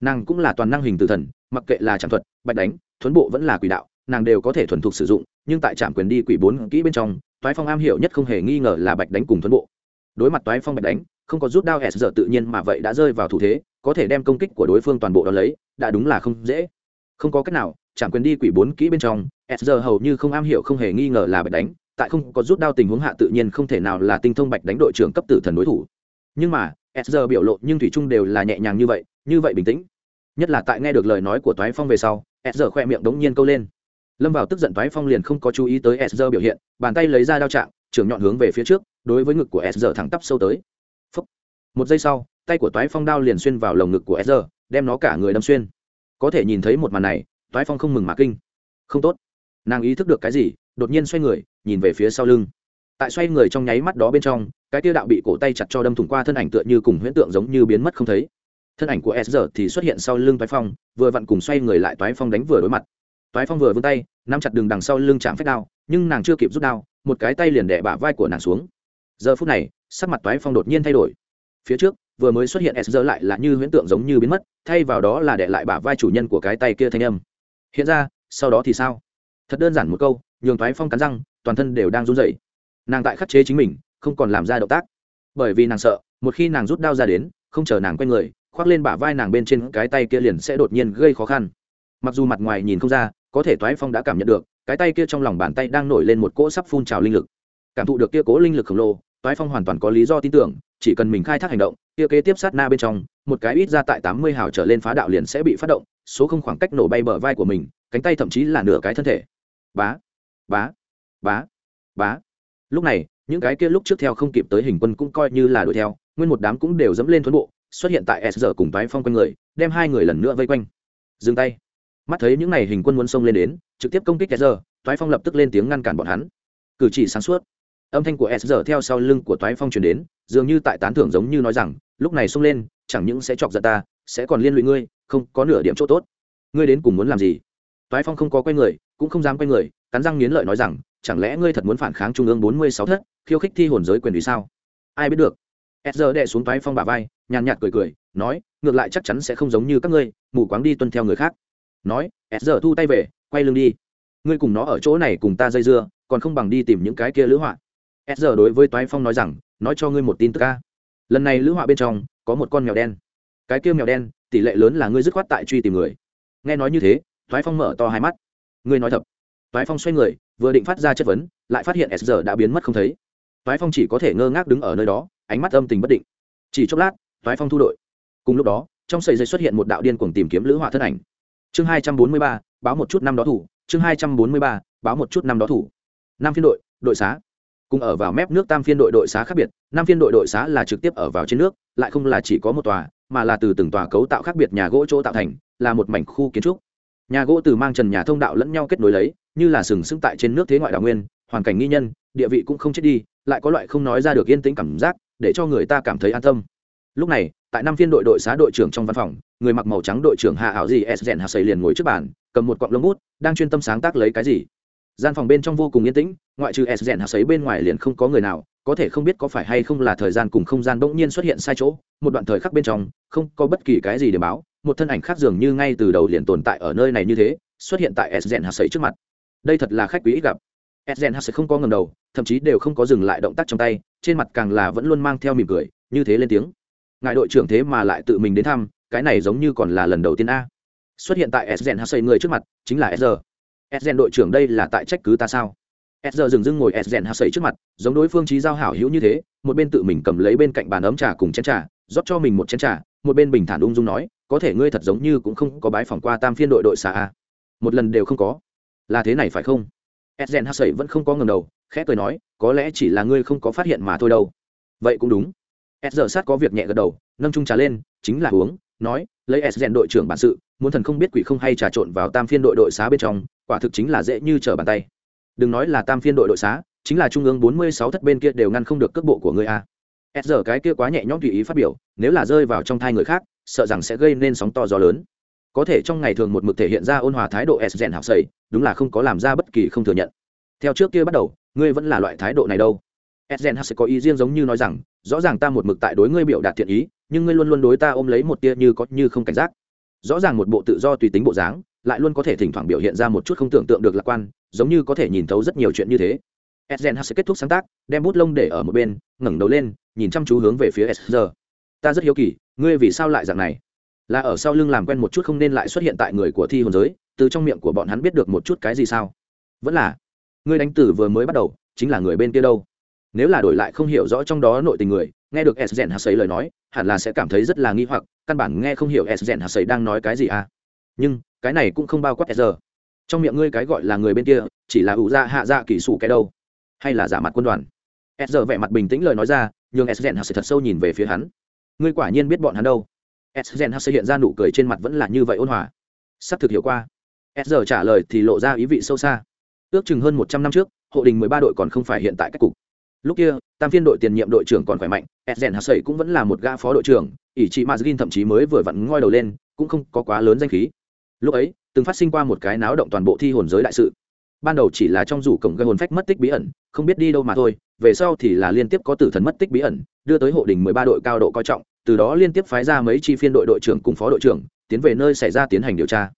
Nàng cũng là toàn năng hình từ thần, mặc kệ là trạm thuật, bạch đánh, thuấn bộ vẫn là quỷ đạo, nàng đều có thể thuần thục sử dụng, nhưng tại trạm quyền đi quỷ bốn kỹ bên trong, toái phong am hiểu nhất không hề nghi ngờ là bạch đánh cùng thuấn bộ. Đối mặt toái phong bạch đánh, không có rút đao s giờ tự nhiên mà vậy đã rơi vào thủ thế, có thể đem công kích của đối phương toàn bộ đ ó lấy, đã đúng là không dễ. Không có cách nào chạm quyền đi quỷ bốn kỹ bên trong, s giờ hầu như không am hiểu không hề nghi ngờ là bạch đánh tại không có rút đao tình huống hạ tự nhiên không thể nào là tinh thông bạch đánh đội trưởng cấp tử thần đối thủ. Nhưng mà, s biểu lộ nhưng thủy chung đều là nhẹ nhàng như vậy như vậy bình tĩnh. Nhất là tại nghe được lời nói của toái phong về sau, s khoe miệng đống nhiên câu lên. Lâm vào tức giận toái phong liền không có chú ý tới s biểu hiện, bàn tay lấy ra đao trạng trưởng nhọn hướng về phía trước, đối với ngực của s thẳng tắp sâu tới. Phúc. một giây sau, tay của toái phong đao liền xuyên vào lồng ngực của s đem nó cả người đâm xuyên. Có thể nhìn thấy một màn này, toái phong không mừng mà kinh. Không tốt nàng ý thức được cái gì, đột nhiên xoay người, nhìn về phía sau lưng. Tại xoay người trong nháy mắt đó bên trong, cái tia đạo bị cổ tay chặt cho đâm thủng qua thân ảnh tựa như cùng huyễn tượng giống như biến mất không thấy. Thân ảnh của s giờ thì xuất hiện sau lưng toái phong, vừa vặn cùng xoay người lại toái phong đánh vừa đối mặt. Toái phong vừa vươn tay, nắm chặt đường đằng sau lưng chạm phép đao, nhưng nàng chưa kịp rút đao, một cái tay liền đẻ bả vai của nàng xuống. Giờ phút này, sắc mặt toái phong đột nhiên thay đổi. Phía trước, vừa mới xuất hiện s giờ lại là như huyễn tượng giống như biến mất, thay vào đó là đẻ lại bả vai chủ nhân của cái tay kia thanh âm. Hiện ra, sau đó thì sao? Thật đơn giản một câu, nhường toái phong cắn răng, toàn thân đều đang run rẩy. Nàng tại khắc chế chính mình, không còn làm ra động tác. Bởi vì nàng sợ, một khi nàng rút đao ra đến, không chờ nàng quay người, khoác lên bả vai nàng bên trên cái tay kia liền sẽ đột nhiên gây khó khăn. Mặc dù mặt ngoài nhìn không ra, có thể toái phong đã cảm nhận được, cái tay kia trong lòng bàn tay đang nổi lên một cỗ sắp phun trào linh lực. Cảm thụ được kia cố linh lực khổng lồ, toái phong hoàn toàn có lý do tin tưởng, chỉ cần mình khai thác hành động, kia kế tiếp sát na bên trong, một cái ít ra tại tám mươi hào trở lên phá đạo liền sẽ bị phát động, số không khoảng cách nổ bay bờ vai của mình, cánh tay thậm chí là nửa cái thân thể bá bá bá bá. Lúc này, những cái kia lúc trước theo không kịp tới hình quân cũng coi như là đuổi theo, nguyên một đám cũng đều dẫm lên thuấn bộ, xuất hiện tại s giờ cùng toái phong quanh người, đem hai người lần nữa vây quanh. Dừng tay. Mắt thấy những n à y hình quân muốn xông lên đến, trực tiếp công kích s giờ toái phong lập tức lên tiếng ngăn cản bọn hắn. Cử chỉ sáng suốt. Âm thanh của s giờ theo sau lưng của toái phong truyền đến, dường như tại tán thưởng giống như nói rằng, lúc này xông lên, chẳng những sẽ chọc giận ta, sẽ còn liên lụy ngươi, không có nửa điểm chỗ tốt. Ngươi đến cùng muốn làm gì? Toái phong không có quay người cũng không dám quay người, cắn răng nghiến lợi nói rằng, chẳng lẽ ngươi thật muốn phản kháng trung ương bốn mươi sáu thất, khiêu khích thi hồn giới quyền vì sao? Ai biết được. S giờ đệ xuống toái phong bà vai, nhàn nhạt cười cười, nói, ngược lại chắc chắn sẽ không giống như các ngươi, mù quáng đi tuân theo người khác. Nói s giờ thu tay về, quay lưng đi. Ngươi cùng nó ở chỗ này cùng ta dây dưa, còn không bằng đi tìm những cái kia lữ họa. S giờ đối với toái phong nói rằng, nói cho ngươi một tin tức ca lần này lữ họa bên trong, có một con mèo đen. Cái kia mèo đen, tỷ lệ lớn là ngươi dứt khoát tại truy tìm người. Nghe nói như thế, toái phong mở to hai mắt ngươi nói thật toái phong xoay người, vừa định phát ra chất vấn, lại phát hiện s giờ đã biến mất không thấy. Toái phong chỉ có thể ngơ ngác đứng ở nơi đó, ánh mắt âm tình bất định. Chỉ chốc lát, toái phong thu đội. Cùng lúc đó, trong sợi dây xuất hiện một đạo điên cuồng tìm kiếm lữ họa thân ảnh. Chương hai trăm bốn mươi ba, báo một chút năm đó thủ. Chương hai trăm bốn mươi ba, báo một chút năm đó thủ. Năm phiên đội đội xá. Cùng ở vào mép nước tam phiên đội đội xá khác biệt. Năm phiên đội đội xá là trực tiếp ở vào trên nước, lại không là chỉ có một tòa, mà là từ từng tòa cấu tạo khác biệt nhà gỗ chỗ tạo thành, là một mảnh khu kiến trúc nhà gỗ từ mang trần nhà thông đạo lẫn nhau kết nối lấy, như là sừng sững tại trên nước thế ngoại đào nguyên, hoàn cảnh nghi nhân, địa vị cũng không chết đi, lại có loại không nói ra được yên tĩnh cảm giác, để cho người ta cảm thấy an tâm. Lúc này, tại năm phiên đội đội xá đội trưởng trong văn phòng, người mặc màu trắng đội trưởng hạ ảo gì s rèn hạ xây liền ngồi trước bàn, cầm một cọng lông bút, đang chuyên tâm sáng tác lấy cái gì. Gian phòng bên trong vô cùng yên tĩnh, ngoại trừ s rèn hạ sấy bên ngoài liền không có người nào, có thể không biết có phải hay không là thời gian cùng không gian bỗng nhiên xuất hiện sai chỗ, một đoạn thời khắc bên trong, không có bất kỳ cái gì để báo một thân ảnh khác dường như ngay từ đầu liền tồn tại ở nơi này như thế, xuất hiện tại s rèn trước mặt. Đây thật là khách quý ít gặp. Edgen sẽ không có ngầm đầu, thậm chí đều không có dừng lại động tác trong tay, trên mặt càng là vẫn luôn mang theo mỉm cười, như thế lên tiếng. Ngài đội trưởng thế mà lại tự mình đến thăm, cái này giống như còn là lần đầu tiên a. Xuất hiện tại edgen hassay người trước mặt, chính là Ezr edgen đội trưởng đây là tại trách cứ ta sao? Ezr dừng dưng ngồi edgen hassay trước mặt, giống đối phương trí giao hảo hữu như thế, một bên tự mình cầm lấy bên cạnh bàn ấm trà cùng chén trà, rót cho mình một chén trà, một bên bình thản ung dung nói có thể ngươi thật giống như cũng không có bái phỏng qua tam phiên đội đội xà a. Một lần đều không có. Là thế này phải không? Edgen hát sẩy vẫn không có ngầm đầu, khẽ cười nói, có lẽ chỉ là ngươi không có phát hiện mà thôi đâu. Vậy cũng đúng. Ed giờ sát có việc nhẹ gật đầu, nâng trung trà lên, chính là uống, nói, lấy edgen đội trưởng bản sự, muốn thần không biết quỷ không hay trà trộn vào tam phiên đội đội xá bên trong, quả thực chính là dễ như trở bàn tay. Đừng nói là tam phiên đội đội xá, chính là trung ương bốn mươi sáu thất bên kia đều ngăn không được cước bộ của ngươi a. Ed giờ cái kia quá nhẹ nhõm tùy ý phát biểu, nếu là rơi vào trong thai người khác sợ rằng sẽ gây nên sóng to gió lớn. Có thể trong ngày thường một mực thể hiện ra ôn hòa thái độ s rèn học sầy đúng là không có làm ra bất kỳ không thừa nhận. Theo trước kia bắt đầu ngươi vẫn là loại thái độ này đâu. S rèn học có ý riêng giống như nói rằng rõ ràng ta một mực tại đối ngươi biểu đạt thiện ý nhưng ngươi luôn luôn đối ta ôm lấy một tia như có như không cảnh giác. Rõ ràng một bộ tự do tùy tính bộ dáng lại luôn có thể thỉnh thoảng biểu hiện ra một chút không tưởng tượng được lạc quan giống như có thể nhìn thấu rất nhiều chuyện như thế. Esgen sẽ kết thúc sáng tác, đem bút lông để ở một bên, ngẩng đầu lên, nhìn chăm chú hướng về phía Esger. Ta rất hiếu kỳ, ngươi vì sao lại dạng này? Là ở sau lưng làm quen một chút không nên lại xuất hiện tại người của thi hồn giới, từ trong miệng của bọn hắn biết được một chút cái gì sao? Vẫn là, ngươi đánh tử vừa mới bắt đầu, chính là người bên kia đâu? Nếu là đổi lại không hiểu rõ trong đó nội tình người, nghe được Esgen sấy lời nói, hẳn là sẽ cảm thấy rất là nghi hoặc, căn bản nghe không hiểu Esgen sấy đang nói cái gì à? Nhưng, cái này cũng không bao quát Esger. Trong miệng ngươi cái gọi là người bên kia, chỉ là ủ ra hạ dạ kỳ sủ cái đâu? hay là giả mặt quân đoàn s giờ vẻ mặt bình tĩnh lời nói ra nhưng s gen sấy thật sâu nhìn về phía hắn ngươi quả nhiên biết bọn hắn đâu. S gen sẽ hiện ra nụ cười trên mặt vẫn là như vậy ôn hòa. Sắp thực hiểu qua. S giờ trả lời thì lộ ra ý vị sâu xa. Ước chừng hơn một trăm năm trước, hộ đình mười ba đội còn không phải hiện tại các cục. Lúc kia, tam phiên đội tiền nhiệm đội trưởng còn khỏe mạnh edgen hassay cũng vẫn là một gã phó đội trưởng, ỷ chị mazgin thậm chí mới vừa vặn ngoi đầu lên, cũng không có quá lớn danh khí. Lúc ấy, từng phát sinh qua một cái náo động toàn bộ thi hồn giới đại sự. Ban đầu chỉ là trong rủ cổng gây hồn phách mất tích bí ẩn, không biết đi đâu mà thôi, về sau thì là liên tiếp có tử thần mất tích bí ẩn, đưa tới hộ đình mười ba đội cao độ coi trọng từ đó liên tiếp phái ra mấy chi phiên đội đội trưởng cùng phó đội trưởng, tiến về nơi xảy ra tiến hành điều tra.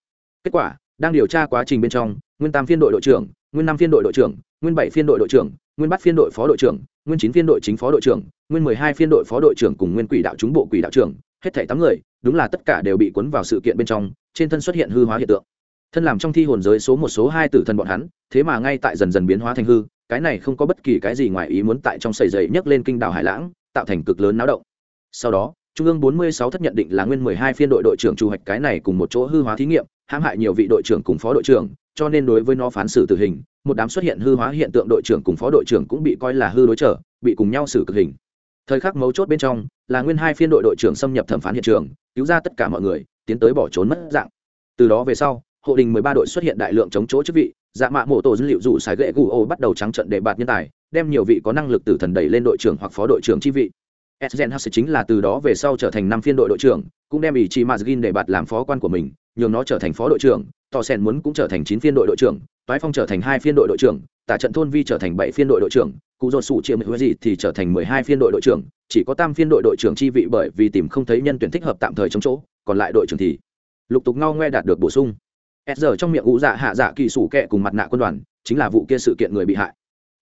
Kết quả, đang điều tra quá trình bên trong, nguyên tam phiên đội đội trưởng, nguyên năm phiên đội đội trưởng, nguyên bảy phiên đội đội trưởng, nguyên bắt phiên đội phó đội trưởng, nguyên chín phiên đội chính phó đội trưởng, nguyên mười hai phiên đội phó đội trưởng cùng nguyên quỷ đạo chúng bộ quỷ đạo trưởng, hết thảy tám người, đúng là tất cả đều bị cuốn vào sự kiện bên trong, trên thân xuất hiện hư hóa hiện tượng. Thân làm trong thi hồn giới số một số hai tử thần bọn hắn, thế mà ngay tại dần dần biến hóa thành hư, cái này không có bất kỳ cái gì ngoài ý muốn tại trong sầy dày nhấc lên kinh đảo hải lãng, tạo thành cực lớn náo động sau đó, trung ương 46 thất nhận định là nguyên 12 phiên đội đội trưởng chủ hoạch cái này cùng một chỗ hư hóa thí nghiệm, hãm hại nhiều vị đội trưởng cùng phó đội trưởng, cho nên đối với nó phán xử tử hình, một đám xuất hiện hư hóa hiện tượng đội trưởng cùng phó đội trưởng cũng bị coi là hư đối trở, bị cùng nhau xử cực hình. Thời khắc mấu chốt bên trong, là nguyên hai phiên đội đội trưởng xâm nhập thẩm phán hiện trường, cứu ra tất cả mọi người, tiến tới bỏ trốn mất dạng. Từ đó về sau, hộ đình 13 đội xuất hiện đại lượng chống chỗ chức vị dạ mạ mổ tổ dữ liệu dụ xài gậy gù ô bắt đầu trắng trận để bạt nhân tài, đem nhiều vị có năng lực tử thần đẩy lên đội trưởng hoặc phó đội trưởng chi vị. Esgen Hase chính là từ đó về sau trở thành năm phiên đội đội trưởng, cũng đem ý chí Mazgin để bạt làm phó quan của mình, nhường nó trở thành phó đội trưởng, Tò Sen muốn cũng trở thành chín phiên đội đội trưởng, Toái Phong trở thành hai phiên đội đội trưởng, Tả trận thôn vi trở thành bảy phiên đội đội trưởng, Cụ Dột Sụ Triệu Mịch gì thì trở thành mười hai phiên đội đội trưởng, chỉ có tam phiên đội đội trưởng chi vị bởi vì tìm không thấy nhân tuyển thích hợp tạm thời trống chỗ, còn lại đội trưởng thì lục tục ngao ngoe đạt được bổ sung. Esger trong miệng ngũ dạ hạ dạ kỳ sủ kệ cùng mặt nạ quân đoàn chính là vụ kia sự kiện người bị hại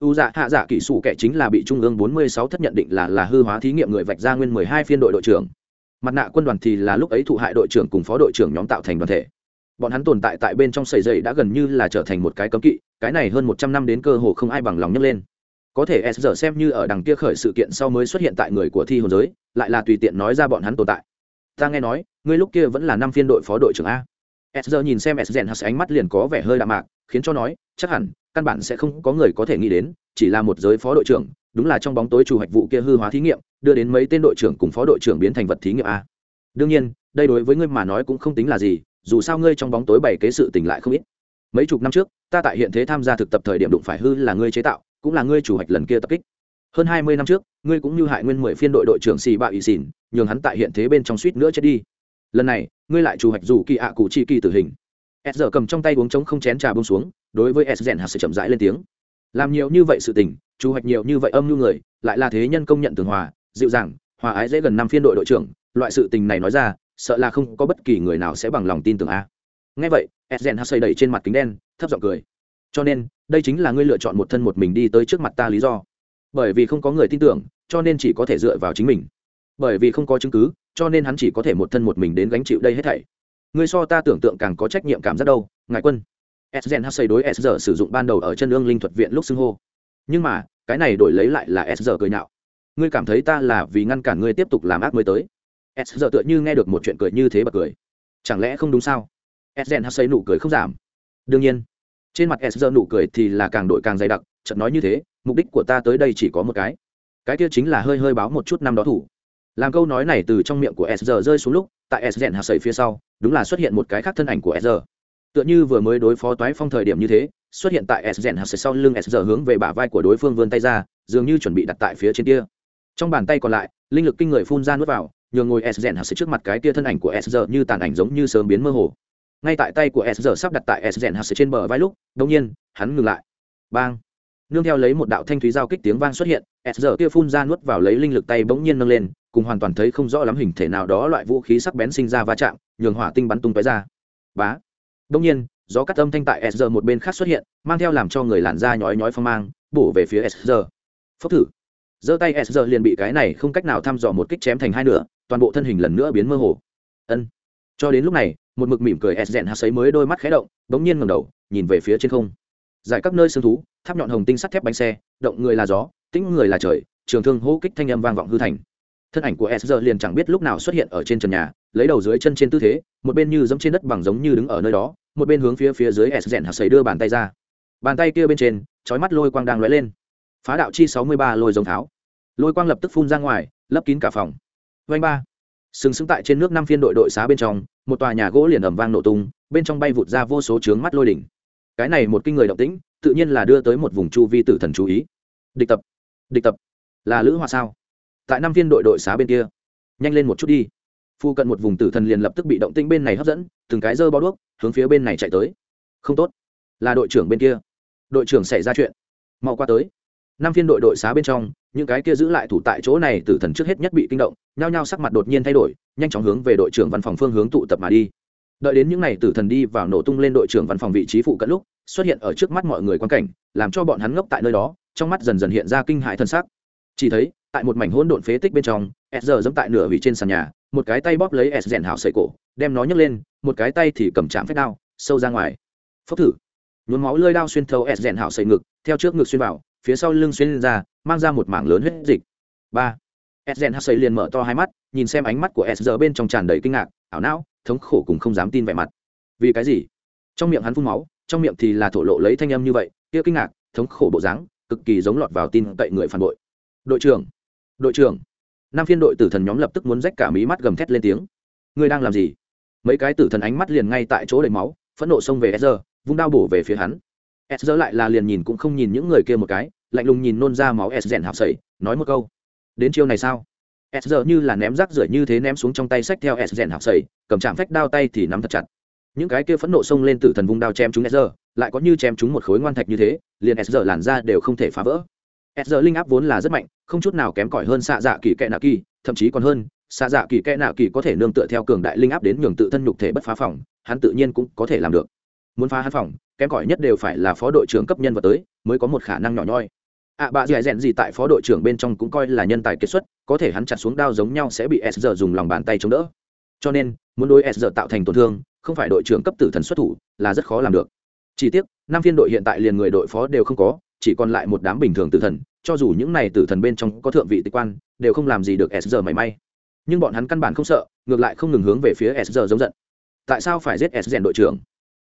u dạ hạ dạ kỹ sủ kệ chính là bị trung ương 46 thất nhận định là là hư hóa thí nghiệm người vạch ra nguyên 12 phiên đội đội trưởng. Mặt nạ quân đoàn thì là lúc ấy thụ hại đội trưởng cùng phó đội trưởng nhóm tạo thành đoàn thể. Bọn hắn tồn tại tại bên trong sầy dày đã gần như là trở thành một cái cấm kỵ, cái này hơn một trăm năm đến cơ hồ không ai bằng lòng nhấc lên. Có thể s giờ xem như ở đằng kia khởi sự kiện sau mới xuất hiện tại người của thi hồn giới, lại là tùy tiện nói ra bọn hắn tồn tại. Ta nghe nói, ngươi lúc kia vẫn là năm phiên đội phó đội trưởng a. S giờ nhìn xem s rèn ánh mắt liền có vẻ hơi đạm mạc, khiến cho nói, chắc hẳn căn bản sẽ không có người có thể nghĩ đến, chỉ là một giới phó đội trưởng, đúng là trong bóng tối chủ hoạch vụ kia hư hóa thí nghiệm, đưa đến mấy tên đội trưởng cùng phó đội trưởng biến thành vật thí nghiệm a. Đương nhiên, đây đối với ngươi mà nói cũng không tính là gì, dù sao ngươi trong bóng tối bày kế sự tình lại không ít. Mấy chục năm trước, ta tại hiện thế tham gia thực tập thời điểm đụng phải hư là ngươi chế tạo, cũng là ngươi chủ hoạch lần kia tập kích. Hơn hai mươi năm trước, ngươi cũng như hại nguyên mười phiên đội đội trưởng xì bạo ỵ xỉn, nhường hắn tại hiện thế bên trong suýt nữa chết đi. Lần này, ngươi lại chủ hoạch dù kỳ ạ cụ chi kỳ tử hình. S giờ cầm trong tay uống trống không chén trà bông xuống đối với s rèn hạt sự chậm rãi lên tiếng. Làm nhiều như vậy sự tình chú hoạch nhiều như vậy âm nhu người, lại là thế nhân công nhận tường hòa, dịu dàng, hòa ái dễ gần năm phiên đội đội trưởng, loại sự tình này nói ra, sợ là không có bất kỳ người nào sẽ bằng lòng tin tưởng a. Ngay vậy, s rèn hạt xây đẩy trên mặt kính đen, thấp giọng cười. Cho nên, đây chính là ngươi lựa chọn một thân một mình đi tới trước mặt ta lý do. Bởi vì không có người tin tưởng, cho nên chỉ có thể dựa vào chính mình. Bởi vì không có chứng cứ, cho nên hắn chỉ có thể một thân một mình đến gánh chịu đây hết thảy. Người so ta tưởng tượng càng có trách nhiệm cảm giác đâu, ngài quân sgen hắc xây đối s sử dụng ban đầu ở chân ương linh thuật viện lúc xưng hô. Nhưng mà, cái này đổi lấy lại là s cười nhạo. Ngươi cảm thấy ta là vì ngăn cản ngươi tiếp tục làm ác mới tới. S tựa như nghe được một chuyện cười như thế bật cười. Chẳng lẽ không đúng sao? Sgen hắc xây nụ cười không giảm. Đương nhiên, trên mặt s nụ cười thì là càng đội càng dày đặc, chợt nói như thế, mục đích của ta tới đây chỉ có một cái. Cái kia chính là hơi hơi báo một chút năm đó thủ. Làm câu nói này từ trong miệng của s rơi xuống lúc, tại sgen rèn phía sau, đúng là xuất hiện một cái khác thân ảnh của s tựa như vừa mới đối phó toái phong thời điểm như thế, xuất hiện tại s rèn hạt sau lưng s hướng về bả vai của đối phương vươn tay ra, dường như chuẩn bị đặt tại phía trên kia. Trong bàn tay còn lại, linh lực kinh người phun ra nuốt vào, nhường ngồi s rèn hạt trước mặt cái kia thân ảnh của s như tàn ảnh giống như sớm biến mơ hồ. Ngay tại tay của s sắp đặt tại s rèn hạt trên bờ vai lúc, đột nhiên, hắn ngừng lại. Bang! Nương theo lấy một đạo thanh thúy giao kích tiếng vang xuất hiện, s kia phun ra nuốt vào lấy linh lực tay bỗng nhiên nâng lên, cùng hoàn toàn thấy không rõ lắm hình thể nào đó loại vũ khí sắc bén sinh ra va chạm, nhường hỏa tinh bắn tung tóe ra. Bá! Đông nhiên, gió cắt âm thanh tại Sr một bên khác xuất hiện, mang theo làm cho người làn da nhói nhói phong mang, bổ về phía Sr. phốc thử. Giơ tay Sr liền bị cái này không cách nào thăm dò một kích chém thành hai nửa, toàn bộ thân hình lần nữa biến mơ hồ. Ân. Cho đến lúc này, một mực mỉm cười s hạ sấy mới đôi mắt khé động, bỗng nhiên ngẩng đầu, nhìn về phía trên không. Giải các nơi sương thú, tháp nhọn hồng tinh sắt thép bánh xe, động người là gió, tĩnh người là trời, trường thương hô kích thanh âm vang vọng hư thành. Thân ảnh của Sr liền chẳng biết lúc nào xuất hiện ở trên trần nhà, lấy đầu dưới chân trên tư thế, một bên như giống trên đất bằng giống như đứng ở nơi đó một bên hướng phía phía dưới s rèn hạt sấy đưa bàn tay ra. Bàn tay kia bên trên trói mắt lôi quang đang lóe lên. Phá đạo chi sáu mươi ba lôi giống tháo. Lôi quang lập tức phun ra ngoài, lấp kín cả phòng. Vanh ba. Sừng sững tại trên nước năm phiên đội đội xá bên trong, một tòa nhà gỗ liền ẩm vang nổ tung, bên trong bay vụt ra vô số trướng mắt lôi đỉnh. Cái này một kinh người động tĩnh, tự nhiên là đưa tới một vùng chu vi tử thần chú ý. Địch tập. Địch tập. Là lữ hoa sao? Tại năm viên đội đội xá bên kia. Nhanh lên một chút đi. Phụ cận một vùng tử thần liền lập tức bị động tinh bên này hấp dẫn, từng cái dơ bao đuốc, hướng phía bên này chạy tới. Không tốt. Là đội trưởng bên kia. Đội trưởng xảy ra chuyện. Mau qua tới. Năm phiên đội đội xá bên trong, những cái kia giữ lại thủ tại chỗ này tử thần trước hết nhất bị kinh động, nhao nhao sắc mặt đột nhiên thay đổi, nhanh chóng hướng về đội trưởng văn phòng phương hướng tụ tập mà đi. Đợi đến những n à y tử thần đi vào nổ tung lên đội trưởng văn phòng vị trí phụ cận lúc, xuất hiện ở trước mắt mọi người quan cảnh, làm cho bọn hắn ngốc tại nơi đó, trong mắt dần dần hiện ra kinh hại thân xác chỉ thấy, tại một mảnh hỗn độn phế tích bên trong s giờ dẫm tại nửa vị trên sàn nhà, một cái tay bóp lấy s rèn hảo sợi cổ, đem nó nhấc lên, một cái tay thì cầm chạm phép đao, sâu ra ngoài. Phốc thử. Nhuốm máu lơi đao xuyên thấu s rèn hảo sợi ngực, theo trước ngực xuyên vào, phía sau lưng xuyên lên ra, mang ra một mảng lớn huyết dịch. Ba. S rèn hảo sợi liền mở to hai mắt, nhìn xem ánh mắt của s giờ bên trong tràn đầy kinh ngạc, ảo não, thống khổ cùng không dám tin vẻ mặt. Vì cái gì? Trong miệng hắn phun máu, trong miệng thì là thổ lộ lấy thanh âm như vậy, kia kinh ngạc, thống khổ bộ dáng, cực kỳ giống lọt vào tin cậy người phản bội. Đội trưởng. Đội trưởng năm phiên đội tử thần nhóm lập tức muốn rách cả mí mắt gầm thét lên tiếng. Ngươi đang làm gì? Mấy cái tử thần ánh mắt liền ngay tại chỗ đầy máu phẫn nộ xông về Ezra, vung đao bổ về phía hắn. Ezra lại là liền nhìn cũng không nhìn những người kia một cái, lạnh lùng nhìn nôn ra máu Ezra hạp sẩy, nói một câu: "Đến chiêu này sao?" Ezra như là ném rác rưởi như thế ném xuống trong tay sách theo Ezra hạp sẩy, cầm chạm phách đao tay thì nắm thật chặt. Những cái kia phẫn nộ xông lên tử thần vung đao chém chúng sr lại có như chém chúng một khối ngoan thạch như thế liền sr làn ra đều không thể phá vỡ sr linh áp vốn là rất mạnh không chút nào kém cỏi hơn xạ dạ kỳ Kẽ nạ kỳ thậm chí còn hơn. Xạ dạ kỳ Kẽ nạ kỳ có thể nương tựa theo cường đại linh áp đến nhường tự thân nhục thể bất phá phòng hắn tự nhiên cũng có thể làm được. Muốn phá hắn phòng kém cỏi nhất đều phải là phó đội trưởng cấp nhân vật tới mới có một khả năng nhỏ nhoi. Ạ à, bà dì rèn gì tại phó đội trưởng bên trong cũng coi là nhân tài kết xuất có thể hắn chặt xuống đao giống nhau sẽ bị s dùng lòng bàn tay chống đỡ. Cho nên muốn đối s tạo thành tổn thương không phải đội trưởng cấp tử thần xuất thủ là rất khó làm được. Chỉ tiếc năm phiên đội hiện tại liền người đội phó đều không có chỉ còn lại một đám bình thường tử thần, cho dù những này tử thần bên trong có thượng vị tịch quan, đều không làm gì được s giờ mảy may. Nhưng bọn hắn căn bản không sợ, ngược lại không ngừng hướng về phía s giờ giống giận. Tại sao phải giết s rèn đội trưởng?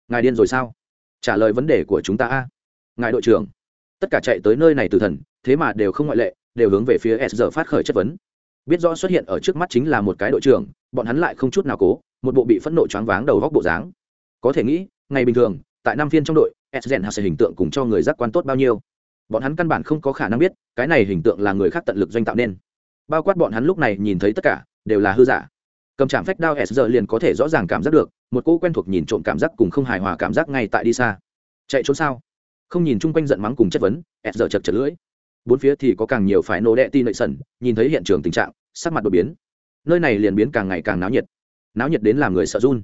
Ngài điên rồi sao? Trả lời vấn đề của chúng ta a. Ngài đội trưởng. Tất cả chạy tới nơi này tử thần, thế mà đều không ngoại lệ, đều hướng về phía s giờ phát khởi chất vấn. Biết rõ xuất hiện ở trước mắt chính là một cái đội trưởng, bọn hắn lại không chút nào cố, một bộ bị phẫn nộ choáng váng đầu góc bộ dáng. Có thể nghĩ, ngày bình thường tại năm phiên trong đội sden hạt sẽ hình tượng cùng cho người giác quan tốt bao nhiêu. Bọn hắn căn bản không có khả năng biết, cái này hình tượng là người khác tận lực doanh tạo nên. Bao quát bọn hắn lúc này nhìn thấy tất cả, đều là hư giả. Cầm chạm phách đao s giờ liền có thể rõ ràng cảm giác được, một cô quen thuộc nhìn trộm cảm giác cùng không hài hòa cảm giác ngay tại đi xa. Chạy trốn sao? Không nhìn chung quanh giận mắng cùng chất vấn, s giờ chật chật lưỡi. Bốn phía thì có càng nhiều phải nô đệ tin nội sẩn nhìn thấy hiện trường tình trạng, sắc mặt đột biến. Nơi này liền biến càng ngày càng náo nhiệt. Náo nhiệt đến làm người sợ run.